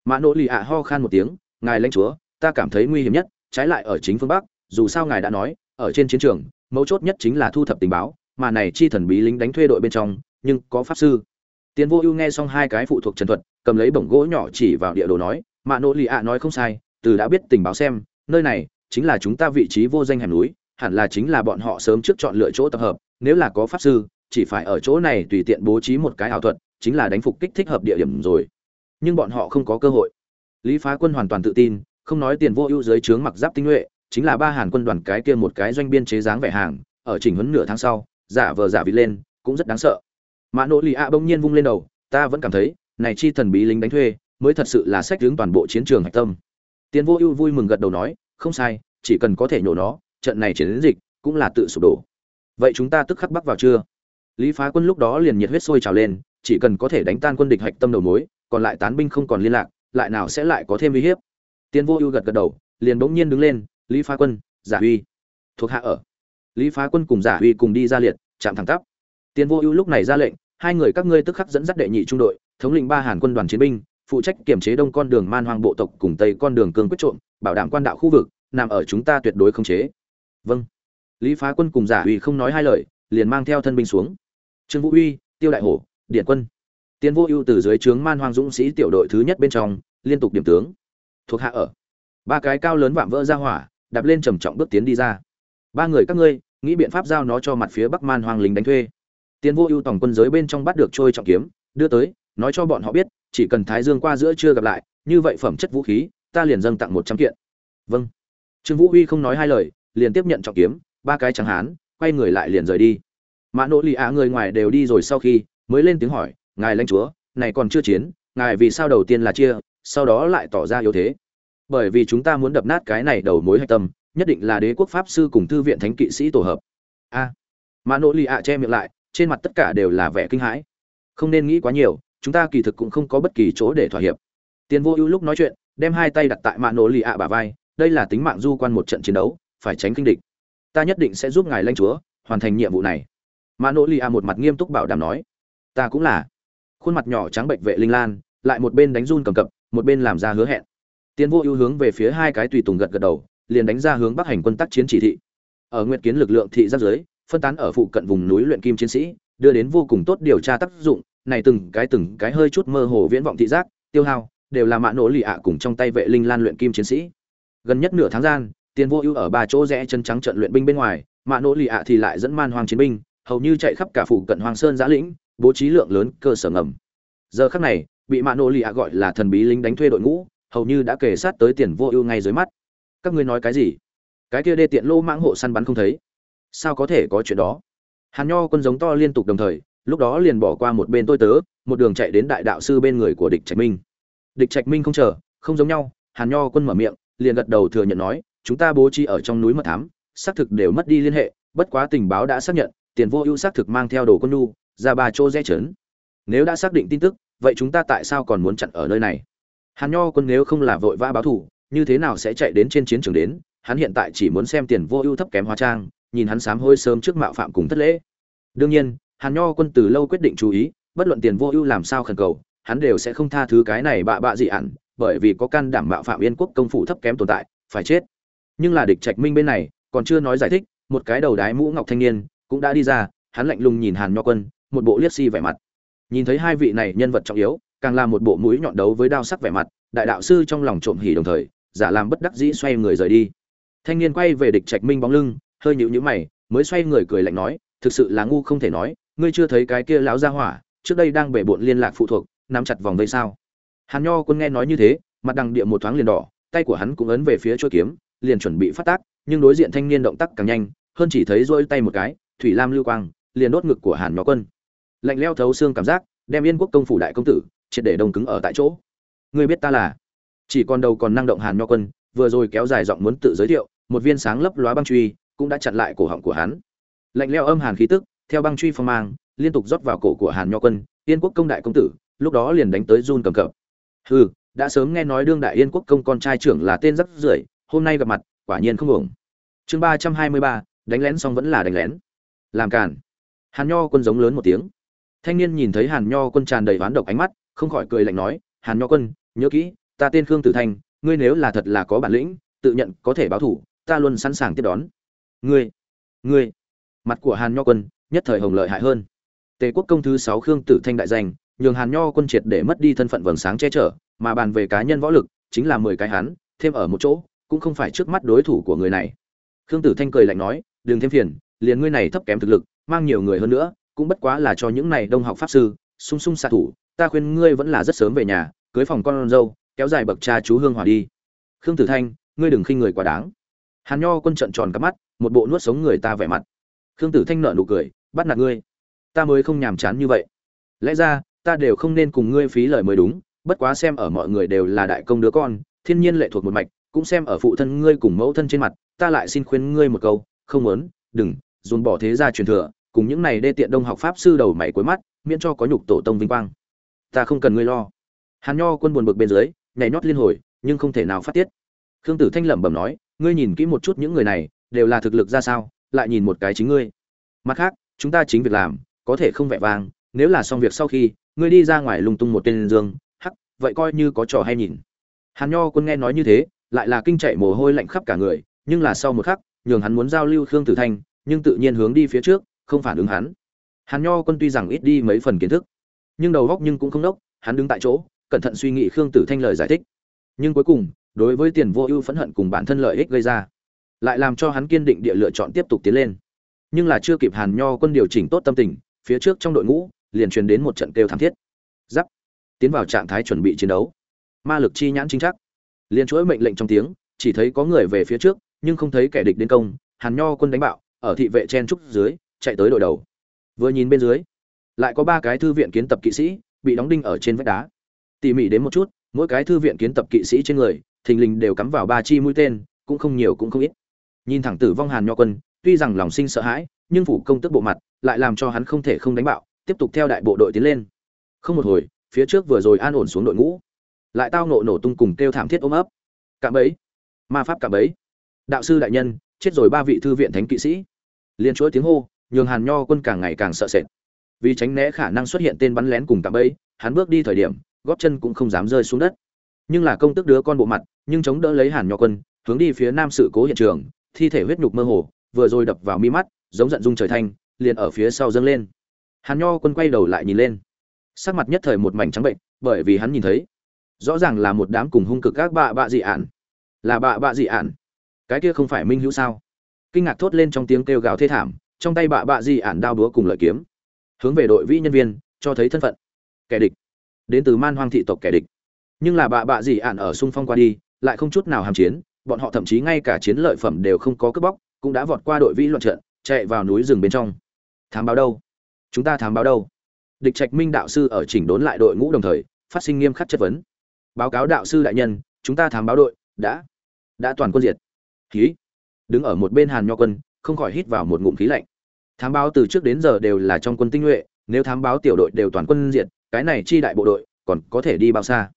mã nỗ lì ạ ho khan một tiếng, ngài lãnh chúa, ta cảm thấy nguy hiểm nhất, trái lại ở chính phương bắc, dù sao ngài đã nói, ở trên chiến trường, mấu chốt nhất chính là thu thập tình báo, mà này chi thần bí lính đánh thuê đội bên trong, nhưng có pháp sư. Tiến vô ưu nghe xong hai cái phụ thuộc trần thuật, cầm lấy bổng gỗ nhỏ chỉ vào địa đồ nói mạ nỗ lì ạ nói không sai, từ đã biết tình báo xem, nơi này chính là chúng ta vị trí vô danh hẻm núi, hẳn là chính là bọn họ sớm trước chọn lựa chỗ tập hợp, nếu là có pháp sư, chỉ phải ở chỗ này tùy tiện bố trí một cái ảo thuật, chính là đánh phục kích thích hợp địa điểm rồi nhưng bọn họ không có cơ hội. Lý phá quân hoàn toàn tự tin, không nói tiền vô ưu dưới trướng mặc giáp tinh nhuệ, chính là ba hàn quân đoàn cái kia một cái doanh biên chế dáng vẻ hàng, ở chỉnh huấn nửa tháng sau, giả vờ giả vịt lên, cũng rất đáng sợ. Mã nỗ lì ạ bỗng nhiên vung lên đầu, ta vẫn cảm thấy, này chi thần bí lính đánh thuê, mới thật sự là sách hướng toàn bộ chiến trường hạch tâm. Tiến vô ưu vui mừng gật đầu nói, không sai, chỉ cần có thể nhổ nó, trận này chiến dịch, cũng là tự sụp đổ. Vậy chúng ta tức khắc bắc vào chưa? Lý phá quân lúc đó liền nhiệt huyết sôi trào lên, chỉ cần có thể đánh tan quân địch hạch tâm đầu mối còn lại tán binh không còn liên lạc, lại nào sẽ lại có thêm uy hiếp? Tiến vô ưu gật gật đầu, liền bỗng nhiên đứng lên, lý phá quân, giả uy. Thuộc hạ ở. Lý phá quân cùng giả uy cùng đi ra liệt, chạm thẳng tắp. Tiến vô ưu lúc này ra lệnh, hai người các ngươi tức khắc dẫn dắt đệ nhị trung đội, thống lĩnh ba hàn quân đoàn chiến binh, phụ trách kiểm chế đông con đường man hoang bộ tộc cùng tây con đường cương quyết trộm, bảo đảm quan đạo khu vực, nằm ở chúng ta tuyệt đối không chế. Vâng. Lý phá quân cùng giả uy không nói hai lời, liền mang theo thân binh xuống. Trương vũ uy, tiêu đại hổ, điện quân tiến vô ưu từ dưới trướng man hoang dũng sĩ tiểu đội thứ nhất bên trong, liên tục điểm tướng. Thuộc hạ ở. Ba cái cao lớn vạm vỡ ra hỏa, đạp lên trầm trọng bước tiến đi ra. Ba người các ngươi, nghĩ biện pháp giao nó cho mặt phía bắc man hoang lính đánh thuê. Tiến vô ưu tổng quân giới bên trong bắt được trôi trọng kiếm, đưa tới, nói cho bọn họ biết, chỉ cần thái dương qua giữa chưa gặp lại, như vậy phẩm chất vũ khí, ta liền dâng tặng một trăm kiện. Vâng. Trương vũ uy không nói hai lời, liền tiếp nhận trọng kiếm, ba cái trắng hán, quay người lại liền rời đi. Mã nỗ Lý á người ngoài đều đi rồi sau khi, mới lên tiếng hỏi ngài lãnh chúa này còn chưa chiến ngài vì sao đầu tiên là chia sau đó lại tỏ ra yếu thế? Bởi vì chúng ta muốn đập nát cái này đầu mối hạch tâm nhất định là đế quốc pháp sư cùng thư viện thánh kỵ sĩ tổ hợp. A. À, mã nỗ lì ạ che miệng lại trên mặt tất cả đều là vẻ kinh hãi. Không nên nghĩ quá nhiều chúng ta kỳ thực cũng không có bất kỳ chỗ để thỏa hiệp. Tiền vô ưu lúc nói chuyện đem hai tay đặt tại mạ nổ lì ạ bả vai đây là tính mạng du quan một trận chiến đấu phải tránh kinh địch. Ta nhất định sẽ giúp ngài lãnh chúa hoàn thành nhiệm vụ này. Mạ nổ lì ạ một mặt nghiêm túc bảo đảm nói ta cũng là khuôn mặt nhỏ trắng bệnh vệ linh lan, lại một bên đánh run cầm cập, một bên làm ra hứa hẹn. Tiến vô ưu hướng về phía hai cái tùy tùng gật gật đầu, liền đánh ra hướng bắc hành quân tác chiến chỉ thị. Ở nguyện kiến lực lượng thị giáp giới, phân tán ở phụ cận vùng núi luyện kim chiến sĩ, đưa đến vô cùng tốt điều tra tác dụng, này từng cái từng cái hơi chút mơ hồ viễn vọng thị giác, tiêu hao, đều là mạ nổ lì ạ cùng trong tay vệ linh lan luyện kim chiến sĩ. Gần nhất nửa tháng gian tiền vô ưu ở ba chỗ rẽ chân trắng trận luyện binh bên ngoài, mạ nỗ lì ạ thì lại dẫn man hoang chiến binh, hầu như chạy khắp cả phủ cận hoàng sơn giã lĩnh bố trí lượng lớn cơ sở ngầm. Giờ khắc này, bị mạ nô lì ạ gọi là thần bí lính đánh thuê đội ngũ, hầu như đã kề sát tới tiền vô ưu ngay dưới mắt. Các ngươi nói cái gì? Cái kia đê tiện lô mãng hộ săn bắn không thấy. Sao có thể có chuyện đó? Hàn nho quân giống to liên tục đồng thời, lúc đó liền bỏ qua một bên tôi tớ, một đường chạy đến đại đạo sư bên người của địch trạch minh. Địch trạch minh không chờ, không giống nhau, hàn nho quân mở miệng, liền gật đầu thừa nhận nói, chúng ta bố trí ở trong núi mật thám, xác thực đều mất đi liên hệ, bất quá tình báo đã xác nhận, tiền vô ưu xác thực mang theo đồ quân nu ra ba chỗ rẽ trấn nếu đã xác định tin tức, vậy chúng ta tại sao còn muốn chặn ở nơi này? Hàn nho quân nếu không là vội vã báo thù, như thế nào sẽ chạy đến trên chiến trường đến? Hắn hiện tại chỉ muốn xem tiền vô ưu thấp kém hóa trang, nhìn hắn sám hôi sớm trước mạo phạm cùng thất lễ. Đương nhiên, hàn nho quân từ lâu quyết định chú ý, bất luận tiền vô ưu làm sao khẩn cầu, hắn đều sẽ không tha thứ cái này bạ bạ dị ẩn bởi vì có can đảm mạo phạm yên quốc công phủ thấp kém tồn tại, phải chết. Nhưng là địch trạch minh bên này, còn chưa nói giải thích, một cái đầu đái mũ ngọc thanh niên cũng đã đi ra, hắn lạnh lùng nhìn hàn nho quân một bộ liếc si vẻ mặt. Nhìn thấy hai vị này nhân vật trọng yếu, càng là một bộ mũi nhọn đấu với đao sắc vẻ mặt, đại đạo sư trong lòng trộm hỉ đồng thời, giả làm bất đắc dĩ xoay người rời đi. Thanh niên quay về địch trạch minh bóng lưng, hơi nhíu nhíu mày, mới xoay người cười lạnh nói, thực sự là ngu không thể nói, ngươi chưa thấy cái kia lão gia hỏa, trước đây đang bể bộn liên lạc phụ thuộc, nắm chặt vòng vây sao? Hàn nho quân nghe nói như thế, mặt đằng địa một thoáng liền đỏ, tay của hắn cũng ấn về phía chuôi kiếm, liền chuẩn bị phát tác, nhưng đối diện thanh niên động tác càng nhanh, hơn chỉ thấy rỗi tay một cái, thủy lam lưu quang, liền đốt ngực của hàn nho quân lạnh leo thấu xương cảm giác, đem yên quốc công phủ đại công tử, triệt để đông cứng ở tại chỗ. Ngươi biết ta là? Chỉ còn đầu còn năng động hàn nho quân, vừa rồi kéo dài giọng muốn tự giới thiệu, một viên sáng lấp lóa băng truy, cũng đã chặn lại cổ họng của hắn. Lạnh leo âm hàn khí tức, theo băng truy phong mang, liên tục rót vào cổ của hàn nho quân, yên quốc công đại công tử, lúc đó liền đánh tới run cầm cập. Hừ, đã sớm nghe nói đương đại yên quốc công con trai trưởng là tên rất rưởi, hôm nay gặp mặt, quả nhiên không ổng chương ba trăm hai mươi ba, đánh lén xong vẫn là đánh lén. Làm cản hàn nho quân giống lớn một tiếng thanh niên nhìn thấy hàn nho quân tràn đầy oán độc ánh mắt, không khỏi cười lạnh nói, hàn nho quân, nhớ kỹ, ta tên khương tử thanh, ngươi nếu là thật là có bản lĩnh, tự nhận có thể báo thủ, ta luôn sẵn sàng tiếp đón. Ngươi ngươi? Mặt của hàn nho quân nhất thời hồng lợi hại hơn. Tề quốc công thứ sáu khương tử thanh đại danh, nhường hàn nho quân triệt để mất đi thân phận vầng sáng che chở, mà bàn về cá nhân võ lực, chính là mười cái hắn, thêm ở một chỗ, cũng không phải trước mắt đối thủ của người này. Khương tử thanh cười lạnh nói, đừng thêm phiền, liền ngươi này thấp kém thực lực, mang nhiều người hơn nữa cũng bất quá là cho những này đông học pháp sư, sung sung xạ thủ, ta khuyên ngươi vẫn là rất sớm về nhà, cưới phòng con dâu, kéo dài bậc cha chú hương hòa đi. Khương tử thanh, ngươi đừng khinh người quá đáng. Hàn nho quân trận tròn cắp mắt, một bộ nuốt sống người ta vẻ mặt. Khương tử thanh nợ nụ cười, bắt nạt ngươi. Ta mới không nhàm chán như vậy. Lẽ ra, ta đều không nên cùng ngươi phí lời mới đúng, bất quá xem ở mọi người đều là đại công đứa con, thiên nhiên lệ thuộc một mạch, cũng xem ở phụ thân ngươi cùng mẫu thân trên mặt, ta lại xin khuyên ngươi một câu, không muốn, đừng, dồn bỏ thế gia truyền thừa cùng những này đê tiện đông học pháp sư đầu mày cuối mắt, miễn cho có nhục tổ tông vinh quang. Ta không cần ngươi lo. Hàn nho quân buồn bực bên dưới, nhảy nhót liên hồi, nhưng không thể nào phát tiết. Khương tử thanh lẩm bẩm nói, ngươi nhìn kỹ một chút những người này, đều là thực lực ra sao, lại nhìn một cái chính ngươi. Mặt khác, chúng ta chính việc làm, có thể không vẻ vang, nếu là xong việc sau khi, ngươi đi ra ngoài lung tung một tên dương, hắc, vậy coi như có trò hay nhìn. Hàn nho quân nghe nói như thế, lại là kinh chạy mồ hôi lạnh khắp cả người, nhưng là sau một khắc, nhường hắn muốn giao lưu khương tử thanh, nhưng tự nhiên hướng đi phía trước không phản ứng hắn. Hàn nho quân tuy rằng ít đi mấy phần kiến thức, nhưng đầu góc nhưng cũng không đốc, hắn đứng tại chỗ, cẩn thận suy nghĩ khương tử thanh lời giải thích. Nhưng cuối cùng, đối với tiền vô ưu phẫn hận cùng bản thân lợi ích gây ra, lại làm cho hắn kiên định địa lựa chọn tiếp tục tiến lên. Nhưng là chưa kịp hàn nho quân điều chỉnh tốt tâm tình, phía trước trong đội ngũ, liền truyền đến một trận kêu thảm thiết. Giáp, tiến vào trạng thái chuẩn bị chiến đấu. Ma lực chi nhãn chính chắc. Liền chuỗi mệnh lệnh trong tiếng, chỉ thấy có người về phía trước, nhưng không thấy kẻ địch đến công, hàn nho quân đánh bạo, ở thị vệ chen trúc dưới chạy tới đội đầu. Vừa nhìn bên dưới, lại có ba cái thư viện kiến tập kỵ sĩ bị đóng đinh ở trên vách đá. Tỉ mỉ đến một chút, mỗi cái thư viện kiến tập kỵ sĩ trên người, thình lình đều cắm vào ba chi mũi tên, cũng không nhiều cũng không ít. Nhìn thẳng tử vong hàn nho quân, tuy rằng lòng sinh sợ hãi, nhưng phủ công tức bộ mặt lại làm cho hắn không thể không đánh bạo, tiếp tục theo đại bộ đội tiến lên. Không một hồi, phía trước vừa rồi an ổn xuống đội ngũ. Lại tao nộ nổ tung cùng kêu thảm thiết ôm ấp. Cạm bẫy, ma pháp cạm bẫy. Đạo sư đại nhân, chết rồi ba vị thư viện thánh kỵ sĩ. Liên chuỗi tiếng hô nhường hàn nho quân càng ngày càng sợ sệt. Vì tránh né khả năng xuất hiện tên bắn lén cùng cả bẫy, hắn bước đi thời điểm góp chân cũng không dám rơi xuống đất. Nhưng là công tức đứa con bộ mặt, nhưng chống đỡ lấy hàn nho quân, hướng đi phía nam sự cố hiện trường, thi thể huyết nhục mơ hồ, vừa rồi đập vào mi mắt, giống giận dung trời thanh, liền ở phía sau dâng lên. Hàn nho quân quay đầu lại nhìn lên. Sắc mặt nhất thời một mảnh trắng bệnh, bởi vì hắn nhìn thấy, rõ ràng là một đám cùng hung cực các bạ bạ dị ản là bạ bạ dị ản cái kia không phải minh hữu sao? Kinh ngạc thốt lên trong tiếng kêu gào thê thảm trong tay bạ bạ di ản đao búa cùng lợi kiếm, hướng về đội vĩ nhân viên, cho thấy thân phận. Kẻ địch. Đến từ man hoang thị tộc kẻ địch. Nhưng là bạ bạ di ản ở xung phong qua đi, lại không chút nào hàm chiến, bọn họ thậm chí ngay cả chiến lợi phẩm đều không có cướp bóc, cũng đã vọt qua đội vĩ loạn trận, chạy vào núi rừng bên trong. Thám báo đâu? Chúng ta thám báo đâu? Địch trạch minh đạo sư ở chỉnh đốn lại đội ngũ đồng thời, phát sinh nghiêm khắc chất vấn. Báo cáo đạo sư đại nhân, chúng ta thám báo đội, đã đã toàn quân diệt. Khí đứng ở một bên hàn nho quân, không khỏi hít vào một ngụm khí lạnh thám báo từ trước đến giờ đều là trong quân tinh nhuệ, nếu thám báo tiểu đội đều toàn quân diệt, cái này chi đại bộ đội, còn có thể đi bao xa?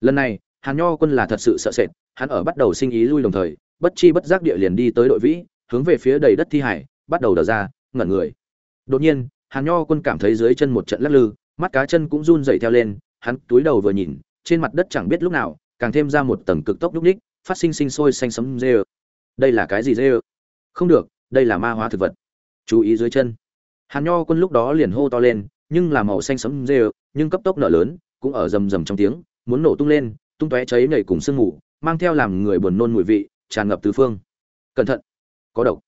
Lần này, hàn nho quân là thật sự sợ sệt, hắn ở bắt đầu sinh ý lui đồng thời, bất chi bất giác địa liền đi tới đội vĩ, hướng về phía đầy đất thi hải, bắt đầu đờ ra, ngẩn người. Đột nhiên, hàn nho quân cảm thấy dưới chân một trận lắc lư, mắt cá chân cũng run dậy theo lên, hắn túi đầu vừa nhìn, trên mặt đất chẳng biết lúc nào, càng thêm ra một tầng cực tốc đúc ních, phát sinh sinh sôi xanh sấm dê đây là cái gì dê không được, đây là ma hóa thực vật chú ý dưới chân. Hàn nho quân lúc đó liền hô to lên, nhưng là màu xanh sấm dê nhưng cấp tốc nở lớn, cũng ở rầm rầm trong tiếng, muốn nổ tung lên, tung tóe cháy nhảy cùng sương mù, mang theo làm người buồn nôn mùi vị, tràn ngập tứ phương. Cẩn thận, có độc.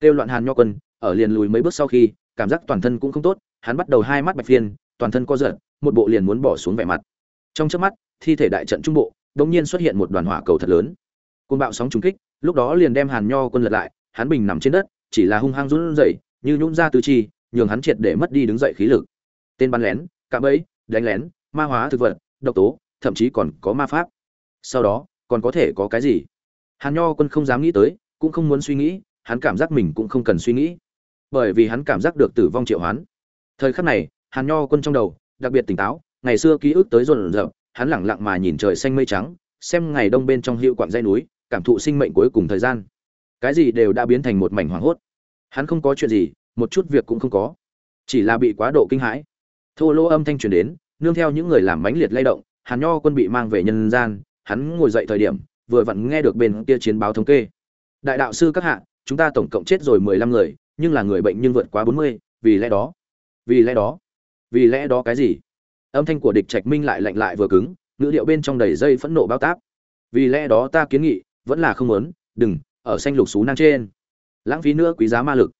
Kêu loạn hàn nho quân, ở liền lùi mấy bước sau khi, cảm giác toàn thân cũng không tốt, hắn bắt đầu hai mắt bạch phiên toàn thân co giật, một bộ liền muốn bỏ xuống vẻ mặt. Trong chớp mắt, thi thể đại trận trung bộ, đột nhiên xuất hiện một đoàn hỏa cầu thật lớn. Côn bạo sóng trùng kích, lúc đó liền đem hàn nho quân lật lại, hắn bình nằm trên đất chỉ là hung hăng run rẩy, như nhũn ra tứ chi, nhường hắn triệt để mất đi đứng dậy khí lực. Tên bắn lén, cạm bẫy, đánh lén, ma hóa thực vật, độc tố, thậm chí còn có ma pháp. Sau đó, còn có thể có cái gì? Hàn nho quân không dám nghĩ tới, cũng không muốn suy nghĩ, hắn cảm giác mình cũng không cần suy nghĩ. Bởi vì hắn cảm giác được tử vong triệu hoán. Thời khắc này, hàn nho quân trong đầu, đặc biệt tỉnh táo, ngày xưa ký ức tới rộn rợp hắn lặng lặng mà nhìn trời xanh mây trắng, xem ngày đông bên trong hữu quặng dây núi, cảm thụ sinh mệnh cuối cùng thời gian cái gì đều đã biến thành một mảnh hoảng hốt. Hắn không có chuyện gì, một chút việc cũng không có. Chỉ là bị quá độ kinh hãi. Thô lỗ âm thanh truyền đến, nương theo những người làm mãnh liệt lay động, hàn nho quân bị mang về nhân gian, hắn ngồi dậy thời điểm, vừa vặn nghe được bên kia chiến báo thống kê. Đại đạo sư các hạ, chúng ta tổng cộng chết rồi mười lăm người, nhưng là người bệnh nhưng vượt quá bốn mươi, vì lẽ đó, vì lẽ đó, vì lẽ đó cái gì? Âm thanh của địch trạch minh lại lạnh lại vừa cứng, ngữ điệu bên trong đầy dây phẫn nộ bao táp. Vì lẽ đó ta kiến nghị, vẫn là không muốn, đừng ở xanh lục xú nang trên. Lãng phí nữa quý giá ma lực.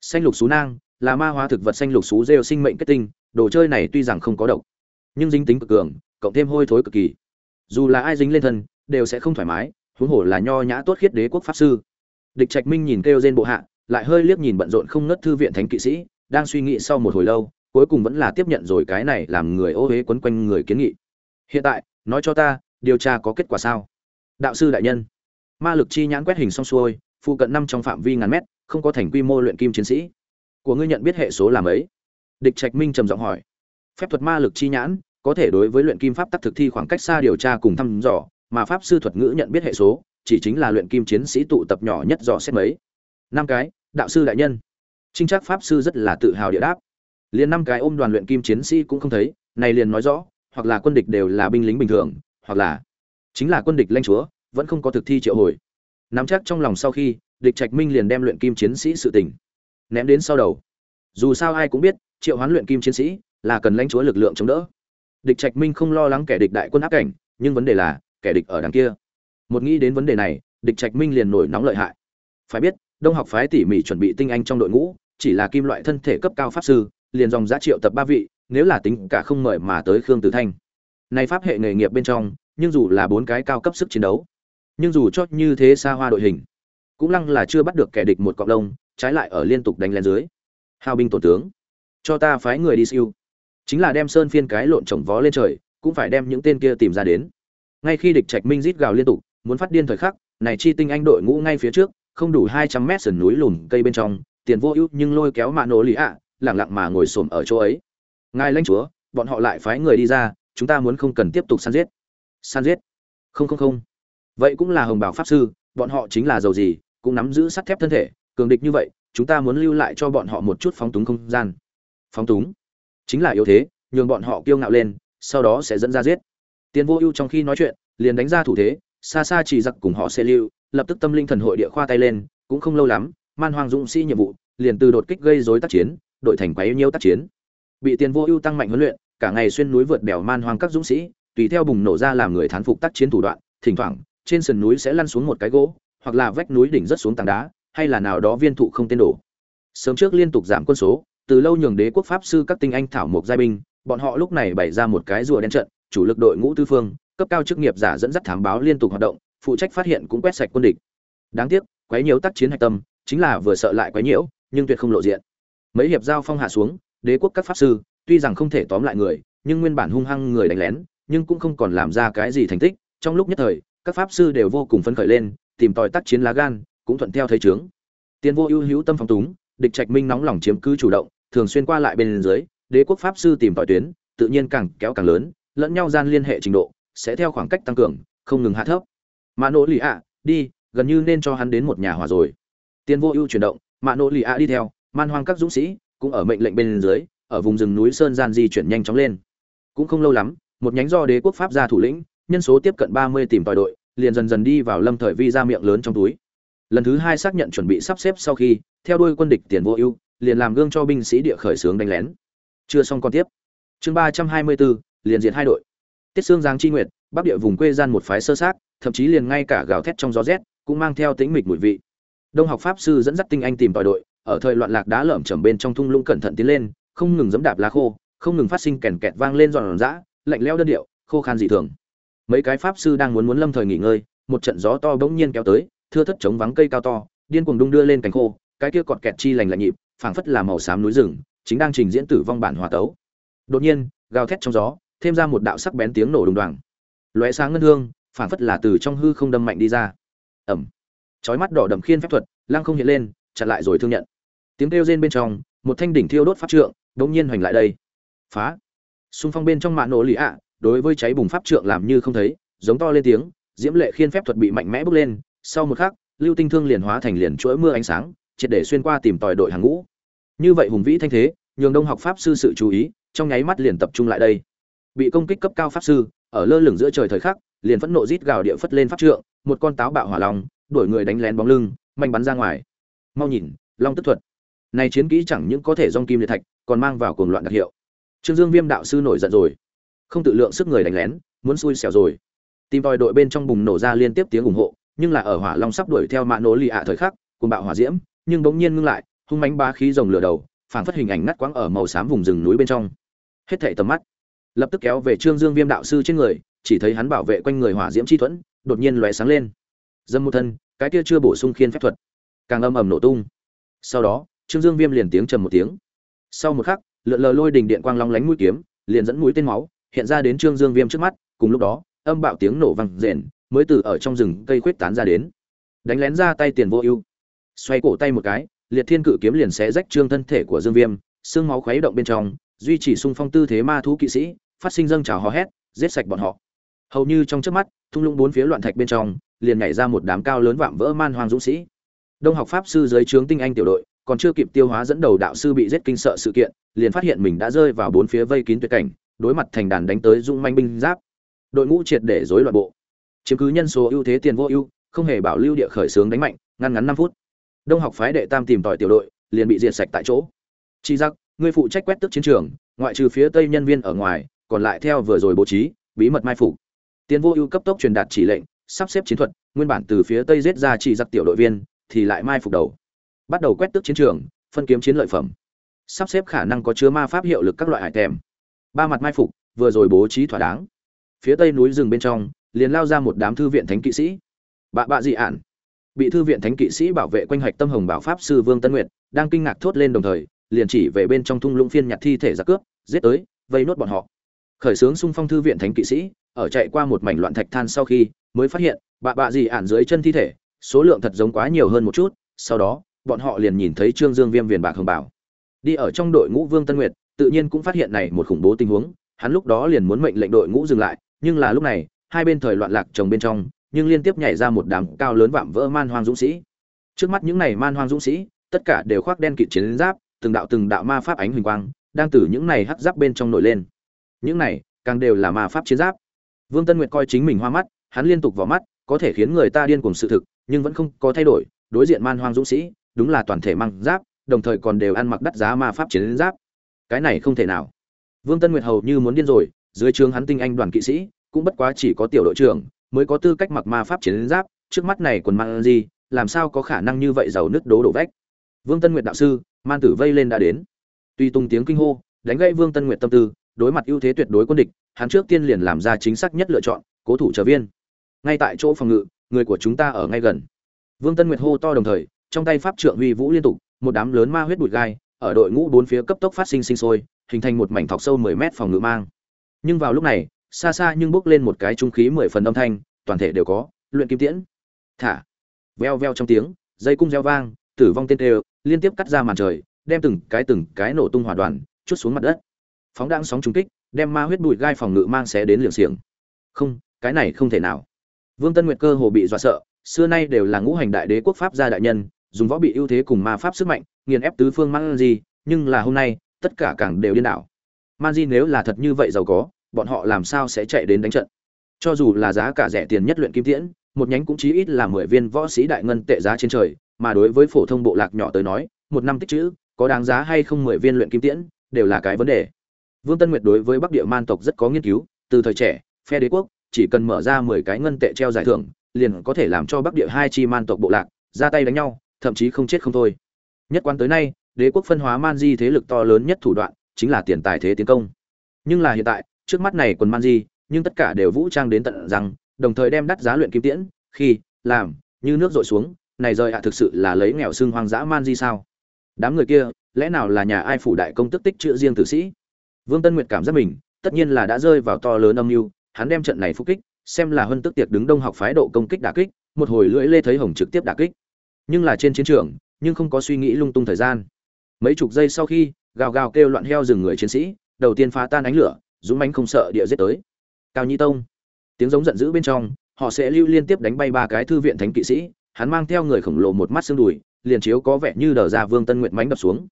Xanh lục xú nang là ma hóa thực vật xanh lục xú rêu sinh mệnh kết tinh, đồ chơi này tuy rằng không có độc, nhưng dính tính cực cường, cộng thêm hôi thối cực kỳ. Dù là ai dính lên thân, đều sẽ không thoải mái, huống hồ là nho nhã tốt khiết đế quốc pháp sư. Địch trạch minh nhìn kêu trên bộ hạ, lại hơi liếc nhìn bận rộn không ngất thư viện thánh kỵ sĩ, đang suy nghĩ sau một hồi lâu, cuối cùng vẫn là tiếp nhận rồi cái này làm người ô huế quấn quanh người kiến nghị. Hiện tại, nói cho ta, điều tra có kết quả sao? Đạo sư đại nhân ma lực chi nhãn quét hình xong xuôi, phụ cận năm trong phạm vi ngàn mét, không có thành quy mô luyện kim chiến sĩ. Của ngươi nhận biết hệ số làm ấy địch trạch minh trầm giọng hỏi. Phép thuật ma lực chi nhãn, có thể đối với luyện kim pháp tắc thực thi khoảng cách xa điều tra cùng thăm dò, mà pháp sư thuật ngữ nhận biết hệ số, chỉ chính là luyện kim chiến sĩ tụ tập nhỏ nhất dò xét mấy. Năm cái, đạo sư đại nhân. Trinh trác pháp sư rất là tự hào địa đáp. Liền năm cái ôm đoàn luyện kim chiến sĩ cũng không thấy, này liền nói rõ, hoặc là quân địch đều là binh lính bình thường, hoặc là chính là quân địch lanh chúa vẫn không có thực thi triệu hồi. Nắm chắc trong lòng sau khi, địch trạch minh liền đem luyện kim chiến sĩ sự tình ném đến sau đầu. Dù sao ai cũng biết, triệu hoán luyện kim chiến sĩ là cần lãnh chúa lực lượng chống đỡ. Địch trạch minh không lo lắng kẻ địch đại quân áp cảnh, nhưng vấn đề là kẻ địch ở đằng kia. Một nghĩ đến vấn đề này, địch trạch minh liền nổi nóng lợi hại. Phải biết, đông học phái tỉ mỉ chuẩn bị tinh anh trong đội ngũ, chỉ là kim loại thân thể cấp cao pháp sư, liền dòng giá triệu tập ba vị, nếu là tính cả không mời mà tới khương tử thanh. Nay pháp hệ nghề nghiệp bên trong, nhưng dù là bốn cái cao cấp sức chiến đấu nhưng dù cho như thế xa hoa đội hình, cũng lăng là chưa bắt được kẻ địch một cọng lông, trái lại ở liên tục đánh lên dưới. Hào binh tổ tướng, cho ta phái người đi siêu. Chính là đem sơn phiên cái lộn chồng vó lên trời, cũng phải đem những tên kia tìm ra đến. Ngay khi địch trạch minh rít gào liên tục, muốn phát điên thời khắc, này chi tinh anh đội ngũ ngay phía trước, không đủ hai trăm mét sườn núi lùn cây bên trong, tiền vô ưu nhưng lôi kéo mạ nổ lì ạ lẳng lặng mà ngồi xổm ở chỗ ấy. Ngài lãnh chúa, bọn họ lại phái người đi ra, chúng ta muốn không cần tiếp tục săn giết. Săn giết. Không không không vậy cũng là hồng bảo pháp sư, bọn họ chính là giàu gì, cũng nắm giữ sắt thép thân thể, cường địch như vậy, chúng ta muốn lưu lại cho bọn họ một chút phóng túng không gian. Phóng túng? Chính là yếu thế, nhường bọn họ kiêu ngạo lên, sau đó sẽ dẫn ra giết. Tiền vô ưu trong khi nói chuyện, liền đánh ra thủ thế xa xa chỉ giặc cùng họ sẽ lưu, lập tức tâm linh thần hội địa khoa tay lên, cũng không lâu lắm, man hoàng dũng sĩ nhiệm vụ, liền từ đột kích gây rối tác chiến đội thành quái nhiêu tác chiến. Bị tiền vô ưu tăng mạnh huấn luyện, cả ngày xuyên núi vượt đèo man hoang các dũng sĩ, tùy theo bùng nổ ra làm người thán phục tác chiến thủ đoạn, thỉnh thoảng trên sườn núi sẽ lăn xuống một cái gỗ, hoặc là vách núi đỉnh rất xuống tảng đá, hay là nào đó viên thụ không tên đổ. Sớm trước liên tục giảm quân số, từ lâu nhường đế quốc pháp sư các tinh anh thảo mộc giai binh, bọn họ lúc này bày ra một cái rùa đen trận, chủ lực đội ngũ tư phương, cấp cao chức nghiệp giả dẫn dắt thám báo liên tục hoạt động, phụ trách phát hiện cũng quét sạch quân địch. Đáng tiếc, quấy nhiễu tác chiến hạch tâm, chính là vừa sợ lại quấy nhiễu, nhưng tuyệt không lộ diện. Mấy hiệp giao phong hạ xuống, đế quốc các pháp sư, tuy rằng không thể tóm lại người, nhưng nguyên bản hung hăng người đánh lén, nhưng cũng không còn làm ra cái gì thành tích, trong lúc nhất thời các pháp sư đều vô cùng phấn khởi lên, tìm tòi tác chiến lá gan, cũng thuận theo thấy trướng tiên vô ưu hữu tâm phóng túng, địch trạch minh nóng lòng chiếm cứ chủ động, thường xuyên qua lại bên dưới, đế quốc pháp sư tìm tòi tuyến, tự nhiên càng kéo càng lớn, lẫn nhau gian liên hệ trình độ, sẽ theo khoảng cách tăng cường, không ngừng hạ thấp. Mã nỗ lì ạ, đi, gần như nên cho hắn đến một nhà hòa rồi. Tiên vô ưu chuyển động, mã nỗ lì ạ đi theo, man hoang các dũng sĩ, cũng ở mệnh lệnh bên dưới, ở vùng rừng núi sơn gian di chuyển nhanh chóng lên. Cũng không lâu lắm, một nhánh do đế quốc pháp gia thủ lĩnh nhân số tiếp cận ba mươi tìm tòi đội, liền dần dần đi vào lâm thời vi ra miệng lớn trong túi. Lần thứ hai xác nhận chuẩn bị sắp xếp sau khi, theo đuôi quân địch tiền vô ưu, liền làm gương cho binh sĩ địa khởi xướng đánh lén. Chưa xong còn tiếp. Chương ba trăm hai mươi bốn liền diện hai đội. Tiết xương giang chi nguyệt, bắc địa vùng quê gian một phái sơ sát, thậm chí liền ngay cả gào thét trong gió rét, cũng mang theo tính mịch mùi vị. Đông học pháp sư dẫn dắt tinh anh tìm tòi đội, ở thời loạn lạc đá lởm chởm bên trong thung lũng cẩn thận tiến lên, không ngừng giẫm đạp lá khô, không ngừng phát sinh kèn kẹt vang lên giòn giã, lạnh lẽo đơn điệu, khô khan dị thường mấy cái pháp sư đang muốn muốn lâm thời nghỉ ngơi, một trận gió to bỗng nhiên kéo tới, thưa thất chống vắng cây cao to, điên cuồng đung đưa lên cánh khô, cái kia cọt kẹt chi lành lạnh nhịp, phảng phất là màu xám núi rừng, chính đang trình diễn tử vong bản hòa tấu. Đột nhiên, gào thét trong gió, thêm ra một đạo sắc bén tiếng nổ đùng đoàng. Lóe sáng ngân hương, phảng phất là từ trong hư không đâm mạnh đi ra. Ẩm chói mắt đỏ đậm khiên phép thuật, lăng không hiện lên, chặn lại rồi thương nhận. Tiếng kêu rên bên trong, một thanh đỉnh thiêu đốt pháp trượng, đột nhiên hoành lại đây. Phá. Xung phong bên trong mạ nổ lì ạ đối với cháy bùng pháp trượng làm như không thấy, giống to lên tiếng, diễm lệ khiên phép thuật bị mạnh mẽ bước lên, sau một khắc, lưu tinh thương liền hóa thành liền chuỗi mưa ánh sáng, triệt để xuyên qua tìm tòi đội hàng ngũ. Như vậy hùng vĩ thanh thế, nhường đông học pháp sư sự chú ý, trong nháy mắt liền tập trung lại đây. Bị công kích cấp cao pháp sư, ở lơ lửng giữa trời thời khắc, liền phẫn nộ rít gào địa phất lên pháp trượng, một con táo bạo hỏa long, đuổi người đánh lén bóng lưng mạnh bắn ra ngoài. Mau nhìn, long tức thuật. Này chiến kỹ chẳng những có thể dong kim liệt thạch, còn mang vào cuồng loạn đặc hiệu. Trương dương viêm đạo sư nổi giận rồi không tự lượng sức người đánh lén, muốn xui xẻo rồi. Tìm tòi đội bên trong bùng nổ ra liên tiếp tiếng ủng hộ, nhưng là ở hỏa long sắp đuổi theo mạ nổ lì ạ thời khắc cùng bạo hỏa diễm, nhưng bỗng nhiên ngưng lại, hung mánh ba khí rồng lửa đầu, phảng phất hình ảnh ngắt quãng ở màu xám vùng rừng núi bên trong. Hết thảy tầm mắt, lập tức kéo về trương dương viêm đạo sư trên người, chỉ thấy hắn bảo vệ quanh người hỏa diễm chi thuẫn, đột nhiên lóe sáng lên. Dâm một thân, cái kia chưa bổ sung khiên phép thuật, càng âm ầm nổ tung. Sau đó, trương dương viêm liền tiếng trầm một tiếng. Sau một khắc, lượn lờ lôi đình điện quang long lánh mũi kiếm, liền dẫn mũi tên máu hiện ra đến trương dương viêm trước mắt, cùng lúc đó, âm bạo tiếng nổ vang rền, mới từ ở trong rừng cây khuyết tán ra đến. Đánh lén ra tay tiền vô ưu. Xoay cổ tay một cái, liệt thiên cự kiếm liền xé rách trương thân thể của dương viêm, xương máu khuấy động bên trong, duy trì sung phong tư thế ma thú kỵ sĩ, phát sinh dâng trào hò hét, giết sạch bọn họ. Hầu như trong trước mắt, thung lũng bốn phía loạn thạch bên trong, liền nhảy ra một đám cao lớn vạm vỡ man hoang dũng sĩ. Đông học pháp sư dưới trướng tinh anh tiểu đội, còn chưa kịp tiêu hóa dẫn đầu đạo sư bị giết kinh sợ sự kiện, liền phát hiện mình đã rơi vào bốn phía vây kín tuyệt cảnh đối mặt thành đàn đánh tới dũng manh binh giáp. Đội ngũ triệt để rối loạn bộ. Chiếm cứ nhân số ưu thế tiền vô ưu, không hề bảo lưu địa khởi sướng đánh mạnh, ngăn ngắn năm phút. Đông học phái đệ tam tìm tòi tiểu đội, liền bị diệt sạch tại chỗ. Chi giặc người phụ trách quét tước chiến trường, ngoại trừ phía tây nhân viên ở ngoài, còn lại theo vừa rồi bố trí, bí mật mai phục. Tiền vô ưu cấp tốc truyền đạt chỉ lệnh, sắp xếp chiến thuật, nguyên bản từ phía tây giết ra chỉ giặc tiểu đội viên, thì lại mai phục đầu. Bắt đầu quét tước chiến trường, phân kiếm chiến lợi phẩm. Sắp xếp khả năng có chứa ma pháp hiệu lực các loại hải tèm ba mặt mai phục, vừa rồi bố trí thỏa đáng. Phía tây núi rừng bên trong, liền lao ra một đám thư viện thánh kỵ sĩ. Bạ bạ dị ạn bị thư viện thánh kỵ sĩ bảo vệ quanh hạch tâm hồng bảo pháp sư vương tân nguyệt, đang kinh ngạc thốt lên đồng thời, liền chỉ về bên trong thung lũng phiên nhặt thi thể giặc cướp, giết tới, vây nốt bọn họ. Khởi xướng xung phong thư viện thánh kỵ sĩ, ở chạy qua một mảnh loạn thạch than sau khi, mới phát hiện, bạ bạ dị ạn dưới chân thi thể, số lượng thật giống quá nhiều hơn một chút, sau đó, bọn họ liền nhìn thấy trương dương viêm viền bạc hồng bảo. Đi ở trong đội ngũ vương tân nguyệt tự nhiên cũng phát hiện này một khủng bố tình huống, hắn lúc đó liền muốn mệnh lệnh đội ngũ dừng lại, nhưng là lúc này, hai bên thời loạn lạc chồng bên trong, nhưng liên tiếp nhảy ra một đám cao lớn vạm vỡ man hoang dũng sĩ. Trước mắt những này man hoang dũng sĩ, tất cả đều khoác đen kịt chiến giáp, từng đạo từng đạo ma pháp ánh huỳnh quang, đang từ những này hắc giáp bên trong nổi lên. Những này, càng đều là ma pháp chiến giáp. Vương tân nguyệt coi chính mình hoa mắt, hắn liên tục vào mắt, có thể khiến người ta điên cuồng sự thực, nhưng vẫn không có thay đổi. Đối diện man hoang dũng sĩ, đúng là toàn thể mang giáp, đồng thời còn đều ăn mặc đắt giá ma pháp chiến giáp cái này không thể nào. Vương tân nguyệt hầu như muốn điên rồi, dưới trướng hắn tinh anh đoàn kỵ sĩ, cũng bất quá chỉ có tiểu đội trưởng, mới có tư cách mặc ma pháp chiến giáp, trước mắt này quần mang gì, làm sao có khả năng như vậy giàu nứt đố đổ vách. Vương tân nguyệt đạo sư, man tử vây lên đã đến. Tuy tung tiếng kinh hô, đánh gãy vương tân nguyệt tâm tư, đối mặt ưu thế tuyệt đối quân địch, hắn trước tiên liền làm ra chính xác nhất lựa chọn, cố thủ trở viên. Ngay tại chỗ phòng ngự, người của chúng ta ở ngay gần. Vương tân nguyệt hô to đồng thời, trong tay pháp trượng huy vũ liên tục, một đám lớn ma huyết bụi gai ở đội ngũ bốn phía cấp tốc phát sinh sinh sôi, hình thành một mảnh thọc sâu 10 mét phòng ngự mang. Nhưng vào lúc này, xa xa nhưng bốc lên một cái trung khí mười phần âm thanh, toàn thể đều có, luyện kim tiễn. Thả. Veo veo trong tiếng, dây cung reo vang, tử vong tên đều, liên tiếp cắt ra màn trời, đem từng cái từng cái nổ tung hỏa đoàn, chút xuống mặt đất. Phóng đang sóng trúng kích, đem ma huyết bụi gai phòng ngự mang xé đến liệng xiềng. Không, cái này không thể nào. Vương tân nguyệt cơ hồ bị dọa sợ, xưa nay đều là ngũ hành đại đế quốc pháp gia đại nhân dùng võ bị ưu thế cùng ma pháp sức mạnh nghiền ép tứ phương man di nhưng là hôm nay tất cả càng đều điên đảo. Man di nếu là thật như vậy giàu có bọn họ làm sao sẽ chạy đến đánh trận? Cho dù là giá cả rẻ tiền nhất luyện kim tiễn một nhánh cũng chí ít là mười viên võ sĩ đại ngân tệ giá trên trời mà đối với phổ thông bộ lạc nhỏ tới nói một năm tích chữ có đáng giá hay không mười viên luyện kim tiễn đều là cái vấn đề. Vương Tân Nguyệt đối với Bắc Địa Man tộc rất có nghiên cứu, từ thời trẻ, phe đế quốc chỉ cần mở ra 10 cái ngân tệ treo giải thưởng, liền có thể làm cho Bắc Địa hai chi man tộc bộ lạc ra tay đánh nhau, thậm chí không chết không thôi. Nhất quan tới nay, đế quốc phân hóa man di thế lực to lớn nhất thủ đoạn chính là tiền tài thế tiến công. Nhưng là hiện tại, trước mắt này quần man di, nhưng tất cả đều vũ trang đến tận rằng, đồng thời đem đắt giá luyện kim tiễn, khi làm như nước rội xuống, này rời ạ thực sự là lấy nghèo xương hoang dã man di sao? Đám người kia, lẽ nào là nhà ai phủ đại công tức tích chữa riêng tử sĩ? Vương Tân Nguyệt cảm giác mình, tất nhiên là đã rơi vào to lớn âm mưu, hắn đem trận này phục kích, xem là hơn tức tiệc đứng đông học phái độ công kích đả kích, một hồi lưỡi lê thấy hồng trực tiếp đả kích. Nhưng là trên chiến trường, nhưng không có suy nghĩ lung tung thời gian. Mấy chục giây sau khi, gào gào kêu loạn heo rừng người chiến sĩ, đầu tiên phá tan ánh lửa, dũng mánh không sợ địa giết tới. Cao Nhi Tông, tiếng giống giận dữ bên trong, họ sẽ lưu liên tiếp đánh bay ba cái thư viện thánh kỵ sĩ, hắn mang theo người khổng lồ một mắt xương đùi, liền chiếu có vẻ như đờ ra Vương Tân Nguyệt mánh đập xuống.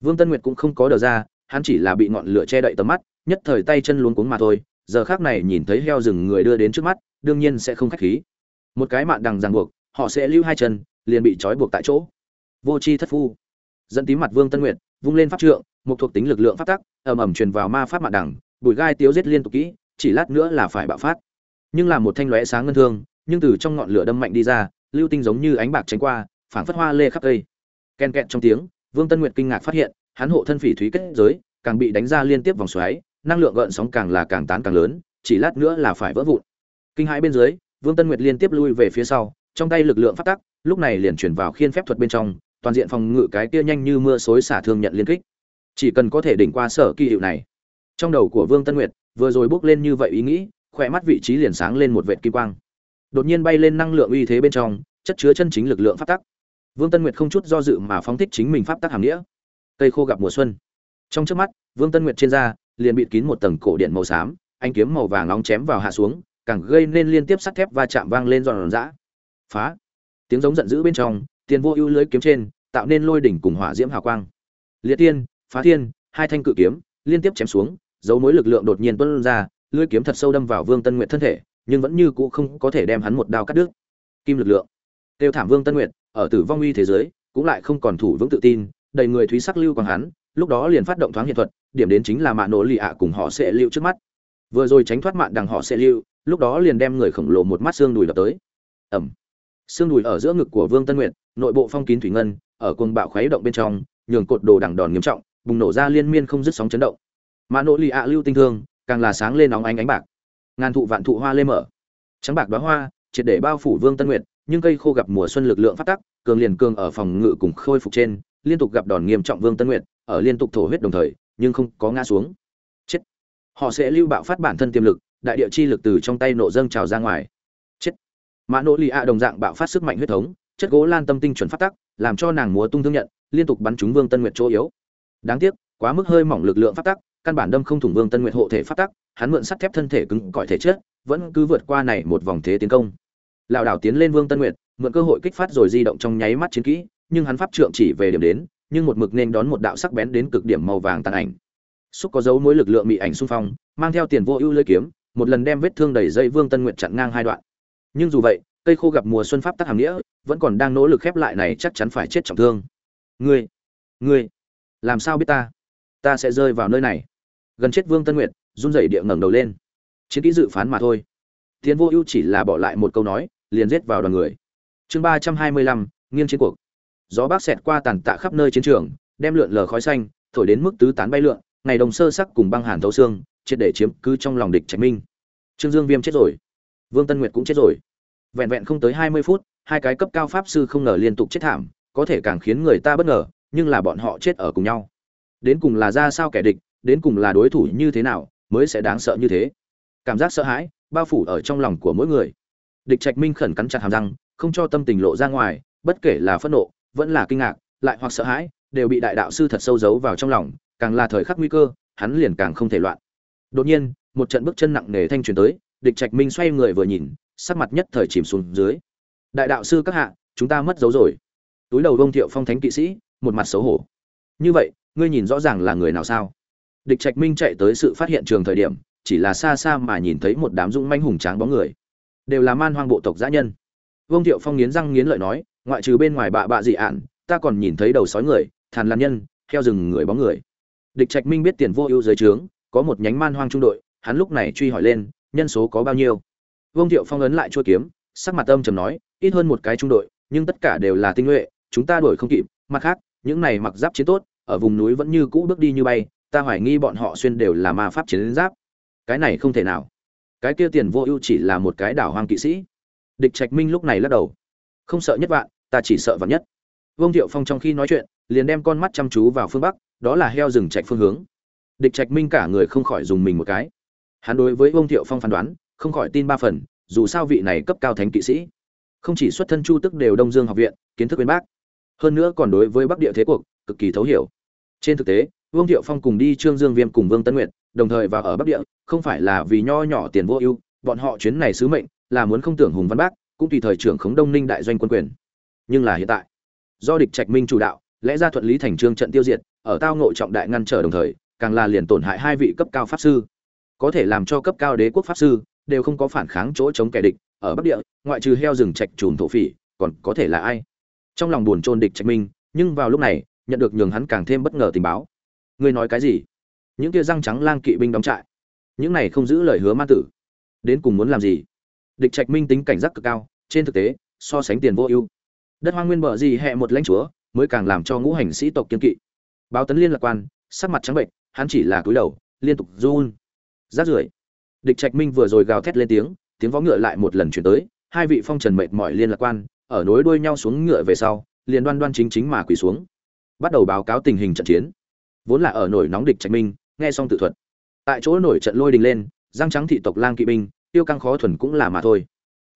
Vương Tân Nguyệt cũng không có đờ ra, hắn chỉ là bị ngọn lửa che đậy tầm mắt, nhất thời tay chân luống cuống mà thôi, giờ khác này nhìn thấy heo rừng người đưa đến trước mắt, đương nhiên sẽ không khách khí. Một cái mạn đằng ràng buộc, họ sẽ lưu hai chân, liền bị trói buộc tại chỗ. Vô chi thất phu. Dẫn tím mặt Vương Tân Nguyệt, vung lên pháp trượng, một thuộc tính lực lượng pháp tắc, ầm ầm truyền vào ma pháp mặt đẳng bùi gai tiếu giết liên tục kỹ, chỉ lát nữa là phải bạo phát. Nhưng là một thanh lóe sáng ngân thương, nhưng từ trong ngọn lửa đâm mạnh đi ra, lưu tinh giống như ánh bạc tránh qua, phảng phất hoa lê khắp cây. Ken kẹt trong tiếng, Vương Tân Nguyệt kinh ngạc phát hiện, hắn hộ thân phỉ thúy kết giới, càng bị đánh ra liên tiếp vòng xoáy, năng lượng gợn sóng càng là càng tán càng lớn, chỉ lát nữa là phải vỡ vụn. Kinh hãi bên dưới, Vương Tân Nguyệt liên tiếp lui về phía sau, trong tay lực lượng phát tắc, lúc này liền chuyển vào khiên phép thuật bên trong, toàn diện phòng ngự cái kia nhanh như mưa xối xả thương nhận liên kích. Chỉ cần có thể đỉnh qua sở kỳ hiệu này. Trong đầu của Vương Tân Nguyệt, vừa rồi bước lên như vậy ý nghĩ, khỏe mắt vị trí liền sáng lên một vệt kim quang. Đột nhiên bay lên năng lượng uy thế bên trong, chất chứa chân chính lực lượng pháp tắc. Vương Tân Nguyệt không chút do dự mà phóng thích chính mình pháp tắc hàm nghĩa. Cây khô gặp mùa xuân. Trong chớp mắt, Vương Tân Nguyệt trên da liền bịt kín một tầng cổ điện màu xám, anh kiếm màu vàng nóng chém vào hạ xuống, càng gây nên liên tiếp sắt thép va chạm vang lên giòn giã. Phá! Tiếng giống giận dữ bên trong, tiền vô ưu lưới kiếm trên, tạo nên lôi đỉnh cùng hỏa diễm hào quang. Liệt tiên, phá thiên, hai thanh cự kiếm liên tiếp chém xuống, dấu mối lực lượng đột nhiên tuân ra, lưỡi kiếm thật sâu đâm vào Vương Tân Nguyệt thân thể, nhưng vẫn như cũ không có thể đem hắn một đao cắt đứt. Kim lực lượng. Tiêu thảm Vương Tân Nguyệt, ở tử vong uy thế giới, cũng lại không còn thủ vững tự tin, đầy người thúy sắc lưu quang hắn, lúc đó liền phát động thoáng hiện thuật, điểm đến chính là mạ nổ lì ạ cùng họ sẽ lưu trước mắt. Vừa rồi tránh thoát mạn đằng họ sẽ lưu, lúc đó liền đem người khổng lồ một mắt xương đùi đập tới. Ầm. Xương đùi ở giữa ngực của Vương Tân Nguyệt, nội bộ phong kín thủy ngân, ở cuồng bạo khuấy động bên trong, nhường cột đồ đằng đòn nghiêm trọng, bùng nổ ra liên miên không dứt sóng chấn động. mà nỗi lì ạ lưu tinh thương, càng là sáng lên nóng ánh ánh bạc. Ngàn thụ vạn thụ hoa lê mở. Trắng bạc đóa hoa, triệt để bao phủ Vương Tân Nguyệt, nhưng cây khô gặp mùa xuân lực lượng phát tắc, cường liền cường ở phòng ngự cùng khôi phục trên, liên tục gặp đòn nghiêm trọng Vương Tân Nguyệt, ở liên tục thổ huyết đồng thời, nhưng không có ngã xuống. Chết. Họ sẽ lưu bạo phát bản thân tiềm lực, đại địa chi lực từ trong tay nổ dâng trào ra ngoài. Mã Nỗ Lì ạ đồng dạng bạo phát sức mạnh huyết thống, chất gỗ lan tâm tinh chuẩn phát tắc, làm cho nàng múa tung thương nhận, liên tục bắn trúng Vương Tân Nguyệt chỗ yếu. Đáng tiếc, quá mức hơi mỏng lực lượng phát tắc, căn bản đâm không thủng Vương Tân Nguyệt hộ thể phát tắc, hắn mượn sắt thép thân thể cứng cỏi thể chết, vẫn cứ vượt qua này một vòng thế tiến công. Lão đảo tiến lên Vương Tân Nguyệt, mượn cơ hội kích phát rồi di động trong nháy mắt chiến kỹ, nhưng hắn pháp trượng chỉ về điểm đến, nhưng một mực nên đón một đạo sắc bén đến cực điểm màu vàng tàn ảnh. Xúc có dấu mối lực lượng mị ảnh xung phong, mang theo tiền vô ưu lưỡi kiếm, một lần đem vết thương đầy dây Vương Tân Nguyệt chặn ngang hai đoạn. Nhưng dù vậy, cây khô gặp mùa xuân pháp tắc hàm nghĩa, vẫn còn đang nỗ lực khép lại này chắc chắn phải chết trọng thương. Ngươi, ngươi, làm sao biết ta? Ta sẽ rơi vào nơi này. Gần chết Vương Tân Nguyệt, run rẩy địa ngẩng đầu lên. Chiến kỹ dự phán mà thôi. tiến vô ưu chỉ là bỏ lại một câu nói, liền giết vào đoàn người. Chương ba trăm hai mươi lăm nghiêng chiến cuộc gió bắc xẹt qua tàn tạ khắp nơi chiến trường đem lượn lờ khói xanh thổi đến mức tứ tán bay lượn ngày đồng sơ sắc cùng băng hàn thấu xương triệt để chiếm cứ trong lòng địch trạch minh trương dương viêm chết rồi vương tân nguyệt cũng chết rồi. Vẹn vẹn không tới hai mươi phút, hai cái cấp cao pháp sư không ngờ liên tục chết thảm, có thể càng khiến người ta bất ngờ, nhưng là bọn họ chết ở cùng nhau. Đến cùng là ra sao kẻ địch, đến cùng là đối thủ như thế nào, mới sẽ đáng sợ như thế? Cảm giác sợ hãi, bao phủ ở trong lòng của mỗi người. Địch trạch minh khẩn cắn chặt hàm răng, không cho tâm tình lộ ra ngoài, bất kể là phẫn nộ, vẫn là kinh ngạc, lại hoặc sợ hãi, đều bị đại đạo sư thật sâu giấu vào trong lòng, càng là thời khắc nguy cơ, hắn liền càng không thể loạn. Đột nhiên, một trận bước chân nặng nề thanh truyền tới địch trạch minh xoay người vừa nhìn, sắc mặt nhất thời chìm xuống dưới. Đại đạo sư các hạ, chúng ta mất dấu rồi. Túi đầu vông thiệu phong thánh kỵ sĩ, một mặt xấu hổ. Như vậy, ngươi nhìn rõ ràng là người nào sao? Địch trạch minh chạy tới sự phát hiện trường thời điểm, chỉ là xa xa mà nhìn thấy một đám dũng manh hùng tráng bóng người. Đều là man hoang bộ tộc giã nhân. Vông thiệu phong nghiến răng nghiến lợi nói, ngoại trừ bên ngoài bạ bạ dị ạn, ta còn nhìn thấy đầu sói người, thàn lan nhân theo rừng người bóng người. Địch trạch minh biết tiền vô ưu dưới trướng, có một nhánh man hoang trung đội, hắn lúc này truy hỏi lên nhân số có bao nhiêu. Vương thiệu phong ấn lại chuôi kiếm, sắc mặt âm trầm nói, ít hơn một cái trung đội, nhưng tất cả đều là tinh nhuệ, chúng ta đuổi không kịp, mặt khác, những này mặc giáp chiến tốt, ở vùng núi vẫn như cũ bước đi như bay, ta hoài nghi bọn họ xuyên đều là ma pháp chiến giáp. Cái này không thể nào. Cái kia tiền vô ưu chỉ là một cái đảo hoang kỵ sĩ. Địch trạch minh lúc này lắc đầu. Không sợ nhất vạn, ta chỉ sợ vạn nhất. Vương thiệu phong trong khi nói chuyện, liền đem con mắt chăm chú vào phương bắc, đó là heo rừng trạch phương hướng. Địch trạch minh cả người không khỏi dùng mình một cái hắn đối với vương thiệu phong phán đoán, không khỏi tin ba phần, dù sao vị này cấp cao thánh kỵ sĩ. Không chỉ xuất thân chu tức đều đông dương học viện, kiến thức bên bác hơn nữa còn đối với bắc địa thế cuộc, cực kỳ thấu hiểu. Trên thực tế, vương thiệu phong cùng đi trương dương viêm cùng vương tân nguyệt, đồng thời vào ở bắc địa, không phải là vì nho nhỏ tiền vô ưu, bọn họ chuyến này sứ mệnh là muốn không tưởng hùng văn bác, cũng tùy thời trưởng khống đông ninh đại doanh quân quyền. Nhưng là hiện tại, do địch trạch minh chủ đạo, lẽ ra thuận lý thành trương trận tiêu diệt, ở tao ngộ trọng đại ngăn trở đồng thời, càng là liền tổn hại hai vị cấp cao pháp sư có thể làm cho cấp cao đế quốc pháp sư, đều không có phản kháng chỗ chống kẻ địch, ở bắc địa, ngoại trừ heo rừng trạch trùm thổ phỉ, còn có thể là ai? Trong lòng buồn chôn địch trạch minh, nhưng vào lúc này, nhận được nhường hắn càng thêm bất ngờ tình báo. Ngươi nói cái gì? Những kia răng trắng lang kỵ binh đóng trại. Những này không giữ lời hứa ma tử. Đến cùng muốn làm gì? Địch trạch minh tính cảnh giác cực cao, trên thực tế, so sánh tiền vô ưu. Đất hoang nguyên bờ gì hẹ một lãnh chúa, mới càng làm cho ngũ hành sĩ tộc kiên kỵ. Báo tấn liên lạc quan, sắc mặt trắng bệnh, hắn chỉ là cúi đầu, liên tục run rát rưởi. Địch trạch minh vừa rồi gào thét lên tiếng tiếng vó ngựa lại một lần chuyển tới, hai vị phong trần mệt mỏi liên lạc quan, ở nối đuôi nhau xuống ngựa về sau, liền đoan đoan chính chính mà quỳ xuống. Bắt đầu báo cáo tình hình trận chiến. Vốn là ở nổi nóng địch trạch minh, nghe xong tự thuật. Tại chỗ nổi trận lôi đình lên, giang trắng thị tộc lang kỵ binh, tiêu căng khó thuần cũng là mà thôi.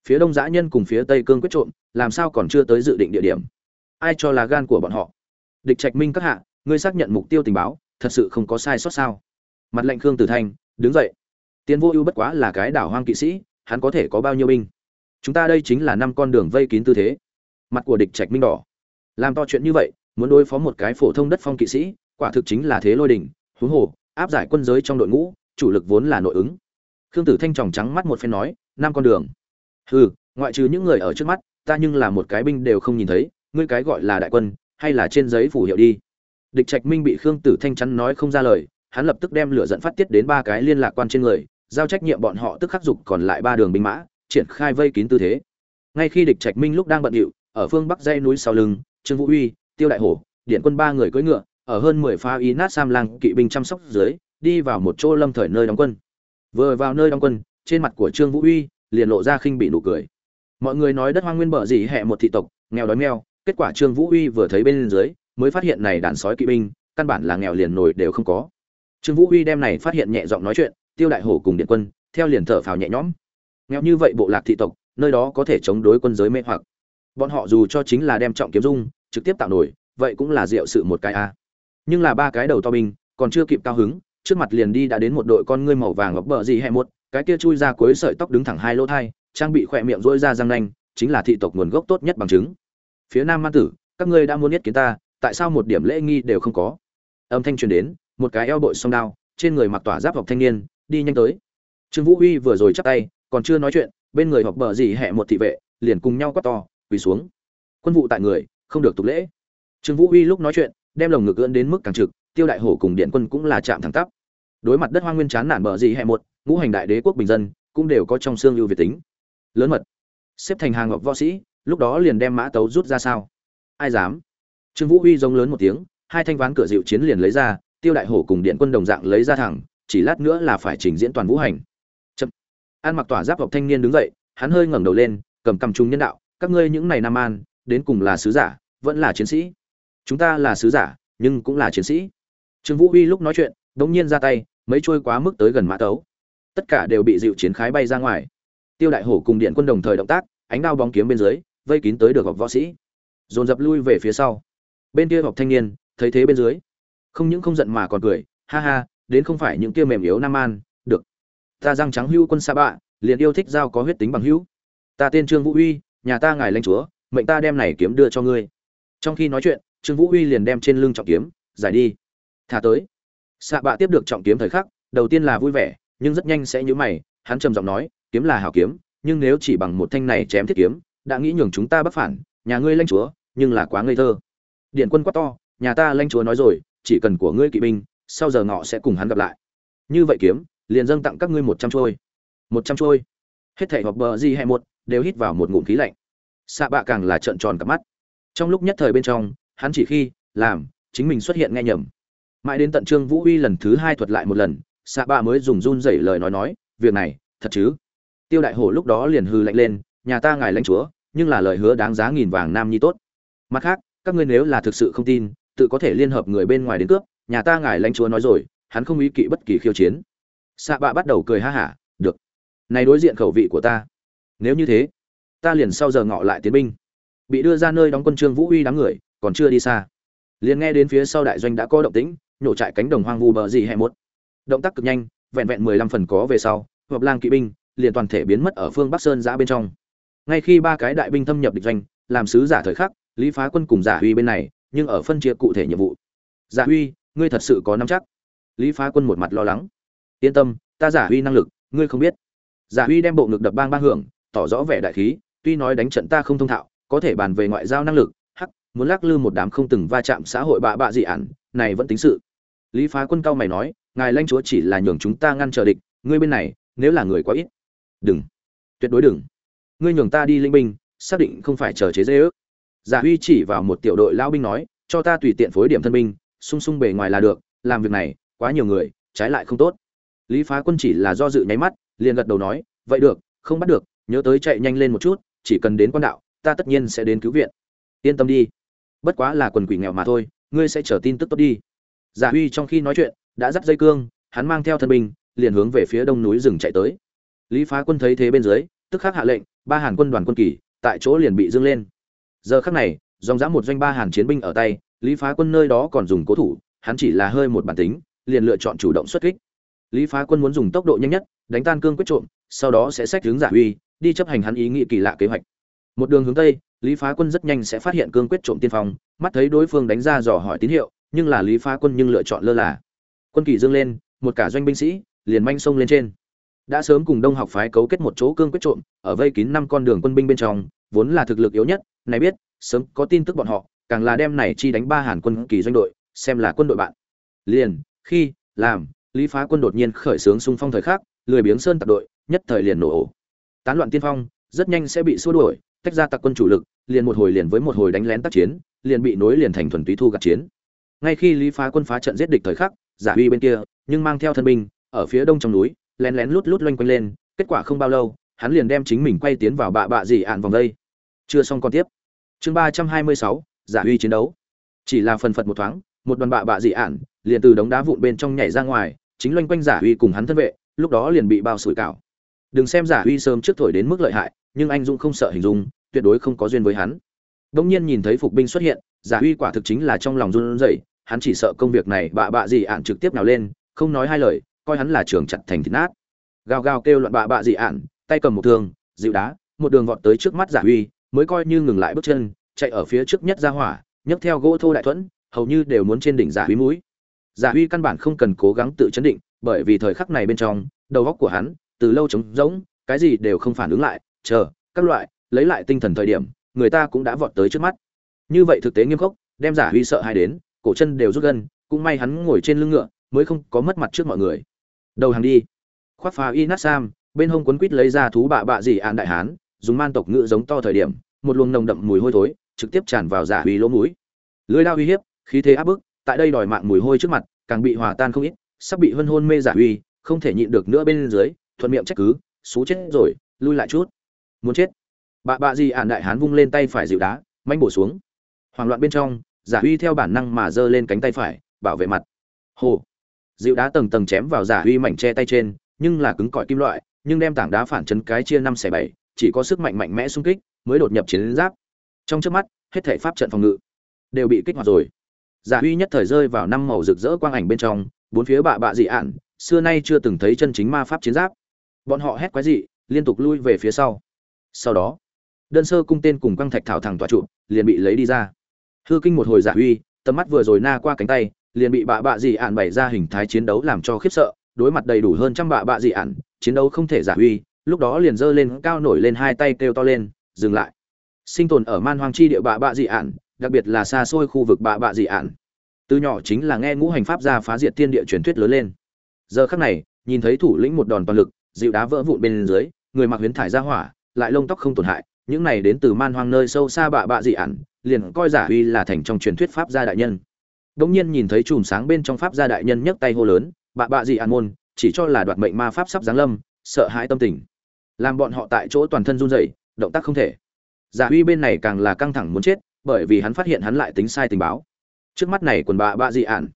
Phía đông giã nhân cùng phía tây cương quyết trộm, làm sao còn chưa tới dự định địa điểm? Ai cho là gan của bọn họ? Địch trạch minh các hạ, ngươi xác nhận mục tiêu tình báo, thật sự không có sai sót sao? Mặt lệnh khương tử thanh đứng dậy. Tiến vô ưu bất quá là cái đảo hoang kỵ sĩ, hắn có thể có bao nhiêu binh? Chúng ta đây chính là năm con đường vây kín tư thế. Mặt của địch trạch minh đỏ. Làm to chuyện như vậy, muốn đối phó một cái phổ thông đất phong kỵ sĩ, quả thực chính là thế lôi đình huống hồ, áp giải quân giới trong đội ngũ, chủ lực vốn là nội ứng. Khương tử thanh tròng trắng mắt một phen nói, năm con đường. Hừ, ngoại trừ những người ở trước mắt, ta nhưng là một cái binh đều không nhìn thấy, ngươi cái gọi là đại quân, hay là trên giấy phủ hiệu đi. Địch trạch minh bị khương tử thanh chắn nói không ra lời hắn lập tức đem lửa dẫn phát tiết đến ba cái liên lạc quan trên người giao trách nhiệm bọn họ tức khắc dục còn lại ba đường binh mã triển khai vây kín tư thế. Ngay khi địch trạch minh lúc đang bận rộn ở phương bắc dãy núi sau lưng trương vũ uy tiêu đại hổ điện quân ba người cưỡi ngựa ở hơn mười pha y nát sam lang kỵ binh chăm sóc dưới đi vào một chỗ lâm thời nơi đóng quân. Vừa vào nơi đóng quân trên mặt của trương vũ uy liền lộ ra khinh bị nụ cười. Mọi người nói đất hoang nguyên bờ gì hẹ một thị tộc nghèo đói nghèo, kết quả trương vũ uy vừa thấy bên dưới mới phát hiện này đàn sói kỵ binh căn bản là nghèo liền nổi đều không có trương vũ Huy đem này phát hiện nhẹ giọng nói chuyện, tiêu đại hổ cùng điện quân, theo liền thở phào nhẹ nhõm. Nghèo như vậy bộ lạc thị tộc, nơi đó có thể chống đối quân giới mê hoặc. Bọn họ dù cho chính là đem trọng kiếm dung, trực tiếp tạo nổi, vậy cũng là diệu sự một cái a. Nhưng là ba cái đầu to binh, còn chưa kịp cao hứng, trước mặt liền đi đã đến một đội con ngươi màu vàng ngọc bờ gì hẹ một, cái kia chui ra cuối sợi tóc đứng thẳng hai lỗ thai, trang bị khỏe miệng rỗi ra răng nanh, chính là thị tộc nguồn gốc tốt nhất bằng chứng. Phía nam man tử, các ngươi đã muốn nhất kiến ta, tại sao một điểm lễ nghi đều không có? Âm thanh truyền đến một cái eo bội song đao, trên người mặc tỏa giáp học thanh niên, đi nhanh tới. Trương vũ huy vừa rồi chắp tay, còn chưa nói chuyện, bên người học bờ gì hẹ một thị vệ, liền cùng nhau quát to, quỳ xuống. Quân vụ tại người, không được tục lễ. Trương vũ huy lúc nói chuyện, đem lồng ngực ưỡn đến mức càng trực, tiêu đại hổ cùng điện quân cũng là chạm thẳng tắp. Đối mặt đất hoang nguyên chán nản bờ gì hẹ một, ngũ hành đại đế quốc bình dân, cũng đều có trong xương ưu việt tính. Lớn mật. Xếp thành hàng ngọc võ sĩ, lúc đó liền đem mã tấu rút ra sao? Ai dám? Trương vũ huy giống lớn một tiếng, hai thanh ván cửa dịu chiến liền lấy ra tiêu đại hổ cùng điện quân đồng dạng lấy ra thẳng, chỉ lát nữa là phải trình diễn toàn vũ hành. Chậm. An mặc tỏa giáp học thanh niên đứng dậy, hắn hơi ngẩng đầu lên, cầm cầm trung nhân đạo, các ngươi những này nam an đến cùng là sứ giả, vẫn là chiến sĩ? Chúng ta là sứ giả, nhưng cũng là chiến sĩ. Trương vũ huy lúc nói chuyện, đống nhiên ra tay, mấy trôi quá mức tới gần mã tấu. Tất cả đều bị dịu chiến khái bay ra ngoài. Tiêu đại hổ cùng điện quân đồng thời động tác, ánh đao bóng kiếm bên dưới, vây kín tới được học võ sĩ. Dồn dập lui về phía sau. Bên kia học thanh niên, thấy thế bên dưới không những không giận mà còn cười, ha ha, đến không phải những kia mềm yếu nam an, được. Ta răng trắng hưu quân xa bạ, liền yêu thích giao có huyết tính bằng hữu. Ta tên trương vũ uy, nhà ta ngài lãnh chúa, mệnh ta đem này kiếm đưa cho ngươi. Trong khi nói chuyện, trương vũ uy liền đem trên lưng trọng kiếm, giải đi. Thả tới. Xạ bạ tiếp được trọng kiếm thời khắc, đầu tiên là vui vẻ, nhưng rất nhanh sẽ nhíu mày, hắn trầm giọng nói, kiếm là hảo kiếm, nhưng nếu chỉ bằng một thanh này chém thiết kiếm, đã nghĩ nhường chúng ta bất phản, nhà ngươi lãnh chúa, nhưng là quá ngây thơ. Điện quân quá to, nhà ta lãnh chúa nói rồi chỉ cần của ngươi kỵ binh, sau giờ ngọ sẽ cùng hắn gặp lại. Như vậy kiếm, liền dâng tặng các ngươi một trăm trôi. Một trăm trôi. Hết thảy hoặc bờ gì hay một, đều hít vào một ngụm khí lạnh. Xạ bạ càng là trợn tròn cả mắt. Trong lúc nhất thời bên trong, hắn chỉ khi, làm, chính mình xuất hiện nghe nhầm. Mãi đến tận trương vũ uy lần thứ hai thuật lại một lần xạ bạ mới dùng run rẩy lời nói nói, việc này, thật chứ? Tiêu đại hổ lúc đó liền hư lạnh lên, nhà ta ngài lãnh chúa, nhưng là lời hứa đáng giá nghìn vàng nam nhi tốt. Mặt khác, các ngươi nếu là thực sự không tin tự có thể liên hợp người bên ngoài đến cướp, nhà ta ngài lãnh chúa nói rồi, hắn không ý kỵ bất kỳ khiêu chiến. Xạ bạ bắt đầu cười ha hả, được, này đối diện khẩu vị của ta. Nếu như thế, ta liền sau giờ ngọ lại tiến binh. Bị đưa ra nơi đóng quân trương vũ uy đám người, còn chưa đi xa. Liền nghe đến phía sau đại doanh đã có động tĩnh, nhổ trại cánh đồng hoang vu bờ gì hẹ một. Động tác cực nhanh, vẹn vẹn mười lăm phần có về sau, hợp lang kỵ binh liền toàn thể biến mất ở phương bắc sơn giã bên trong. Ngay khi ba cái đại binh thâm nhập địch doanh, làm sứ giả thời khắc, lý phá quân cùng giả huy bên này nhưng ở phân chia cụ thể nhiệm vụ. Giả huy, ngươi thật sự có nắm chắc. Lý phá quân một mặt lo lắng. Yên tâm, ta giả huy năng lực, ngươi không biết. Giả huy đem bộ ngực đập bang bang hưởng, tỏ rõ vẻ đại khí, tuy nói đánh trận ta không thông thạo, có thể bàn về ngoại giao năng lực, hắc, muốn lắc lư một đám không từng va chạm xã hội bạ bạ dị ản, này vẫn tính sự. Lý phá quân cao mày nói, ngài lãnh chúa chỉ là nhường chúng ta ngăn trở địch, ngươi bên này, nếu là người quá ít. Đừng. Tuyệt đối đừng. Ngươi nhường ta đi linh binh, xác định không phải chờ chế dễ ước giả huy chỉ vào một tiểu đội lao binh nói, cho ta tùy tiện phối điểm thân binh, sung sung bề ngoài là được, làm việc này, quá nhiều người, trái lại không tốt. Lý phá quân chỉ là do dự nháy mắt, liền gật đầu nói, vậy được, không bắt được, nhớ tới chạy nhanh lên một chút, chỉ cần đến quan đạo, ta tất nhiên sẽ đến cứu viện. Yên tâm đi, bất quá là quần quỷ nghèo mà thôi, ngươi sẽ chờ tin tức tốt đi. Giả huy trong khi nói chuyện, đã dắt dây cương, hắn mang theo thân binh, liền hướng về phía đông núi rừng chạy tới. Lý phá quân thấy thế bên dưới, tức khắc hạ lệnh, ba hàn quân đoàn quân kỳ, tại chỗ liền bị dâng lên giờ khắc này, dòng dã một doanh ba hàn chiến binh ở tay, lý phá quân nơi đó còn dùng cố thủ, hắn chỉ là hơi một bản tính, liền lựa chọn chủ động xuất kích. Lý phá quân muốn dùng tốc độ nhanh nhất, đánh tan cương quyết trộm, sau đó sẽ sách hướng giả huy đi chấp hành hắn ý nghĩ kỳ lạ kế hoạch. Một đường hướng tây, lý phá quân rất nhanh sẽ phát hiện cương quyết trộm tiên phong, mắt thấy đối phương đánh ra dò hỏi tín hiệu, nhưng là lý phá quân nhưng lựa chọn lơ là. Quân kỳ dâng lên, một cả doanh binh sĩ, liền manh sông lên trên. Đã sớm cùng đông học phái cấu kết một chỗ cương quyết trộm, ở vây kín năm con đường quân binh bên trong vốn là thực lực yếu nhất, này biết, sớm có tin tức bọn họ, càng là đem này chi đánh ba hàn quân kỳ doanh đội, xem là quân đội bạn. Liền, khi, làm, lý phá quân đột nhiên khởi xướng xung phong thời khắc, lười biếng sơn tặc đội, nhất thời liền nổ ổ. Tán loạn tiên phong, rất nhanh sẽ bị xua đuổi, tách ra tặc quân chủ lực, liền một hồi liền với một hồi đánh lén tác chiến, liền bị nối liền thành thuần túy thu gặt chiến. Ngay khi lý phá quân phá trận giết địch thời khắc, giả uy bên kia, nhưng mang theo thân binh, ở phía đông trong núi, lén lén lút lút loanh quanh lên, kết quả không bao lâu hắn liền đem chính mình quay tiến vào bạ bạ dị ạn vòng đây. Chưa xong còn tiếp. Chương ba trăm hai mươi sáu, giả uy chiến đấu. Chỉ là phần phật một thoáng, một đoàn bạ bạ dị ạn liền từ đống đá vụn bên trong nhảy ra ngoài, chính loanh quanh giả uy cùng hắn thân vệ, lúc đó liền bị bao sủi cảo. Đừng xem giả uy sớm trước thổi đến mức lợi hại, nhưng anh dũng không sợ hình dung, tuyệt đối không có duyên với hắn. Đông nhiên nhìn thấy phục binh xuất hiện, giả uy quả thực chính là trong lòng run rẩy, hắn chỉ sợ công việc này bạ bạ dị ạn trực tiếp nào lên, không nói hai lời, coi hắn là trường chặt thành thịt nát. Gào gào kêu loạn bạ bạ dị ạn tay cầm một thương, dịu đá, một đường vọt tới trước mắt giả uy, mới coi như ngừng lại bước chân, chạy ở phía trước nhất ra hỏa, nhấc theo gỗ thô đại thuẫn, hầu như đều muốn trên đỉnh giả uy mũi. Giả uy căn bản không cần cố gắng tự chấn định, bởi vì thời khắc này bên trong, đầu góc của hắn, từ lâu trống rỗng, cái gì đều không phản ứng lại, chờ, các loại, lấy lại tinh thần thời điểm, người ta cũng đã vọt tới trước mắt. Như vậy thực tế nghiêm khốc, đem giả huy sợ hai đến, cổ chân đều rút gân, cũng may hắn ngồi trên lưng ngựa, mới không có mất mặt trước mọi người. Đầu hàng đi. Khoác phá y nát sam bên hông quấn quít lấy ra thú bạ bạ gì ạn đại hán, dùng man tộc ngựa giống to thời điểm, một luồng nồng đậm mùi hôi thối, trực tiếp tràn vào giả huy lỗ mũi. Lưới lao uy hiếp, khí thế áp bức, tại đây đòi mạng mùi hôi trước mặt, càng bị hòa tan không ít, sắp bị hân hôn mê giả huy không thể nhịn được nữa bên dưới, thuận miệng trách cứ, xú chết rồi, lui lại chút. Muốn chết. Bạ bạ gì ạn đại hán vung lên tay phải dịu đá manh bổ xuống. Hoảng loạn bên trong, giả huy theo bản năng mà giơ lên cánh tay phải, bảo vệ mặt. Hồ dịu đá tầng tầng chém vào giả huy mảnh che tay trên, nhưng là cứng cỏi kim loại nhưng đem tảng đá phản chấn cái chia năm xẻ bảy, chỉ có sức mạnh mạnh mẽ xung kích mới đột nhập chiến giáp. Trong trước mắt, hết thể pháp trận phòng ngự đều bị kích hoạt rồi. Giả huy nhất thời rơi vào năm màu rực rỡ quang ảnh bên trong, bốn phía bạ bạ dị ạn, xưa nay chưa từng thấy chân chính ma pháp chiến giáp. Bọn họ hét quái dị, liên tục lui về phía sau. Sau đó, đơn sơ cung tên cùng quăng thạch thảo thẳng tòa trụ, liền bị lấy đi ra. Hư kinh một hồi giả huy, tầm mắt vừa rồi na qua cánh tay, liền bị bạ bạ dị ạn bày ra hình thái chiến đấu làm cho khiếp sợ, đối mặt đầy đủ hơn trăm bạ bạ dị ạn chiến đấu không thể giả huy lúc đó liền giơ lên cao nổi lên hai tay kêu to lên, dừng lại. Sinh tồn ở man hoang chi địa bạ bạ dị ạn đặc biệt là xa xôi khu vực bạ bạ dị ạn từ nhỏ chính là nghe ngũ hành pháp gia phá diệt tiên địa truyền thuyết lớn lên. Giờ khắc này, nhìn thấy thủ lĩnh một đòn toàn lực, dịu đá vỡ vụn bên dưới, người mặc huyến thải ra hỏa, lại lông tóc không tổn hại, những này đến từ man hoang nơi sâu xa bạ bạ dị ản, liền coi giả uy là thành trong truyền thuyết pháp gia đại nhân. Đống nhiên nhìn thấy chùm sáng bên trong pháp gia đại nhân nhấc tay hô lớn, bạ bạ dị ản môn chỉ cho là đoạt mệnh ma pháp sắp giáng lâm, sợ hãi tâm tình. Làm bọn họ tại chỗ toàn thân run rẩy, động tác không thể. Giả huy bên này càng là căng thẳng muốn chết, bởi vì hắn phát hiện hắn lại tính sai tình báo. Trước mắt này quần bạ bạ dị ản,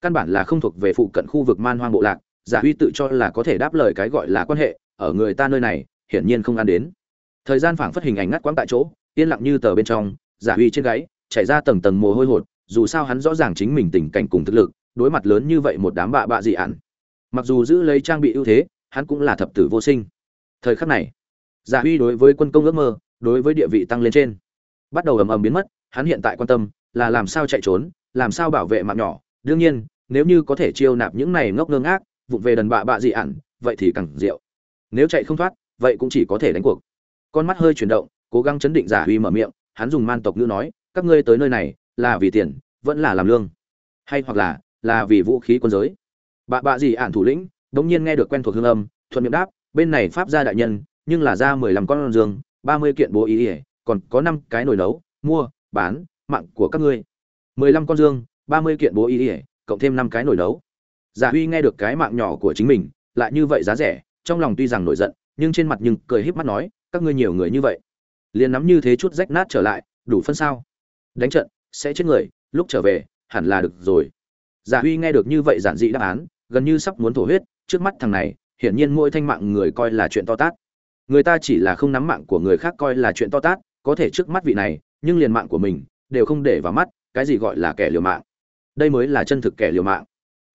căn bản là không thuộc về phụ cận khu vực man hoang bộ lạc, giả huy tự cho là có thể đáp lời cái gọi là quan hệ, ở người ta nơi này, hiển nhiên không ăn đến. Thời gian phảng phất hình ảnh ngắt quãng tại chỗ, yên lặng như tờ bên trong, giả huy trên gáy, chảy ra tầng tầng mồ hôi hột, dù sao hắn rõ ràng chính mình tình cảnh cùng thực lực, đối mặt lớn như vậy một đám bạ bạ dị ản mặc dù giữ lấy trang bị ưu thế, hắn cũng là thập tử vô sinh. Thời khắc này, giả huy đối với quân công ước mơ, đối với địa vị tăng lên trên. Bắt đầu ầm ầm biến mất, hắn hiện tại quan tâm là làm sao chạy trốn, làm sao bảo vệ mạng nhỏ. Đương nhiên, nếu như có thể chiêu nạp những này ngốc ngơ ngác, vụng về đần bạ bạ dị ản, vậy thì càng rượu nếu chạy không thoát, vậy cũng chỉ có thể đánh cuộc. Con mắt hơi chuyển động, cố gắng chấn định giả huy mở miệng, hắn dùng man tộc ngữ nói, các ngươi tới nơi này là vì tiền, vẫn là làm lương. Hay hoặc là là vì vũ khí quân giới bà bạ gì ản thủ lĩnh, đống nhiên nghe được quen thuộc hương âm, thuận miệng đáp, bên này pháp gia đại nhân, nhưng là ra mười lăm con dương ba mươi kiện bố ý ỉa còn có năm cái nồi nấu, mua, bán, mạng của các ngươi. mười lăm con dương ba mươi kiện bố ý ỉa cộng thêm năm cái nồi nấu. Giả huy nghe được cái mạng nhỏ của chính mình, lại như vậy giá rẻ, trong lòng tuy rằng nổi giận, nhưng trên mặt nhưng cười híp mắt nói, các ngươi nhiều người như vậy. Liền nắm như thế chút rách nát trở lại, đủ phân sao? Đánh trận, sẽ chết người, lúc trở về, hẳn là được rồi. Giả huy nghe được như vậy giản dị đáp án gần như sắp muốn thổ huyết, trước mắt thằng này, hiển nhiên mỗi thanh mạng người coi là chuyện to tát. Người ta chỉ là không nắm mạng của người khác coi là chuyện to tát, có thể trước mắt vị này, nhưng liền mạng của mình, đều không để vào mắt, cái gì gọi là kẻ liều mạng? Đây mới là chân thực kẻ liều mạng.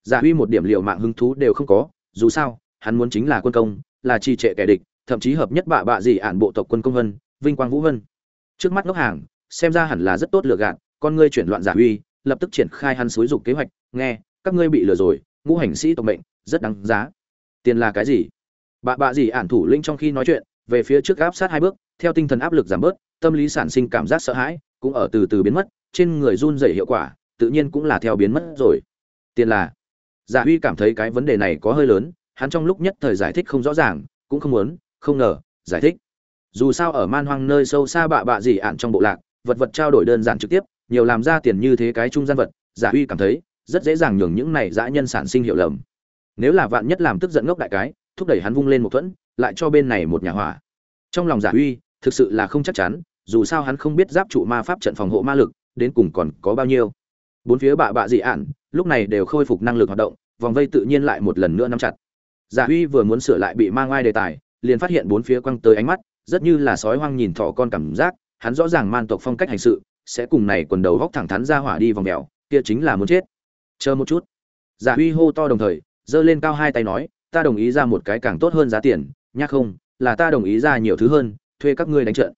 Giả huy một điểm liều mạng hứng thú đều không có, dù sao, hắn muốn chính là quân công, là trì trệ kẻ địch, thậm chí hợp nhất bạ bạ gì ản bộ tộc quân công vân vinh quang vũ vân trước mắt ngốc hàng, xem ra hẳn là rất tốt lựa gạt, con ngươi chuyển loạn giả huy, lập tức triển khai hắn xúi dục kế hoạch, nghe, các ngươi bị lừa rồi ngũ hành sĩ tộc mệnh, rất đáng giá. Tiền là cái gì? Bạ bạ gì ản thủ linh trong khi nói chuyện, về phía trước áp sát hai bước, theo tinh thần áp lực giảm bớt, tâm lý sản sinh cảm giác sợ hãi, cũng ở từ từ biến mất, trên người run rẩy hiệu quả, tự nhiên cũng là theo biến mất rồi. Tiền là, giả huy cảm thấy cái vấn đề này có hơi lớn, hắn trong lúc nhất thời giải thích không rõ ràng, cũng không muốn, không ngờ, giải thích. Dù sao ở man hoang nơi sâu xa bạ bạ gì ạn trong bộ lạc, vật vật trao đổi đơn giản trực tiếp, nhiều làm ra tiền như thế cái trung gian vật, giả huy cảm thấy rất dễ dàng nhường những này dã nhân sản sinh hiệu lầm. Nếu là vạn nhất làm tức giận ngốc đại cái thúc đẩy hắn vung lên một thuẫn lại cho bên này một nhà hỏa. Trong lòng giả huy thực sự là không chắc chắn dù sao hắn không biết giáp trụ ma pháp trận phòng hộ ma lực đến cùng còn có bao nhiêu. Bốn phía bạ bạ dị ản, lúc này đều khôi phục năng lực hoạt động vòng vây tự nhiên lại một lần nữa nắm chặt. Giả huy vừa muốn sửa lại bị mang ai đề tài liền phát hiện bốn phía quăng tới ánh mắt rất như là sói hoang nhìn thỏ con cảm giác hắn rõ ràng man tộc phong cách hành sự sẽ cùng này quần đầu góc thẳng thắn ra hỏa đi vòng mèo kia chính là muốn chết chờ một chút. Giả huy hô to đồng thời, giơ lên cao hai tay nói, ta đồng ý ra một cái càng tốt hơn giá tiền nhắc không, là ta đồng ý ra nhiều thứ hơn, thuê các ngươi đánh trận.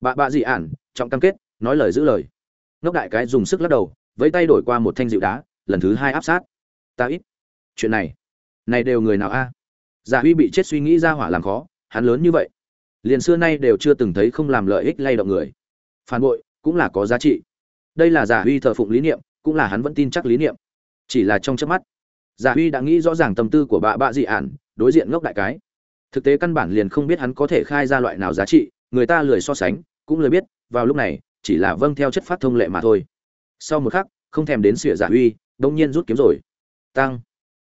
Bạ bạ dị ản, trọng cam kết, nói lời giữ lời. Ngốc đại cái dùng sức lắc đầu với tay đổi qua một thanh dịu đá, lần thứ hai áp sát. Ta ít. Chuyện này này đều người nào a? Giả huy bị chết suy nghĩ ra hỏa làm khó, hắn lớn như vậy. Liền xưa nay đều chưa từng thấy không làm lợi ích lay động người. Phản bội, cũng là có giá trị. Đây là giả huy thờ phụng lý niệm, cũng là hắn vẫn tin chắc lý niệm chỉ là trong chớp mắt, giả huy đã nghĩ rõ ràng tâm tư của bạ bạ dị ản, đối diện ngốc đại cái. Thực tế căn bản liền không biết hắn có thể khai ra loại nào giá trị, người ta lười so sánh, cũng lười biết, vào lúc này, chỉ là vâng theo chất phát thông lệ mà thôi. Sau một khắc, không thèm đến sỉa giả huy đông nhiên rút kiếm rồi. Tăng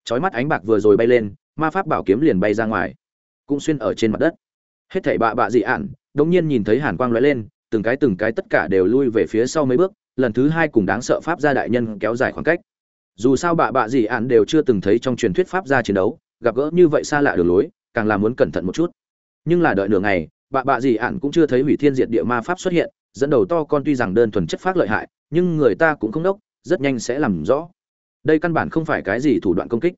chói mắt ánh bạc vừa rồi bay lên, ma pháp bảo kiếm liền bay ra ngoài, cũng xuyên ở trên mặt đất. Hết thảy bạ bạ dị ản đông nhiên nhìn thấy hàn quang lóe lên, từng cái từng cái tất cả đều lui về phía sau mấy bước, lần thứ hai cùng đáng sợ pháp gia đại nhân kéo dài khoảng cách dù sao bạ bạ dị ạn đều chưa từng thấy trong truyền thuyết pháp gia chiến đấu, gặp gỡ như vậy xa lạ đường lối, càng là muốn cẩn thận một chút. Nhưng là đợi nửa ngày, bạ bạ dị ạn cũng chưa thấy hủy thiên diệt địa ma pháp xuất hiện, dẫn đầu to con tuy rằng đơn thuần chất phát lợi hại, nhưng người ta cũng không đốc, rất nhanh sẽ làm rõ. Đây căn bản không phải cái gì thủ đoạn công kích.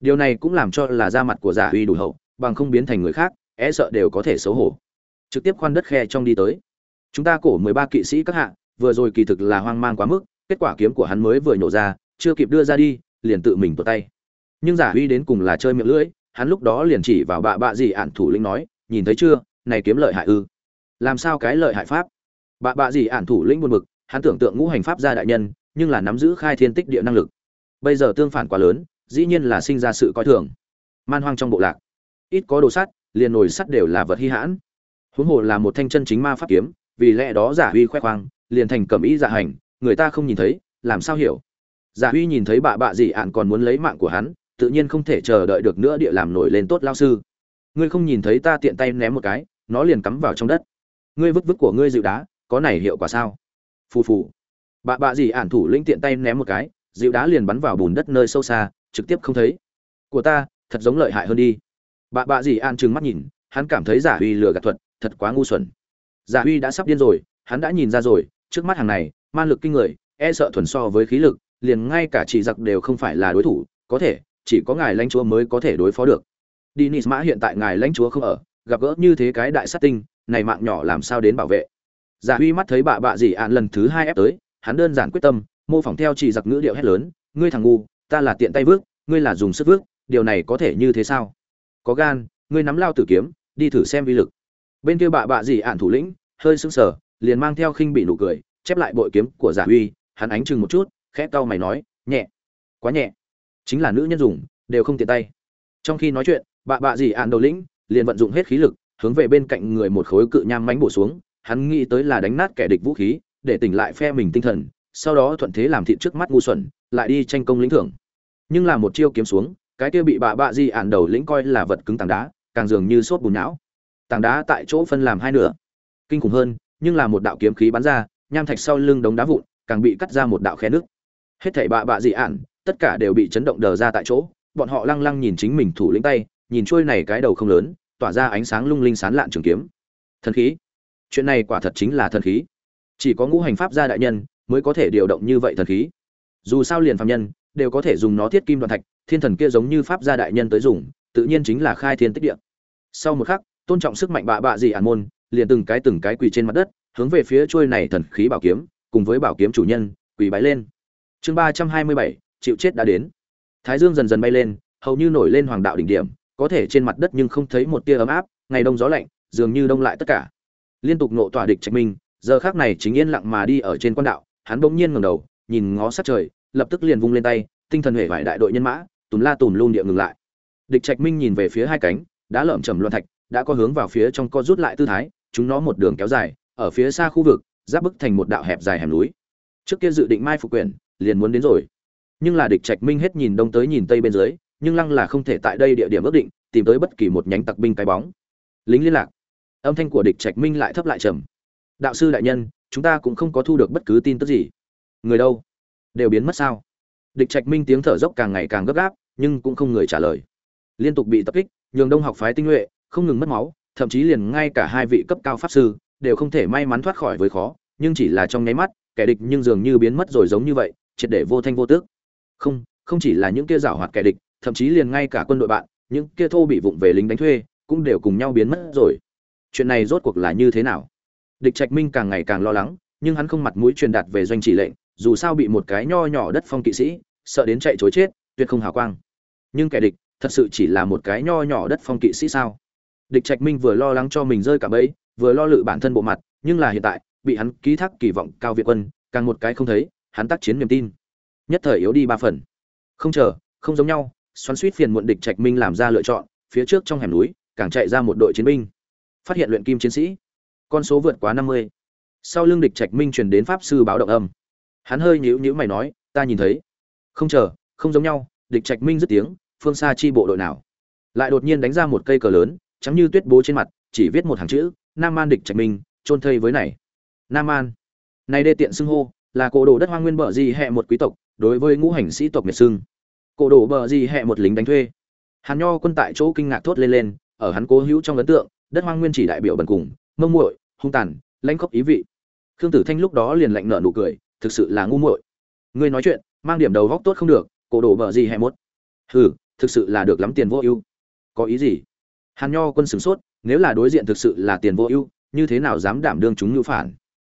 Điều này cũng làm cho là da mặt của giả uy đủ hậu, bằng không biến thành người khác e sợ đều có thể xấu hổ. Trực tiếp khoan đất khe trong đi tới. Chúng ta cổ mười ba kỵ sĩ các hạ, vừa rồi kỳ thực là hoang mang quá mức, kết quả kiếm của hắn mới vừa nhổ ra chưa kịp đưa ra đi, liền tự mình tuột tay. Nhưng giả uy đến cùng là chơi miệng lưỡi, hắn lúc đó liền chỉ vào bạ bạ gì ạn thủ lĩnh nói, nhìn thấy chưa, này kiếm lợi hại ư? Làm sao cái lợi hại pháp? Bạ bạ gì ạn thủ lĩnh buồn bực, hắn tưởng tượng ngũ hành pháp gia đại nhân, nhưng là nắm giữ khai thiên tích địa năng lực. Bây giờ tương phản quá lớn, dĩ nhiên là sinh ra sự coi thường. Man hoang trong bộ lạc, ít có đồ sắt, liền nồi sắt đều là vật hy hãn. Huống hồ là một thanh chân chính ma pháp kiếm, vì lẽ đó giả huy khoe khoang, liền thành cầm ý dạ hành, người ta không nhìn thấy, làm sao hiểu? Giả huy nhìn thấy bạ bạ dị ạn còn muốn lấy mạng của hắn, tự nhiên không thể chờ đợi được nữa địa làm nổi lên tốt lao sư. Ngươi không nhìn thấy ta tiện tay ném một cái, nó liền cắm vào trong đất. Ngươi vứt vứt của ngươi dịu đá, có này hiệu quả sao? Phù phù. Bạ bạ dị ạn thủ lĩnh tiện tay ném một cái, dịu đá liền bắn vào bùn đất nơi sâu xa, trực tiếp không thấy. Của ta, thật giống lợi hại hơn đi. Bạ bạ dị ạn trừng mắt nhìn, hắn cảm thấy giả huy lừa gạt thuật, thật quá ngu xuẩn. Giả huy đã sắp điên rồi, hắn đã nhìn ra rồi, trước mắt hàng này man lực kinh người e sợ thuần so với khí lực liền ngay cả chỉ giặc đều không phải là đối thủ, có thể, chỉ có ngài lãnh chúa mới có thể đối phó được. Dinis mã hiện tại ngài lãnh chúa không ở, gặp gỡ như thế cái đại sát tinh, này mạng nhỏ làm sao đến bảo vệ? Giả huy mắt thấy bà bạ dì ạn lần thứ hai ép tới, hắn đơn giản quyết tâm, mô phỏng theo chỉ giặc ngữ điệu hét lớn, ngươi thằng ngu, ta là tiện tay vước, ngươi là dùng sức vước, điều này có thể như thế sao? Có gan, ngươi nắm lao tử kiếm, đi thử xem vi lực. Bên kia bà bạ dì ạn thủ lĩnh, hơi sững sờ, liền mang theo khinh bị nụ cười, chép lại bội kiếm của giả huy, hắn ánh chừng một chút khẽ cau mày nói, nhẹ, quá nhẹ. Chính là nữ nhân dùng, đều không tiện tay. Trong khi nói chuyện bạ bạ gì ạn đầu lĩnh liền vận dụng hết khí lực, hướng về bên cạnh người một khối cự nham mánh bổ xuống. Hắn nghĩ tới là đánh nát kẻ địch vũ khí, để tỉnh lại phe mình tinh thần, sau đó thuận thế làm thịt trước mắt ngu xuẩn, lại đi tranh công lĩnh thưởng. Nhưng là một chiêu kiếm xuống, cái kia bị bạ bạ di ạn đầu lĩnh coi là vật cứng tảng đá, càng dường như sốt bùn não tảng đá tại chỗ phân làm hai nửa. Kinh khủng hơn, nhưng là một đạo kiếm khí bắn ra, nham thạch sau lưng đống đá vụn, càng bị cắt ra một đạo khe nước hết thảy bạ bạ dị ạn tất cả đều bị chấn động đờ ra tại chỗ, bọn họ lăng lăng nhìn chính mình thủ lĩnh tay, nhìn trôi này cái đầu không lớn, tỏa ra ánh sáng lung linh sán lạn trường kiếm. Thần khí. Chuyện này quả thật chính là thần khí. Chỉ có ngũ hành pháp gia đại nhân mới có thể điều động như vậy thần khí. Dù sao liền phạm nhân đều có thể dùng nó thiết kim đoạn thạch, thiên thần kia giống như pháp gia đại nhân tới dùng, tự nhiên chính là khai thiên tích địa. Sau một khắc, tôn trọng sức mạnh bạ bạ dị ản môn, liền từng cái từng cái quỳ trên mặt đất, hướng về phía trôi này thần khí bảo kiếm, cùng với bảo kiếm chủ nhân, quỳ bái lên chương ba trăm hai mươi bảy, chịu chết đã đến. Thái dương dần dần bay lên, hầu như nổi lên hoàng đạo đỉnh điểm, có thể trên mặt đất nhưng không thấy một tia ấm áp, ngày đông gió lạnh, dường như đông lại tất cả. Liên tục nộ tỏa địch trạch minh, giờ khác này chính yên lặng mà đi ở trên quan đạo, hắn bỗng nhiên ngẩng đầu, nhìn ngó sát trời, lập tức liền vung lên tay, tinh thần hệ vải đại đội nhân mã tùn la tùn luôn địa ngừng lại. Địch trạch minh nhìn về phía hai cánh, đã lợm chầm loạn thạch, đã có hướng vào phía trong co rút lại tư thái, chúng nó một đường kéo dài, ở phía xa khu vực, giáp bức thành một đạo hẹp dài hẻm núi. Trước kia dự định mai phục quyền liền muốn đến rồi. Nhưng là địch trạch minh hết nhìn đông tới nhìn tây bên dưới, nhưng lăng là không thể tại đây địa điểm ước định, tìm tới bất kỳ một nhánh tặc binh cái bóng. Lính liên lạc. Âm thanh của địch trạch minh lại thấp lại trầm. Đạo sư đại nhân, chúng ta cũng không có thu được bất cứ tin tức gì. Người đâu? Đều biến mất sao? Địch trạch minh tiếng thở dốc càng ngày càng gấp gáp, nhưng cũng không người trả lời. Liên tục bị tập kích, nhường đông học phái tinh nhuệ, không ngừng mất máu, thậm chí liền ngay cả hai vị cấp cao pháp sư đều không thể may mắn thoát khỏi với khó, nhưng chỉ là trong nháy mắt, kẻ địch nhưng dường như biến mất rồi giống như vậy triệt để vô thanh vô tước. Không không chỉ là những kia giảo hoạt kẻ địch, thậm chí liền ngay cả quân đội bạn, những kia thô bị vụng về lính đánh thuê, cũng đều cùng nhau biến mất rồi. Chuyện này rốt cuộc là như thế nào? Địch trạch minh càng ngày càng lo lắng, nhưng hắn không mặt mũi truyền đạt về doanh chỉ lệnh, dù sao bị một cái nho nhỏ đất phong kỵ sĩ, sợ đến chạy chối chết, tuyệt không hào quang. Nhưng kẻ địch, thật sự chỉ là một cái nho nhỏ đất phong kỵ sĩ sao? Địch trạch minh vừa lo lắng cho mình rơi cả bẫy, vừa lo lự bản thân bộ mặt, nhưng là hiện tại, bị hắn ký thác kỳ vọng cao việt quân, càng một cái không thấy hắn tác chiến niềm tin. Nhất thời yếu đi ba phần. Không chờ, không giống nhau, xoắn suýt phiền muộn địch trạch minh làm ra lựa chọn, phía trước trong hẻm núi, càng chạy ra một đội chiến binh. Phát hiện luyện kim chiến sĩ. Con số vượt quá năm mươi. Sau lưng địch trạch minh truyền đến pháp sư báo động âm. Hắn hơi nhíu nhíu mày nói, ta nhìn thấy. Không chờ, không giống nhau, địch trạch minh dứt tiếng, phương xa chi bộ đội nào. Lại đột nhiên đánh ra một cây cờ lớn, trắng như tuyết bố trên mặt, chỉ viết một hàng chữ, nam an địch trạch minh trôn thây với này. Nam an. Nay đê tiện xưng hô là cổ đồ đất hoang nguyên bờ gì hẹ một quý tộc, đối với ngũ hành sĩ tộc miệt sưng. Cổ đồ bờ gì hẹ một lính đánh thuê. Hàn nho quân tại chỗ kinh ngạc thốt lên lên, ở hắn cố hữu trong ấn tượng, đất hoang nguyên chỉ đại biểu bần cùng, mông muội, hung tàn, lãnh khốc ý vị. Khương tử thanh lúc đó liền lạnh nở nụ cười, thực sự là ngu muội. Ngươi nói chuyện, mang điểm đầu góc tốt không được, cổ đồ bờ gì hẹ một. Hừ, thực sự là được lắm tiền vô ưu. Có ý gì? Hàn nho quân sửng sốt, nếu là đối diện thực sự là tiền vô ưu, như thế nào dám đảm đương chúng ngữ phản?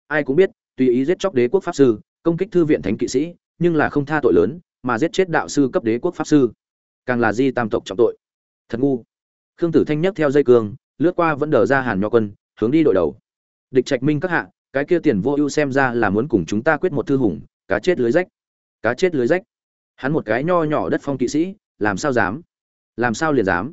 Ai cũng biết tùy ý giết chóc đế quốc pháp sư, công kích thư viện thánh kỵ sĩ, nhưng là không tha tội lớn, mà giết chết đạo sư cấp đế quốc pháp sư. Càng là di tam tộc trọng tội. Thật ngu. Khương tử thanh nhấc theo dây cương, lướt qua vẫn đờ ra hàn nho quân, hướng đi đội đầu. Địch trạch minh các hạ, cái kia tiền vô ưu xem ra là muốn cùng chúng ta quyết một thư hùng, cá chết lưới rách. Cá chết lưới rách. Hắn một cái nho nhỏ đất phong kỵ sĩ, làm sao dám? Làm sao liền dám?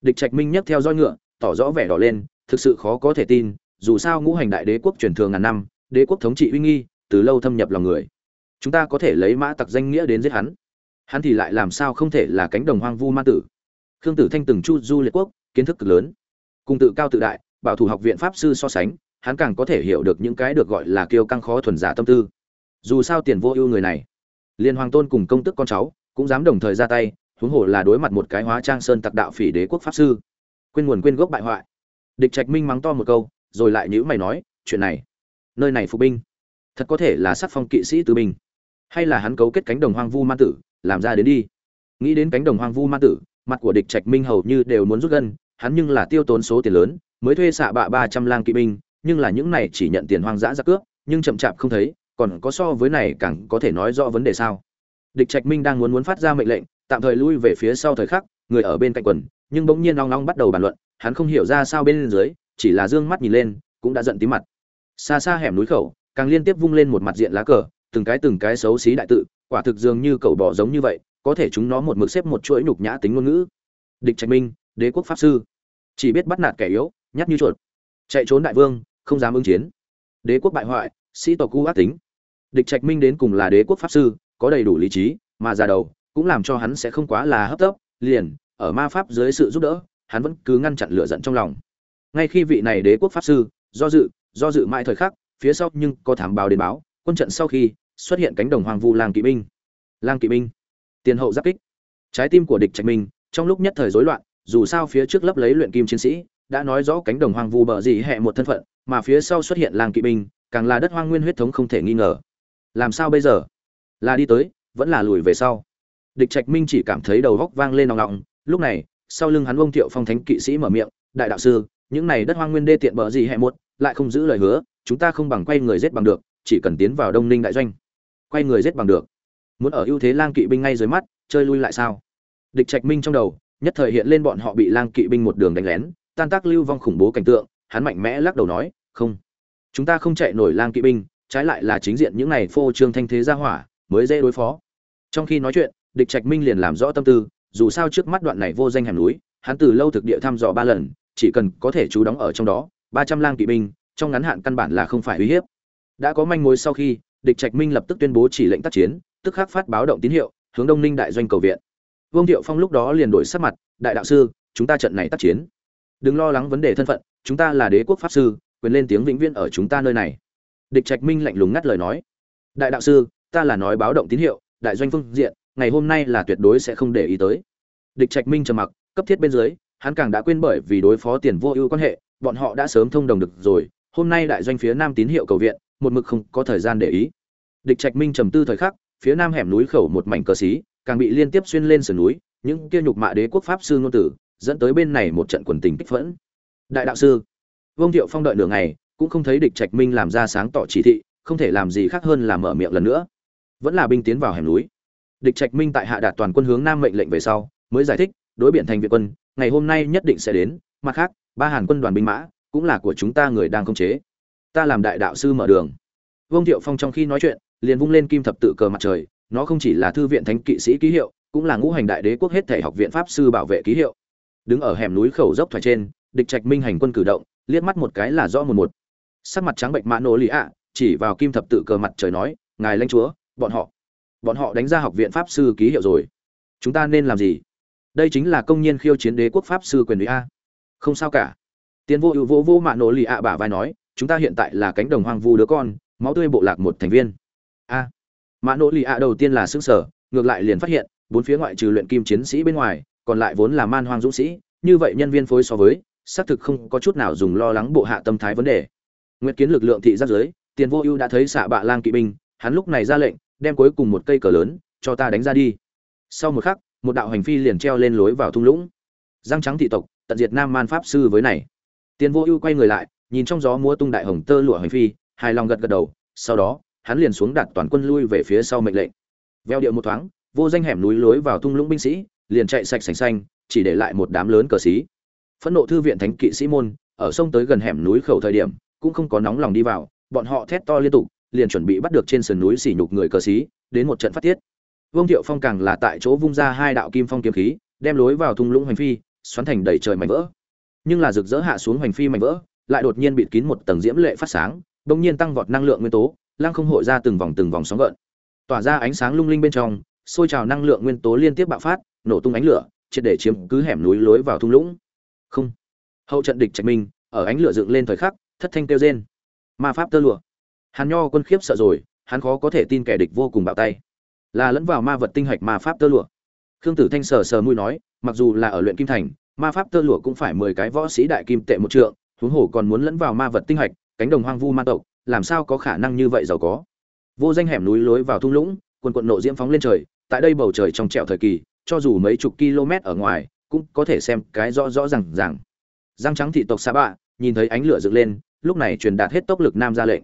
Địch trạch minh nhấc theo roi ngựa, tỏ rõ vẻ đỏ lên, thực sự khó có thể tin, dù sao ngũ hành đại đế quốc truyền thường ngàn năm đế quốc thống trị uy nghi, từ lâu thâm nhập lòng người. Chúng ta có thể lấy mã tặc danh nghĩa đến giết hắn. Hắn thì lại làm sao không thể là cánh đồng hoang vu ma tử? Khương tử thanh từng chu du liệt quốc, kiến thức cực lớn. Cùng tự cao tự đại, bảo thủ học viện pháp sư so sánh, hắn càng có thể hiểu được những cái được gọi là kiêu căng khó thuần giả tâm tư. Dù sao tiền vô ưu người này. Liên hoàng tôn cùng công tức con cháu, cũng dám đồng thời ra tay, huống hồ là đối mặt một cái hóa trang sơn tặc đạo phỉ đế quốc pháp sư. Quên nguồn quên gốc bại hoại. Địch trạch minh mắng to một câu, rồi lại nhữ mày nói, chuyện này nơi này phục binh. Thật có thể là sắc phong kỵ sĩ tứ binh. Hay là hắn cấu kết cánh đồng hoang vu ma tử, làm ra đến đi. Nghĩ đến cánh đồng hoang vu ma tử, mặt của địch trạch minh hầu như đều muốn rút gân, hắn nhưng là tiêu tốn số tiền lớn, mới thuê xạ bạ ba trăm lang kỵ binh, nhưng là những này chỉ nhận tiền hoang dã ra cướp, nhưng chậm chạp không thấy, còn có so với này càng có thể nói rõ vấn đề sao. Địch trạch minh đang muốn muốn phát ra mệnh lệnh, tạm thời lui về phía sau thời khắc, người ở bên cạnh quần, nhưng bỗng nhiên long long bắt đầu bàn luận, hắn không hiểu ra sao bên dưới, chỉ là dương mắt nhìn lên, cũng đã giận tí mặt xa xa hẻm núi khẩu, càng liên tiếp vung lên một mặt diện lá cờ, từng cái từng cái xấu xí đại tự, quả thực dường như cậu bỏ giống như vậy, có thể chúng nó một mực xếp một chuỗi nhục nhã tính ngôn ngữ. Địch trạch minh, đế quốc pháp sư. Chỉ biết bắt nạt kẻ yếu, nhát như chuột. Chạy trốn đại vương, không dám ứng chiến. Đế quốc bại hoại, sĩ tộc cu ác tính. Địch trạch minh đến cùng là đế quốc pháp sư, có đầy đủ lý trí, mà ra đầu, cũng làm cho hắn sẽ không quá là hấp tấp, liền, ở ma pháp dưới sự giúp đỡ, hắn vẫn cứ ngăn chặn lửa giận trong lòng. Ngay khi vị này đế quốc pháp sư, do dự do dự mãi thời khắc, phía sau nhưng có thám báo đến báo, quân trận sau khi xuất hiện cánh đồng hoàng vu lang kỵ binh. Lang kỵ binh. Tiền hậu giáp kích. Trái tim của địch trạch minh, trong lúc nhất thời rối loạn, dù sao phía trước lấp lấy luyện kim chiến sĩ, đã nói rõ cánh đồng hoang vu bờ gì hệ một thân phận, mà phía sau xuất hiện lang kỵ binh, càng là đất hoang nguyên huyết thống không thể nghi ngờ. Làm sao bây giờ? Là đi tới, vẫn là lùi về sau. Địch trạch minh chỉ cảm thấy đầu góc vang lên nòng nọng, lúc này, sau lưng hắn ông thiệu phong thánh kỵ sĩ mở miệng, đại đạo sư những này đất hoang nguyên đê tiện bờ gì hệ một, lại không giữ lời hứa, chúng ta không bằng quay người giết bằng được, chỉ cần tiến vào đông ninh đại doanh. Quay người giết bằng được. Muốn ở ưu thế lang kỵ binh ngay dưới mắt, chơi lui lại sao? Địch trạch minh trong đầu, nhất thời hiện lên bọn họ bị lang kỵ binh một đường đánh lén, tan tác lưu vong khủng bố cảnh tượng, hắn mạnh mẽ lắc đầu nói, không, chúng ta không chạy nổi lang kỵ binh, trái lại là chính diện những này phô trương thanh thế gia hỏa, mới dễ đối phó. Trong khi nói chuyện, địch trạch minh liền làm rõ tâm tư, dù sao trước mắt đoạn này vô danh hẻm núi, hắn từ lâu thực địa thăm dò ba lần chỉ cần có thể trú đóng ở trong đó, ba trăm lang kỵ binh, trong ngắn hạn căn bản là không phải uy hiếp. Đã có manh mối sau khi, địch trạch minh lập tức tuyên bố chỉ lệnh tác chiến, tức khắc phát báo động tín hiệu, hướng đông ninh đại doanh cầu viện. Vương thiệu phong lúc đó liền đổi sắc mặt, đại đạo sư, chúng ta trận này tác chiến. Đừng lo lắng vấn đề thân phận, chúng ta là đế quốc pháp sư, quyền lên tiếng vĩnh viễn ở chúng ta nơi này. Địch trạch minh lạnh lùng ngắt lời nói, đại đạo sư, ta là nói báo động tín hiệu, đại doanh phương diện, ngày hôm nay là tuyệt đối sẽ không để ý tới. Địch trạch minh trầm mặc, cấp thiết bên dưới hắn càng đã quên bởi vì đối phó tiền vô ưu quan hệ, bọn họ đã sớm thông đồng được rồi, hôm nay đại doanh phía nam tín hiệu cầu viện, một mực không có thời gian để ý. Địch trạch minh trầm tư thời khắc, phía nam hẻm núi khẩu một mảnh cờ xí, càng bị liên tiếp xuyên lên sườn núi, những kia nhục mạ đế quốc pháp sư ngôn tử, dẫn tới bên này một trận quần tình kích phẫn. Đại đạo sư, vương thiệu phong đợi nửa ngày, cũng không thấy địch trạch minh làm ra sáng tỏ chỉ thị, không thể làm gì khác hơn là mở miệng lần nữa. Vẫn là binh tiến vào hẻm núi. Địch trạch minh tại hạ đạt toàn quân hướng nam mệnh lệnh về sau, mới giải thích, đối biện thành việt quân ngày hôm nay nhất định sẽ đến, mặt khác, ba hàn quân đoàn binh mã, cũng là của chúng ta người đang công chế. Ta làm đại đạo sư mở đường. Vương thiệu phong trong khi nói chuyện, liền vung lên kim thập tự cờ mặt trời, nó không chỉ là thư viện thánh kỵ sĩ ký hiệu, cũng là ngũ hành đại đế quốc hết thể học viện pháp sư bảo vệ ký hiệu. Đứng ở hẻm núi khẩu dốc thoải trên, địch trạch minh hành quân cử động, liếc mắt một cái là rõ một một. Sắc mặt trắng bệnh mã nổ lì ạ, chỉ vào kim thập tự cờ mặt trời nói, ngài lãnh chúa, bọn họ bọn họ đánh ra học viện pháp sư ký hiệu rồi. Chúng ta nên làm gì? Đây chính là công nhân khiêu chiến đế quốc pháp sư quyền ủy a. Không sao cả. Tiến vô ưu vô vô mạ nổ lì ạ bả vai nói, chúng ta hiện tại là cánh đồng hoang vu đứa con, máu tươi bộ lạc một thành viên. A. Mạ nổ lì ạ đầu tiên là xương sở ngược lại liền phát hiện, bốn phía ngoại trừ luyện kim chiến sĩ bên ngoài, còn lại vốn là man hoang dũng sĩ, như vậy nhân viên phối so với, xác thực không có chút nào dùng lo lắng bộ hạ tâm thái vấn đề. Nguyệt kiến lực lượng thị giáp giới tiền vô ưu đã thấy xạ bạ lang kỵ binh, hắn lúc này ra lệnh, đem cuối cùng một cây cờ lớn, cho ta đánh ra đi. Sau một khắc một đạo hành phi liền treo lên lối vào thung lũng. Giang trắng thị tộc, tận diệt nam man pháp sư với này. Tiền vô ưu quay người lại, nhìn trong gió múa tung đại hồng tơ lụa hành phi, hài lòng gật gật đầu, sau đó, hắn liền xuống đặt toàn quân lui về phía sau mệnh lệnh. Veo điệu một thoáng, vô danh hẻm núi lối vào thung lũng binh sĩ, liền chạy sạch sành xanh, chỉ để lại một đám lớn cờ xí. Phẫn nộ thư viện thánh kỵ sĩ môn, ở sông tới gần hẻm núi khẩu thời điểm, cũng không có nóng lòng đi vào, bọn họ thét to liên tục, liền chuẩn bị bắt được trên sườn núi xỉ nhục người cờ xí, đến một trận phát tiết vương thiệu phong càng là tại chỗ vung ra hai đạo kim phong kiếm khí, đem lối vào thung lũng hoành phi, xoắn thành đầy trời mảnh vỡ. Nhưng là rực rỡ hạ xuống hoành phi mảnh vỡ, lại đột nhiên bịt kín một tầng diễm lệ phát sáng, đột nhiên tăng vọt năng lượng nguyên tố, lăng không hội ra từng vòng từng vòng sóng gợn. Tỏa ra ánh sáng lung linh bên trong, sôi trào năng lượng nguyên tố liên tiếp bạo phát, nổ tung ánh lửa, triệt để chiếm cứ hẻm núi lối vào thung lũng. Không. Hậu trận địch trạch minh, ở ánh lửa dựng lên thời khắc, thất thanh kêu rên. Ma pháp tơ lụa. Hàn nho quân khiếp sợ rồi, hắn khó có thể tin kẻ địch vô cùng bạo tay là lẫn vào ma vật tinh hạch ma pháp tơ lụa. Khương tử thanh sờ sờ mũi nói, mặc dù là ở luyện kim thành, ma pháp tơ lụa cũng phải mười cái võ sĩ đại kim tệ một trượng, huống hồ còn muốn lẫn vào ma vật tinh hạch, cánh đồng hoang vu ma tộc, làm sao có khả năng như vậy giàu có? Vô danh hẻm núi lối vào thung lũng, quần quận nộ diễm phóng lên trời, tại đây bầu trời trong trẹo thời kỳ, cho dù mấy chục km ở ngoài, cũng có thể xem cái rõ rõ ràng ràng. Răng trắng thị tộc sa bạ, nhìn thấy ánh lửa dựng lên, lúc này truyền đạt hết tốc lực nam ra lệnh.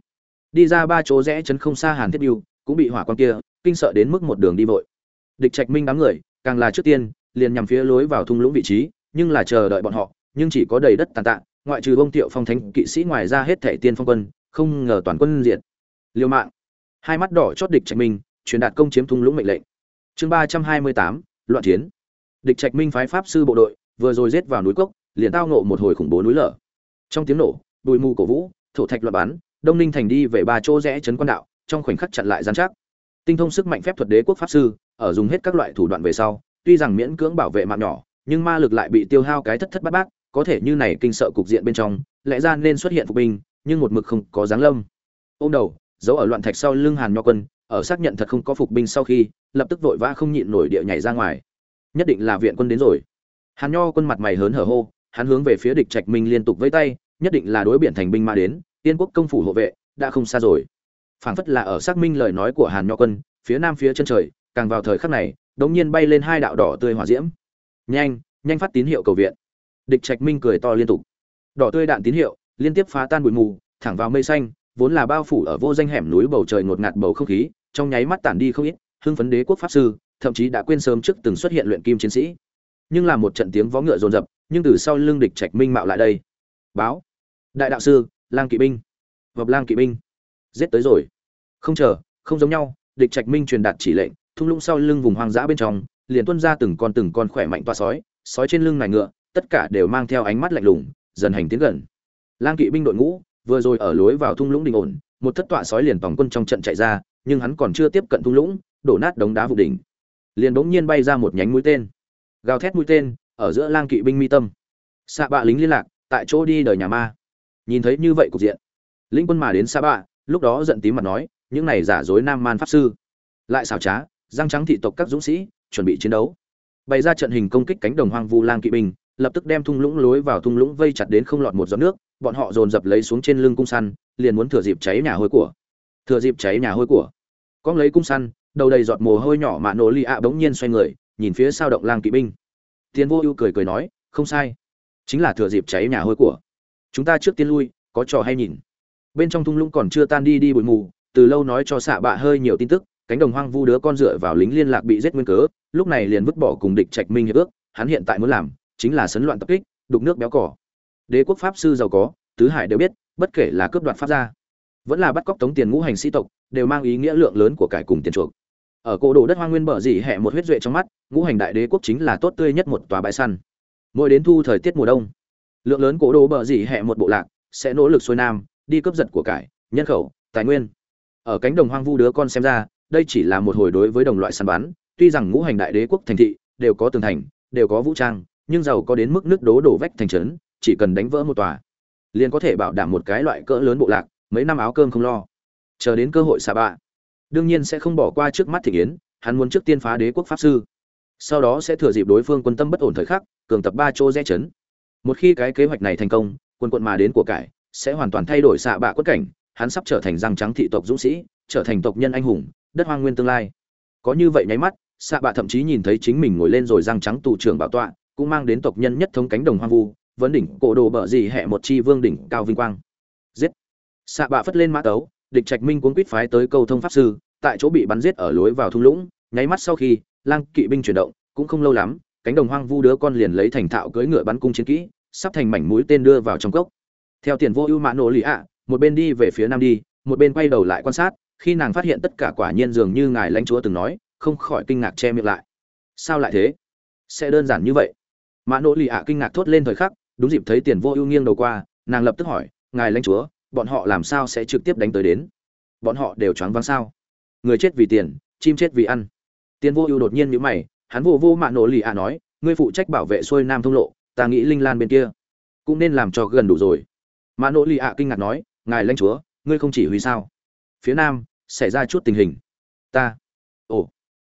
Đi ra ba chỗ rẽ chấn không xa hàn thiết biêu, cũng bị hỏa quan kia kinh sợ đến mức một đường đi vội. Địch trạch minh đám người, càng là trước tiên, liền nhằm phía lối vào thung lũng vị trí, nhưng là chờ đợi bọn họ, nhưng chỉ có đầy đất tàn tạ, ngoại trừ bông tiệu phong thánh kỵ sĩ ngoài ra hết thể tiên phong quân, không ngờ toàn quân diệt. Liêu mạng. Hai mắt đỏ chót địch trạch minh, truyền đạt công chiếm thung lũng mệnh lệnh. Chương ba trăm hai mươi tám, loạn chiến. Địch trạch minh phái pháp sư bộ đội, vừa rồi rết vào núi cốc, liền tao ngộ một hồi khủng bố núi lở. Trong tiếng nổ, bụi mù cổ vũ, thổ thạch loạn bắn, đông ninh thành đi về ba chỗ rẽ chấn quan đạo, trong khoảnh khắc chặn lại gian chắc tinh thông sức mạnh phép thuật đế quốc pháp sư, ở dùng hết các loại thủ đoạn về sau, tuy rằng miễn cưỡng bảo vệ mạng nhỏ, nhưng ma lực lại bị tiêu hao cái thất thất bát bát, có thể như này kinh sợ cục diện bên trong, lẽ ra nên xuất hiện phục binh, nhưng một mực không có dáng lâm. Ôm đầu, giấu ở loạn thạch sau lưng hàn nho quân, ở xác nhận thật không có phục binh sau khi, lập tức vội vã không nhịn nổi địa nhảy ra ngoài. Nhất định là viện quân đến rồi. Hàn nho quân mặt mày hớn hở hô, hắn hướng về phía địch trạch minh liên tục vẫy tay, nhất định là đối biển thành binh ma đến, tiên quốc công phủ hộ vệ, đã không xa rồi phảng phất là ở xác minh lời nói của hàn nho quân, phía nam phía chân trời, càng vào thời khắc này, đống nhiên bay lên hai đạo đỏ tươi hỏa diễm. Nhanh nhanh phát tín hiệu cầu viện. Địch trạch minh cười to liên tục. Đỏ tươi đạn tín hiệu, liên tiếp phá tan bụi mù, thẳng vào mây xanh, vốn là bao phủ ở vô danh hẻm núi bầu trời ngột ngạt bầu không khí, trong nháy mắt tản đi không ít, hưng phấn đế quốc pháp sư, thậm chí đã quên sớm trước từng xuất hiện luyện kim chiến sĩ. Nhưng là một trận tiếng vó ngựa rồn rập nhưng từ sau lưng địch trạch minh mạo lại đây. Báo. Đại đạo sư, lang kỵ binh. Vập lang kỵ binh. Giết tới rồi không chờ, không giống nhau, địch trạch minh truyền đạt chỉ lệnh, thung lũng sau lưng vùng hoang dã bên trong, liền tuân ra từng con từng con khỏe mạnh toa sói sói trên lưng này ngựa, tất cả đều mang theo ánh mắt lạnh lùng, dần hành tiến gần. Lang kỵ binh đội ngũ, vừa rồi ở lối vào thung lũng đình ổn, một thất tọa sói liền tòng quân trong trận chạy ra, nhưng hắn còn chưa tiếp cận thung lũng, đổ nát đống đá vụ đỉnh. Liền bỗng nhiên bay ra một nhánh mũi tên. Gào thét mũi tên, ở giữa lang kỵ binh mi tâm. Xạ bạ lính liên lạc, tại chỗ đi đời nhà ma. Nhìn thấy như vậy cục diện. Lĩnh quân mà đến xa bạ, lúc đó giận tím mặt nói những này giả dối nam man pháp sư. Lại xảo trá, răng trắng thị tộc các dũng sĩ, chuẩn bị chiến đấu. Bày ra trận hình công kích cánh đồng hoang vu lang kỵ binh, lập tức đem thung lũng lối vào thung lũng vây chặt đến không lọt một giọt nước, bọn họ dồn dập lấy xuống trên lưng cung săn, liền muốn thừa dịp cháy nhà hôi của. Thừa dịp cháy nhà hôi của. Có lấy cung săn, đầu đầy giọt mồ hôi nhỏ mạ nổ li ạ bỗng nhiên xoay người, nhìn phía sau động lang kỵ binh. Tiền vô ưu cười cười nói, không sai. Chính là thừa dịp cháy nhà hôi của. Chúng ta trước tiên lui, có trò hay nhìn. Bên trong thung lũng còn chưa tan đi đi bụi mù từ lâu nói cho xạ bạ hơi nhiều tin tức, cánh đồng hoang vu đứa con dựa vào lính liên lạc bị giết nguyên cớ, lúc này liền vứt bỏ cùng địch trạch minh hiệp ước, hắn hiện tại muốn làm chính là sấn loạn tập kích, đục nước béo cỏ. Đế quốc pháp sư giàu có, tứ hải đều biết, bất kể là cướp đoạt pháp gia, vẫn là bắt cóc tống tiền ngũ hành sĩ tộc, đều mang ý nghĩa lượng lớn của cải cùng tiền chuộc. Ở cổ đồ đất hoang nguyên bờ dỉ hẹ một huyết duệ trong mắt, ngũ hành đại đế quốc chính là tốt tươi nhất một tòa bãi săn. Mỗi đến thu thời tiết mùa đông, lượng lớn cổ đồ bờ dỉ hẹ một bộ lạc sẽ nỗ lực xuôi nam, đi cướp giật của cải, nhân khẩu, tài nguyên ở cánh đồng hoang vu đứa con xem ra, đây chỉ là một hồi đối với đồng loại săn bắn, tuy rằng ngũ hành đại đế quốc thành thị, đều có tường thành, đều có vũ trang, nhưng giàu có đến mức nước đố đổ vách thành trấn, chỉ cần đánh vỡ một tòa, liền có thể bảo đảm một cái loại cỡ lớn bộ lạc, mấy năm áo cơm không lo. Chờ đến cơ hội xà bạ, đương nhiên sẽ không bỏ qua trước mắt thị yến hắn muốn trước tiên phá đế quốc pháp sư. Sau đó sẽ thừa dịp đối phương quân tâm bất ổn thời khắc, cường tập ba chỗ rẽ chấn một khi cái kế hoạch này thành công, quân quận mà đến của cải, sẽ hoàn toàn thay đổi xạ bạ quất cảnh hắn sắp trở thành răng trắng thị tộc dũng sĩ, trở thành tộc nhân anh hùng, đất hoang nguyên tương lai. Có như vậy nháy mắt xạ bạ thậm chí nhìn thấy chính mình ngồi lên rồi răng trắng tù trưởng bảo tọa, cũng mang đến tộc nhân nhất thống cánh đồng hoang vu, vấn đỉnh cổ đồ bợ gì hẹ một chi vương đỉnh cao vinh quang. Giết! Xạ bạ phất lên mã tấu, địch trạch minh cuốn quýt phái tới câu thông pháp sư, tại chỗ bị bắn giết ở lối vào thung lũng, nháy mắt sau khi, lang kỵ binh chuyển động, cũng không lâu lắm, cánh đồng hoang vu đứa con liền lấy thành thạo cưỡi ngựa bắn cung chiến kỹ, sắp thành mảnh mũi tên đưa vào trong cốc. Theo tiền vô ưu mã nổ lì ạ một bên đi về phía nam đi, một bên quay đầu lại quan sát, khi nàng phát hiện tất cả quả nhiên dường như ngài lãnh chúa từng nói, không khỏi kinh ngạc che miệng lại. Sao lại thế? Sẽ đơn giản như vậy. Mã nỗ lì ạ kinh ngạc thốt lên thời khắc, đúng dịp thấy tiền vô ưu nghiêng đầu qua, nàng lập tức hỏi, ngài lãnh chúa, bọn họ làm sao sẽ trực tiếp đánh tới đến? Bọn họ đều choáng váng sao? Người chết vì tiền, chim chết vì ăn. Tiền vô ưu đột nhiên nhíu mày, hắn vô vô mạ nỗ lì ạ nói, ngươi phụ trách bảo vệ xuôi nam thông lộ, ta nghĩ linh lan bên kia cũng nên làm cho gần đủ rồi. Mạ nỗ lì ạ kinh ngạc nói ngài lãnh chúa, ngươi không chỉ huy sao? Phía nam, xảy ra chút tình hình. Ta. Ồ.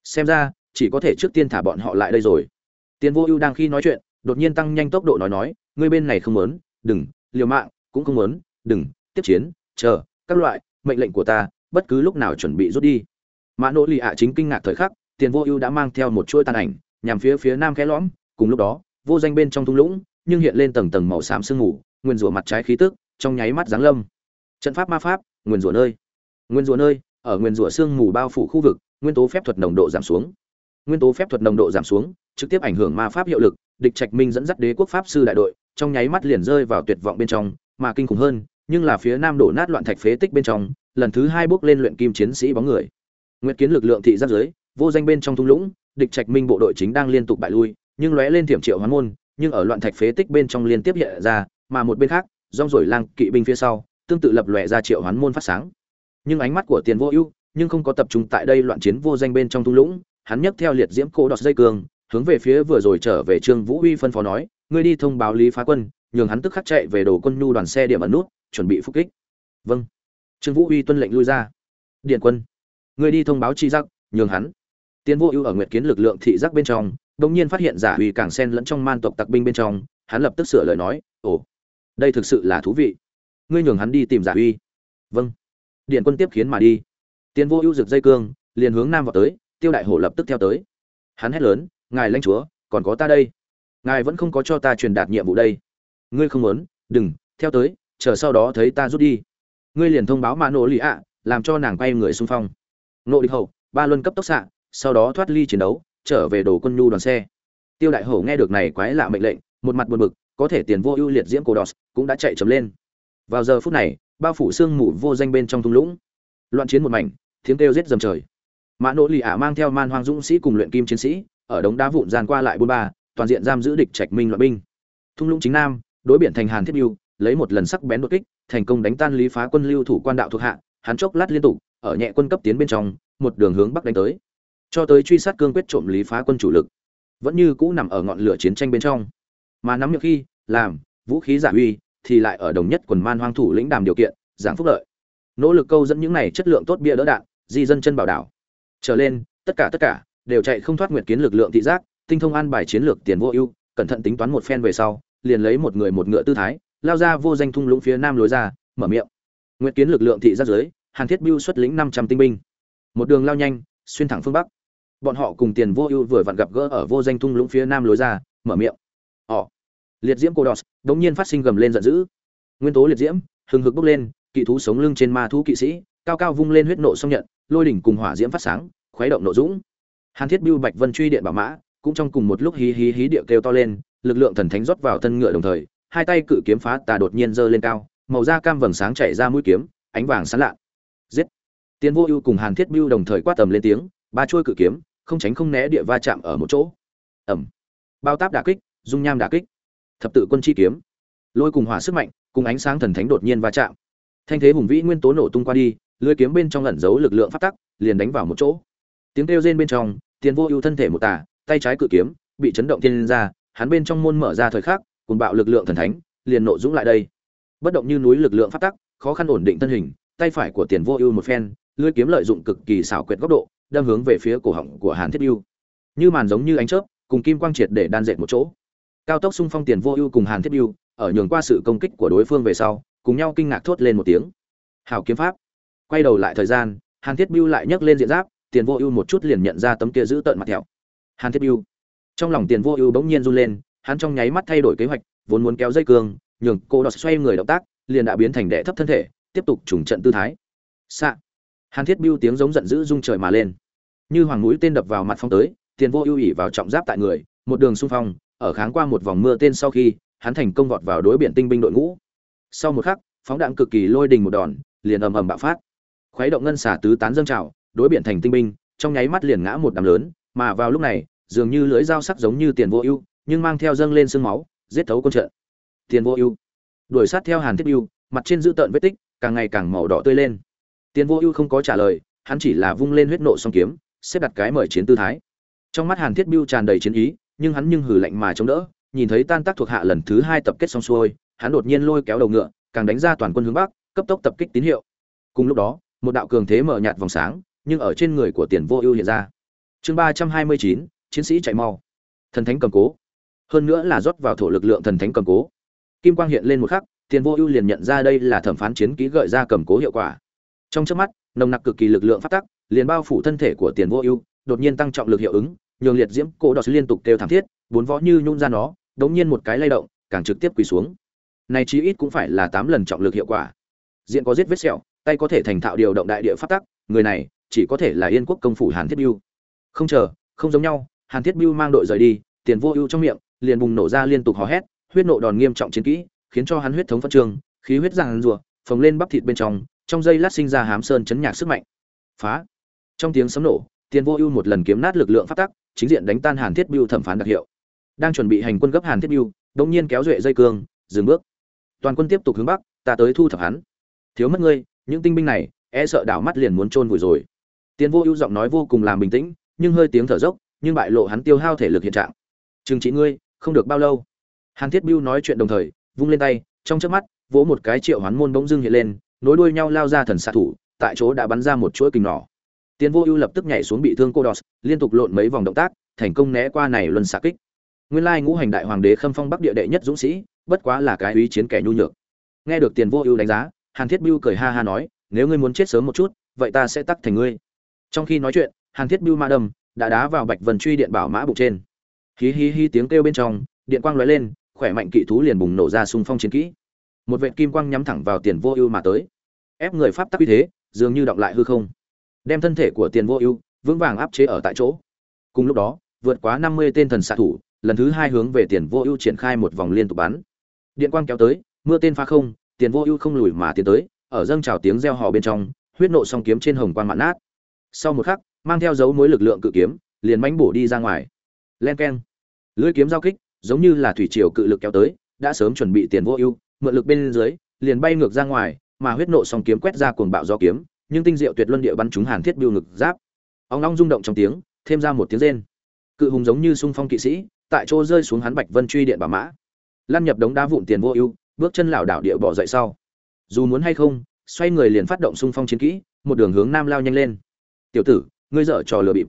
Xem ra, chỉ có thể trước tiên thả bọn họ lại đây rồi. Tiền vô ưu đang khi nói chuyện, đột nhiên tăng nhanh tốc độ nói nói, ngươi bên này không muốn, đừng, liều mạng, cũng không muốn, đừng, tiếp chiến, chờ, các loại, mệnh lệnh của ta, bất cứ lúc nào chuẩn bị rút đi. Mã nỗ lì ạ chính kinh ngạc thời khắc tiền vô ưu đã mang theo một chuỗi tàn ảnh, nhằm phía phía nam khẽ lõm, cùng lúc đó, vô danh bên trong thung lũng, nhưng hiện lên tầng tầng màu xám sương mù, nguyên rủa mặt trái khí tức, trong nháy mắt giáng lâm trận pháp ma pháp, nguyên rủa nơi. Nguyên rủa nơi, ở nguyên rủa xương mù bao phủ khu vực, nguyên tố phép thuật nồng độ giảm xuống. Nguyên tố phép thuật nồng độ giảm xuống, trực tiếp ảnh hưởng ma pháp hiệu lực, địch trạch minh dẫn dắt đế quốc pháp sư đại đội, trong nháy mắt liền rơi vào tuyệt vọng bên trong, mà kinh khủng hơn, nhưng là phía nam đổ nát loạn thạch phế tích bên trong, lần thứ hai bước lên luyện kim chiến sĩ bóng người. Nguyệt kiến lực lượng thị giáp giới, vô danh bên trong thung lũng, địch trạch minh bộ đội chính đang liên tục bại lui, nhưng lóe lên thiểm triệu hoán môn, nhưng ở loạn thạch phế tích bên trong liên tiếp hiện ra, mà một bên khác, rong rổi lang kỵ binh phía sau tương tự lập lòe ra triệu hoán môn phát sáng. Nhưng ánh mắt của tiền vô ưu, nhưng không có tập trung tại đây loạn chiến vô danh bên trong thung lũng, hắn nhấc theo liệt diễm cô đọt dây cương hướng về phía vừa rồi trở về trương vũ huy phân phó nói, ngươi đi thông báo lý phá quân, nhường hắn tức khắc chạy về đồ quân nhu đoàn xe điểm ẩn nút, chuẩn bị phục kích. Vâng. Trương vũ huy tuân lệnh lui ra. Điện quân, ngươi đi thông báo chi giác, nhường hắn. Tiền vô ưu ở nguyệt kiến lực lượng thị giác bên trong, đột nhiên phát hiện giả huy càng xen lẫn trong man tộc tặc binh bên trong, hắn lập tức sửa lời nói, ồ, đây thực sự là thú vị ngươi nhường hắn đi tìm giả uy. vâng. Điện quân tiếp khiến mà đi. Tiến vô ưu rực dây cương, liền hướng nam vào tới, tiêu đại hổ lập tức theo tới. Hắn hét lớn, ngài lãnh chúa, còn có ta đây. Ngài vẫn không có cho ta truyền đạt nhiệm vụ đây. Ngươi không muốn, đừng, theo tới, chờ sau đó thấy ta rút đi. Ngươi liền thông báo mã nổ lì ạ, làm cho nàng quay người xung phong. Nộ địch hậu, ba luân cấp tốc xạ, sau đó thoát ly chiến đấu, trở về đồ quân nhu đoàn xe. Tiêu đại hổ nghe được này quái lạ mệnh lệnh, một mặt buồn bực, có thể tiền vô ưu liệt diễm cổ đọt, cũng đã chạy chấm lên vào giờ phút này, bao phủ xương mù vô danh bên trong thung lũng. Loạn chiến một mảnh, tiếng kêu giết dầm trời. Mã nỗ lì ả mang theo man hoang dũng sĩ cùng luyện kim chiến sĩ, ở đống đá vụn gian qua lại bôn ba, toàn diện giam giữ địch trạch minh loại binh. Thung lũng chính nam, đối biển thành hàn thiết biêu, lấy một lần sắc bén đột kích, thành công đánh tan lý phá quân lưu thủ quan đạo thuộc hạ, hắn chốc lát liên tục, ở nhẹ quân cấp tiến bên trong, một đường hướng bắc đánh tới. Cho tới truy sát cương quyết trộm lý phá quân chủ lực. Vẫn như cũ nằm ở ngọn lửa chiến tranh bên trong. Mà nắm miệng khi, làm, vũ khí giả uy thì lại ở đồng nhất quần man hoang thủ lĩnh đàm điều kiện, giảng phúc lợi. Nỗ lực câu dẫn những này chất lượng tốt bia đỡ đạn, di dân chân bảo đảo. Trở lên, tất cả tất cả đều chạy không thoát nguyệt kiến lực lượng thị giác, tinh thông an bài chiến lược tiền vô ưu, cẩn thận tính toán một phen về sau, liền lấy một người một ngựa tư thái, lao ra vô danh thung lũng phía nam lối ra, mở miệng. Nguyệt kiến lực lượng thị giác dưới hàn thiết biêu xuất lĩnh năm trăm tinh binh. Một đường lao nhanh, xuyên thẳng phương bắc. Bọn họ cùng tiền vô ưu vừa vặn gặp gỡ ở vô danh thung lũng phía nam lối ra, mở miệng. Họ liệt diễm cô đọt đống nhiên phát sinh gầm lên giận dữ. Nguyên tố liệt diễm, hừng hực bốc lên, kỵ thú sống lưng trên ma thú kỵ sĩ, cao cao vung lên huyết nộ song nhận, lôi đỉnh cùng hỏa diễm phát sáng, khuấy động nộ dũng. Hàn thiết biêu bạch vân truy điện bảo mã, cũng trong cùng một lúc hí hí hí địa kêu to lên, lực lượng thần thánh rót vào thân ngựa đồng thời, hai tay cự kiếm phá tà đột nhiên giơ lên cao, màu da cam vầng sáng chảy ra mũi kiếm, ánh vàng sáng lạ giết! Tiên vô ưu cùng hàn thiết biêu đồng thời quát tầm lên tiếng, ba chuôi cự kiếm, không tránh không né địa va chạm ở một chỗ. Ẩm bao táp đả kích, dung nham đả kích thập tự quân chi kiếm. Lôi cùng hỏa sức mạnh, cùng ánh sáng thần thánh đột nhiên va chạm. Thanh thế hùng vĩ nguyên tố nổ tung qua đi, lưới kiếm bên trong lẩn giấu lực lượng phát tắc, liền đánh vào một chỗ. Tiếng kêu rên bên trong, tiền vô ưu thân thể một tả, tay trái cự kiếm, bị chấn động thiên ra, hắn bên trong môn mở ra thời khắc cùng bạo lực lượng thần thánh, liền nộ dũng lại đây. Bất động như núi lực lượng phát tắc, khó khăn ổn định thân hình, tay phải của tiền vô ưu một phen lưỡi kiếm lợi dụng cực kỳ xảo quyệt góc độ, đâm hướng về phía cổ họng của hàn thiết ưu. Như màn giống như ánh chớp, cùng kim quang triệt để đan dệt một chỗ cao tốc xung phong tiền vô ưu cùng hàn thiết ưu ở nhường qua sự công kích của đối phương về sau, cùng nhau kinh ngạc thốt lên một tiếng. Hào kiếm pháp. Quay đầu lại thời gian, hàn thiết biêu lại nhấc lên diện giáp, tiền vô ưu một chút liền nhận ra tấm kia giữ tợn mặt thẹo. Hàn thiết biêu. Trong lòng tiền vô ưu bỗng nhiên run lên, hắn trong nháy mắt thay đổi kế hoạch, vốn muốn kéo dây cương, nhường cô đọt xoay người động tác, liền đã biến thành đệ thấp thân thể, tiếp tục trùng trận tư thái. Xạ. Hàn thiết biêu tiếng giống giận dữ rung trời mà lên. Như hoàng mũi tên đập vào mặt phong tới, tiền vô ưu ỉ vào trọng giáp tại người, một đường xung phong ở kháng qua một vòng mưa tên sau khi, hắn thành công vọt vào đối biển tinh binh đội ngũ. Sau một khắc, phóng đạn cực kỳ lôi đình một đòn, liền ầm ầm bạo phát. Khuấy động ngân xả tứ tán dâng trào, đối biển thành tinh binh, trong nháy mắt liền ngã một đám lớn, mà vào lúc này, dường như lưỡi dao sắc giống như tiền vô ưu, nhưng mang theo dâng lên sương máu, giết thấu quân trận. Tiền vô ưu. Đuổi sát theo hàn thiết ưu mặt trên giữ tợn vết tích, càng ngày càng màu đỏ tươi lên. Tiền vô ưu không có trả lời, hắn chỉ là vung lên huyết nộ song kiếm, xếp đặt cái mời chiến tư thái. Trong mắt hàn thiết biêu tràn đầy chiến ý nhưng hắn nhưng hừ lạnh mà chống đỡ, nhìn thấy tan tác thuộc hạ lần thứ hai tập kết xong xuôi, hắn đột nhiên lôi kéo đầu ngựa, càng đánh ra toàn quân hướng bắc, cấp tốc tập kích tín hiệu. Cùng lúc đó, một đạo cường thế mở nhạt vòng sáng, nhưng ở trên người của tiền vô ưu hiện ra. Chương ba trăm hai mươi chín, chiến sĩ chạy mau. Thần thánh cầm cố. Hơn nữa là rót vào thổ lực lượng thần thánh cầm cố. Kim quang hiện lên một khắc, tiền vô ưu liền nhận ra đây là thẩm phán chiến ký gợi ra cầm cố hiệu quả. Trong trước mắt, nồng nặc cực kỳ lực lượng phát tắc, liền bao phủ thân thể của tiền vô ưu, đột nhiên tăng trọng lực hiệu ứng nhường liệt diễm cổ đọt liên tục kêu thảm thiết, bốn võ như nhún ra nó, đống nhiên một cái lay động, càng trực tiếp quỳ xuống. Này chí ít cũng phải là tám lần trọng lực hiệu quả. Diện có giết vết sẹo, tay có thể thành thạo điều động đại địa phát tắc, người này chỉ có thể là yên quốc công phủ hàn thiết biêu không chờ, không giống nhau, hàn thiết biêu mang đội rời đi, tiền vô ưu trong miệng, liền bùng nổ ra liên tục hò hét, huyết nộ đòn nghiêm trọng chiến kỹ, khiến cho hắn huyết thống phát trường, khí huyết giằng rùa phồng lên bắp thịt bên trong trong dây lát sinh ra hám sơn chấn nhạc sức mạnh. Phá! Trong tiếng sấm nổ, tiền vô ưu một lần kiếm nát lực lượng phát tắc chính diện đánh tan hàn thiết biêu thẩm phán đặc hiệu. Đang chuẩn bị hành quân gấp hàn thiết biêu đột nhiên kéo duệ dây cương, dừng bước. Toàn quân tiếp tục hướng bắc, ta tới thu thập hắn. Thiếu mất ngươi, những tinh binh này e sợ đảo mắt liền muốn chôn vùi rồi. Tiền vô ưu giọng nói vô cùng làm bình tĩnh, nhưng hơi tiếng thở dốc, nhưng bại lộ hắn tiêu hao thể lực hiện trạng. "Trừng trị ngươi, không được bao lâu. Hàn thiết biêu nói chuyện đồng thời, vung lên tay, trong chớp mắt, vỗ một cái triệu hoán môn bỗng dưng hiện lên, nối đuôi nhau lao ra thần xạ thủ, tại chỗ đã bắn ra một chuỗi kình nỏ tiền vô ưu lập tức nhảy xuống bị thương cô đọt liên tục lộn mấy vòng động tác, thành công né qua này luân xạ kích. Nguyên lai ngũ hành đại hoàng đế khâm phong bắc địa đệ nhất dũng sĩ, bất quá là cái uy chiến kẻ nhu nhược. Nghe được tiền vô ưu đánh giá, hàn thiết biêu cười ha ha nói, nếu ngươi muốn chết sớm một chút, vậy ta sẽ tắc thành ngươi. Trong khi nói chuyện, hàn thiết biêu ma đầm đã đá vào bạch vân truy điện bảo mã bụng trên. Hí hí hí tiếng kêu bên trong, điện quang lóe lên, khỏe mạnh kỵ thú liền bùng nổ ra xung phong chiến kỹ. Một vệt kim quang nhắm thẳng vào tiền vô ưu mà tới. Ép người pháp tắc uy thế, dường như động lại hư không đem thân thể của tiền vô ưu vững vàng áp chế ở tại chỗ. Cùng lúc đó, vượt quá năm mươi tên thần xạ thủ, lần thứ hai hướng về tiền vô ưu triển khai một vòng liên tục bắn. Điện quang kéo tới, mưa tên pha không, tiền vô ưu không lùi mà tiến tới, ở dâng trào tiếng reo hò bên trong, huyết nộ song kiếm trên hồng quang mạn nát. Sau một khắc, mang theo dấu mối lực lượng cự kiếm, liền mánh bổ đi ra ngoài. Len keng. Lưỡi kiếm giao kích, giống như là thủy triều cự lực kéo tới, đã sớm chuẩn bị tiền vô ưu, mượn lực bên dưới, liền bay ngược ra ngoài, mà huyết nộ song kiếm quét ra cuồng bạo do kiếm nhưng tinh diệu tuyệt luân địa bắn trúng hàn thiết biêu ngực giáp. Ông long rung động trong tiếng, thêm ra một tiếng rên. Cự hùng giống như sung phong kỵ sĩ, tại chỗ rơi xuống hắn bạch vân truy điện bà mã. Lan nhập đống đá vụn tiền vô ưu, bước chân lảo đảo địa bỏ dậy sau. Dù muốn hay không, xoay người liền phát động sung phong chiến kỹ, một đường hướng nam lao nhanh lên. Tiểu tử, ngươi dở trò lừa bịp.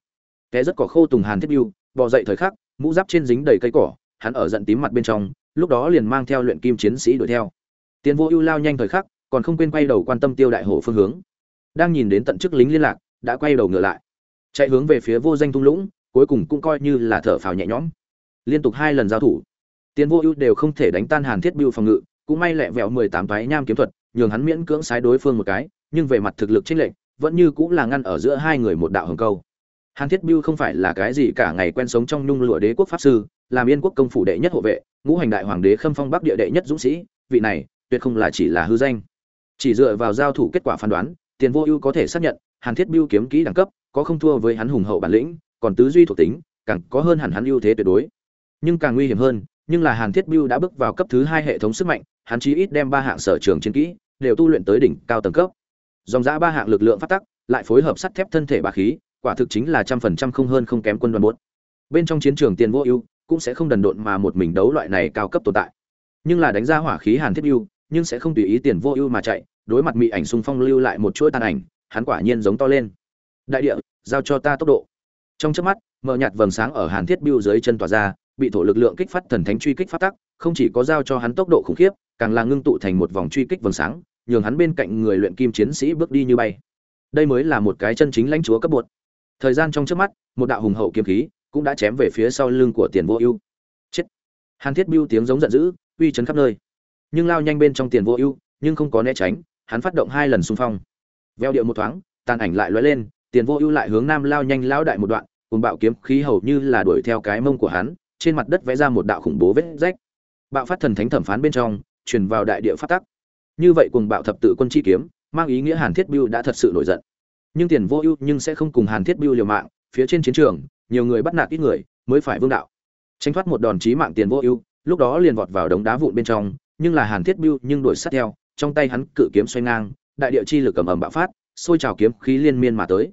Té rất cỏ khô tùng hàn thiết biêu bỏ dậy thời khắc, mũ giáp trên dính đầy cây cỏ, hắn ở giận tím mặt bên trong, lúc đó liền mang theo luyện kim chiến sĩ đuổi theo. Tiền vô ưu lao nhanh thời khắc, còn không quên quay đầu quan tâm tiêu đại hổ phương hướng đang nhìn đến tận chức lính liên lạc, đã quay đầu ngựa lại. Chạy hướng về phía vô danh thung lũng, cuối cùng cũng coi như là thở phào nhẹ nhõm. Liên tục hai lần giao thủ tiến vô ưu đều không thể đánh tan hàn thiết biêu phòng ngự, cũng may lẹ vẹo mười tám toái nham kiếm thuật, nhường hắn miễn cưỡng sái đối phương một cái, nhưng về mặt thực lực chênh lệch, vẫn như cũng là ngăn ở giữa hai người một đạo hồng câu. Hàn thiết biêu không phải là cái gì cả ngày quen sống trong nhung lụa đế quốc pháp sư, làm yên quốc công phủ đệ nhất hộ vệ, ngũ hành đại hoàng đế khâm phong bắc địa đệ nhất dũng sĩ, vị này tuyệt không là chỉ là hư danh. Chỉ dựa vào giao thủ kết quả phán đoán tiền vô ưu có thể xác nhận, hàn thiết biêu kiếm kỹ đẳng cấp, có không thua với hắn hùng hậu bản lĩnh, còn tứ duy thuộc tính, càng có hơn hẳn hắn ưu thế tuyệt đối. Nhưng càng nguy hiểm hơn, nhưng là hàn thiết biêu đã bước vào cấp thứ hai hệ thống sức mạnh, hắn chí ít đem ba hạng sở trường chiến kỹ đều tu luyện tới đỉnh cao tầng cấp. Dòng giã ba hạng lực lượng phát tắc, lại phối hợp sắt thép thân thể bà khí, quả thực chính là trăm phần trăm không hơn không kém quân đoàn bốt bên trong chiến trường tiền vô ưu cũng sẽ không đần độn mà một mình đấu loại này cao cấp tồn tại. Nhưng là đánh ra hỏa khí hàn thiết ưu nhưng sẽ không tùy ý tiền vô ưu mà chạy đối mặt mị ảnh xung phong lưu lại một chuỗi tàn ảnh, hắn quả nhiên giống to lên. Đại địa, giao cho ta tốc độ. Trong chớp mắt, mờ nhạt vầng sáng ở hàn thiết biêu dưới chân tỏa ra, bị thổ lực lượng kích phát thần thánh truy kích phát tắc, không chỉ có giao cho hắn tốc độ khủng khiếp, càng là ngưng tụ thành một vòng truy kích vầng sáng, nhường hắn bên cạnh người luyện kim chiến sĩ bước đi như bay. Đây mới là một cái chân chính lãnh chúa cấp bột. Thời gian trong trước mắt, một đạo hùng hậu kiếm khí cũng đã chém về phía sau lưng của tiền vô ưu. Chết. Hàn thiết biêu tiếng giống giận dữ, uy chấn khắp nơi. Nhưng lao nhanh bên trong tiền vô ưu, nhưng không có né tránh hắn phát động hai lần xung phong. Veo điệu một thoáng, tàn ảnh lại lóe lên, tiền vô ưu lại hướng nam lao nhanh lao đại một đoạn, cùng bạo kiếm khí hầu như là đuổi theo cái mông của hắn, trên mặt đất vẽ ra một đạo khủng bố vết rách. Bạo phát thần thánh thẩm phán bên trong, truyền vào đại địa phát tắc. Như vậy cùng bạo thập tự quân chi kiếm, mang ý nghĩa hàn thiết biêu đã thật sự nổi giận. Nhưng tiền vô ưu nhưng sẽ không cùng hàn thiết biêu liều mạng, phía trên chiến trường, nhiều người bắt nạt ít người, mới phải vương đạo. Tránh thoát một đòn chí mạng tiền vô ưu, lúc đó liền vọt vào đống đá vụn bên trong, nhưng là hàn thiết biêu nhưng đuổi sát theo trong tay hắn cự kiếm xoay ngang, đại địa chi lực cầm ầm bạo phát sôi trào kiếm khí liên miên mà tới.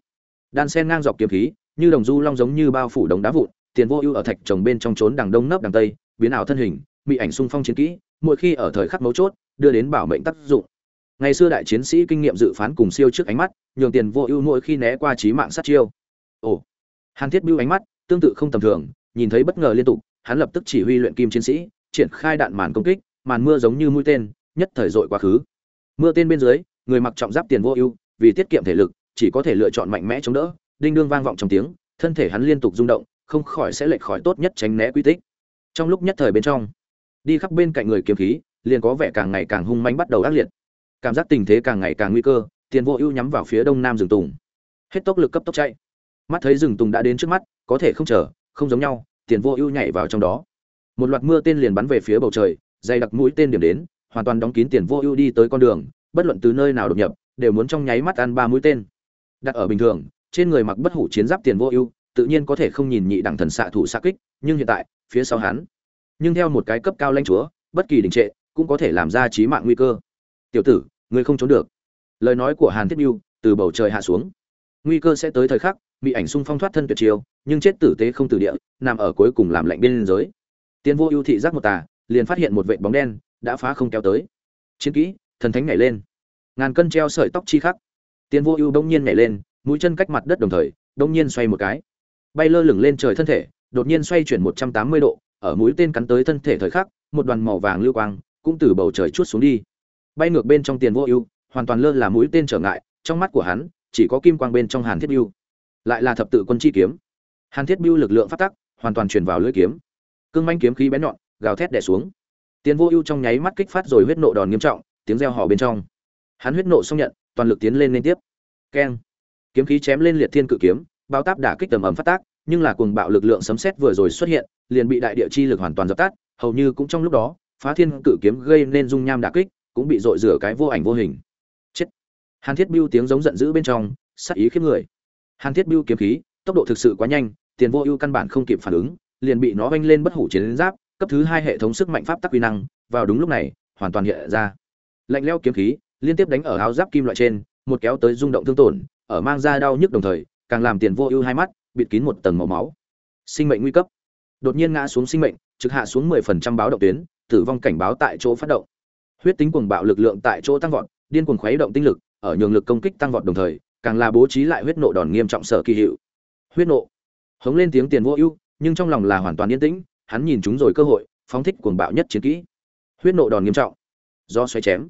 Đan sen ngang dọc kiếm khí, như đồng du long giống như bao phủ đống đá vụn, tiền vô ưu ở thạch trồng bên trong trốn đằng đông nấp đằng tây, biến ảo thân hình, bị ảnh xung phong chiến kỹ, mỗi khi ở thời khắc mấu chốt, đưa đến bảo mệnh tác dụng. Ngày xưa đại chiến sĩ kinh nghiệm dự phán cùng siêu trước ánh mắt, nhường tiền vô ưu mỗi khi né qua chí mạng sát chiêu. Ồ, hàn thiết bưu ánh mắt, tương tự không tầm thường, nhìn thấy bất ngờ liên tục, hắn lập tức chỉ huy luyện kim chiến sĩ, triển khai đạn màn công kích, màn mưa giống như mũi tên nhất thời dội quá khứ. Mưa tên bên dưới, người mặc trọng giáp tiền vô ưu, vì tiết kiệm thể lực, chỉ có thể lựa chọn mạnh mẽ chống đỡ, đinh đương vang vọng trong tiếng, thân thể hắn liên tục rung động, không khỏi sẽ lệch khỏi tốt nhất tránh né quy tích. Trong lúc nhất thời bên trong, đi khắp bên cạnh người kiếm khí, liền có vẻ càng ngày càng hung manh bắt đầu ác liệt. Cảm giác tình thế càng ngày càng nguy cơ, tiền vô ưu nhắm vào phía đông nam rừng tùng. Hết tốc lực cấp tốc chạy. Mắt thấy rừng tùng đã đến trước mắt, có thể không chờ, không giống nhau, tiền vô ưu nhảy vào trong đó. Một loạt mưa tên liền bắn về phía bầu trời, dày đặc mũi tên điểm đến hoàn toàn đóng kín tiền vô ưu đi tới con đường, bất luận từ nơi nào đột nhập, đều muốn trong nháy mắt ăn ba mũi tên. Đặt ở bình thường, trên người mặc bất hủ chiến giáp tiền vô ưu, tự nhiên có thể không nhìn nhị đẳng thần xạ thủ xạ kích, nhưng hiện tại, phía sau hắn, nhưng theo một cái cấp cao lãnh chúa, bất kỳ đình trệ, cũng có thể làm ra chí mạng nguy cơ. Tiểu tử, ngươi không trốn được. Lời nói của hàn thiết mưu từ bầu trời hạ xuống. Nguy cơ sẽ tới thời khắc, bị ảnh xung phong thoát thân tuyệt chiêu, nhưng chết tử tế không tử địa, nằm ở cuối cùng làm lạnh bên giới. Tiền vô ưu thị giác một tà, liền phát hiện một vệt bóng đen đã phá không kéo tới. Chiến kỹ, thần thánh nhảy lên. Ngàn cân treo sợi tóc chi khắc. Tiên vô ưu đông nhiên nhảy lên, mũi chân cách mặt đất đồng thời, đông nhiên xoay một cái. Bay lơ lửng lên trời thân thể, đột nhiên xoay chuyển một trăm tám mươi độ, ở mũi tên cắn tới thân thể thời khắc, một đoàn màu vàng lưu quang cũng từ bầu trời chuốt xuống đi. Bay ngược bên trong tiền vô ưu, hoàn toàn lơ là mũi tên trở ngại, trong mắt của hắn, chỉ có kim quang bên trong hàn thiết biêu lại là thập tự quân chi kiếm. Hàn thiết biêu lực lượng phát tắc, hoàn toàn truyền vào lưỡi kiếm. Cương manh kiếm khí bén nhọn, gào thét đè xuống tiền vô ưu trong nháy mắt kích phát rồi huyết nộ đòn nghiêm trọng, tiếng reo hò bên trong. Hắn huyết nộ xong nhận, toàn lực tiến lên liên tiếp. Keng. Kiếm khí chém lên liệt thiên cự kiếm, bao táp đả kích tầm ầm phát tác, nhưng là cuồng bạo lực lượng sấm sét vừa rồi xuất hiện, liền bị đại địa chi lực hoàn toàn dập tắt, hầu như cũng trong lúc đó, phá thiên cự kiếm gây nên dung nham đả kích, cũng bị dội rửa cái vô ảnh vô hình. Chết. Hàn thiết bưu tiếng giống giận dữ bên trong sắc ý khiếp người. Hàn thiết bưu kiếm khí, tốc độ thực sự quá nhanh, tiền vô ưu căn bản không kịp phản ứng, liền bị nó vênh lên bất hủ chiến giáp cấp thứ hai hệ thống sức mạnh pháp tắc quy năng, vào đúng lúc này, hoàn toàn hiện ra. Lạnh leo kiếm khí, liên tiếp đánh ở áo giáp kim loại trên, một kéo tới rung động thương tổn, ở mang ra đau nhức đồng thời, càng làm tiền vô ưu hai mắt, bịt kín một tầng màu máu. Sinh mệnh nguy cấp. Đột nhiên ngã xuống sinh mệnh, trực hạ xuống 10% báo động tuyến, tử vong cảnh báo tại chỗ phát động. Huyết tính cuồng bạo lực lượng tại chỗ tăng vọt, điên cuồng khuấy động tinh lực, ở nhường lực công kích tăng vọt đồng thời, càng là bố trí lại huyết nộ đòn nghiêm trọng sở kỳ hiệu. Huyết nộ. Hống lên tiếng tiền vô ưu, nhưng trong lòng là hoàn toàn yên tĩnh hắn nhìn chúng rồi cơ hội, phóng thích cuồng bạo nhất chiến kỹ. Huyết nộ đòn nghiêm trọng. Do xoay chém.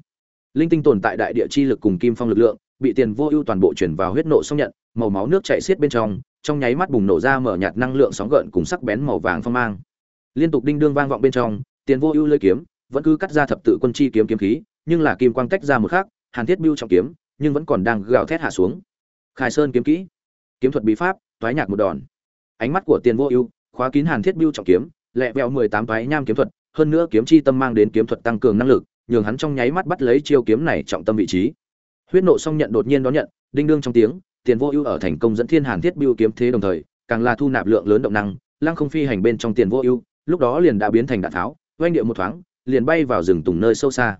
Linh tinh tồn tại đại địa chi lực cùng kim phong lực lượng, bị tiền vô ưu toàn bộ chuyển vào huyết nộ xong nhận, màu máu nước chảy xiết bên trong trong nháy mắt bùng nổ ra mở nhạt năng lượng sóng gợn cùng sắc bén màu vàng phong mang. Liên tục đinh đương vang vọng bên trong, tiền vô ưu lơi kiếm, vẫn cứ cắt ra thập tự quân chi kiếm kiếm khí, nhưng là kim quang tách ra một khác hàn thiết bưu trọng kiếm, nhưng vẫn còn đang gào thét hạ xuống. Khai sơn kiếm kỹ. Kiếm thuật bí pháp, toái nhạc một đòn. Ánh mắt của tiền vô ưu, khóa kín hàn thiết bưu trọng kiếm lẹ vẹo mười tám toái nham kiếm thuật, hơn nữa kiếm chi tâm mang đến kiếm thuật tăng cường năng lực, nhường hắn trong nháy mắt bắt lấy chiêu kiếm này trọng tâm vị trí. Huyết nộ song nhận đột nhiên đón nhận, đinh đương trong tiếng, tiền vô ưu ở thành công dẫn thiên hàn thiết bưu kiếm thế đồng thời, càng là thu nạp lượng lớn động năng, lăng không phi hành bên trong tiền vô ưu, lúc đó liền đã biến thành đạn tháo, oanh điệu một thoáng, liền bay vào rừng tùng nơi sâu xa.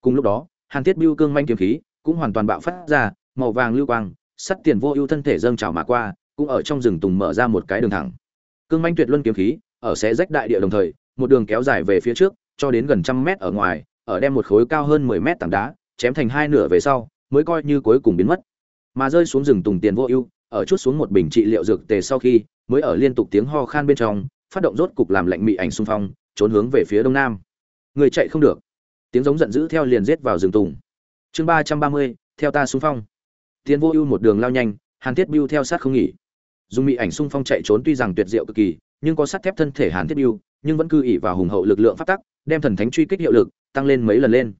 Cùng lúc đó, hàn thiết bưu cương manh kiếm khí cũng hoàn toàn bạo phát ra, màu vàng lưu quang, sắt tiền vô ưu thân thể dâng trào mà qua, cũng ở trong rừng tùng mở ra một cái đường thẳng. Cương manh tuyệt luân kiếm khí ở xé rách đại địa đồng thời, một đường kéo dài về phía trước, cho đến gần trăm mét ở ngoài, ở đem một khối cao hơn mười mét tảng đá, chém thành hai nửa về sau, mới coi như cuối cùng biến mất. Mà rơi xuống rừng tùng tiền vô ưu, ở chút xuống một bình trị liệu dược tề sau khi, mới ở liên tục tiếng ho khan bên trong, phát động rốt cục làm lạnh mị ảnh xung phong, trốn hướng về phía đông nam. Người chạy không được. Tiếng giống giận dữ theo liền giết vào rừng tùng. Chương ba trăm ba mươi, theo ta xung phong. Tiền vô ưu một đường lao nhanh, hàn thiết bưu theo sát không nghỉ. Dùng mị ảnh xung phong chạy trốn tuy rằng tuyệt diệu cực kỳ nhưng có sắt thép thân thể hàn thiết biêu, nhưng vẫn cư ỉ vào hùng hậu lực lượng phát tắc, đem thần thánh truy kích hiệu lực, tăng lên mấy lần lên.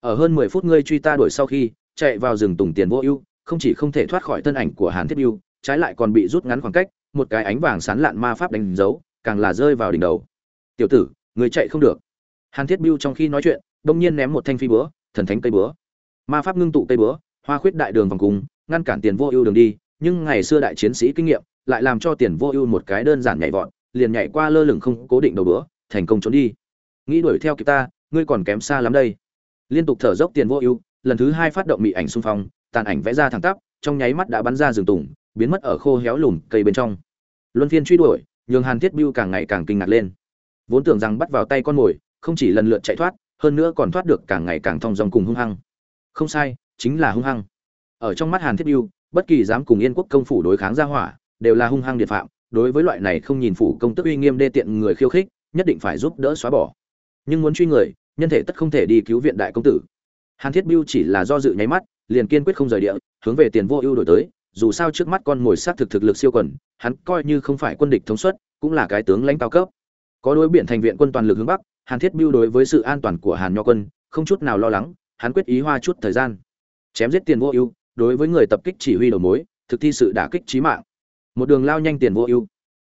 Ở hơn mười phút ngươi truy ta đuổi sau khi, chạy vào rừng tùng tiền vô ưu, không chỉ không thể thoát khỏi thân ảnh của hàn thiết biêu, trái lại còn bị rút ngắn khoảng cách, một cái ánh vàng sán lạn ma pháp đánh dấu, càng là rơi vào đỉnh đầu. Tiểu tử người chạy không được. Hàn thiết biêu trong khi nói chuyện, đông nhiên ném một thanh phi búa, thần thánh cây búa. Ma pháp ngưng tụ cây búa, hoa khuyết đại đường vòng cung, ngăn cản tiền vô ưu đường đi, nhưng ngày xưa đại chiến sĩ kinh nghiệm, lại làm cho tiền vô ưu một cái đơn giản nhảy vọt liền nhảy qua lơ lửng không cố định đầu bữa, thành công trốn đi. Nghĩ đuổi theo kịp ta, ngươi còn kém xa lắm đây. Liên tục thở dốc tiền vô ưu, lần thứ hai phát động mị ảnh xung phong, tàn ảnh vẽ ra thẳng tắp, trong nháy mắt đã bắn ra rừng tùng, biến mất ở khô héo lùm cây bên trong. Luân phiên truy đuổi, nhường hàn thiết biêu càng ngày càng kinh ngạc lên. Vốn tưởng rằng bắt vào tay con mồi, không chỉ lần lượt chạy thoát, hơn nữa còn thoát được càng ngày càng thong dong cùng hung hăng. Không sai, chính là hung hăng. Ở trong mắt hàn thiết biêu bất kỳ dám cùng yên quốc công phủ đối kháng ra hỏa, đều là hung hăng điệt phạm đối với loại này không nhìn phủ công tức uy nghiêm đê tiện người khiêu khích, nhất định phải giúp đỡ xóa bỏ. Nhưng muốn truy người, nhân thể tất không thể đi cứu viện đại công tử. Hàn thiết biêu chỉ là do dự nháy mắt, liền kiên quyết không rời địa, hướng về tiền vô ưu đổi tới, dù sao trước mắt con mồi sát thực thực lực siêu quần, hắn coi như không phải quân địch thống suất, cũng là cái tướng lãnh cao cấp. Có đối biển thành viện quân toàn lực hướng bắc, hàn thiết biêu đối với sự an toàn của hàn nho quân, không chút nào lo lắng, hắn quyết ý hoa chút thời gian. Chém giết tiền vô ưu, đối với người tập kích chỉ huy đầu mối, thực thi sự đả kích trí mạng một đường lao nhanh tiền vô ưu.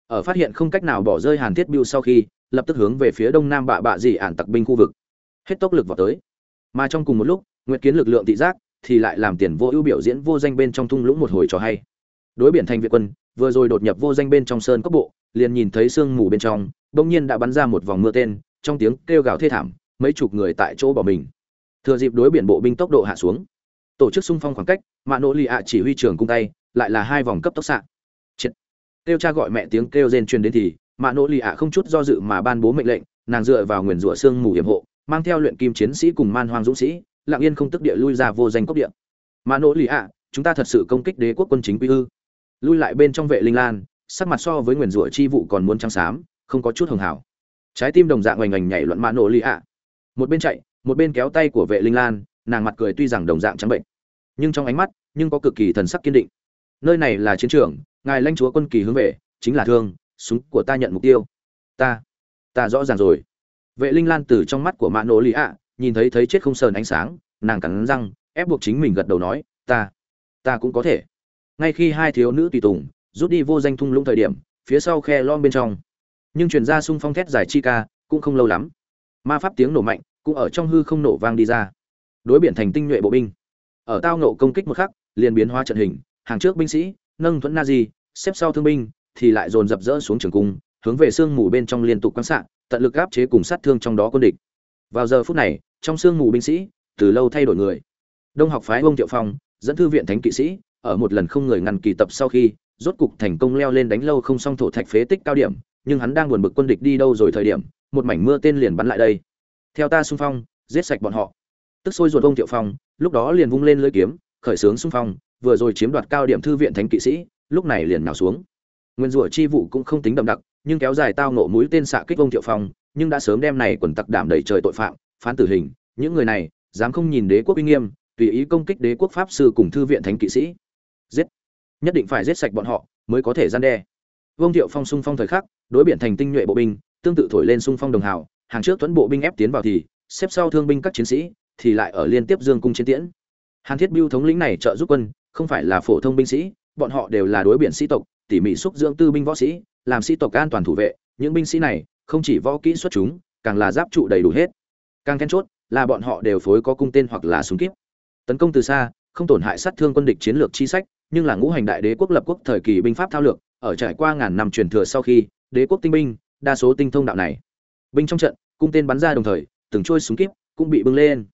Ở phát hiện không cách nào bỏ rơi hàn thiết biêu sau khi, lập tức hướng về phía đông nam bạ bạ dị ản tặc binh khu vực. Hết tốc lực vào tới. Mà trong cùng một lúc nguyện kiến lực lượng thị giác thì lại làm tiền vô ưu biểu diễn vô danh bên trong thung lũng một hồi trò hay. Đối biển thành việt quân, vừa rồi đột nhập vô danh bên trong sơn cốc bộ, liền nhìn thấy sương mù bên trong, bỗng nhiên đã bắn ra một vòng mưa tên, trong tiếng kêu gào thê thảm, mấy chục người tại chỗ bỏ mình. Thừa dịp đối biển bộ binh tốc độ hạ xuống, tổ chức xung phong khoảng cách, mạ nỗ lì ạ chỉ huy trưởng cung tay, lại là hai vòng cấp tốc xạ kêu cha gọi mẹ tiếng kêu rên truyền đến thì mạ nỗ lì ạ không chút do dự mà ban bố mệnh lệnh, nàng dựa vào nguyền rủa xương mù hiểm hộ, mang theo luyện kim chiến sĩ cùng man hoang dũng sĩ, lặng yên không tức địa lui ra vô danh cốc địa. Mạ nỗ lì ạ, chúng ta thật sự công kích đế quốc quân chính quy ư? Lui lại bên trong vệ linh lan, sắc mặt so với nguyền rủa chi vụ còn muốn trắng xám, không có chút hường hảo. Trái tim đồng dạng oành oành nhảy loạn mạ nỗ lì ạ. Một bên chạy, một bên kéo tay của vệ linh lan, nàng mặt cười tuy rằng đồng dạng trắng bệnh, nhưng trong ánh mắt, nhưng có cực kỳ thần sắc kiên định. Nơi này là chiến trường ngài lãnh chúa quân kỳ hướng về, chính là thương, súng của ta nhận mục tiêu. Ta ta rõ ràng rồi. Vệ linh lan từ trong mắt của mạ nổ lì ạ, nhìn thấy thấy chết không sờn ánh sáng, nàng cắn răng, ép buộc chính mình gật đầu nói, ta ta cũng có thể. Ngay khi hai thiếu nữ tùy tùng, rút đi vô danh thung lũng thời điểm, phía sau khe lom bên trong. Nhưng truyền ra xung phong thét dài chi ca, cũng không lâu lắm. Ma pháp tiếng nổ mạnh, cũng ở trong hư không nổ vang đi ra. Đối biển thành tinh nhuệ bộ binh. Ở tao nộ công kích một khắc, liền biến hóa trận hình, hàng trước binh sĩ nâng thuẫn na di xếp sau thương binh, thì lại dồn dập dỡ xuống trường cung, hướng về sương mù bên trong liên tục quan sát, tận lực áp chế cùng sát thương trong đó quân địch. Vào giờ phút này, trong sương mù binh sĩ, từ lâu thay đổi người. Đông học phái ông tiệu phong, dẫn thư viện thánh kỵ sĩ, ở một lần không người ngăn kỳ tập sau khi, rốt cục thành công leo lên đánh lâu không xong thổ thạch phế tích cao điểm, nhưng hắn đang buồn bực quân địch đi đâu rồi thời điểm, một mảnh mưa tên liền bắn lại đây. Theo ta xung phong, giết sạch bọn họ. Tức sôi ruột ông tiệu phong, lúc đó liền vung lên lưỡi kiếm, khởi sướng xung phong vừa rồi chiếm đoạt cao điểm thư viện thánh kỵ sĩ, lúc này liền nào xuống. Nguyên rủa chi vụ cũng không tính đậm đặc, nhưng kéo dài tao nộ mũi tên xạ kích vông thiệu phong, nhưng đã sớm đem này quần tặc đảm đầy trời tội phạm, phán tử hình, những người này, dám không nhìn đế quốc uy nghiêm, tùy ý công kích đế quốc pháp sư cùng thư viện thánh kỵ sĩ. Giết! Nhất định phải giết sạch bọn họ, mới có thể gian đe. Vông thiệu phong xung phong thời khắc, đối biển thành tinh nhuệ bộ binh, tương tự thổi lên xung phong đồng hào, hàng trước tuấn bộ binh ép tiến vào thì, xếp sau thương binh các chiến sĩ, thì lại ở liên tiếp dương cung chiến tiễn. Hàn thiết biêu thống lĩnh này trợ giúp quân không phải là phổ thông binh sĩ, bọn họ đều là đối biển sĩ tộc, tỉ mỉ xúc dưỡng tư binh võ sĩ, làm sĩ tộc an toàn thủ vệ. Những binh sĩ này, không chỉ võ kỹ xuất chúng, càng là giáp trụ đầy đủ hết. Càng then chốt là bọn họ đều phối có cung tên hoặc là súng kíp. Tấn công từ xa, không tổn hại sát thương quân địch chiến lược chi sách, nhưng là ngũ hành đại đế quốc lập quốc thời kỳ binh pháp thao lược, ở trải qua ngàn năm truyền thừa sau khi, đế quốc tinh binh, đa số tinh thông đạo này. Binh trong trận, cung tên bắn ra đồng thời, từng trôi súng kíp cũng bị bưng lên.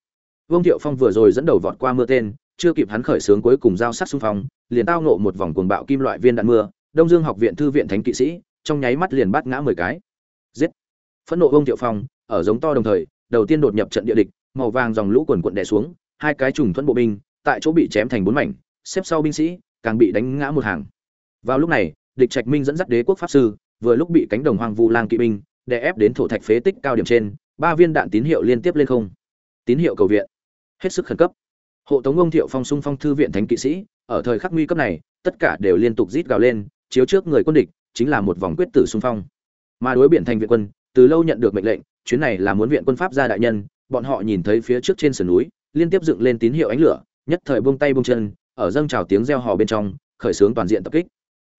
Vương thiệu phong vừa rồi dẫn đầu vọt qua mưa tên chưa kịp hắn khởi sướng cuối cùng giao sát xung phong, liền tao ngộ một vòng cuồng bạo kim loại viên đạn mưa, đông dương học viện thư viện thánh kỵ sĩ, trong nháy mắt liền bắt ngã mười cái. Giết! Phẫn nộ vương thiệu phong, ở giống to đồng thời, đầu tiên đột nhập trận địa địch, màu vàng dòng lũ quần quần đè xuống, hai cái trùng thuần bộ binh, tại chỗ bị chém thành bốn mảnh, xếp sau binh sĩ, càng bị đánh ngã một hàng. Vào lúc này, địch trạch minh dẫn dắt đế quốc pháp sư, vừa lúc bị cánh đồng hoang vu lang kỵ binh, đè ép đến thổ thạch phế tích cao điểm trên, ba viên đạn tín hiệu liên tiếp lên không. Tín hiệu cầu viện. Hết sức khẩn cấp hộ tống ông thiệu phong xung phong thư viện thánh kỵ sĩ, ở thời khắc nguy cấp này, tất cả đều liên tục rít gào lên, chiếu trước người quân địch, chính là một vòng quyết tử xung phong. Mà đối biện thành viện quân, từ lâu nhận được mệnh lệnh, chuyến này là muốn viện quân pháp gia đại nhân, bọn họ nhìn thấy phía trước trên sườn núi, liên tiếp dựng lên tín hiệu ánh lửa, nhất thời buông tay buông chân, ở dâng trào tiếng reo hò bên trong, khởi xướng toàn diện tập kích.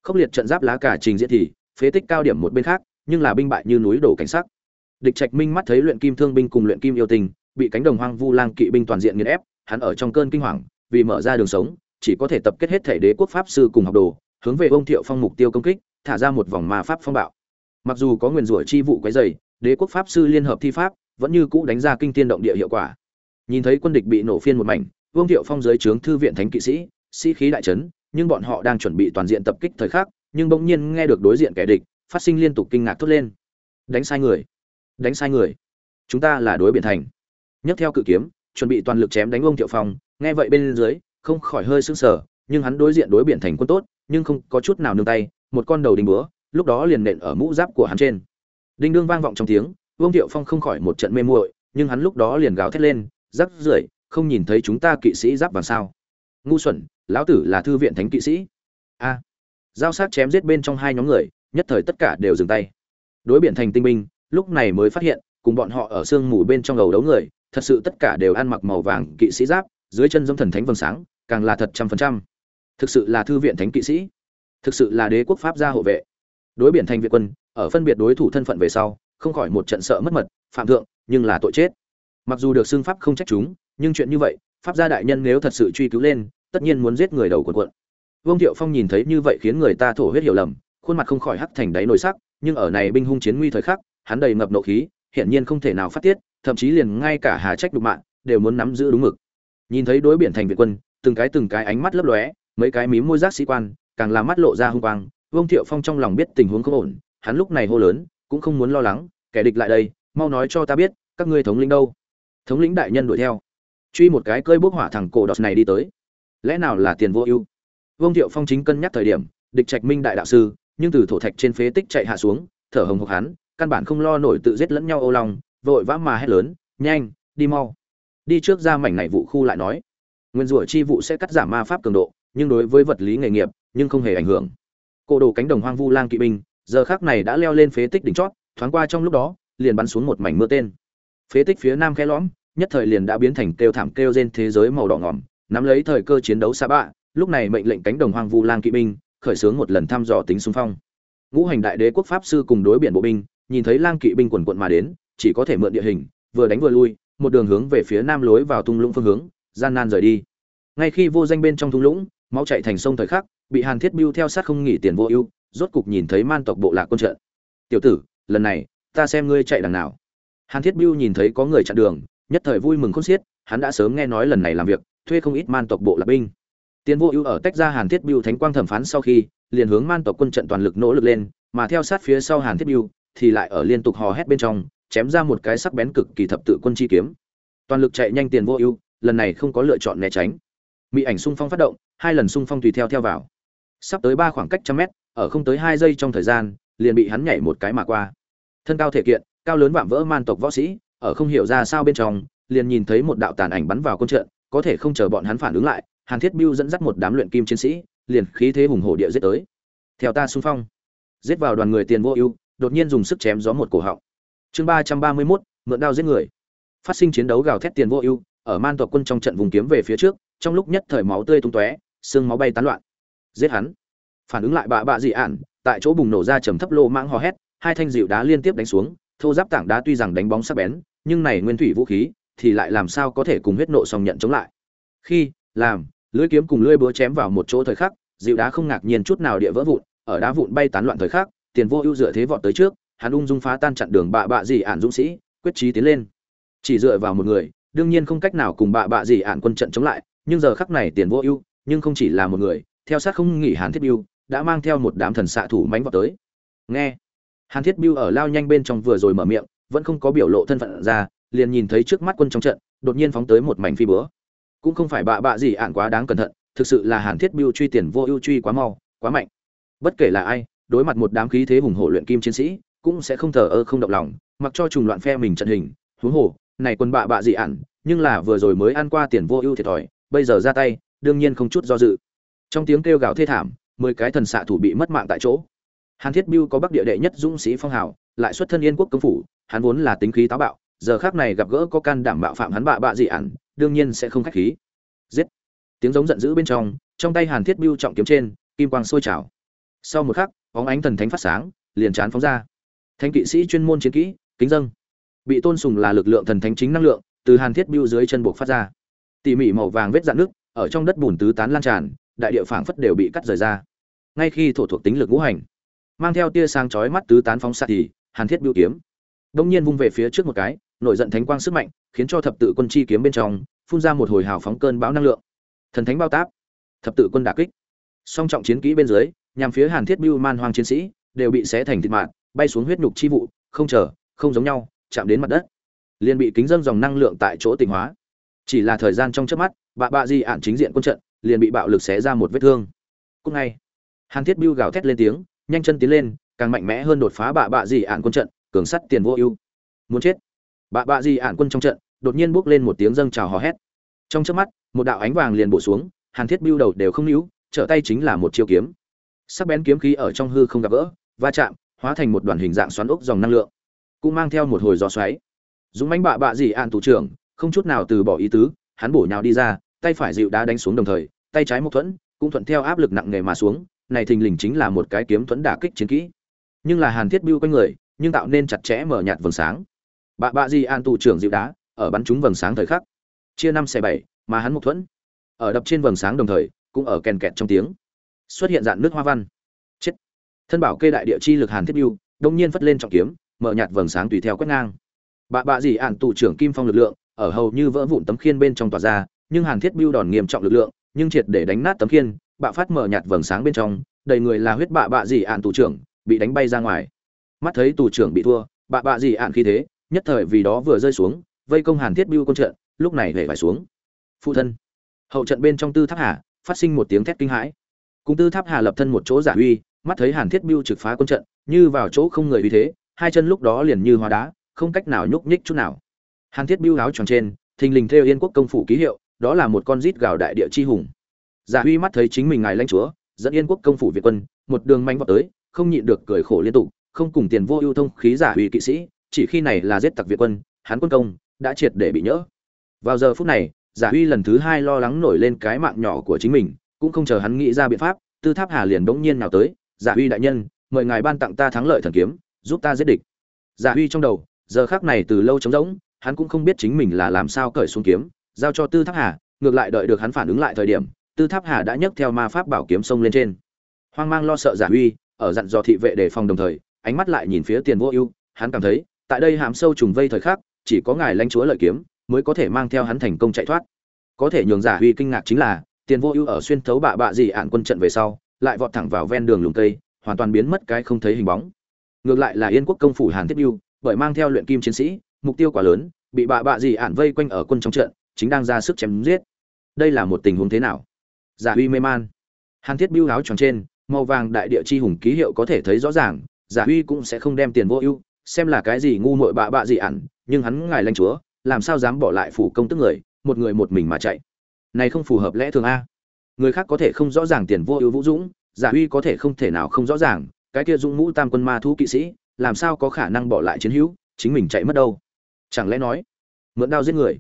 Khốc liệt trận giáp lá cả trình diễn thì, phế tích cao điểm một bên khác, nhưng là binh bại như núi đổ cảnh sắc. Địch trạch minh mắt thấy luyện kim thương binh cùng luyện kim yêu tình, bị cánh đồng hoang vu lang kỵ binh toàn diện nghiền ép hắn ở trong cơn kinh hoàng, vì mở ra đường sống, chỉ có thể tập kết hết thể đế quốc pháp sư cùng học đồ, hướng về ông thiệu phong mục tiêu công kích, thả ra một vòng ma pháp phong bạo. Mặc dù có nguyền rủa chi vụ quấy dày đế quốc pháp sư liên hợp thi pháp vẫn như cũ đánh ra kinh tiên động địa hiệu quả. Nhìn thấy quân địch bị nổ phiên một mảnh, vương thiệu phong dưới trướng thư viện thánh kỵ sĩ sĩ khí đại trấn nhưng bọn họ đang chuẩn bị toàn diện tập kích thời khắc, nhưng bỗng nhiên nghe được đối diện kẻ địch, phát sinh liên tục kinh ngạc thốt lên. Đánh sai người! Đánh sai người! Chúng ta là đối biển thành! Nhấc theo cự kiếm chuẩn bị toàn lực chém đánh ông thiệu phong. Nghe vậy bên dưới, không khỏi hơi sững sờ, nhưng hắn đối diện đối biển thành quân tốt, nhưng không có chút nào nương tay, một con đầu đình búa, lúc đó liền nện ở mũ giáp của hắn trên. Đinh đương vang vọng trong tiếng vương thiệu phong không khỏi một trận mê muội, nhưng hắn lúc đó liền gào thét lên, rắc rưởi, không nhìn thấy chúng ta kỵ sĩ giáp vàng sao? Ngu xuẩn, lão tử là thư viện thánh kỵ sĩ. A. Giao sát chém giết bên trong hai nhóm người, nhất thời tất cả đều dừng tay. Đối biển thành tinh binh, lúc này mới phát hiện, cùng bọn họ ở sương mù bên trong đầu đấu người thật sự tất cả đều ăn mặc màu vàng kỵ sĩ giáp, dưới chân giống thần thánh vầng sáng, càng là thật trăm phần trăm. Thực sự là thư viện thánh kỵ sĩ. Thực sự là đế quốc pháp gia hộ vệ. Đối biển thành việt quân, ở phân biệt đối thủ thân phận về sau, không khỏi một trận sợ mất mật, phạm thượng, nhưng là tội chết. Mặc dù được xưng pháp không trách chúng, nhưng chuyện như vậy, pháp gia đại nhân nếu thật sự truy cứu lên, tất nhiên muốn giết người đầu quần quận. Vương thiệu phong nhìn thấy như vậy khiến người ta thổ huyết hiểu lầm, khuôn mặt không khỏi hắc thành đáy nổi sắc, nhưng ở này binh hung chiến nguy thời khắc, hắn đầy ngập nộ khí, hiển nhiên không thể nào phát tiết thậm chí liền ngay cả hà trách đục mạng, đều muốn nắm giữ đúng mực. Nhìn thấy đối biển thành việt quân, từng cái từng cái ánh mắt lấp lóe, mấy cái mím môi giác sĩ quan, càng làm mắt lộ ra hung quang, vương thiệu phong trong lòng biết tình huống không ổn, hắn lúc này hô lớn, cũng không muốn lo lắng, kẻ địch lại đây, mau nói cho ta biết, các ngươi thống lĩnh đâu? Thống lĩnh đại nhân đuổi theo. Truy một cái cơi bốc hỏa thẳng cổ đọt này đi tới. Lẽ nào là tiền vô ưu? Vương thiệu phong chính cân nhắc thời điểm, địch trạch minh đại đạo sư, nhưng từ thổ thạch trên phế tích chạy hạ xuống, thở hồng hộc hắn, căn bản không lo nổi tự giết lẫn nhau ô lòng vội vã mà hét lớn, nhanh, đi mau. Đi trước ra mảnh này vụ khu lại nói. Nguyên rủa chi vụ sẽ cắt giảm ma pháp cường độ, nhưng đối với vật lý nghề nghiệp, nhưng không hề ảnh hưởng. Cổ đồ cánh đồng hoang vu lang kỵ binh, giờ khác này đã leo lên phế tích đỉnh chót, thoáng qua trong lúc đó, liền bắn xuống một mảnh mưa tên. Phế tích phía nam khe lõm, nhất thời liền đã biến thành kêu thảm kêu trên thế giới màu đỏ ngỏm, nắm lấy thời cơ chiến đấu xa bạ, lúc này mệnh lệnh cánh đồng hoang vu lang kỵ binh, khởi xướng một lần thăm dò tính xung phong. Ngũ hành đại đế quốc pháp sư cùng đối biển bộ binh, nhìn thấy lang kỵ binh quần quận mà đến chỉ có thể mượn địa hình, vừa đánh vừa lui, một đường hướng về phía nam lối vào thung lũng phương hướng, gian nan rời đi. Ngay khi vô danh bên trong thung lũng, máu chạy thành sông thời khắc, bị hàn thiết biêu theo sát không nghỉ tiền vô ưu, rốt cục nhìn thấy man tộc bộ lạc quân trận. Tiểu tử, lần này, ta xem ngươi chạy đằng nào. Hàn thiết biêu nhìn thấy có người chặn đường, nhất thời vui mừng khôn xiết, hắn đã sớm nghe nói lần này làm việc, thuê không ít man tộc bộ lạc binh. Tiền vô ưu ở tách ra hàn thiết biêu thánh quang thẩm phán sau khi, liền hướng man tộc quân trận toàn lực nỗ lực lên, mà theo sát phía sau hàn thiết biêu thì lại ở liên tục hò hét bên trong chém ra một cái sắc bén cực kỳ thập tự quân chi kiếm. Toàn lực chạy nhanh tiền vô ưu, lần này không có lựa chọn né tránh. Mỹ ảnh xung phong phát động, hai lần xung phong tùy theo theo vào. Sắp tới ba khoảng cách trăm mét, ở không tới hai giây trong thời gian, liền bị hắn nhảy một cái mà qua. Thân cao thể kiện, cao lớn vạm vỡ man tộc võ sĩ, ở không hiểu ra sao bên trong, liền nhìn thấy một đạo tàn ảnh bắn vào quân trận có thể không chờ bọn hắn phản ứng lại, hàn thiết biêu dẫn dắt một đám luyện kim chiến sĩ, liền khí thế hùng hổ địa giết tới. Theo ta xung phong. Giết vào đoàn người tiền vô ưu, đột nhiên dùng sức chém gió một cổ họng chương ba trăm ba mươi mốt, mượn đao giết người. Phát sinh chiến đấu gào thét tiền vô ưu, ở man tộc quân trong trận vùng kiếm về phía trước, trong lúc nhất thời máu tươi tung tóe, xương máu bay tán loạn. Giết hắn. Phản ứng lại bạ bạ dị ản, tại chỗ bùng nổ ra trầm thấp lô mãng hò hét, hai thanh dịu đá liên tiếp đánh xuống, thô giáp tảng đá tuy rằng đánh bóng sắc bén, nhưng này nguyên thủy vũ khí thì lại làm sao có thể cùng huyết nộ song nhận chống lại. Khi, làm, lưỡi kiếm cùng lưỡi búa chém vào một chỗ thời khắc, dịu đá không ngạc nhiên chút nào địa vỡ vụn, ở đá vụn bay tán loạn thời khắc, tiền vô ưu dựa thế vọt tới trước hắn ung dung phá tan chặn đường bạ bạ dị ản dũng sĩ, quyết chí tiến lên. Chỉ dựa vào một người, đương nhiên không cách nào cùng bạ bạ dị ản quân trận chống lại, nhưng giờ khắc này tiền vô ưu, nhưng không chỉ là một người, theo sát không nghỉ hàn thiết biêu, đã mang theo một đám thần xạ thủ mánh vào tới. Nghe, hàn thiết biêu ở lao nhanh bên trong vừa rồi mở miệng, vẫn không có biểu lộ thân phận ra, liền nhìn thấy trước mắt quân trong trận, đột nhiên phóng tới một mảnh phi bữa cũng không phải bạ bạ gì ạn quá đáng cẩn thận, thực sự là hàn thiết biêu truy tiền vô ưu truy quá mau, quá mạnh. Bất kể là ai, đối mặt một đám khí thế hùng hổ luyện kim chiến sĩ cũng sẽ không thờ ơ không động lòng, mặc cho trùng loạn phe mình trận hình, huống hồ, này quân bạ bạ gì ản, nhưng là vừa rồi mới ăn qua tiền vô ưu thiệt thòi, bây giờ ra tay, đương nhiên không chút do dự. Trong tiếng kêu gào thê thảm, mười cái thần xạ thủ bị mất mạng tại chỗ. Hàn thiết biêu có bắc địa đệ nhất dũng sĩ phong hào, lại xuất thân yên quốc công phủ, hắn vốn là tính khí táo bạo, giờ khác này gặp gỡ có can đảm bạo phạm hắn bạ bạ dị ản, đương nhiên sẽ không khách khí. Giết! Tiếng giống giận dữ bên trong trong tay hàn thiết biêu trọng kiếm trên, kim quang sôi trào. Sau một khắc, bóng ánh thần thánh phát sáng, liền chán phóng ra thánh kỵ sĩ chuyên môn chiến kỹ, kính dâng. Bị tôn sùng là lực lượng thần thánh chính năng lượng, từ hàn thiết biêu dưới chân buộc phát ra. Tỉ mỉ màu vàng vết dạn nước, ở trong đất bùn tứ tán lan tràn, đại địa phảng phất đều bị cắt rời ra. Ngay khi thổ thuộc tính lực ngũ hành, mang theo tia sáng chói mắt tứ tán phóng xạ thì, hàn thiết bưu kiếm, đông nhiên vung về phía trước một cái, nổi giận thánh quang sức mạnh, khiến cho thập tự quân chi kiếm bên trong, phun ra một hồi hào phóng cơn bão năng lượng. Thần thánh bao táp, thập tự quân đả kích. Song trọng chiến kỹ bên dưới, nhằm phía hàn thiết bưu man hoang chiến sĩ, đều bị xé thành thịt mạng bay xuống huyết nhục chi vụ, không chờ, không giống nhau, chạm đến mặt đất. Liền bị kính dâng dòng năng lượng tại chỗ tỉnh hóa. Chỉ là thời gian trong chớp mắt, bạ bạ di ản chính diện quân trận, liền bị bạo lực xé ra một vết thương. Cùng ngay, hàn thiết bưu gào thét lên tiếng, nhanh chân tiến lên, càng mạnh mẽ hơn đột phá bạ bạ di ản quân trận, cường sắt tiền vô ưu. Muốn chết. Bạ bạ di ản quân trong trận, đột nhiên bước lên một tiếng dâng trào hò hét. Trong chớp mắt, một đạo ánh vàng liền bổ xuống, hàn thiết bưu đầu đều không níu, trở tay chính là một chiêu kiếm. Sắc bén kiếm khí ở trong hư không gặp gỡ, va chạm hóa thành một đoàn hình dạng xoắn ốc dòng năng lượng, cũng mang theo một hồi gió xoáy. Dũng mánh bạ bạ dị ạn thủ trưởng, không chút nào từ bỏ ý tứ, hắn bổ nhào đi ra, tay phải dịu đá đánh xuống đồng thời, tay trái một thuẫn, cũng thuận theo áp lực nặng nề mà xuống, này thình lình chính là một cái kiếm thuẫn đả kích chiến kỹ. Nhưng là hàn thiết bưu quanh người, nhưng tạo nên chặt chẽ mở nhạt vầng sáng. Bạ bạ dị an thủ trưởng dịu đá, ở bắn trúng vầng sáng thời khắc. Chia năm xẻ bảy, mà hắn một thuẫn. Ở đập trên vầng sáng đồng thời, cũng ở kèn kẹt trong tiếng. Xuất hiện dạng nước hoa văn thân bảo kê đại địa chi lực hàn thiết biêu, đông nhiên phất lên trọng kiếm, mở nhạt vầng sáng tùy theo quét ngang. Bạ bạ gì ản tụ trưởng kim phong lực lượng, ở hầu như vỡ vụn tấm khiên bên trong tòa ra, nhưng hàn thiết biêu đòn nghiêm trọng lực lượng, nhưng triệt để đánh nát tấm khiên, bạ phát mở nhạt vầng sáng bên trong, đầy người là huyết bạ bạ gì ản tụ trưởng, bị đánh bay ra ngoài. Mắt thấy tù trưởng bị thua, bạ bạ gì ản khí thế, nhất thời vì đó vừa rơi xuống, vây công hàn thiết biêu quân trận, lúc này hề phải xuống. Phụ thân. Hậu trận bên trong tư tháp hà, phát sinh một tiếng thét kinh hãi. Cùng tư tháp hà lập thân một chỗ giả uy mắt thấy hàn thiết biêu trực phá quân trận, như vào chỗ không người uy thế, hai chân lúc đó liền như hóa đá, không cách nào nhúc nhích chút nào. Hàn thiết biêu áo tròn trên, thình lình theo yên quốc công phủ ký hiệu, đó là một con rít gào đại địa chi hùng. Giả uy mắt thấy chính mình ngài lãnh chúa, dẫn yên quốc công phủ việt quân, một đường manh vọt tới, không nhịn được cười khổ liên tục, không cùng tiền vô ưu thông khí giả uy kỵ sĩ, chỉ khi này là giết tặc việt quân, hắn quân công đã triệt để bị nhỡ. Vào giờ phút này, giả uy lần thứ hai lo lắng nổi lên cái mạng nhỏ của chính mình, cũng không chờ hắn nghĩ ra biện pháp, tư tháp hà liền bỗng nhiên nào tới giả Huy đại nhân mời ngài ban tặng ta thắng lợi thần kiếm giúp ta giết địch. Giả Huy trong đầu giờ khác này từ lâu trống rỗng hắn cũng không biết chính mình là làm sao cởi xuống kiếm giao cho tư tháp hà ngược lại đợi được hắn phản ứng lại thời điểm tư tháp hà đã nhấc theo ma pháp bảo kiếm sông lên trên. Hoang mang lo sợ giả Huy, ở dặn dò thị vệ đề phòng đồng thời ánh mắt lại nhìn phía tiền vô ưu hắn cảm thấy tại đây hàm sâu trùng vây thời khắc chỉ có ngài lãnh chúa lợi kiếm mới có thể mang theo hắn thành công chạy thoát. Có thể nhường giả huy kinh ngạc chính là tiền vô ưu ở xuyên thấu bạ bạ gì ạn quân trận về sau lại vọt thẳng vào ven đường lùng cây, hoàn toàn biến mất cái không thấy hình bóng. Ngược lại là yên quốc công phủ hàn thiết biêu, bởi mang theo luyện kim chiến sĩ, mục tiêu quá lớn, bị bạ bạ gì ản vây quanh ở quân trong trận, chính đang ra sức chém giết. Đây là một tình huống thế nào? Giả huy mê man. Hàn thiết biêu áo tròn trên, màu vàng đại địa chi hùng ký hiệu có thể thấy rõ ràng, giả huy cũng sẽ không đem tiền vô ưu, xem là cái gì ngu muội bạ bạ gì ản, nhưng hắn ngài lãnh chúa, làm sao dám bỏ lại phủ công tức người, một người một mình mà chạy? Này không phù hợp lẽ thường a người khác có thể không rõ ràng tiền vô ưu vũ dũng, giả uy có thể không thể nào không rõ ràng, cái kia dũng mũ tam quân ma thú kỵ sĩ, làm sao có khả năng bỏ lại chiến hữu, chính mình chạy mất đâu? Chẳng lẽ nói, mượn đao giết người?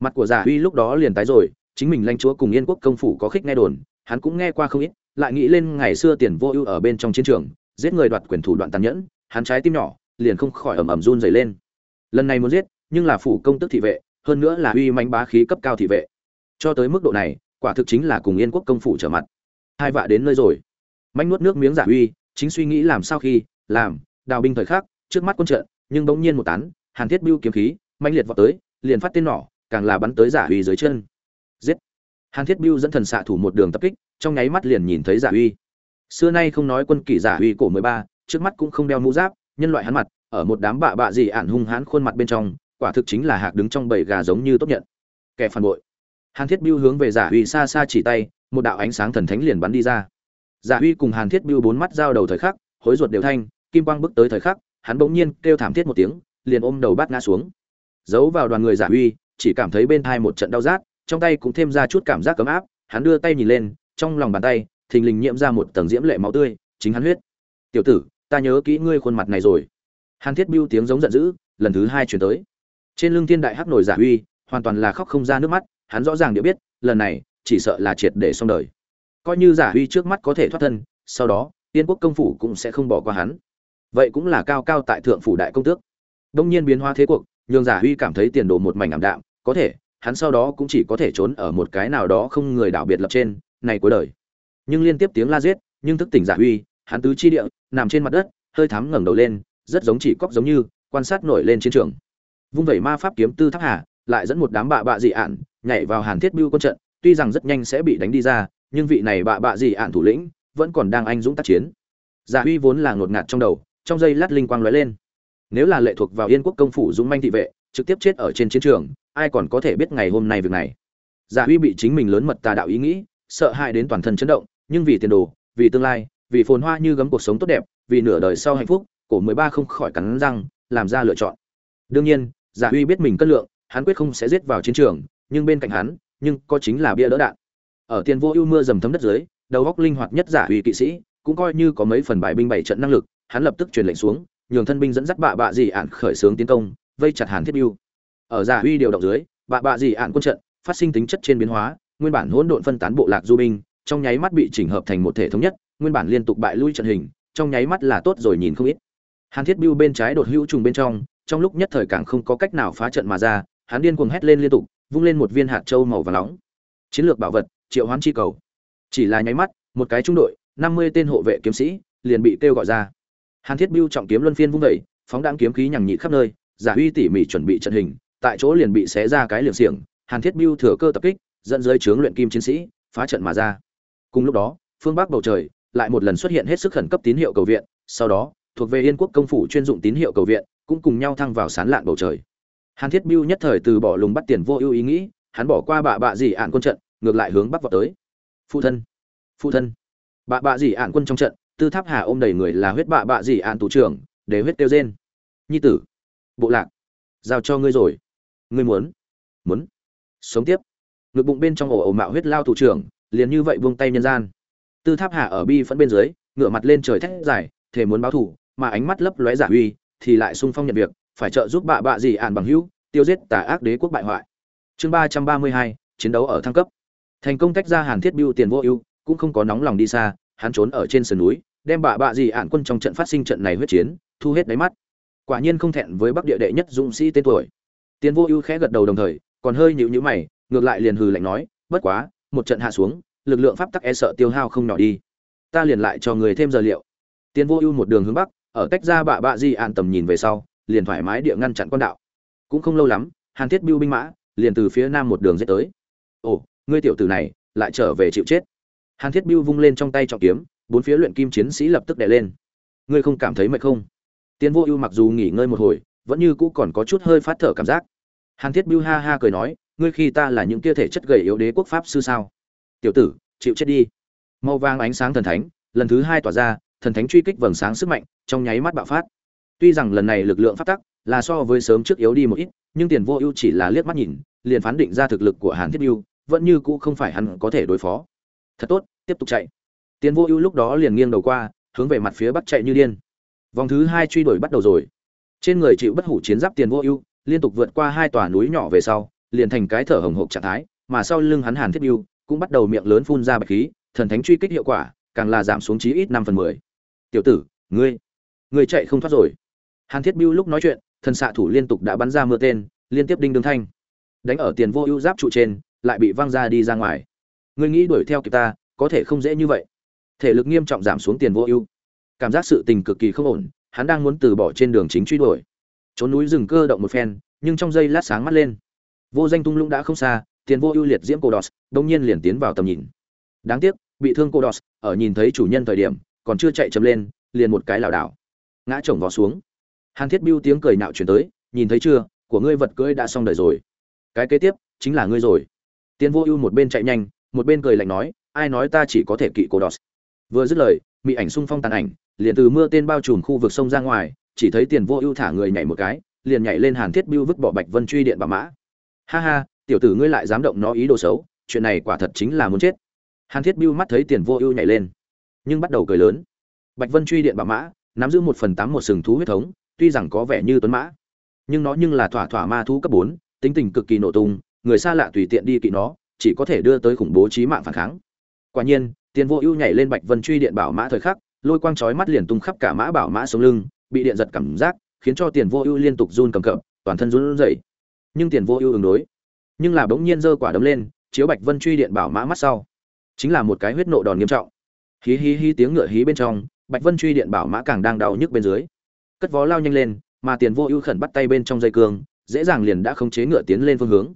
Mặt của giả uy lúc đó liền tái rồi, chính mình lãnh chúa cùng yên quốc công phủ có khích nghe đồn, hắn cũng nghe qua không ít, lại nghĩ lên ngày xưa tiền vô ưu ở bên trong chiến trường, giết người đoạt quyền thủ đoạn tàn nhẫn, hắn trái tim nhỏ, liền không khỏi ầm ầm run rẩy lên. Lần này muốn giết, nhưng là phủ công tức thị vệ, hơn nữa là uy mánh bá khí cấp cao thị vệ. Cho tới mức độ này quả thực chính là cùng yên quốc công phủ trở mặt. Hai vạ đến nơi rồi. Manh nuốt nước miếng giả uy, chính suy nghĩ làm sao khi, làm, đào binh thời khắc, trước mắt quân trận, nhưng bỗng nhiên một tán, hàn thiết bưu kiếm khí, manh liệt vọt tới, liền phát tên nỏ, càng là bắn tới giả uy dưới chân. Giết! Hàn thiết bưu dẫn thần xạ thủ một đường tập kích, trong nháy mắt liền nhìn thấy giả uy. Xưa nay không nói quân kỷ giả uy cổ mười ba, trước mắt cũng không đeo mũ giáp, nhân loại hắn mặt, ở một đám bạ bạ gì ản hung hãn khuôn mặt bên trong, quả thực chính là hạc đứng trong bầy gà giống như tốt nhận. Kẻ phản bội! Hàn thiết biêu hướng về giả huy xa xa chỉ tay, một đạo ánh sáng thần thánh liền bắn đi ra. Giả huy cùng hàn thiết biêu bốn mắt giao đầu thời khắc, hối ruột đều thanh, kim quang bước tới thời khắc, hắn bỗng nhiên kêu thảm thiết một tiếng, liền ôm đầu bát ngã xuống. Giấu vào đoàn người giả huy, chỉ cảm thấy bên thai một trận đau rát, trong tay cũng thêm ra chút cảm giác cấm áp, hắn đưa tay nhìn lên, trong lòng bàn tay, thình lình nhiễm ra một tầng diễm lệ máu tươi, chính hắn huyết. Tiểu tử, ta nhớ kỹ ngươi khuôn mặt này rồi. Hàn thiết biêu tiếng giống giận dữ, lần thứ hai chuyển tới. Trên lưng thiên đại hắc nổi giả uy hoàn toàn là khóc không ra nước mắt hắn rõ ràng địa biết lần này chỉ sợ là triệt để xong đời. Coi như giả huy trước mắt có thể thoát thân sau đó tiên quốc công phủ cũng sẽ không bỏ qua hắn. Vậy cũng là cao cao tại thượng phủ đại công tước. Đông nhiên biến hóa thế cuộc nhường giả huy cảm thấy tiền đồ một mảnh ảm đạm có thể hắn sau đó cũng chỉ có thể trốn ở một cái nào đó không người đảo biệt lập trên này cuối đời. Nhưng liên tiếp tiếng la giết nhưng thức tỉnh giả huy, hắn tứ chi địa nằm trên mặt đất hơi thắm ngẩng đầu lên rất giống chỉ cóc giống như quan sát nổi lên chiến trường. Vung vẩy ma pháp kiếm tư tháp hà lại dẫn một đám bạ bạ dị ạn nhảy vào hàn thiết bưu quân trận, tuy rằng rất nhanh sẽ bị đánh đi ra, nhưng vị này bạ bạ dị ạn thủ lĩnh vẫn còn đang anh dũng tác chiến. Dạ giả uy vốn là ngột ngạt trong đầu, trong giây lát linh quang lóe lên. Nếu là lệ thuộc vào yên quốc công phủ dũng manh thị vệ, trực tiếp chết ở trên chiến trường, ai còn có thể biết ngày hôm nay việc này? Dạ giả uy bị chính mình lớn mật tà đạo ý nghĩ, sợ hãi đến toàn thân chấn động, nhưng vì tiền đồ, vì tương lai, vì phồn hoa như gấm cuộc sống tốt đẹp, vì nửa đời sau hạnh phúc, cổ mười ba không khỏi cắn răng, làm ra lựa chọn. Đương nhiên dạ giả uy biết mình cân lượng hắn quyết không sẽ giết vào chiến trường, nhưng bên cạnh hắn, nhưng có chính là bia đỡ đạn. Ở tiền vô ưu mưa dầm thấm đất dưới, đầu góc linh hoạt nhất giả uy kỵ sĩ, cũng coi như có mấy phần bài binh bảy trận năng lực, hắn lập tức truyền lệnh xuống, nhường thân binh dẫn dắt bạ bạ dị ạn khởi xướng tiến công, vây chặt hàn thiết biêu. Ở giả uy điều động dưới, bạ bạ dị ạn quân trận phát sinh tính chất trên biến hóa, nguyên bản hỗn độn phân tán bộ lạc du binh, trong nháy mắt bị chỉnh hợp thành một thể thống nhất, nguyên bản liên tục bại lui trận hình, trong nháy mắt là tốt rồi nhìn không ít. Hàn thiết biêu bên trái đột hữu trùng bên trong trong lúc nhất thời càng không có cách nào phá trận mà ra hắn điên cuồng hét lên liên tục, vung lên một viên hạt châu màu vàng nóng. Chiến lược bảo vật, triệu hoán chi cầu. Chỉ là nháy mắt, một cái trung đội, năm mươi tên hộ vệ kiếm sĩ, liền bị kêu gọi ra. Hàn thiết biêu trọng kiếm luân phiên vung vẩy phóng đáng kiếm khí nhằng nhị khắp nơi, giả uy tỉ mỉ chuẩn bị trận hình, tại chỗ liền bị xé ra cái liềm xiềng, hàn thiết biêu thừa cơ tập kích, dẫn dưới trướng luyện kim chiến sĩ, phá trận mà ra. Cùng lúc đó, phương bắc bầu trời lại một lần xuất hiện hết sức khẩn cấp tín hiệu cầu viện, sau đó, thuộc về yên quốc công phủ chuyên dụng tín hiệu cầu viện, cũng cùng nhau thăng vào sán lạn bầu trời hàn thiết biêu nhất thời từ bỏ lùng bắt tiền vô ưu ý nghĩ, hắn bỏ qua bạ bạ dị ạn quân trận, ngược lại hướng bắc vào tới. Phụ thân phụ thân. Bạ bạ dị ạn quân trong trận, tư tháp hà ôm đầy người là huyết bạ bạ dị ạn tù trưởng, để huyết tiêu rên. Nhi tử, bộ lạc, giao cho ngươi rồi. Ngươi muốn muốn, sống tiếp. Ngực bụng bên trong ổ ổ mạo huyết lao thủ trưởng, liền như vậy buông tay nhân gian. Tư tháp hà ở bi phẫn bên dưới, ngửa mặt lên trời thét dài thể muốn báo thủ mà ánh mắt lấp lóe giả uy, thì lại sung phong nhận việc phải trợ giúp bạ bạ gì ản bằng hữu, tiêu giết tà ác đế quốc bại hoại. Chương ba trăm ba mươi hai, chiến đấu ở thăng cấp. Thành công tách ra hàn thiết biêu tiền vô ưu, cũng không có nóng lòng đi xa, hắn trốn ở trên sườn núi, đem bạ bạ gì ản quân trong trận phát sinh trận này huyết chiến, thu hết đáy mắt. Quả nhiên không thẹn với bắc địa đệ nhất dũng sĩ tên tuổi. Tiền vô ưu khẽ gật đầu đồng thời, còn hơi nhịu nhữ mày, ngược lại liền hừ lạnh nói, bất quá, một trận hạ xuống, lực lượng pháp tắc e sợ tiêu hao không nhỏ đi. Ta liền lại cho người thêm giờ liệu. Tiền vô ưu một đường hướng bắc, ở tách ra bạ bạ di an tầm nhìn về sau liền thoải mái địa ngăn chặn quan đạo. Cũng không lâu lắm, hàn thiết bưu binh mã liền từ phía nam một đường dết tới. Ồ, ngươi tiểu tử này lại trở về chịu chết. Hàn thiết bưu vung lên trong tay trọng kiếm, bốn phía luyện kim chiến sĩ lập tức đè lên. Ngươi không cảm thấy mệt không? Tiến vô ưu mặc dù nghỉ ngơi một hồi, vẫn như cũ còn có chút hơi phát thở cảm giác. Hàn thiết bưu ha ha cười nói, ngươi khi ta là những kia thể chất gầy yếu đế quốc pháp sư sao? Tiểu tử, chịu chết đi. Màu vàng ánh sáng thần thánh, lần thứ hai tỏa ra, thần thánh truy kích vầng sáng sức mạnh, trong nháy mắt bạo phát tuy rằng lần này lực lượng phát tắc là so với sớm trước yếu đi một ít, nhưng tiền vô ưu chỉ là liếc mắt nhìn, liền phán định ra thực lực của hàn thiết ưu vẫn như cũ không phải hắn có thể đối phó. Thật tốt, tiếp tục chạy. Tiền vô ưu lúc đó liền nghiêng đầu qua, hướng về mặt phía bắc chạy như điên. Vòng thứ hai truy đuổi bắt đầu rồi. Trên người chịu bất hủ chiến giáp tiền vô ưu, liên tục vượt qua hai tòa núi nhỏ về sau, liền thành cái thở hồng hộc trạng thái, mà sau lưng hắn hàn thiết ưu cũng bắt đầu miệng lớn phun ra bạch khí, thần thánh truy kích hiệu quả càng là giảm xuống chí ít năm phần mười. Tiểu tử, ngươi ngươi chạy không thoát rồi hàn thiết biêu lúc nói chuyện, thần xạ thủ liên tục đã bắn ra mưa tên, liên tiếp đinh đương thanh. Đánh ở tiền vô ưu giáp trụ trên, lại bị văng ra đi ra ngoài. Ngươi nghĩ đuổi theo kịp ta, có thể không dễ như vậy. Thể lực nghiêm trọng giảm xuống tiền vô ưu. Cảm giác sự tình cực kỳ không ổn, hắn đang muốn từ bỏ trên đường chính truy đuổi. Trốn núi rừng cơ động một phen, nhưng trong giây lát sáng mắt lên. Vô danh tung lũng đã không xa, tiền vô ưu liệt diễm cô đọt đông nhiên liền tiến vào tầm nhìn. Đáng tiếc, bị thương cô đọt ở nhìn thấy chủ nhân thời điểm, còn chưa chạy chấm lên, liền một cái lảo đảo. Ngã chồng vó xuống hàn thiết biêu tiếng cười nạo chuyển tới, nhìn thấy chưa, của ngươi vật cưỡi đã xong đời rồi. Cái kế tiếp chính là ngươi rồi. Tiền vô ưu một bên chạy nhanh, một bên cười lạnh nói, ai nói ta chỉ có thể kỵ cô đọt? Vừa dứt lời mỹ ảnh xung phong tàn ảnh, liền từ mưa tên bao trùm khu vực sông ra ngoài, chỉ thấy tiền vô ưu thả người nhảy một cái, liền nhảy lên hàn thiết biêu vứt bỏ bạch vân truy điện bà mã. Ha ha, tiểu tử ngươi lại dám động nó ý đồ xấu, chuyện này quả thật chính là muốn chết. Hàn thiết biêu mắt thấy tiền vô ưu nhảy lên, nhưng bắt đầu cười lớn. Bạch vân truy điện bà mã nắm giữ một phần tám một sừng thú huyết thống tuy rằng có vẻ như tuấn mã, nhưng nó nhưng là thỏa thỏa ma thú cấp bốn, tính tình cực kỳ nổ tung, người xa lạ tùy tiện đi kỵ nó, chỉ có thể đưa tới khủng bố trí mạng phản kháng. Quả nhiên, tiền vô ưu nhảy lên bạch vân truy điện bảo mã thời khắc, lôi quang chói mắt liền tung khắp cả mã bảo mã sống lưng, bị điện giật cảm giác, khiến cho tiền vô ưu liên tục run cầm cập, toàn thân run rẩy. Nhưng tiền vô ưu ứng đối, nhưng là bỗng nhiên giơ quả đấm lên, chiếu bạch vân truy điện bảo mã mắt sau. Chính là một cái huyết nộ đòn nghiêm trọng. Hí hí hí tiếng ngựa hí bên trong, bạch vân truy điện bảo mã càng đang đau nhức bên dưới cất vó lao nhanh lên, mà tiền vô ưu khẩn bắt tay bên trong dây cương, dễ dàng liền đã khống chế ngựa tiến lên phương hướng.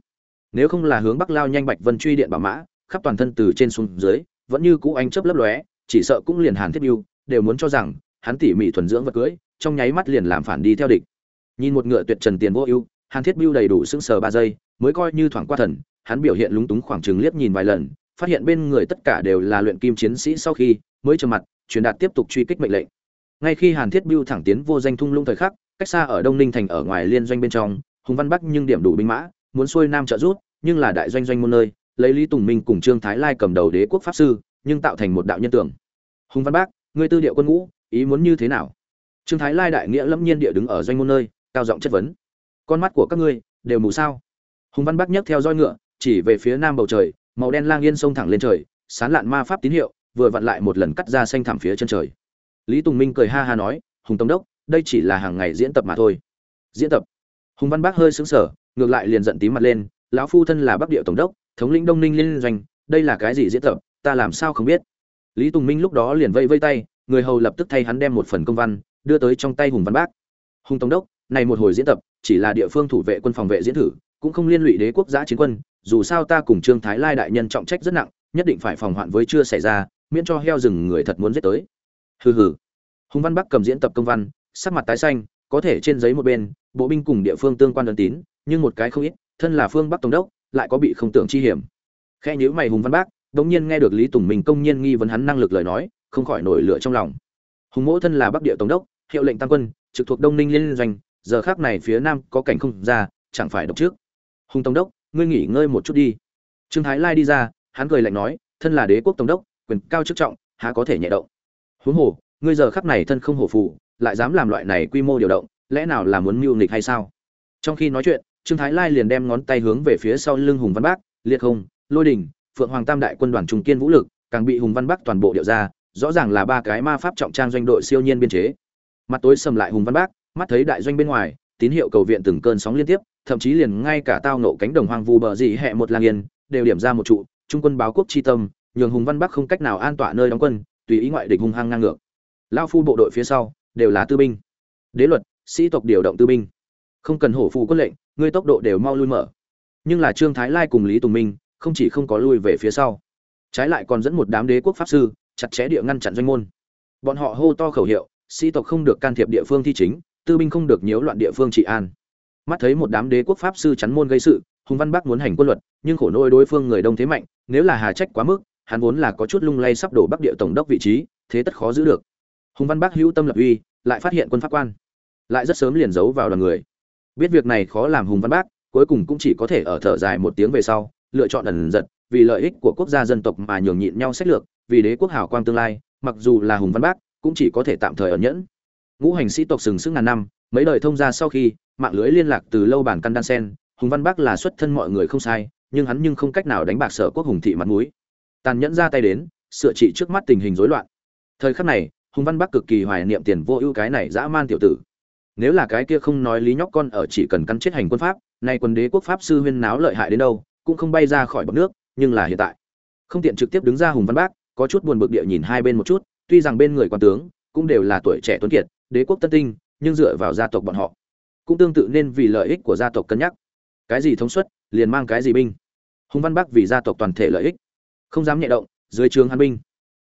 Nếu không là hướng bắc lao nhanh bạch vân truy điện bảo mã, khắp toàn thân từ trên xuống dưới, vẫn như cũ anh chớp lấp lóe, chỉ sợ cũng liền hàn thiết biêu đều muốn cho rằng, hắn tỉ mỉ thuần dưỡng vật cưới, trong nháy mắt liền làm phản đi theo địch. Nhìn một ngựa tuyệt trần tiền vô ưu, hàn thiết biêu đầy đủ sững sờ ba giây, mới coi như thoảng qua thần, hắn biểu hiện lúng túng khoảng chừng liếc nhìn vài lần, phát hiện bên người tất cả đều là luyện kim chiến sĩ sau khi mới trầm mặt, truyền đạt tiếp tục truy kích mệnh lệnh ngay khi hàn thiết biêu thẳng tiến vô danh thung lũng thời khắc, cách xa ở đông ninh thành ở ngoài liên doanh bên trong, hùng văn bắc nhưng điểm đủ binh mã, muốn xuôi nam trợ rút nhưng là đại doanh doanh môn nơi, lấy lý tùng minh cùng trương thái lai cầm đầu đế quốc pháp sư, nhưng tạo thành một đạo nhân tưởng hùng văn Bắc, ngươi tư điệu quân ngũ, ý muốn như thế nào? Trương thái lai đại nghĩa lẫm nhiên địa đứng ở doanh môn nơi, cao giọng chất vấn. Con mắt của các ngươi, đều mù sao? Hùng văn bắc nhấc theo roi ngựa, chỉ về phía nam bầu trời, màu đen lang yên sông thẳng lên trời, sán lạn ma pháp tín hiệu, vừa vặn lại một lần cắt ra xanh thảm phía chân trời lý tùng minh cười ha ha nói, hùng Tổng đốc, đây chỉ là hàng ngày diễn tập mà thôi. Diễn tập? Hùng văn bác hơi sững sờ, ngược lại liền giận tím mặt lên, lão phu thân là bắc địa tổng đốc, thống lĩnh đông ninh liên doanh, đây là cái gì diễn tập, ta làm sao không biết? Lý tùng minh lúc đó liền vây vây tay, người hầu lập tức thay hắn đem một phần công văn, đưa tới trong tay hùng văn bác. Hùng tổng đốc, này một hồi diễn tập, chỉ là địa phương thủ vệ quân phòng vệ diễn thử, cũng không liên lụy đế quốc giã chiến quân, dù sao ta cùng trương thái lai đại nhân trọng trách rất nặng, nhất định phải phòng hoạn với chưa xảy ra, miễn cho heo rừng người thật muốn giết tới hừ hừ. Hùng văn bắc cầm diễn tập công văn sắc mặt tái xanh có thể trên giấy một bên bộ binh cùng địa phương tương quan đơn tín nhưng một cái không ít thân là phương bắc tổng đốc lại có bị không tưởng chi hiểm. Khe nhữ mày hùng văn bắc, đống nhiên nghe được lý tùng mình công nhiên nghi vấn hắn năng lực lời nói không khỏi nổi lửa trong lòng. Hùng mỗ thân là bắc địa tổng đốc hiệu lệnh tăng quân trực thuộc đông ninh liên doanh giờ khác này phía nam có cảnh không ra chẳng phải độc trước. Hùng tổng đốc ngươi nghỉ ngơi một chút đi. Trương thái lai đi ra hắn cười lạnh nói thân là đế quốc tổng đốc quyền cao chức trọng há có thể nhẹ động huống hồ ngươi giờ khắc này thân không hổ phụ lại dám làm loại này quy mô điều động lẽ nào là muốn mưu nghịch hay sao? Trong khi nói chuyện trương thái lai liền đem ngón tay hướng về phía sau lưng hùng văn bác liệt không lôi đình phượng hoàng tam đại quân đoàn trung kiên vũ lực càng bị hùng văn bắc toàn bộ điệu ra rõ ràng là ba cái ma pháp trọng trang doanh đội siêu nhiên biên chế. Mặt tối sầm lại hùng văn bắc, mắt thấy đại doanh bên ngoài tín hiệu cầu viện từng cơn sóng liên tiếp thậm chí liền ngay cả tao nộ cánh đồng hoang vu bờ dị hẹ một làng yên đều điểm ra một trụ trung quân báo quốc chi tâm nhường hùng văn bắc không cách nào an tỏa nơi đóng quân tùy ý ngoại địch hung hăng ngang ngược. Lao phu bộ đội phía sau đều là tư binh. Đế luật, sĩ tộc điều động tư binh. Không cần hổ phù quân lệnh, ngươi tốc độ đều mau lui mở. Nhưng là trương thái lai cùng lý tùng minh, không chỉ không có lui về phía sau, trái lại còn dẫn một đám đế quốc pháp sư, chặt chẽ địa ngăn chặn doanh môn. Bọn họ hô to khẩu hiệu, sĩ tộc không được can thiệp địa phương thi chính, tư binh không được nhiễu loạn địa phương trị an. Mắt thấy một đám đế quốc pháp sư chắn môn gây sự, hùng văn bắc muốn hành quân luật, nhưng khổ nỗi đối phương người đông thế mạnh, nếu là hà trách quá mức hắn vốn là có chút lung lay sắp đổ bắc địa tổng đốc vị trí, thế tất khó giữ được. Hùng văn bắc hữu tâm lập uy, lại phát hiện quân pháp quan, lại rất sớm liền giấu vào đoàn người. Biết việc này khó làm hùng văn bác cuối cùng cũng chỉ có thể ở thở dài một tiếng về sau, lựa chọn ẩn giật, vì lợi ích của quốc gia dân tộc mà nhường nhịn nhau sách lược, vì đế quốc hảo quang tương lai, mặc dù là hùng văn bác cũng chỉ có thể tạm thời ẩn nhẫn. Ngũ hành sĩ tộc sừng sững ngàn năm, mấy đời thông gia sau khi, mạng lưới liên lạc từ lâu bản căn đan sen, hùng văn bác là xuất thân mọi người không sai, nhưng hắn nhưng không cách nào đánh bạc sở quốc hùng thị mặt mũi tàn nhẫn ra tay đến, sửa trị trước mắt tình hình rối loạn. Thời khắc này, hùng văn bắc cực kỳ hoài niệm tiền vô ưu cái này dã man tiểu tử. Nếu là cái kia không nói lý nhóc con ở chỉ cần căn chết hành quân pháp, nay quân đế quốc pháp sư huyên náo lợi hại đến đâu, cũng không bay ra khỏi bọc nước, nhưng là hiện tại. Không tiện trực tiếp đứng ra hùng văn bác có chút buồn bực địa nhìn hai bên một chút, tuy rằng bên người quan tướng cũng đều là tuổi trẻ tuấn kiệt, đế quốc tân tinh, nhưng dựa vào gia tộc bọn họ cũng tương tự nên vì lợi ích của gia tộc cân nhắc. Cái gì thống suất, liền mang cái gì binh. Hùng văn bắc vì gia tộc toàn thể lợi ích không dám nhẹ động, dưới trường hàn binh.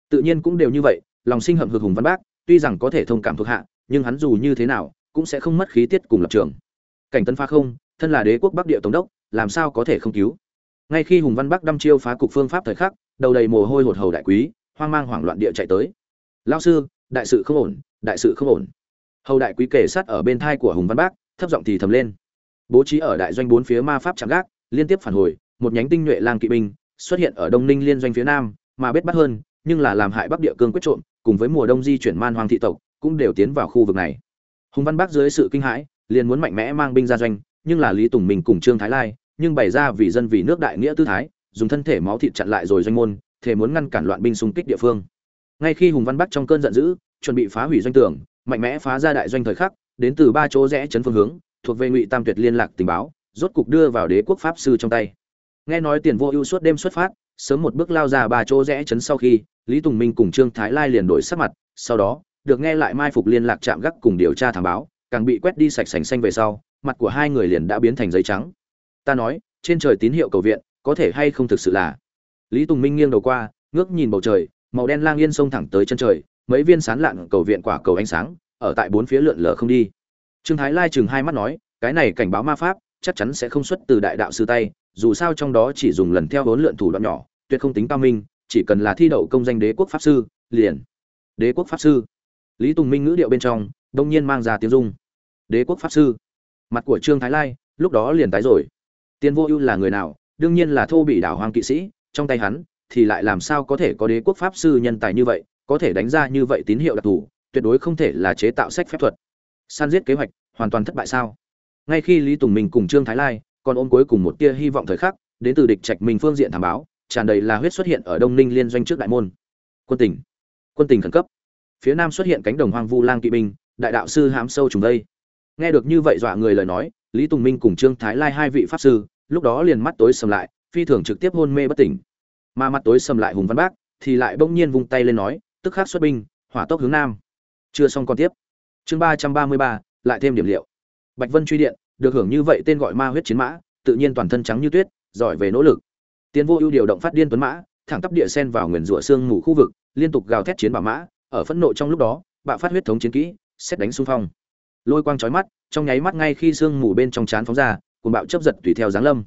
Tự nhiên cũng đều như vậy, lòng sinh hậm hực hùng văn bác, tuy rằng có thể thông cảm thuộc hạ, nhưng hắn dù như thế nào, cũng sẽ không mất khí tiết cùng lập trường. Cảnh tấn phá không, thân là đế quốc bắc địa tổng đốc, làm sao có thể không cứu? Ngay khi hùng văn bắc đâm chiêu phá cục phương pháp thời khắc, đầu đầy mồ hôi hột hầu đại quý, hoang mang hoảng loạn địa chạy tới. Lao sư, đại sự không ổn, đại sự không ổn. Hầu đại quý kể sát ở bên thai của hùng văn bác thấp giọng thì thầm lên. Bố trí ở đại doanh bốn phía ma pháp chạm gác, liên tiếp phản hồi, một nhánh tinh nhuệ lang kỵ binh xuất hiện ở đông ninh liên doanh phía nam, mà biết bắt hơn, nhưng là làm hại bắc địa cương quyết trộm, cùng với mùa đông di chuyển man hoang thị tộc, cũng đều tiến vào khu vực này. Hùng văn bắc dưới sự kinh hãi, liền muốn mạnh mẽ mang binh ra doanh, nhưng là lý tùng mình cùng trương thái lai, nhưng bày ra vì dân vì nước đại nghĩa tư thái, dùng thân thể máu thịt chặn lại rồi doanh môn thể muốn ngăn cản loạn binh xung kích địa phương. Ngay khi hùng văn bắc trong cơn giận dữ, chuẩn bị phá hủy doanh tường, mạnh mẽ phá ra đại doanh thời khắc, đến từ ba chỗ rẽ chấn phương hướng, thuộc về ngụy tam tuyệt liên lạc tình báo, rốt cục đưa vào đế quốc pháp sư trong tay nghe nói tiền vô ưu suốt đêm xuất phát, sớm một bước lao ra ba chỗ rẽ chấn sau khi, lý tùng minh cùng trương thái lai liền đổi sắc mặt, sau đó, được nghe lại mai phục liên lạc chạm gác cùng điều tra thảm báo, càng bị quét đi sạch sành xanh về sau, mặt của hai người liền đã biến thành giấy trắng. Ta nói, trên trời tín hiệu cầu viện, có thể hay không thực sự là? Lý tùng minh nghiêng đầu qua, ngước nhìn bầu trời, màu đen lang yên xông thẳng tới chân trời, mấy viên sán lạn cầu viện quả cầu ánh sáng, ở tại bốn phía lượn lờ không đi. Trương thái lai chừng hai mắt nói, cái này cảnh báo ma pháp chắc chắn sẽ không xuất từ đại đạo sư tay, dù sao trong đó chỉ dùng lần theo vốn lượn thủ đoạn nhỏ, tuyệt không tính cao minh, chỉ cần là thi đậu công danh đế quốc pháp sư, liền. Đế quốc pháp sư. Lý tùng minh ngữ điệu bên trong, đông nhiên mang ra tiếng dung đế quốc pháp sư. Mặt của trương thái lai, lúc đó liền tái rồi. Tiên vô ưu là người nào? Đương nhiên là thô bị đảo hoàng kỵ sĩ, trong tay hắn thì lại làm sao có thể có đế quốc pháp sư nhân tài như vậy, có thể đánh ra như vậy tín hiệu đặc thù, tuyệt đối không thể là chế tạo sách phép thuật. San giết kế hoạch, hoàn toàn thất bại sao? Ngay khi lý tùng minh cùng trương thái lai còn ôm cuối cùng một tia hy vọng thời khắc, đến từ địch trạch minh phương diện thảm báo, tràn đầy là huyết xuất hiện ở đông ninh liên doanh trước đại môn. Quân tỉnh quân tỉnh khẩn cấp. Phía nam xuất hiện cánh đồng hoang vu lang kỵ binh, đại đạo sư hám sâu trùng đây. Nghe được như vậy dọa người lời nói, lý tùng minh cùng trương thái lai hai vị pháp sư, lúc đó liền mắt tối sầm lại, phi thường trực tiếp hôn mê bất tỉnh. Mà mắt tối sầm lại hùng văn bác thì lại bỗng nhiên vung tay lên nói, tức khắc xuất binh, hỏa tốc hướng nam. Chưa xong còn tiếp. Chương ba trăm ba mươi ba, lại thêm điểm liệu bạch vân truy điện, được hưởng như vậy tên gọi ma huyết chiến mã, tự nhiên toàn thân trắng như tuyết, giỏi về nỗ lực. Tiến vô ưu điều động phát điên tuấn mã, thẳng tắp địa sen vào nguyền rủa xương mù khu vực, liên tục gào thét chiến bảo mã, ở phẫn nộ trong lúc đó, bạo phát huyết thống chiến kỹ, xét đánh xung phong. Lôi quang chói mắt, trong nháy mắt ngay khi xương mù bên trong chán phóng ra cuồn bạo chớp giật tùy theo dáng lâm.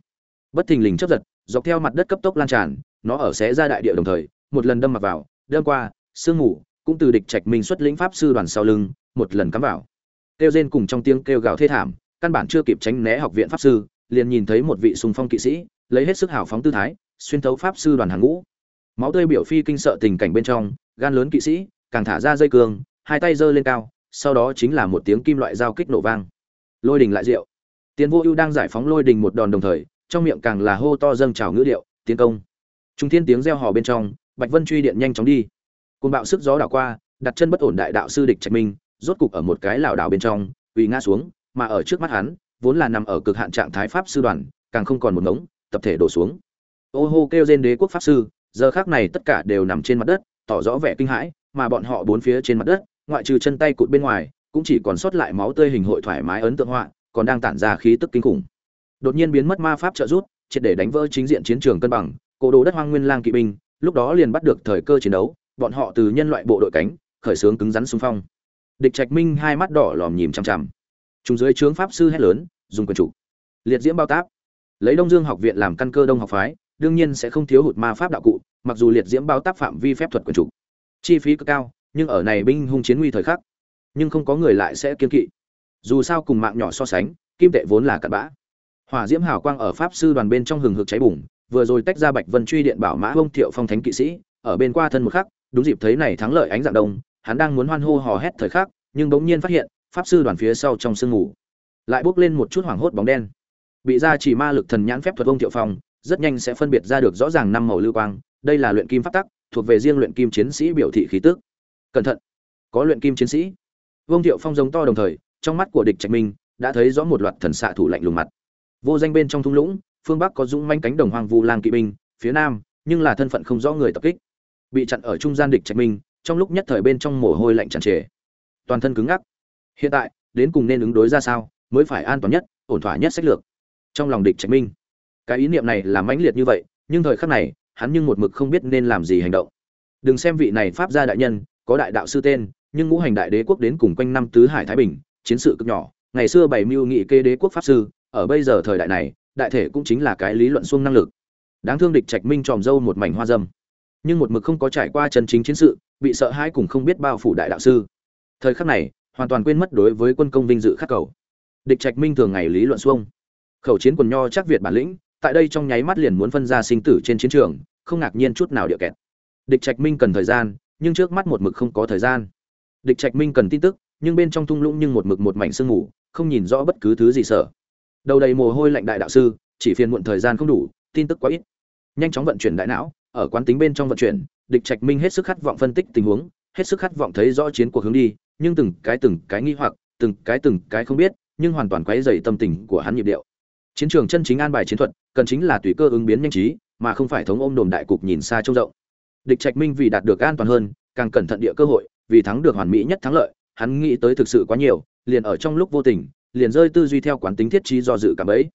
Bất thình lình chớp giật, dọc theo mặt đất cấp tốc lan tràn, nó ở xé ra đại địa đồng thời, một lần đâm mặc vào, đâm qua, xương mù, cũng từ địch trạch minh xuất lĩnh pháp sư đoàn sau lưng, một lần cắm vào kêu rên cùng trong tiếng kêu gào thê thảm, căn bản chưa kịp tránh né học viện pháp sư, liền nhìn thấy một vị sùng phong kỵ sĩ, lấy hết sức hào phóng tư thái, xuyên thấu pháp sư đoàn hàng ngũ. Máu tươi biểu phi kinh sợ tình cảnh bên trong, gan lớn kỵ sĩ, càng thả ra dây cương, hai tay giơ lên cao, sau đó chính là một tiếng kim loại dao kích nổ vang. Lôi đình lại rượu. Tiến vô ưu đang giải phóng lôi đình một đòn đồng thời, trong miệng càng là hô to dâng trào ngữ điệu, tiến công! Trung thiên tiếng reo hò bên trong, bạch vân truy điện nhanh chóng đi. Côn bạo sức gió đảo qua, đặt chân bất ổn đại đạo sư địch trạch minh rốt cục ở một cái lảo đảo bên trong, quỳ ngã xuống, mà ở trước mắt hắn, vốn là nằm ở cực hạn trạng thái pháp sư đoàn, càng không còn một ngống, tập thể đổ xuống. Ô hô kêu lên đế quốc pháp sư, giờ khắc này tất cả đều nằm trên mặt đất, tỏ rõ vẻ kinh hãi, mà bọn họ bốn phía trên mặt đất, ngoại trừ chân tay cụt bên ngoài, cũng chỉ còn sót lại máu tươi hình hội thoải mái ấn tượng họa, còn đang tản ra khí tức kinh khủng. Đột nhiên biến mất ma pháp trợ rút triệt để đánh vỡ chính diện chiến trường cân bằng cổ đồ đất hoang nguyên lang kỵ binh, lúc đó liền bắt được thời cơ chiến đấu, bọn họ từ nhân loại bộ đội cánh, khởi xướng cứng rắn xung phong địch trạch minh hai mắt đỏ lòm nhìm chằm chằm. Chúng dưới trướng pháp sư hét lớn, dùng quyền chủ. Liệt diễm bao táp. Lấy đông dương học viện làm căn cơ đông học phái, đương nhiên sẽ không thiếu hụt ma pháp đạo cụ, mặc dù liệt diễm bao táp phạm vi phép thuật quyền chủ. Chi phí cực cao, nhưng ở này binh hung chiến nguy thời khắc, nhưng không có người lại sẽ kiên kỵ. Dù sao cùng mạng nhỏ so sánh, kim tệ vốn là cặn bã. Hỏa diễm hào quang ở pháp sư đoàn bên trong hừng hực cháy bùng, vừa rồi tách ra bạch vân truy điện bảo mã bông thiệu phong thánh kỵ sĩ, ở bên qua thân một khắc, đúng dịp thấy này thắng lợi ánh dạng đông hắn đang muốn hoan hô hò hét thời khắc, nhưng bỗng nhiên phát hiện, pháp sư đoàn phía sau trong sương ngủ, lại bốc lên một chút hoảng hốt bóng đen. Bị ra chỉ ma lực thần nhãn phép thuật ông thiệu phong, rất nhanh sẽ phân biệt ra được rõ ràng năm màu lưu quang, đây là luyện kim pháp tắc, thuộc về riêng luyện kim chiến sĩ biểu thị khí tức. Cẩn thận, có luyện kim chiến sĩ. Vương thiệu phong giống to đồng thời, trong mắt của địch trạch minh, đã thấy rõ một loạt thần xạ thủ lạnh lùng mặt. Vô danh bên trong thung lũng, phương bắc có dũng manh cánh đồng hoang vu lang kỵ binh, phía nam, nhưng là thân phận không rõ người tập kích. Bị chặn ở trung gian địch trạch minh trong lúc nhất thời bên trong mồ hôi lạnh tràn trề. Toàn thân cứng ngắc. Hiện tại, đến cùng nên ứng đối ra sao, mới phải an toàn nhất, ổn thỏa nhất sách lược. Trong lòng địch trạch minh, cái ý niệm này là mãnh liệt như vậy, nhưng thời khắc này, hắn nhưng một mực không biết nên làm gì hành động. Đừng xem vị này pháp gia đại nhân, có đại đạo sư tên, nhưng ngũ hành đại đế quốc đến cùng quanh năm tứ hải thái bình, chiến sự cực nhỏ, ngày xưa bảy mưu nghị kê đế quốc pháp sư, ở bây giờ thời đại này, đại thể cũng chính là cái lý luận xuông năng lực. Đáng thương địch trạch minh tròm dâu một mảnh hoa dâm, nhưng một mực không có trải qua chân chính chiến sự bị sợ hãi cùng không biết bao phủ đại đạo sư. Thời khắc này, hoàn toàn quên mất đối với quân công vinh dự khắc cầu. Địch trạch minh thường ngày lý luận xuông. Khẩu chiến quần nho chắc việt bản lĩnh, tại đây trong nháy mắt liền muốn phân ra sinh tử trên chiến trường, không ngạc nhiên chút nào địa kẹt. Địch trạch minh cần thời gian, nhưng trước mắt một mực không có thời gian. Địch trạch minh cần tin tức, nhưng bên trong thung lũng nhưng một mực một mảnh sương mù, không nhìn rõ bất cứ thứ gì sợ. Đầu đầy mồ hôi lạnh đại đạo sư, chỉ phiền muộn thời gian không đủ, tin tức quá ít. Nhanh chóng vận chuyển đại não, ở quán tính bên trong vận chuyển địch trạch minh hết sức khát vọng phân tích tình huống, hết sức khát vọng thấy rõ chiến cuộc hướng đi, nhưng từng cái từng cái nghi hoặc, từng cái từng cái không biết, nhưng hoàn toàn quấy dày tâm tình của hắn nhịp điệu. Chiến trường chân chính an bài chiến thuật, cần chính là tùy cơ ứng biến nhanh trí, mà không phải thống ôm đồm đại cục nhìn xa trông rộng. Địch trạch minh vì đạt được an toàn hơn, càng cẩn thận địa cơ hội, vì thắng được hoàn mỹ nhất thắng lợi, hắn nghĩ tới thực sự quá nhiều, liền ở trong lúc vô tình, liền rơi tư duy theo quán tính thiết trí do dự cảm ấy.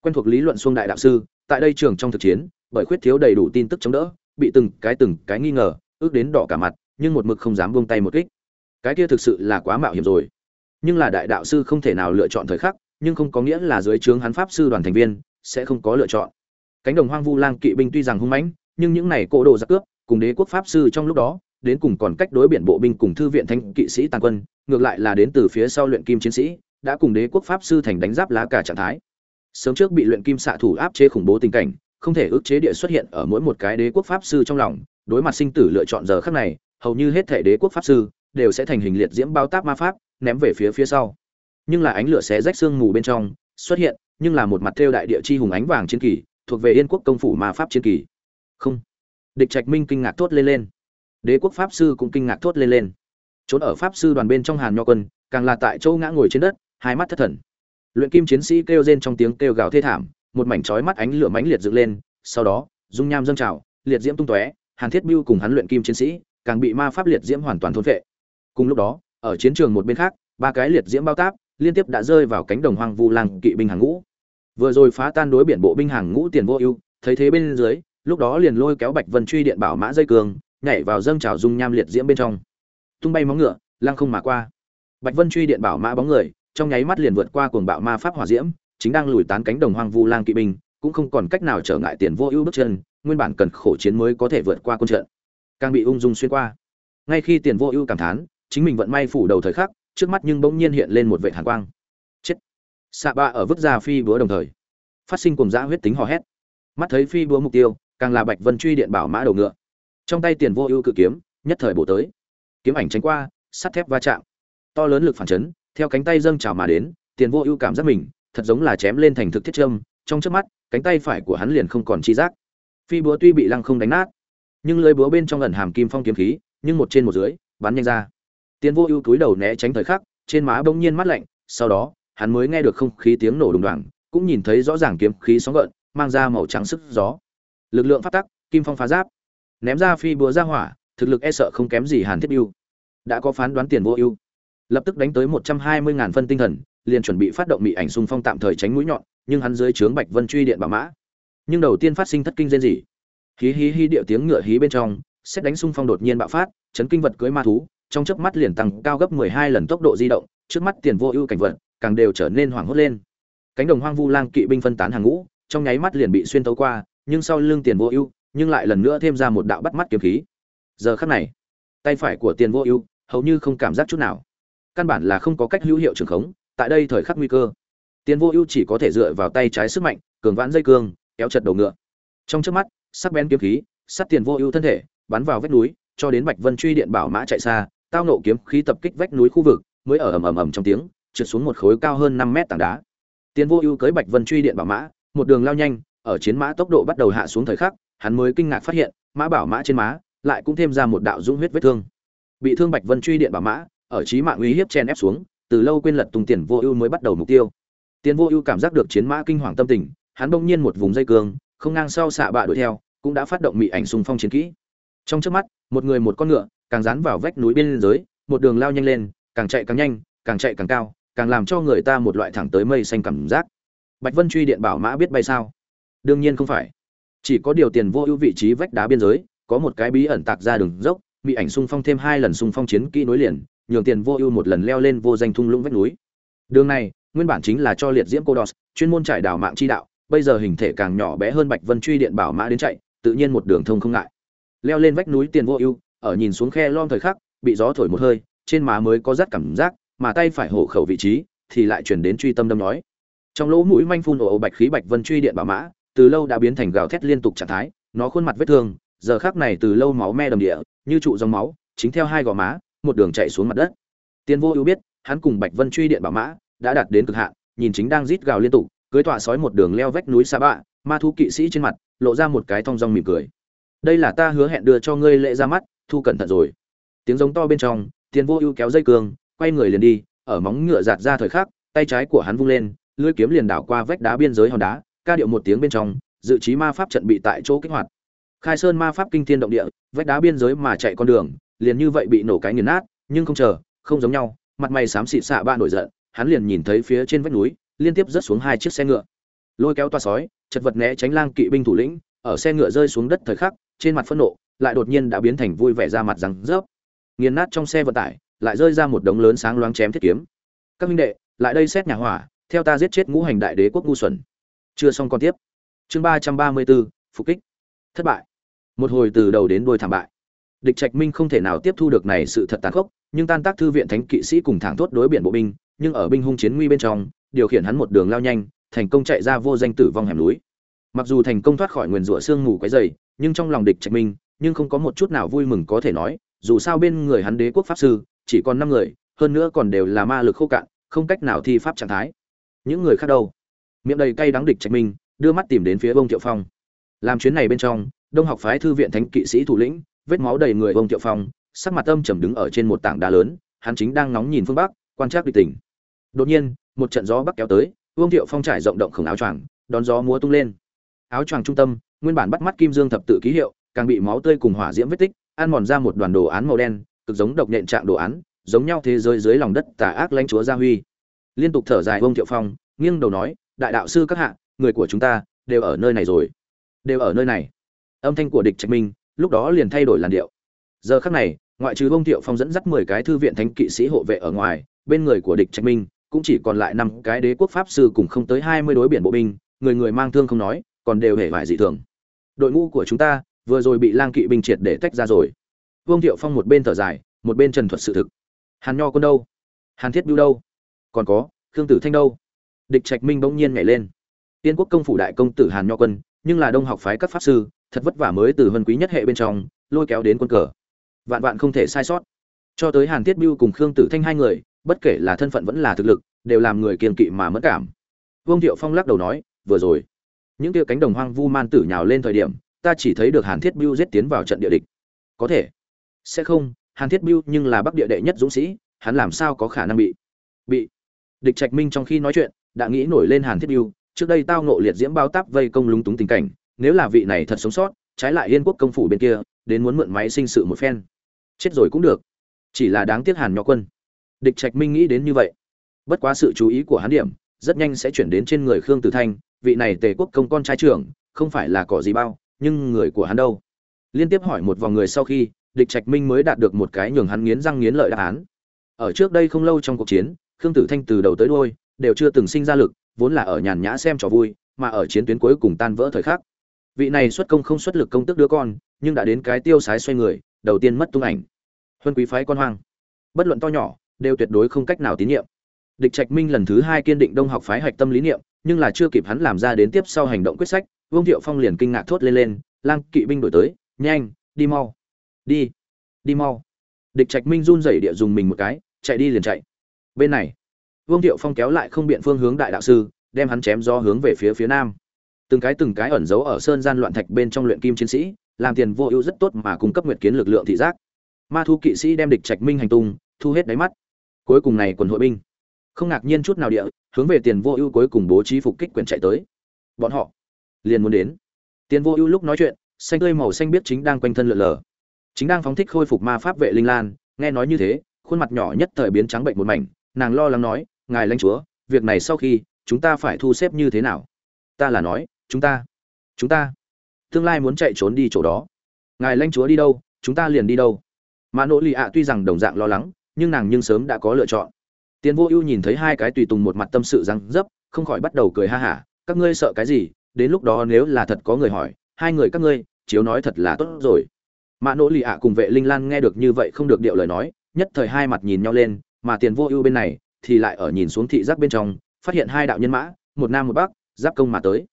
Quen thuộc lý luận xuông đại đạo sư, tại đây trường trong thực chiến, bởi khuyết thiếu đầy đủ tin tức chống đỡ bị từng cái từng cái nghi ngờ, ước đến đỏ cả mặt, nhưng một mực không dám buông tay một kích. Cái kia thực sự là quá mạo hiểm rồi. Nhưng là đại đạo sư không thể nào lựa chọn thời khắc, nhưng không có nghĩa là dưới trướng hắn pháp sư đoàn thành viên, sẽ không có lựa chọn. Cánh đồng hoang vu lang kỵ binh tuy rằng hung mãnh, nhưng những này cỗ đồ giặc cướp, cùng đế quốc pháp sư trong lúc đó, đến cùng còn cách đối biển bộ binh cùng thư viện thanh kỵ sĩ tàn quân, ngược lại là đến từ phía sau luyện kim chiến sĩ, đã cùng đế quốc pháp sư thành đánh giáp lá cả trạng thái. Sớm trước bị luyện kim xạ thủ áp chế khủng bố tình cảnh không thể ức chế địa xuất hiện ở mỗi một cái đế quốc pháp sư trong lòng, đối mặt sinh tử lựa chọn giờ khắc này, hầu như hết thể đế quốc pháp sư đều sẽ thành hình liệt diễm bao táp ma pháp, ném về phía phía sau. Nhưng là ánh lửa xé rách xương mù bên trong, xuất hiện, nhưng là một mặt theo đại địa chi hùng ánh vàng chiến kỳ, thuộc về yên quốc công phủ ma pháp chiến kỳ. Không. Địch trạch minh kinh ngạc thốt lên lên. Đế quốc pháp sư cũng kinh ngạc thốt lên lên. Trốn ở pháp sư đoàn bên trong hàn nho quân, càng là tại châu ngã ngồi trên đất, hai mắt thất thần. Luyện kim chiến sĩ kêu rên trong tiếng kêu gào thê thảm một mảnh chói mắt ánh lửa mãnh liệt dựng lên, sau đó, dung nham dâng trào, liệt diễm tung tóe, hàn thiết bưu cùng hắn luyện kim chiến sĩ, càng bị ma pháp liệt diễm hoàn toàn thôn phệ. Cùng lúc đó, ở chiến trường một bên khác, ba cái liệt diễm bao táp liên tiếp đã rơi vào cánh đồng hoang vu làng kỵ binh hàng ngũ. Vừa rồi phá tan đối biển bộ binh hàng ngũ tiền vô ưu, thấy thế bên dưới, lúc đó liền lôi kéo bạch vân truy điện bảo mã dây cường, nhảy vào dâng trào dung nham liệt diễm bên trong. Tung bay móng ngựa, lăng không mà qua. Bạch vân truy điện bảo mã bóng người, trong nháy mắt liền vượt qua cuồng bạo ma pháp hỏa diễm chính đang lùi tán cánh đồng hoang vu lang kỵ binh, cũng không còn cách nào trở ngại tiền vô ưu bước chân, nguyên bản cần khổ chiến mới có thể vượt qua quân trận. Càng bị ung dung xuyên qua. Ngay khi tiền vô ưu cảm thán, chính mình vận may phủ đầu thời khắc, trước mắt nhưng bỗng nhiên hiện lên một vệ hàn quang. Chết. Xạ ba ở vứt ra phi búa đồng thời, phát sinh cùng dã huyết tính hò hét. Mắt thấy phi búa mục tiêu, càng là bạch vân truy điện bảo mã đầu ngựa. Trong tay tiền vô ưu cự kiếm, nhất thời bổ tới. Kiếm ảnh tránh qua, sắt thép va chạm. To lớn lực phản chấn, theo cánh tay dâng trào mà đến, tiền vô ưu cảm giác mình thật giống là chém lên thành thực thiết châm, trong trước mắt, cánh tay phải của hắn liền không còn chi giác. Phi búa tuy bị lăng không đánh nát, nhưng lưỡi búa bên trong ẩn hàm kim phong kiếm khí, nhưng một trên một dưới, bắn nhanh ra. Tiên vô ưu túi đầu né tránh thời khắc, trên má bỗng nhiên mắt lạnh, sau đó, hắn mới nghe được không khí tiếng nổ đùng đoàng cũng nhìn thấy rõ ràng kiếm khí sóng gợn, mang ra màu trắng sức gió. Lực lượng phát tắc, kim phong phá giáp. Ném ra phi búa ra hỏa, thực lực e sợ không kém gì hàn thiết ưu đã có phán đoán tiền vô ưu. Lập tức đánh tới một trăm hai mươi ngàn phân tinh thần liền chuẩn bị phát động mị ảnh xung phong tạm thời tránh mũi nhọn, nhưng hắn dưới trướng bạch vân truy điện bả mã. Nhưng đầu tiên phát sinh thất kinh rên rỉ. Hí hí hí điệu tiếng ngựa hí bên trong, xét đánh xung phong đột nhiên bạo phát, chấn kinh vật cưới ma thú, trong chớp mắt liền tăng cao gấp mười hai lần tốc độ di động, trước mắt tiền vô ưu cảnh vật, càng đều trở nên hoảng hốt lên. Cánh đồng hoang vu lang kỵ binh phân tán hàng ngũ, trong nháy mắt liền bị xuyên tấu qua, nhưng sau lưng tiền vô ưu, nhưng lại lần nữa thêm ra một đạo bắt mắt kiếm khí. Giờ khắc này, tay phải của tiền vô ưu hầu như không cảm giác chút nào. Căn bản là không có cách hữu hiệu trường khống tại đây thời khắc nguy cơ tiền vô ưu chỉ có thể dựa vào tay trái sức mạnh, cường vãn dây cương, kéo chật đầu ngựa. Trong trước mắt, sắc bén kiếm khí sắt tiền vô ưu thân thể, bắn vào vách núi, cho đến bạch vân truy điện bảo mã chạy xa, tao nộ kiếm khí tập kích vách núi khu vực, mới ở ầm ầm ầm trong tiếng, trượt xuống một khối cao hơn năm mét tảng đá. Tiền vô ưu cưới bạch vân truy điện bảo mã, một đường lao nhanh, ở chiến mã tốc độ bắt đầu hạ xuống thời khắc, hắn mới kinh ngạc phát hiện, mã bảo mã trên má lại cũng thêm ra một đạo dũng huyết vết thương. Bị thương bạch vân truy điện bảo mã, ở trí mạng uy hiếp chen ép xuống từ lâu quên lật tung tiền vô ưu mới bắt đầu mục tiêu. Tiền vô ưu cảm giác được chiến mã kinh hoàng tâm tình, hắn bỗng nhiên một vùng dây cương, không ngang sau xạ bạ đuổi theo, cũng đã phát động mị ảnh xung phong chiến kỹ. Trong trước mắt, một người một con ngựa, càng dán vào vách núi bên dưới, một đường lao nhanh lên, càng chạy càng nhanh, càng chạy càng cao, càng làm cho người ta một loại thẳng tới mây xanh cảm giác. Bạch vân truy điện bảo mã biết bay sao? Đương nhiên không phải. Chỉ có điều tiền vô ưu vị trí vách đá biên giới, có một cái bí ẩn tạc ra đường dốc bị ảnh xung phong thêm hai lần xung phong chiến kỹ nối liền nhường tiền vô ưu một lần leo lên vô danh thung lũng vách núi. Đường này, nguyên bản chính là cho liệt diễm cô đos, chuyên môn trải đảo mạng chi đạo, bây giờ hình thể càng nhỏ bé hơn bạch vân truy điện bảo mã đến chạy, tự nhiên một đường thông không ngại. Leo lên vách núi tiền vô ưu, ở nhìn xuống khe lom thời khắc, bị gió thổi một hơi, trên má mới có rát cảm giác, mà tay phải hổ khẩu vị trí, thì lại chuyển đến truy tâm đâm nói. Trong lỗ mũi manh phun ổ bạch khí bạch vân truy điện bảo mã, từ lâu đã biến thành gào thét liên tục trạng thái, nó khuôn mặt vết thương, giờ khác này từ lâu máu me đầm địa, như trụ dòng máu, chính theo hai gò má một đường chạy xuống mặt đất. Tiên vô ưu biết, hắn cùng bạch vân truy điện bảo mã, đã đạt đến cực hạn, nhìn chính đang rít gào liên tục, cưới tọa sói một đường leo vách núi xa bạ, ma thú kỵ sĩ trên mặt, lộ ra một cái thong dong mỉm cười. Đây là ta hứa hẹn đưa cho ngươi lễ ra mắt, thu cẩn thận rồi. Tiếng giống to bên trong tiền vô ưu kéo dây cương, quay người liền đi, ở móng ngựa giạt ra thời khắc, tay trái của hắn vung lên, lưỡi kiếm liền đảo qua vách đá biên giới hòn đá, ca điệu một tiếng bên trong, dự trí ma pháp trận bị tại chỗ kích hoạt. Khai sơn ma pháp kinh thiên động địa, vách đá biên giới mà chạy con đường liền như vậy bị nổ cái nghiền nát, nhưng không chờ, không giống nhau, mặt mày xám xịt xạ ba nổi giận, hắn liền nhìn thấy phía trên vách núi, liên tiếp rớt xuống hai chiếc xe ngựa. Lôi kéo toa sói, chật vật né tránh lang kỵ binh thủ lĩnh, ở xe ngựa rơi xuống đất thời khắc, trên mặt phẫn nộ, lại đột nhiên đã biến thành vui vẻ ra mặt răng rớp. Nghiền nát trong xe vận tải, lại rơi ra một đống lớn sáng loáng chém thiết kiếm. Các minh đệ, lại đây xét nhà hỏa, theo ta giết chết ngũ hành đại đế quốc ngu xuẩn. Chưa xong còn tiếp. Chương ba trăm ba mươi bốn, phục kích. Thất bại. Một hồi từ đầu đến đuôi thảm bại địch trạch minh không thể nào tiếp thu được này sự thật tàn khốc, nhưng tan tác thư viện thánh kỵ sĩ cùng thẳng thốt đối biển bộ binh, nhưng ở binh hung chiến nguy bên trong, điều khiển hắn một đường lao nhanh, thành công chạy ra vô danh tử vong hẻm núi. Mặc dù thành công thoát khỏi nguyền rủa sương mù quấy dày nhưng trong lòng địch trạch minh, nhưng không có một chút nào vui mừng có thể nói, dù sao bên người hắn đế quốc pháp sư, chỉ còn năm người, hơn nữa còn đều là ma lực khô cạn, không cách nào thi pháp trạng thái. Những người khác đâu? Miệng đầy cay đắng địch trạch minh, đưa mắt tìm đến phía bông thiệu phong. Làm chuyến này bên trong, đông học phái thư viện thánh kỵ sĩ thủ lĩnh vết máu đầy người Vương thiệu phong, sắc mặt âm trầm đứng ở trên một tảng đá lớn, hắn chính đang nóng nhìn phương bắc, quan trắc địch tỉnh. Đột nhiên, một trận gió bắc kéo tới vương thiệu phong trải rộng động khổng áo choàng, đón gió múa tung lên. Áo choàng trung tâm, nguyên bản bắt mắt kim dương thập tự ký hiệu, càng bị máu tươi cùng hỏa diễm vết tích, ăn mòn ra một đoàn đồ án màu đen, cực giống độc nhện trạng đồ án, giống nhau thế giới dưới lòng đất tà ác lãnh chúa gia huy. Liên tục thở dài vương thiệu phong, nghiêng đầu nói, đại đạo sư các hạ, người của chúng ta đều ở nơi này rồi. Đều ở nơi này. Âm thanh của địch trạch minh lúc đó liền thay đổi làn điệu. Giờ khắc này, ngoại trừ bông thiệu phong dẫn dắt mười cái thư viện thánh kỵ sĩ hộ vệ ở ngoài, bên người của địch trạch minh, cũng chỉ còn lại năm cái đế quốc pháp sư cùng không tới hai mươi đối biển bộ binh, người người mang thương không nói, còn đều hề vải dị thường. Đội ngũ của chúng ta vừa rồi bị lang kỵ binh triệt để tách ra rồi. Vương thiệu phong một bên thở dài, một bên trần thuật sự thực. Hàn nho quân đâu? Hàn thiết bưu đâu? Còn có, khương tử thanh đâu? Địch trạch minh bỗng nhiên nhảy lên. Tiên quốc công phủ đại công tử hàn nho quân, nhưng là đông học phái các pháp sư thật vất vả mới từ vân quý nhất hệ bên trong, lôi kéo đến quân cờ. Vạn vạn không thể sai sót. Cho tới hàn thiết Biêu cùng khương tử thanh hai người, bất kể là thân phận vẫn là thực lực, đều làm người kiên kỵ mà mất cảm. Vương thiệu phong lắc đầu nói, vừa rồi, những kia cánh đồng hoang vu man tử nhào lên thời điểm, ta chỉ thấy được hàn thiết Biêu giết tiến vào trận địa địch. Có thể. Sẽ không, hàn thiết Biêu nhưng là bắc địa đệ nhất dũng sĩ, hắn làm sao có khả năng bị bị địch trạch minh trong khi nói chuyện, đã nghĩ nổi lên hàn thiết Biêu trước đây tao nộ liệt diễm bao táp vây công lúng túng tình cảnh nếu là vị này thật sống sót, trái lại yên quốc công phủ bên kia, đến muốn mượn máy sinh sự một phen. Chết rồi cũng được. Chỉ là đáng tiếc hàn nho quân. Địch trạch minh nghĩ đến như vậy. Bất quá sự chú ý của hắn điểm, rất nhanh sẽ chuyển đến trên người khương tử thanh, vị này tề quốc công con trai trưởng, không phải là cỏ gì bao, nhưng người của hắn đâu? Liên tiếp hỏi một vòng người sau khi, địch trạch minh mới đạt được một cái nhường hắn nghiến răng nghiến lợi đáp án. Ở trước đây không lâu trong cuộc chiến, khương tử thanh từ đầu tới đuôi, đều chưa từng sinh ra lực, vốn là ở nhàn nhã xem trò vui, mà ở chiến tuyến cuối cùng tan vỡ thời khắc vị này xuất công không xuất lực công tức đứa con, nhưng đã đến cái tiêu sái xoay người, đầu tiên mất tung ảnh. Huân quý phái con hoang. Bất luận to nhỏ, đều tuyệt đối không cách nào tín nhiệm. Địch trạch minh lần thứ hai kiên định đông học phái hạch tâm lý niệm, nhưng là chưa kịp hắn làm ra đến tiếp sau hành động quyết sách, vương thiệu phong liền kinh ngạc thốt lên lên, lang kỵ binh đổi tới, nhanh, đi mau. Đi đi mau. Địch trạch minh run rẩy địa dùng mình một cái, chạy đi liền chạy. Bên này, vương thiệu phong kéo lại không biện phương hướng đại đạo sư, đem hắn chém do hướng về phía phía nam từng cái từng cái ẩn giấu ở sơn gian loạn thạch bên trong luyện kim chiến sĩ, làm tiền vô ưu rất tốt mà cung cấp nguyệt kiến lực lượng thị giác. Ma thu kỵ sĩ đem địch trạch minh hành tung, thu hết đáy mắt. Cuối cùng này quần hội binh. Không ngạc nhiên chút nào địa, hướng về tiền vô ưu cuối cùng bố trí phục kích quyền chạy tới. Bọn họ liền muốn đến. Tiền vô ưu lúc nói chuyện, xanh tươi màu xanh biết chính đang quanh thân lượn lờ. Chính đang phóng thích khôi phục ma pháp vệ linh lan, nghe nói như thế, khuôn mặt nhỏ nhất thời biến trắng bệnh một mảnh, nàng lo lắng nói, ngài lãnh chúa, việc này sau khi chúng ta phải thu xếp như thế nào? Ta là nói chúng ta chúng ta tương lai muốn chạy trốn đi chỗ đó. Ngài lãnh chúa đi đâu, chúng ta liền đi đâu. Mà nỗ lì ạ tuy rằng đồng dạng lo lắng, nhưng nàng nhưng sớm đã có lựa chọn. Tiền vô ưu nhìn thấy hai cái tùy tùng một mặt tâm sự răng dấp, không khỏi bắt đầu cười ha hả, các ngươi sợ cái gì, đến lúc đó nếu là thật có người hỏi, hai người các ngươi, chiếu nói thật là tốt rồi. Mã nỗ lì ạ cùng vệ linh lan nghe được như vậy không được điệu lời nói, nhất thời hai mặt nhìn nhau lên, mà tiền vô ưu bên này thì lại ở nhìn xuống thị giác bên trong, phát hiện hai đạo nhân mã, một nam một bắc, giáp công mà tới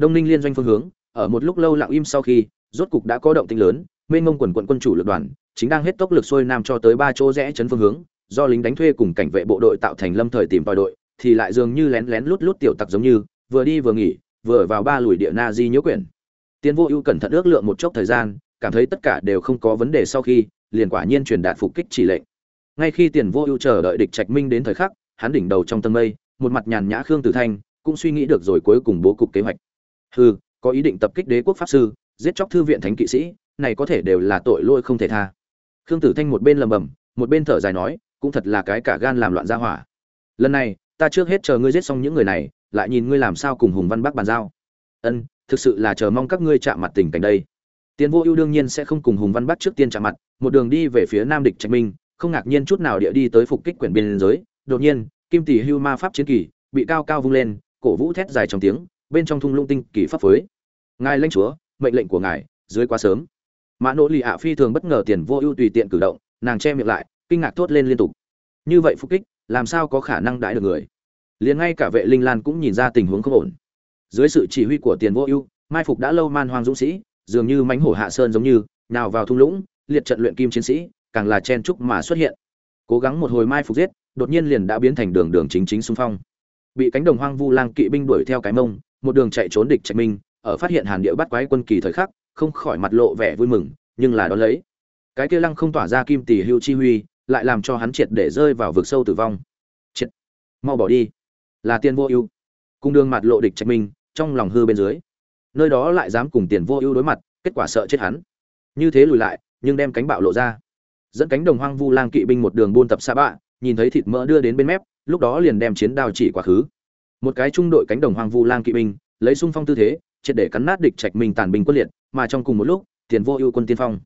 đông ninh liên doanh phương hướng, ở một lúc lâu lặng im sau khi, rốt cục đã có động tĩnh lớn, mênh mông quần quận quân chủ lực đoàn, chính đang hết tốc lực xuôi nam cho tới ba chỗ rẽ chấn phương hướng, do lính đánh thuê cùng cảnh vệ bộ đội tạo thành lâm thời tìm vào đội, thì lại dường như lén lén lút lút tiểu tặc giống như, vừa đi vừa nghỉ, vừa vào ba lùi địa na di nhớ quyển. Tiến vô ưu cẩn thận ước lượng một chốc thời gian, cảm thấy tất cả đều không có vấn đề sau khi, liền quả nhiên truyền đạt phục kích chỉ lệnh. Ngay khi tiền vô ưu chờ đợi địch trạch minh đến thời khắc, hắn đỉnh đầu trong tầng mây, một mặt nhàn nhã khương tử thanh, cũng suy nghĩ được rồi cuối cùng bố cục kế hoạch hừ, có ý định tập kích đế quốc pháp sư, giết chóc thư viện thánh kỵ sĩ, này có thể đều là tội lỗi không thể tha. Khương tử thanh một bên lầm bầm, một bên thở dài nói, cũng thật là cái cả gan làm loạn ra hỏa. Lần này, ta trước hết chờ ngươi giết xong những người này, lại nhìn ngươi làm sao cùng hùng văn bắc bàn giao. Ân, thực sự là chờ mong các ngươi chạm mặt tình cảnh đây. Tiến vô ưu đương nhiên sẽ không cùng hùng văn bắc trước tiên chạm mặt, một đường đi về phía nam địch trạch minh, không ngạc nhiên chút nào địa đi tới phục kích quyển biên giới. Đột nhiên, kim tỷ hưu ma pháp chiến kỳ, bị cao cao vung lên, cổ vũ thét dài trong tiếng bên trong thung lũng tinh kỳ pháp phối. Ngài lãnh chúa, mệnh lệnh của ngài, dưới quá sớm. Mã nỗ lì ạ phi thường bất ngờ tiền vô ưu tùy tiện cử động, nàng che miệng lại, kinh ngạc thốt lên liên tục. Như vậy phục kích, làm sao có khả năng đãi được người? Liền ngay cả vệ linh lan cũng nhìn ra tình huống không ổn. Dưới sự chỉ huy của tiền vô ưu, mai phục đã lâu man hoang dũng sĩ, dường như mánh hổ hạ sơn giống như, nào vào thung lũng, liệt trận luyện kim chiến sĩ, càng là chen trúc mà xuất hiện. Cố gắng một hồi mai phục giết, đột nhiên liền đã biến thành đường đường chính chính xung phong. Bị cánh đồng hoang vu lang kỵ binh đuổi theo cái mông một đường chạy trốn địch trạch minh, ở phát hiện hàn địa bắt quái quân kỳ thời khắc, không khỏi mặt lộ vẻ vui mừng, nhưng là đó lấy. Cái kia lăng không tỏa ra kim tỷ hưu chi huy, lại làm cho hắn triệt để rơi vào vực sâu tử vong. Triệt. Mau bỏ đi. Là tiền vô ưu. Cung đường mặt lộ địch trạch minh, trong lòng hư bên dưới. Nơi đó lại dám cùng tiền vô ưu đối mặt, kết quả sợ chết hắn. Như thế lùi lại, nhưng đem cánh bạo lộ ra. Dẫn cánh đồng hoang vu lang kỵ binh một đường buôn tập xa bạ, nhìn thấy thịt mỡ đưa đến bên mép, lúc đó liền đem chiến đao chỉ quá khứ một cái trung đội cánh đồng hoang vu lang kỵ binh, lấy sung phong tư thế, triệt để cắn nát địch trạch mình tàn binh quân liệt, mà trong cùng một lúc, tiền vô ưu quân tiên phong.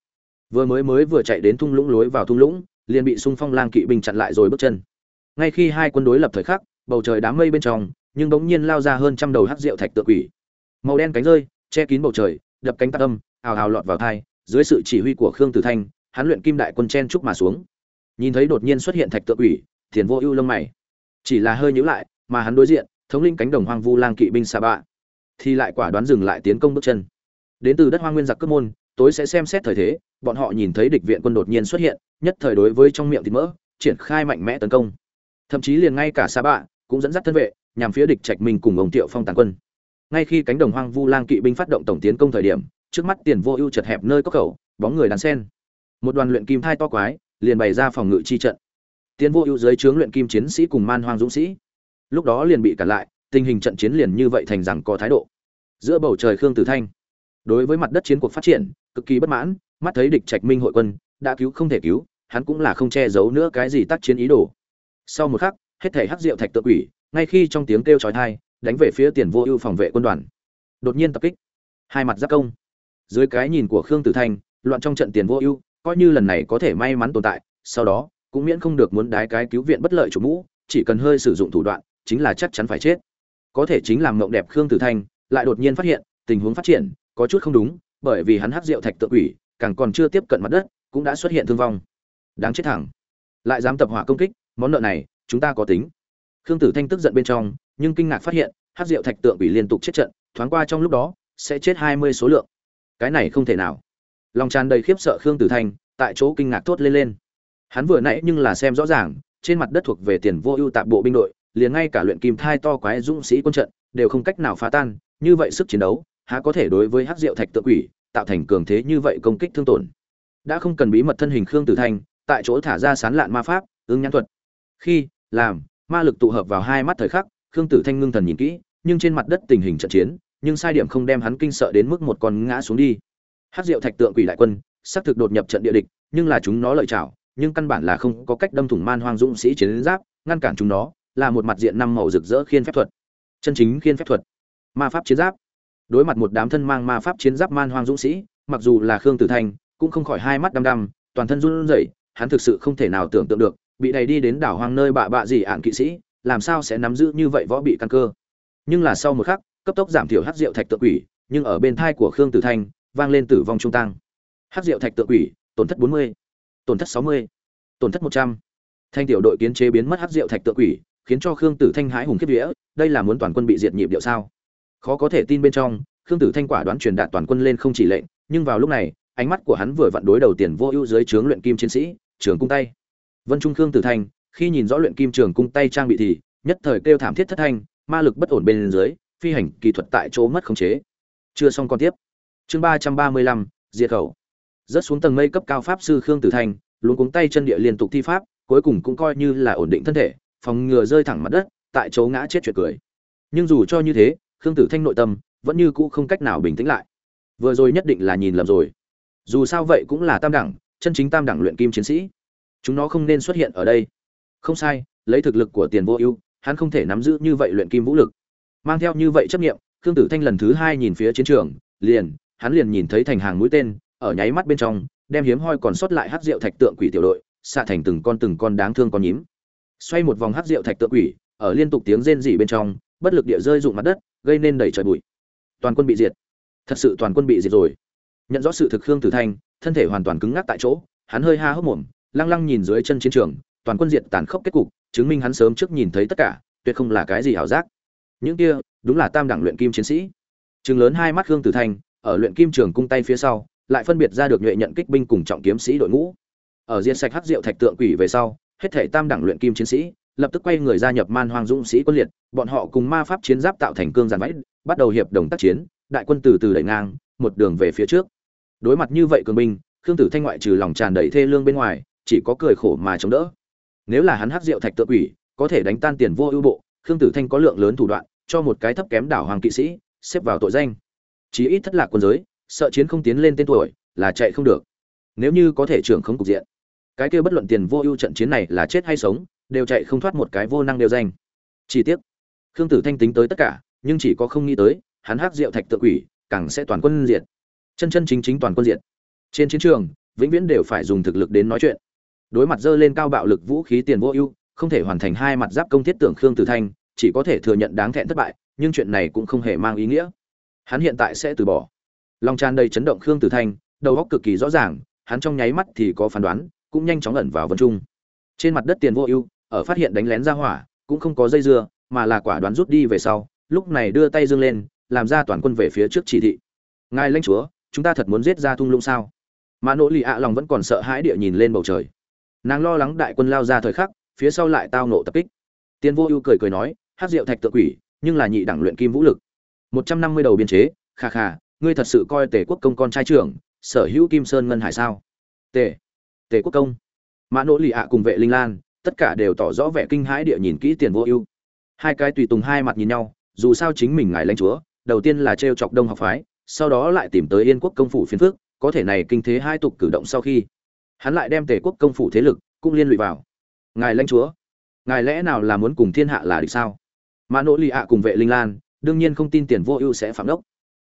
Vừa mới mới vừa chạy đến thung lũng lối vào thung lũng, liền bị sung phong lang kỵ binh chặn lại rồi bước chân. Ngay khi hai quân đối lập thời khắc, bầu trời đám mây bên trong, nhưng bỗng nhiên lao ra hơn trăm đầu hắc rượu thạch tự quỷ. Màu đen cánh rơi, che kín bầu trời, đập cánh tạc âm, ào ào lọt vào thai dưới sự chỉ huy của khương tử thanh, hắn luyện kim đại quân chen trúc mà xuống. Nhìn thấy đột nhiên xuất hiện thạch tự quỷ, tiền vô ưu lông mày. Chỉ là hơi nhíu lại, mà hắn đối diện thống lĩnh cánh đồng hoang vu lang kỵ binh xà bạ, thì lại quả đoán dừng lại tiến công bước chân. Đến từ đất hoang nguyên giặc cướp môn, tối sẽ xem xét thời thế, bọn họ nhìn thấy địch viện quân đột nhiên xuất hiện, nhất thời đối với trong miệng thịt mỡ, triển khai mạnh mẽ tấn công. Thậm chí liền ngay cả xà bạ cũng dẫn dắt thân vệ, nhằm phía địch trạch minh cùng ông tiệu phong tàn quân. Ngay khi cánh đồng hoang vu lang kỵ binh phát động tổng tiến công thời điểm, trước mắt tiền vô ưu chật hẹp nơi có khẩu, bóng người đàn sen. Một đoàn luyện kim thai to quái, liền bày ra phòng ngự chi trận. Tiến vô ưu dưới trướng luyện kim chiến sĩ cùng man hoang dũng sĩ lúc đó liền bị cản lại, tình hình trận chiến liền như vậy thành rằng có thái độ. Giữa bầu trời khương tử thanh, đối với mặt đất chiến cuộc phát triển, cực kỳ bất mãn, mắt thấy địch trạch minh hội quân, đã cứu không thể cứu, hắn cũng là không che giấu nữa cái gì tác chiến ý đồ. Sau một khắc, hết thể hắc rượu thạch tự quỷ, ngay khi trong tiếng kêu chói tai, đánh về phía tiền vô ưu phòng vệ quân đoàn. Đột nhiên tập kích. Hai mặt giáp công. Dưới cái nhìn của khương tử thanh, loạn trong trận tiền vô ưu, coi như lần này có thể may mắn tồn tại, sau đó, cũng miễn không được muốn đái cái cứu viện bất lợi chủ mũ, chỉ cần hơi sử dụng thủ đoạn chính là chắc chắn phải chết. Có thể chính làm mộng đẹp khương tử thanh, lại đột nhiên phát hiện, tình huống phát triển, có chút không đúng, bởi vì hắn hắc rượu thạch tự quỷ, càng còn chưa tiếp cận mặt đất, cũng đã xuất hiện thương vong. Đáng chết thẳng lại dám tập hỏa công kích, món nợ này, chúng ta có tính. Khương tử thanh tức giận bên trong, nhưng kinh ngạc phát hiện, hắc rượu thạch tượng quỷ liên tục chết trận, thoáng qua trong lúc đó, sẽ chết hai mươi số lượng. Cái này không thể nào. Lòng tràn đầy khiếp sợ khương tử thanh, tại chỗ kinh ngạc thốt lên lên. Hắn vừa nãy nhưng là xem rõ ràng, trên mặt đất thuộc về tiền vô ưu tạp bộ binh đội liền ngay cả luyện kim thai to quái dũng sĩ quân trận đều không cách nào phá tan, như vậy sức chiến đấu, há có thể đối với hắc diệu thạch tượng quỷ tạo thành cường thế như vậy công kích thương tổn. Đã không cần bí mật thân hình khương tử thanh, tại chỗ thả ra sán lạn ma pháp, ứng nhãn thuật. Khi, làm, ma lực tụ hợp vào hai mắt thời khắc, khương tử thanh ngưng thần nhìn kỹ, nhưng trên mặt đất tình hình trận chiến, nhưng sai điểm không đem hắn kinh sợ đến mức một con ngã xuống đi. Hát diệu thạch tượng quỷ đại quân xác thực đột nhập trận địa địch, nhưng là chúng nó lợi chảo nhưng căn bản là không có cách đâm thủng man hoang dũng sĩ chiến giáp, ngăn cản chúng nó là một mặt diện năm màu rực rỡ khiên phép thuật. Chân chính khiên phép thuật. Ma pháp chiến giáp. Đối mặt một đám thân mang ma pháp chiến giáp man hoang dũng sĩ, mặc dù là khương tử thanh cũng không khỏi hai mắt đăm đăm, toàn thân run rẩy, hắn thực sự không thể nào tưởng tượng được, bị đầy đi đến đảo hoang nơi bạ bạ gì ạn kỵ sĩ, làm sao sẽ nắm giữ như vậy võ bị căn cơ. Nhưng là sau một khắc, cấp tốc giảm thiểu hát rượu thạch tự quỷ, nhưng ở bên thai của khương tử thanh vang lên tử vong trung tăng hát rượu thạch tự quỷ, tổn thất bốn mươi, tổn thất sáu mươi, tổn thất một trăm. Thanh tiểu đội kiến chế biến mất hát rượu thạch tự quỷ khiến cho khương tử thanh hãi hùng kiếp vía, đây là muốn toàn quân bị diệt nhịp điệu sao? Khó có thể tin bên trong, khương tử thanh quả đoán truyền đạt toàn quân lên không chỉ lệnh, nhưng vào lúc này, ánh mắt của hắn vừa vặn đối đầu tiền vô ưu dưới trướng luyện kim chiến sĩ, trường cung tay. Vân trung khương tử thanh, khi nhìn rõ luyện kim trường cung tay trang bị thì, nhất thời kêu thảm thiết thất thanh, ma lực bất ổn bên dưới, phi hành kỹ thuật tại chỗ mất khống chế. Chưa xong còn tiếp. Chương ba trăm ba mươi lăm, diệt khẩu. Rớt xuống tầng mây cấp cao pháp sư khương tử thanh luôn cuống tay chân địa liên tục thi pháp, cuối cùng cũng coi như là ổn định thân thể phòng ngừa rơi thẳng mặt đất, tại chỗ ngã chết chuyện cười. Nhưng dù cho như thế, khương tử thanh nội tâm vẫn như cũ không cách nào bình tĩnh lại. Vừa rồi nhất định là nhìn lầm rồi. Dù sao vậy cũng là tam đẳng, chân chính tam đẳng luyện kim chiến sĩ. Chúng nó không nên xuất hiện ở đây. Không sai, lấy thực lực của tiền vô ưu, hắn không thể nắm giữ như vậy luyện kim vũ lực. Mang theo như vậy chấp nghiệm khương tử thanh lần thứ hai nhìn phía chiến trường, liền, hắn liền nhìn thấy thành hàng mũi tên, ở nháy mắt bên trong, đem hiếm hoi còn sót lại hát rượu thạch tượng quỷ tiểu đội, xạ thành từng con từng con đáng thương con nhím xoay một vòng hắc rượu thạch tượng quỷ ở liên tục tiếng rên rỉ bên trong bất lực địa rơi rụng mặt đất gây nên đầy trời bụi. Toàn quân bị diệt. Thật sự toàn quân bị diệt rồi. Nhận rõ sự thực khương tử thanh thân thể hoàn toàn cứng ngắc tại chỗ hắn hơi ha hốc mồm lăng lăng nhìn dưới chân chiến trường toàn quân diệt tàn khốc kết cục chứng minh hắn sớm trước nhìn thấy tất cả tuyệt không là cái gì ảo giác. Những kia đúng là tam đẳng luyện kim chiến sĩ. Trừng lớn hai mắt Khương Tử Thanh, ở luyện kim trường cung tay phía sau, lại phân biệt ra được nhuệ nhận kích binh cùng trọng kiếm sĩ đội ngũ. Ở diệt sạch hắc diệu thạch tượng quỷ về sau, hết thể tam đẳng luyện kim chiến sĩ, lập tức quay người gia nhập man hoang dũng sĩ quân liệt, bọn họ cùng ma pháp chiến giáp tạo thành cương giàn vẫy, bắt đầu hiệp đồng tác chiến, đại quân từ từ đẩy ngang, một đường về phía trước. Đối mặt như vậy cường binh, Khương Tử Thanh ngoại trừ lòng tràn đầy thê lương bên ngoài, chỉ có cười khổ mà chống đỡ. Nếu là hắn hắc diệu thạch tự quỷ, có thể đánh tan tiền vô ưu bộ, Khương Tử Thanh có lượng lớn thủ đoạn, cho một cái thấp kém đảo hoàng kỵ sĩ, xếp vào tội danh chí ít thất lạc quân giới sợ chiến không tiến lên tên tuổi là chạy không được nếu như có thể trưởng không cục diện cái kia bất luận tiền vô ưu trận chiến này là chết hay sống, đều chạy không thoát một cái vô năng đều danh. Chi tiết khương tử thanh tính tới tất cả, nhưng chỉ có không nghĩ tới, hắn hắc diệu thạch tự quỷ, càng sẽ toàn quân diệt. Chân chân chính chính toàn quân diệt. Trên chiến trường, vĩnh viễn đều phải dùng thực lực đến nói chuyện. Đối mặt dơ lên cao bạo lực vũ khí tiền vô ưu, không thể hoàn thành hai mặt giáp công thiết tưởng khương tử thanh, chỉ có thể thừa nhận đáng thẹn thất bại, nhưng chuyện này cũng không hề mang ý nghĩa. Hắn hiện tại sẽ từ bỏ. Lòng tràn đầy chấn động khương tử thanh, đầu óc cực kỳ rõ ràng, hắn trong nháy mắt thì có phán đoán cũng nhanh chóng ẩn vào vân trung. Trên mặt đất tiền vô ưu, ở phát hiện đánh lén ra hỏa, cũng không có dây dưa, mà là quả đoán rút đi về sau, lúc này đưa tay dương lên, làm ra toàn quân về phía trước chỉ thị. Ngài lãnh chúa, chúng ta thật muốn giết ra thung lũng sao? Mà nỗ lì ạ lòng vẫn còn sợ hãi địa nhìn lên bầu trời. Nàng lo lắng đại quân lao ra thời khắc, phía sau lại tao nộ tập kích. Tiền vô ưu cười cười nói hát rượu thạch tự quỷ, nhưng là nhị đẳng luyện kim vũ lực. Một trăm năm mươi đầu biên chế, kha kha, ngươi thật sự coi tề quốc công con trai trưởng, sở hữu kim sơn ngân hải sao? Tề tề quốc công. Mã nỗ lì ạ cùng vệ linh lan, tất cả đều tỏ rõ vẻ kinh hãi địa nhìn kỹ tiền vô ưu. Hai cái tùy tùng hai mặt nhìn nhau, dù sao chính mình ngài lãnh chúa, đầu tiên là t chọc đông học phái, sau đó lại tìm tới yên quốc công phủ phiến phước có thể này kinh thế hai tục cử động sau khi, hắn lại đem tề quốc công phủ thế lực cũng liên lụy vào. Ngài lãnh chúa, ngài lẽ nào là muốn cùng thiên hạ là địch sao? Mã nỗ lì ạ cùng vệ linh lan, đương nhiên không tin tiền vô ưu sẽ phạm đốc.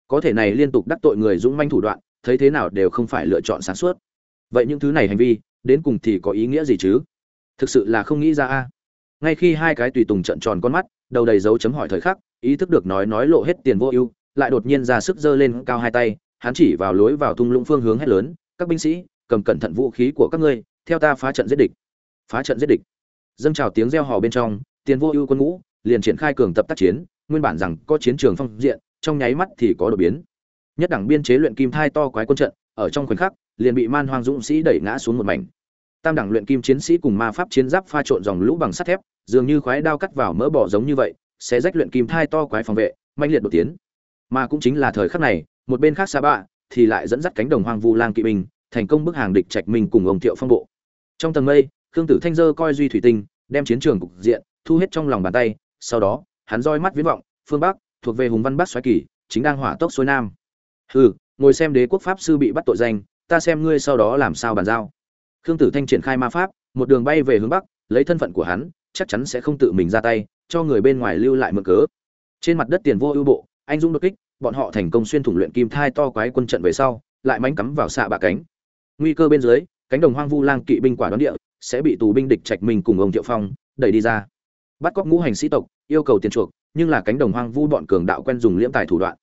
Có thể này liên tục đắc tội người dũng manh thủ đoạn, thấy thế nào đều không phải lựa chọn sáng suốt vậy những thứ này hành vi, đến cùng thì có ý nghĩa gì chứ? Thực sự là không nghĩ ra a. Ngay khi hai cái tùy tùng trận tròn con mắt, đầu đầy dấu chấm hỏi thời khắc, ý thức được nói nói lộ hết tiền vô ưu, lại đột nhiên ra sức giơ lên cao hai tay, hắn chỉ vào lối vào thung lũng phương hướng hét lớn, các binh sĩ, cầm cẩn thận vũ khí của các ngươi, theo ta phá trận giết địch. Phá trận giết địch. Dâng trào tiếng reo hò bên trong, tiền vô ưu quân ngũ liền triển khai cường tập tác chiến, nguyên bản rằng có chiến trường phong diện, trong nháy mắt thì có đột biến. Nhất đẳng biên chế luyện kim thai to quái quân trận, ở trong khoảnh khắc liền bị man hoang dũng sĩ đẩy ngã xuống một mảnh. Tam đẳng luyện kim chiến sĩ cùng ma pháp chiến giáp pha trộn dòng lũ bằng sắt thép, dường như khoái đao cắt vào mỡ bỏ giống như vậy sẽ rách luyện kim thai to quái phòng vệ manh liệt đột tiến. Mà cũng chính là thời khắc này, một bên khác xa bạ thì lại dẫn dắt cánh đồng hoang vu lang kỵ binh, thành công bức hàng địch trạch minh cùng ông thiệu phong bộ. Trong tầng mây, khương tử thanh dơ coi duy thủy tinh, đem chiến trường cục diện, thu hết trong lòng bàn tay, sau đó, hắn roi mắt viễn vọng, phương bắc, thuộc về hùng văn bắc xoáy kỳ, chính đang hỏa tốc xuôi nam. Hừ, ngồi xem đế quốc pháp sư bị bắt tội danh ta xem ngươi sau đó làm sao bàn giao. Khương tử thanh triển khai ma pháp, một đường bay về hướng bắc, lấy thân phận của hắn, chắc chắn sẽ không tự mình ra tay, cho người bên ngoài lưu lại mượn cớ. Trên mặt đất tiền vô ưu bộ, anh dũng đột kích, bọn họ thành công xuyên thủng luyện kim thai to quái quân trận về sau, lại mánh cắm vào xạ bạ cánh. Nguy cơ bên dưới, cánh đồng hoang vu lang kỵ binh quả đoán địa, sẽ bị tù binh địch trạch mình cùng ông thiệu phong đẩy đi ra. Bắt cóc ngũ hành sĩ tộc, yêu cầu tiền chuộc, nhưng là cánh đồng hoang vu bọn cường đạo quen dùng liễm tài thủ đoạn.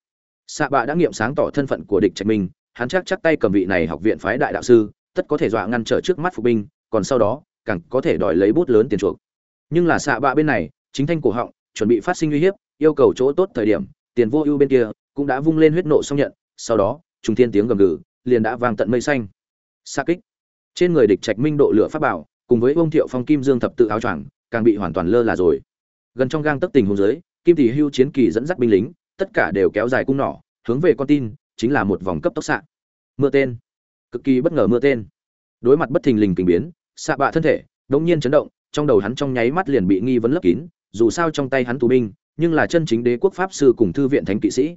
Xạ bạ đã nghiệm sáng tỏ thân phận của địch trạch mình hắn chắc chắc tay cầm vị này học viện phái đại đạo sư, tất có thể dọa ngăn trở trước mắt phục binh, còn sau đó, càng có thể đòi lấy bút lớn tiền chuộc. Nhưng là xạ bạ bên này, chính thanh cổ họng, chuẩn bị phát sinh uy hiếp, yêu cầu chỗ tốt thời điểm, tiền vô ưu bên kia, cũng đã vung lên huyết nộ xong nhận, sau đó, trùng thiên tiếng gầm gừ, liền đã vang tận mây xanh. Sa kích. Trên người địch trạch minh độ lửa pháp bảo, cùng với ông thiệu phong kim dương thập tự áo choàng, càng bị hoàn toàn lơ là rồi. Gần trong gang tấc tình huống dưới, kim tỷ hưu chiến kỳ dẫn dắt binh lính, tất cả đều kéo dài cung nỏ, hướng về con tin chính là một vòng cấp tốc xạ. Mưa tên. Cực kỳ bất ngờ mưa tên. Đối mặt bất thình lình kinh biến, xạ bạ thân thể đống nhiên chấn động, trong đầu hắn trong nháy mắt liền bị nghi vấn lấp kín, dù sao trong tay hắn tù binh, nhưng là chân chính đế quốc pháp sư cùng thư viện thánh kỵ sĩ.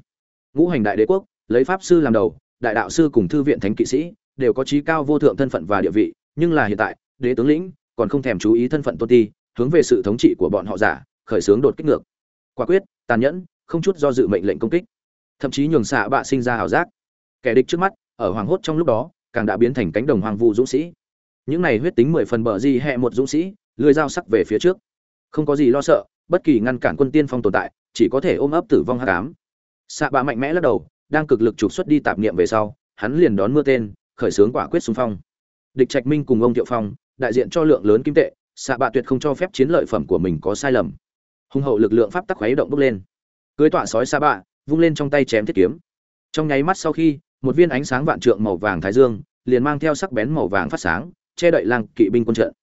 Ngũ hành đại đế quốc, lấy pháp sư làm đầu, đại đạo sư cùng thư viện thánh kỵ sĩ đều có trí cao vô thượng thân phận và địa vị, nhưng là hiện tại, đế tướng lĩnh còn không thèm chú ý thân phận tôn ti, hướng về sự thống trị của bọn họ giả, khởi xướng đột kích ngược. Quả quyết, tàn nhẫn, không chút do dự mệnh lệnh công kích thậm chí nhường xạ bạ sinh ra ảo giác. Kẻ địch trước mắt, ở hoàng hốt trong lúc đó, càng đã biến thành cánh đồng hoàng vụ dũng sĩ. Những này huyết tính mười phần bờ di hẹ một dũng sĩ lưỡi dao sắc về phía trước. Không có gì lo sợ, bất kỳ ngăn cản quân tiên phong tồn tại, chỉ có thể ôm ấp tử vong hắc ám. Xạ bạ mạnh mẽ lắc đầu, đang cực lực trục xuất đi tạp niệm về sau, hắn liền đón mưa tên, khởi xướng quả quyết xung phong. Địch trạch minh cùng ông thiệu phong, đại diện cho lượng lớn kim tệ, xạ bạ tuyệt không cho phép chiến lợi phẩm của mình có sai lầm. Hùng hậu lực lượng pháp tắc khuấy động bốc lên. Cưới tọa sói xạ bạ vung lên trong tay chém thiết kiếm. Trong nháy mắt sau khi, một viên ánh sáng vạn trượng màu vàng thái dương liền mang theo sắc bén màu vàng phát sáng, che đậy lăng kỵ binh quân trận.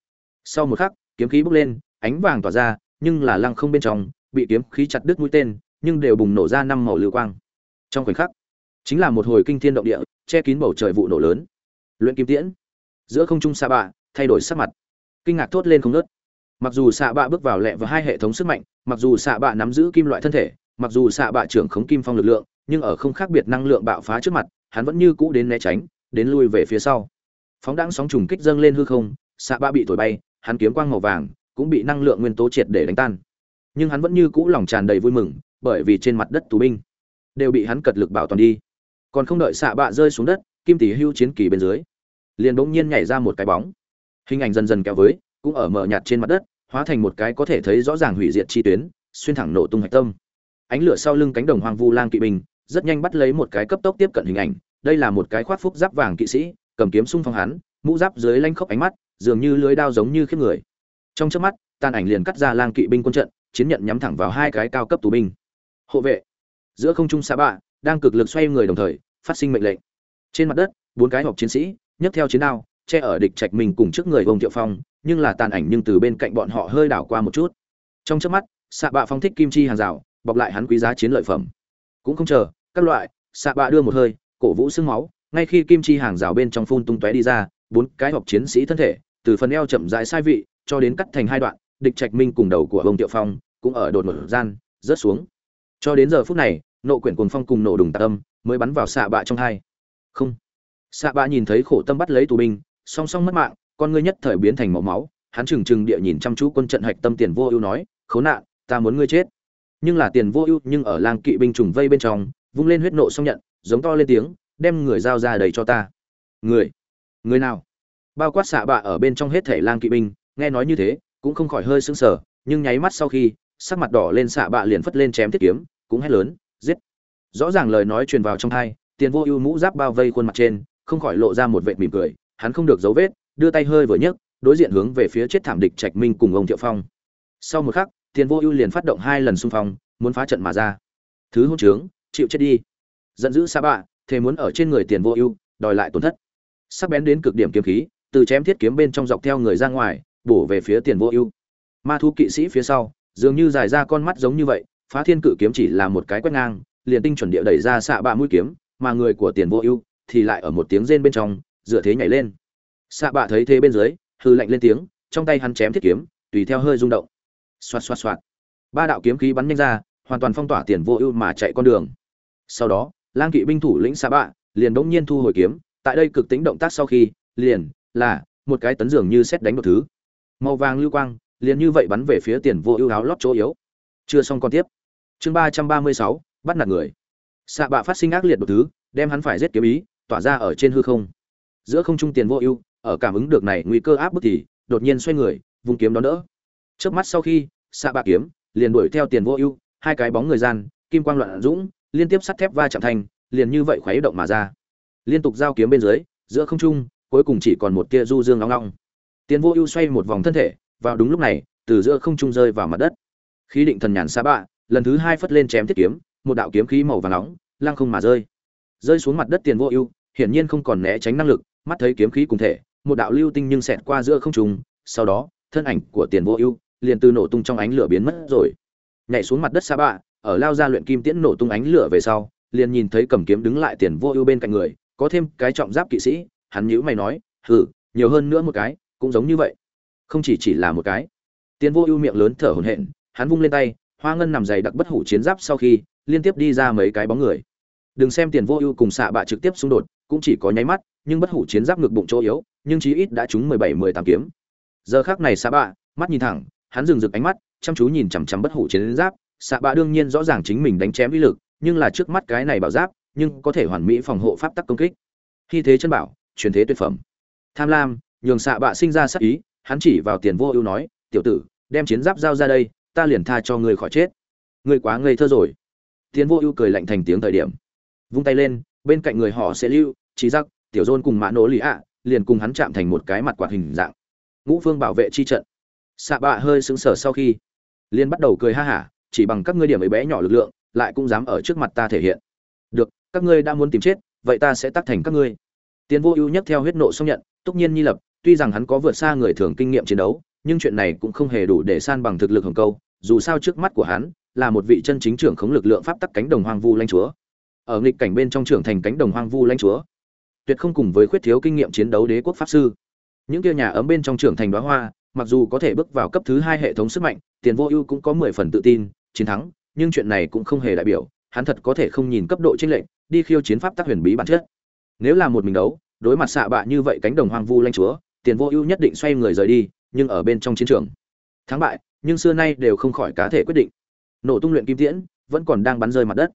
Sau một khắc, kiếm khí bốc lên, ánh vàng tỏa ra, nhưng là lăng không bên trong, bị kiếm khí chặt đứt mũi tên, nhưng đều bùng nổ ra năm màu lưu quang. Trong khoảnh khắc, chính là một hồi kinh thiên động địa, che kín bầu trời vụ nổ lớn. Luyện kim tiễn. Giữa không trung xạ bạ, thay đổi sắc mặt. Kinh ngạc thốt lên không nớt mặc dù xạ bạ bước vào lẹ vào hai hệ thống sức mạnh, mặc dù xạ bạ nắm giữ kim loại thân thể mặc dù xạ bạ trưởng khống kim phong lực lượng, nhưng ở không khác biệt năng lượng bạo phá trước mặt, hắn vẫn như cũ đến né tránh, đến lui về phía sau. Phóng đãng sóng trùng kích dâng lên hư không, xạ bạ bị thổi bay, hắn kiếm quang màu vàng, cũng bị năng lượng nguyên tố triệt để đánh tan. Nhưng hắn vẫn như cũ lòng tràn đầy vui mừng, bởi vì trên mặt đất tù binh đều bị hắn cật lực bảo toàn đi. Còn không đợi xạ bạ rơi xuống đất, kim tỷ hưu chiến kỳ bên dưới, liền bỗng nhiên nhảy ra một cái bóng. Hình ảnh dần dần kéo với, cũng ở mở nhạt trên mặt đất, hóa thành một cái có thể thấy rõ ràng hủy diệt chi tuyến, xuyên thẳng nổ tung hạch tâm ánh lửa sau lưng cánh đồng hoang vu lang kỵ binh, rất nhanh bắt lấy một cái cấp tốc tiếp cận hình ảnh. Đây là một cái khoác phúc giáp vàng kỵ sĩ, cầm kiếm xung phong hắn, mũ giáp dưới lanh khốc ánh mắt, dường như lưới đao giống như khiếp người. Trong trước mắt, tàn ảnh liền cắt ra lang kỵ binh quân trận, chiến nhận nhắm thẳng vào hai cái cao cấp tù binh. Hộ vệ. Giữa không trung xa bạ, đang cực lực xoay người đồng thời, phát sinh mệnh lệnh. Trên mặt đất, bốn cái hộp chiến sĩ, nhấc theo chiến đao, che ở địch trạch mình cùng trước người vông thiệu phong, nhưng là tàn ảnh nhưng từ bên cạnh bọn họ hơi đảo qua một chút. Trong trước mắt xạ bạ phong thích kim chi hàng rào bọc lại hắn quý giá chiến lợi phẩm. Cũng không chờ, các loại, xạ bạ đưa một hơi, cổ vũ sương máu, ngay khi kim chi hàng rào bên trong phun tung tóe đi ra, bốn cái hộp chiến sĩ thân thể, từ phần eo chậm rãi sai vị, cho đến cắt thành hai đoạn, địch trạch minh cùng đầu của ông tiệu phong cũng ở đột một gian, rớt xuống. Cho đến giờ phút này, nộ quyển cuồng phong cùng nổ đùng tạc âm mới bắn vào xạ bạ trong hai. Không. Xạ bạ nhìn thấy khổ tâm bắt lấy tù binh, song song mất mạng, con ngươi nhất thời biến thành màu máu, hắn trừng trừng địa nhìn chăm chú quân trận hạch tâm tiền vô ưu nói, khốn nạn, ta muốn ngươi chết nhưng là tiền vô ưu nhưng ở lang kỵ binh trùng vây bên trong, vung lên huyết nộ xong nhận, giống to lên tiếng, đem người giao ra đầy cho ta. Người? Người nào? Bao quát xạ bạ ở bên trong hết thể lang kỵ binh, nghe nói như thế, cũng không khỏi hơi sững sờ, nhưng nháy mắt sau khi, sắc mặt đỏ lên xạ bạ liền phất lên chém thiết kiếm, cũng hét lớn, giết. Rõ ràng lời nói truyền vào trong thai, tiền vô ưu mũ giáp bao vây khuôn mặt trên, không khỏi lộ ra một vệt mỉm cười, hắn không được dấu vết, đưa tay hơi vừa nhấc, đối diện hướng về phía chết thảm địch trạch minh cùng ông thiệu phong. Sau một khắc tiền vô ưu liền phát động hai lần xung phong, muốn phá trận mà ra. Thứ hôn trướng, chịu chết đi. Giận dữ xa bạ thế muốn ở trên người tiền vô ưu, đòi lại tổn thất. Sắc bén đến cực điểm kiếm khí, từ chém thiết kiếm bên trong dọc theo người ra ngoài, bổ về phía tiền vô ưu. Ma thu kỵ sĩ phía sau, dường như dài ra con mắt giống như vậy, phá thiên cự kiếm chỉ là một cái quét ngang, liền tinh chuẩn địa đẩy ra xạ bạ mũi kiếm, mà người của tiền vô ưu thì lại ở một tiếng rên bên trong, dựa thế nhảy lên. Xạ bạ thấy thế bên dưới hư lạnh lên tiếng, trong tay hắn chém thiết kiếm, tùy theo hơi rung động xoạt xoạt xoạt. Ba đạo kiếm khí bắn nhanh ra, hoàn toàn phong tỏa tiền vô ưu mà chạy con đường. Sau đó, lang kỵ binh thủ lĩnh xạ bạ liền đống nhiên thu hồi kiếm, tại đây cực tính động tác sau khi, liền là một cái tấn dường như xét đánh một thứ. Màu vàng lưu quang liền như vậy bắn về phía tiền vô ưu áo lót chỗ yếu. Chưa xong còn tiếp. Chương ba trăm ba mươi sáu, bắt nạt người. Xạ bạ phát sinh ác liệt một thứ, đem hắn phải giết kiếm ý, tỏa ra ở trên hư không. Giữa không trung tiền vô ưu, ở cảm ứng được này nguy cơ áp bức thì đột nhiên xoay người, vùng kiếm đón đỡ. Trước mắt sau khi xạ bạ kiếm, liền đuổi theo tiền vô ưu, hai cái bóng người gian, kim quang loạn dũng, liên tiếp sắt thép va chạm thành, liền như vậy khuấy động mà ra. Liên tục giao kiếm bên dưới, giữa không trung, cuối cùng chỉ còn một tia du dương long long tiền vô ưu xoay một vòng thân thể, vào đúng lúc này, từ giữa không trung rơi vào mặt đất. Khí định thần nhàn xa bạ, lần thứ hai phất lên chém thiết kiếm, một đạo kiếm khí màu vàng nóng, lăng không mà rơi. Rơi xuống mặt đất tiền vô ưu, hiển nhiên không còn né tránh năng lực, mắt thấy kiếm khí cùng thể, một đạo lưu tinh nhưng xẹt qua giữa không trung, sau đó, thân ảnh của tiền vô ưu liền từ nổ tung trong ánh lửa biến mất rồi. Nhảy xuống mặt đất xa bạ, ở lao ra luyện kim tiễn nổ tung ánh lửa về sau, liền nhìn thấy cầm kiếm đứng lại tiền vô ưu bên cạnh người, có thêm cái trọng giáp kỵ sĩ, hắn nhíu mày nói, hừ, nhiều hơn nữa một cái, cũng giống như vậy. Không chỉ chỉ là một cái. Tiền vô ưu miệng lớn thở hổn hển, hắn vung lên tay, hoa ngân nằm dày đặc bất hủ chiến giáp sau khi, liên tiếp đi ra mấy cái bóng người. Đừng xem tiền vô ưu cùng xạ bạ trực tiếp xung đột, cũng chỉ có nháy mắt, nhưng bất hủ chiến giáp ngực bụng chỗ yếu, nhưng chí ít đã trúng mười bảy, mười tám kiếm. Giờ khác này xạ bạ, mắt nhìn thẳng hắn dừng rực ánh mắt, chăm chú nhìn chằm chằm bất hủ chiến giáp. Xạ bạ đương nhiên rõ ràng chính mình đánh chém uy lực, nhưng là trước mắt cái này bảo giáp, nhưng có thể hoàn mỹ phòng hộ pháp tắc công kích. Khi thế chân bảo truyền thế tuyệt phẩm. Tham lam, nhường xạ bạ sinh ra sắc ý, hắn chỉ vào tiền vô ưu nói, tiểu tử, đem chiến giáp giao ra đây, ta liền tha cho ngươi khỏi chết. Ngươi quá ngây thơ rồi. Tiền vô ưu cười lạnh thành tiếng thời điểm. Vung tay lên, bên cạnh người họ sẽ lưu trí giặc tiểu dôn cùng mã nỗ lì ạ, liền cùng hắn chạm thành một cái mặt quạt hình dạng. Ngũ phương bảo vệ chi trận xạ bạ hơi sững sờ sau khi liên bắt đầu cười ha hả, chỉ bằng các ngươi điểm ấy bé nhỏ lực lượng, lại cũng dám ở trước mặt ta thể hiện. Được, các ngươi đã muốn tìm chết, vậy ta sẽ tắt thành các ngươi. Tiến vô ưu nhất theo huyết nộ xong nhận tất nhiên nhi lập, tuy rằng hắn có vượt xa người thường kinh nghiệm chiến đấu, nhưng chuyện này cũng không hề đủ để san bằng thực lực hồng câu, dù sao trước mắt của hắn là một vị chân chính trưởng khống lực lượng pháp tắc cánh đồng hoang vu lanh chúa. Ở nghịch cảnh bên trong trưởng thành cánh đồng hoang vu lanh chúa, tuyệt không cùng với khuyết thiếu kinh nghiệm chiến đấu đế quốc pháp sư. Những kia nhà ấm bên trong trưởng thành đóa hoa mặc dù có thể bước vào cấp thứ hai hệ thống sức mạnh, tiền vô ưu cũng có mười phần tự tin, chiến thắng, nhưng chuyện này cũng không hề đại biểu, hắn thật có thể không nhìn cấp độ trên lệnh đi khiêu chiến pháp tác huyền bí bản chất. Nếu là một mình đấu, đối mặt xạ bạ như vậy cánh đồng hoang vu lanh chúa, tiền vô ưu nhất định xoay người rời đi, nhưng ở bên trong chiến trường. Thắng bại, nhưng xưa nay đều không khỏi cá thể quyết định. Nổ tung luyện kim tiễn, vẫn còn đang bắn rơi mặt đất.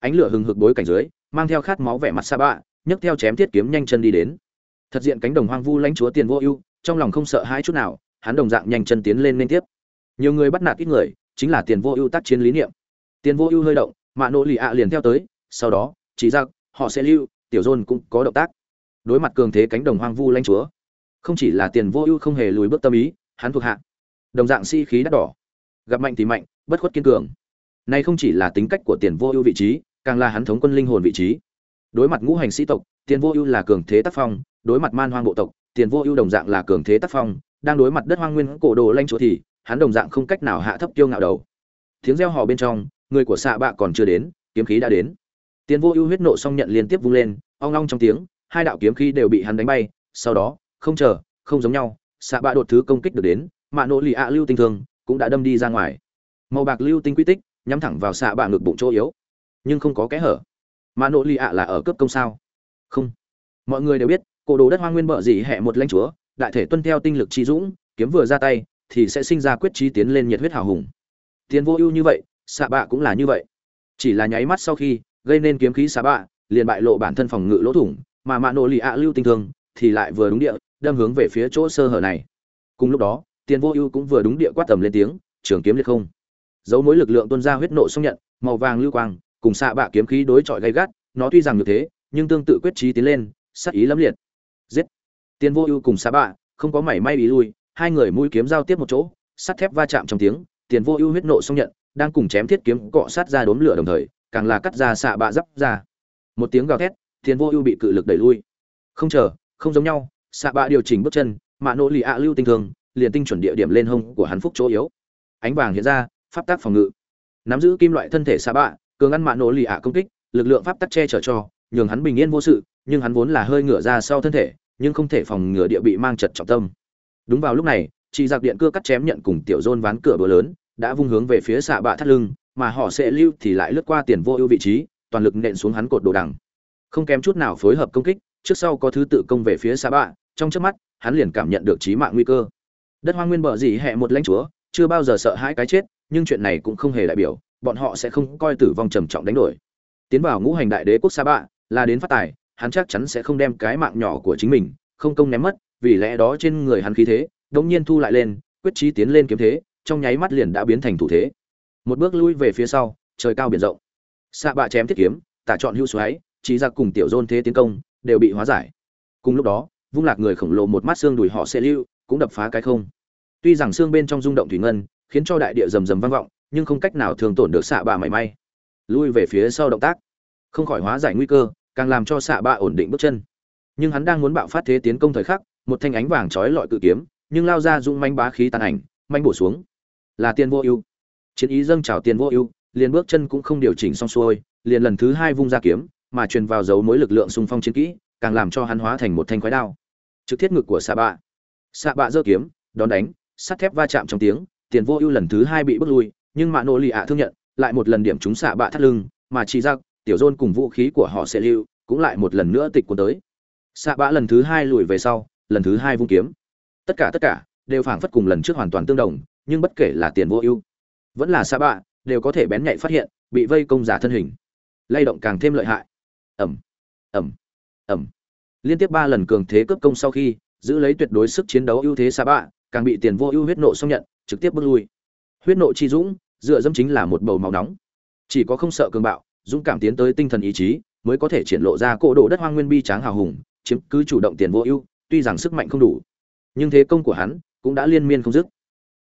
Ánh lửa hừng hực bối cảnh dưới, mang theo khát máu vẻ mặt xa bạ, nhấc theo chém thiết kiếm nhanh chân đi đến. Thật diện cánh đồng hoang vu lãnh chúa tiền vô ưu, trong lòng không sợ hãi chút nào hắn đồng dạng nhanh chân tiến lên liên tiếp. Nhiều người bắt nạt ít người, chính là tiền vô ưu tác chiến lý niệm. Tiền vô ưu hơi động, mạ nỗ lì ạ liền theo tới, sau đó, chỉ ra, họ sẽ lưu, tiểu dôn cũng có động tác. Đối mặt cường thế cánh đồng hoang vu lãnh chúa, không chỉ là tiền vô ưu không hề lùi bước tâm ý, hắn thuộc hạ, đồng dạng si khí đắt đỏ. Gặp mạnh thì mạnh, bất khuất kiên cường. Này không chỉ là tính cách của tiền vô ưu vị trí, càng là hắn thống quân linh hồn vị trí. Đối mặt ngũ hành sĩ tộc, tiền vô ưu là cường thế tác phong, đối mặt man hoang bộ tộc, tiền vô ưu đồng dạng là cường thế tác phong đang đối mặt đất hoang nguyên cổ đồ lanh chúa thì, hắn đồng dạng không cách nào hạ thấp tiêu ngạo đầu. Tiếng reo hò bên trong, người của xạ bạ còn chưa đến, kiếm khí đã đến. Tiền vô ưu huyết nộ xong nhận liên tiếp vung lên, ong long trong tiếng, hai đạo kiếm khí đều bị hắn đánh bay, sau đó, không chờ, không giống nhau, xạ bạ đột thứ công kích được đến, mạ nỗ lì ạ lưu tinh thường cũng đã đâm đi ra ngoài. Màu bạc lưu tinh quy tích, nhắm thẳng vào xạ bạ ngực bụng chỗ yếu. Nhưng không có kẽ hở. Mạ nỗ lì ạ là ở cấp công sao? Không. Mọi người đều biết, cổ đồ đất hoang nguyên bợ gì hẹ một lãnh chúa đại thể tuân theo tinh lực chi dũng, kiếm vừa ra tay, thì sẽ sinh ra quyết trí tiến lên nhiệt huyết hào hùng. Tiền vô ưu như vậy, xạ bạ cũng là như vậy. Chỉ là nháy mắt sau khi, gây nên kiếm khí xạ bạ, liền bại lộ bản thân phòng ngự lỗ thủng, mà mạ nổ lì ạ lưu tinh thương, thì lại vừa đúng địa, đâm hướng về phía chỗ sơ hở này. Cùng lúc đó tiền vô ưu cũng vừa đúng địa quát tầm lên tiếng, trường kiếm liệt không. Dấu mối lực lượng tuôn ra huyết nộ xung nhận, màu vàng lưu quang, cùng xạ bạ kiếm khí đối chọi gay gắt, nó tuy rằng như thế, nhưng tương tự quyết trí tiến lên, sát ý lắm liệt. Giết! Tiền vô ưu cùng xạ bạ, không có mảy may ý lui, hai người mũi kiếm giao tiếp một chỗ, sắt thép va chạm trong tiếng tiền vô ưu huyết nộ xông nhận, đang cùng chém thiết kiếm cọ sát ra đốn lửa đồng thời, càng là cắt ra xạ bạ dấp ra. Một tiếng gào thét tiền vô ưu bị cự lực đẩy lui. Không chờ, không giống nhau xạ bạ điều chỉnh bước chân, mạ nỗ lì ạ lưu tinh thường, liền tinh chuẩn địa điểm lên hông của hắn phúc chỗ yếu. Ánh vàng hiện ra, pháp tác phòng ngự. Nắm giữ kim loại thân thể xạ bạ, cường ăn mạ nỗ lì ạ công kích, lực lượng pháp tắc che chở cho, nhường hắn bình yên vô sự, nhưng hắn vốn là hơi ngửa ra sau thân thể nhưng không thể phòng ngừa địa bị mang chật trọng tâm. Đúng vào lúc này, chị giặc điện cưa cắt chém nhận cùng tiểu dôn ván cửa bờ lớn, đã vung hướng về phía xạ bạ thắt lưng, mà họ sẽ lưu thì lại lướt qua tiền vô ưu vị trí, toàn lực nện xuống hắn cột đồ đằng. Không kém chút nào phối hợp công kích, trước sau có thứ tự công về phía xạ bạ, trong trước mắt, hắn liền cảm nhận được chí mạng nguy cơ. Đất hoang nguyên bờ gì hẹ một lãnh chúa, chưa bao giờ sợ hãi cái chết, nhưng chuyện này cũng không hề đại biểu, bọn họ sẽ không coi tử vong trầm trọng đánh đổi. Tiến vào ngũ hành đại đế quốc sa bạ, là đến phát tài hắn chắc chắn sẽ không đem cái mạng nhỏ của chính mình, không công ném mất, vì lẽ đó trên người hắn khí thế đột nhiên thu lại lên, quyết chí tiến lên kiếm thế, trong nháy mắt liền đã biến thành thủ thế. Một bước lui về phía sau, trời cao biển rộng. Xạ bạ chém thiết kiếm, tả chọn hưu xoáy chỉ ra cùng tiểu dôn thế tiến công, đều bị hóa giải. Cùng lúc đó, vung lạc người khổng lồ một mắt xương đùi họ sẽ lưu, cũng đập phá cái không. Tuy rằng xương bên trong rung động thủy ngân, khiến cho đại địa rầm rầm vang vọng, nhưng không cách nào thường tổn được xạ bạ mảy may. Lui về phía sau động tác. Không khỏi hóa giải nguy cơ càng làm cho xạ bạ ổn định bước chân. Nhưng hắn đang muốn bạo phát thế tiến công thời khắc, một thanh ánh vàng trói lọi cự kiếm, nhưng lao ra dung manh bá khí tàn ảnh manh bổ xuống. Là tiền vô ưu. Chiến ý dâng trào tiền vô ưu, liền bước chân cũng không điều chỉnh xong xuôi, liền lần thứ hai vung ra kiếm, mà truyền vào dấu mối lực lượng xung phong chiến kỹ, càng làm cho hắn hóa thành một thanh khoái đao. Trực thiết ngực của xạ bạ. Xạ bạ giơ kiếm, đón đánh, sắt thép va chạm trong tiếng tiền vô ưu lần thứ hai bị bước lui, nhưng mạ nô lì ạ thương nhận, lại một lần điểm chúng xạ bạ thắt lưng, mà chỉ ra tiểu dôn cùng vũ khí của họ sẽ lưu, cũng lại một lần nữa tịch cuốn tới. Xạ Bã lần thứ hai lùi về sau, lần thứ hai vung kiếm. Tất cả tất cả, đều phảng phất cùng lần trước hoàn toàn tương đồng, nhưng bất kể là tiền vô ưu, vẫn là xạ bạ đều có thể bén nhạy phát hiện, bị vây công giả thân hình. Lay động càng thêm lợi hại. Ẩm ẩm ẩm liên tiếp ba lần cường thế cướp công sau khi, giữ lấy tuyệt đối sức chiến đấu ưu thế xạ bạ càng bị tiền vô ưu huyết nộ xong nhận, trực tiếp bước lui. Huyết nộ chi dũng, dựa dẫm chính là một bầu máu nóng. Chỉ có không sợ cường bạo dũng cảm tiến tới tinh thần ý chí, mới có thể triển lộ ra cỗ độ đất hoang nguyên bi tráng hào hùng, chiếm cứ chủ động tiền vô ưu, tuy rằng sức mạnh không đủ. Nhưng thế công của hắn cũng đã liên miên không dứt.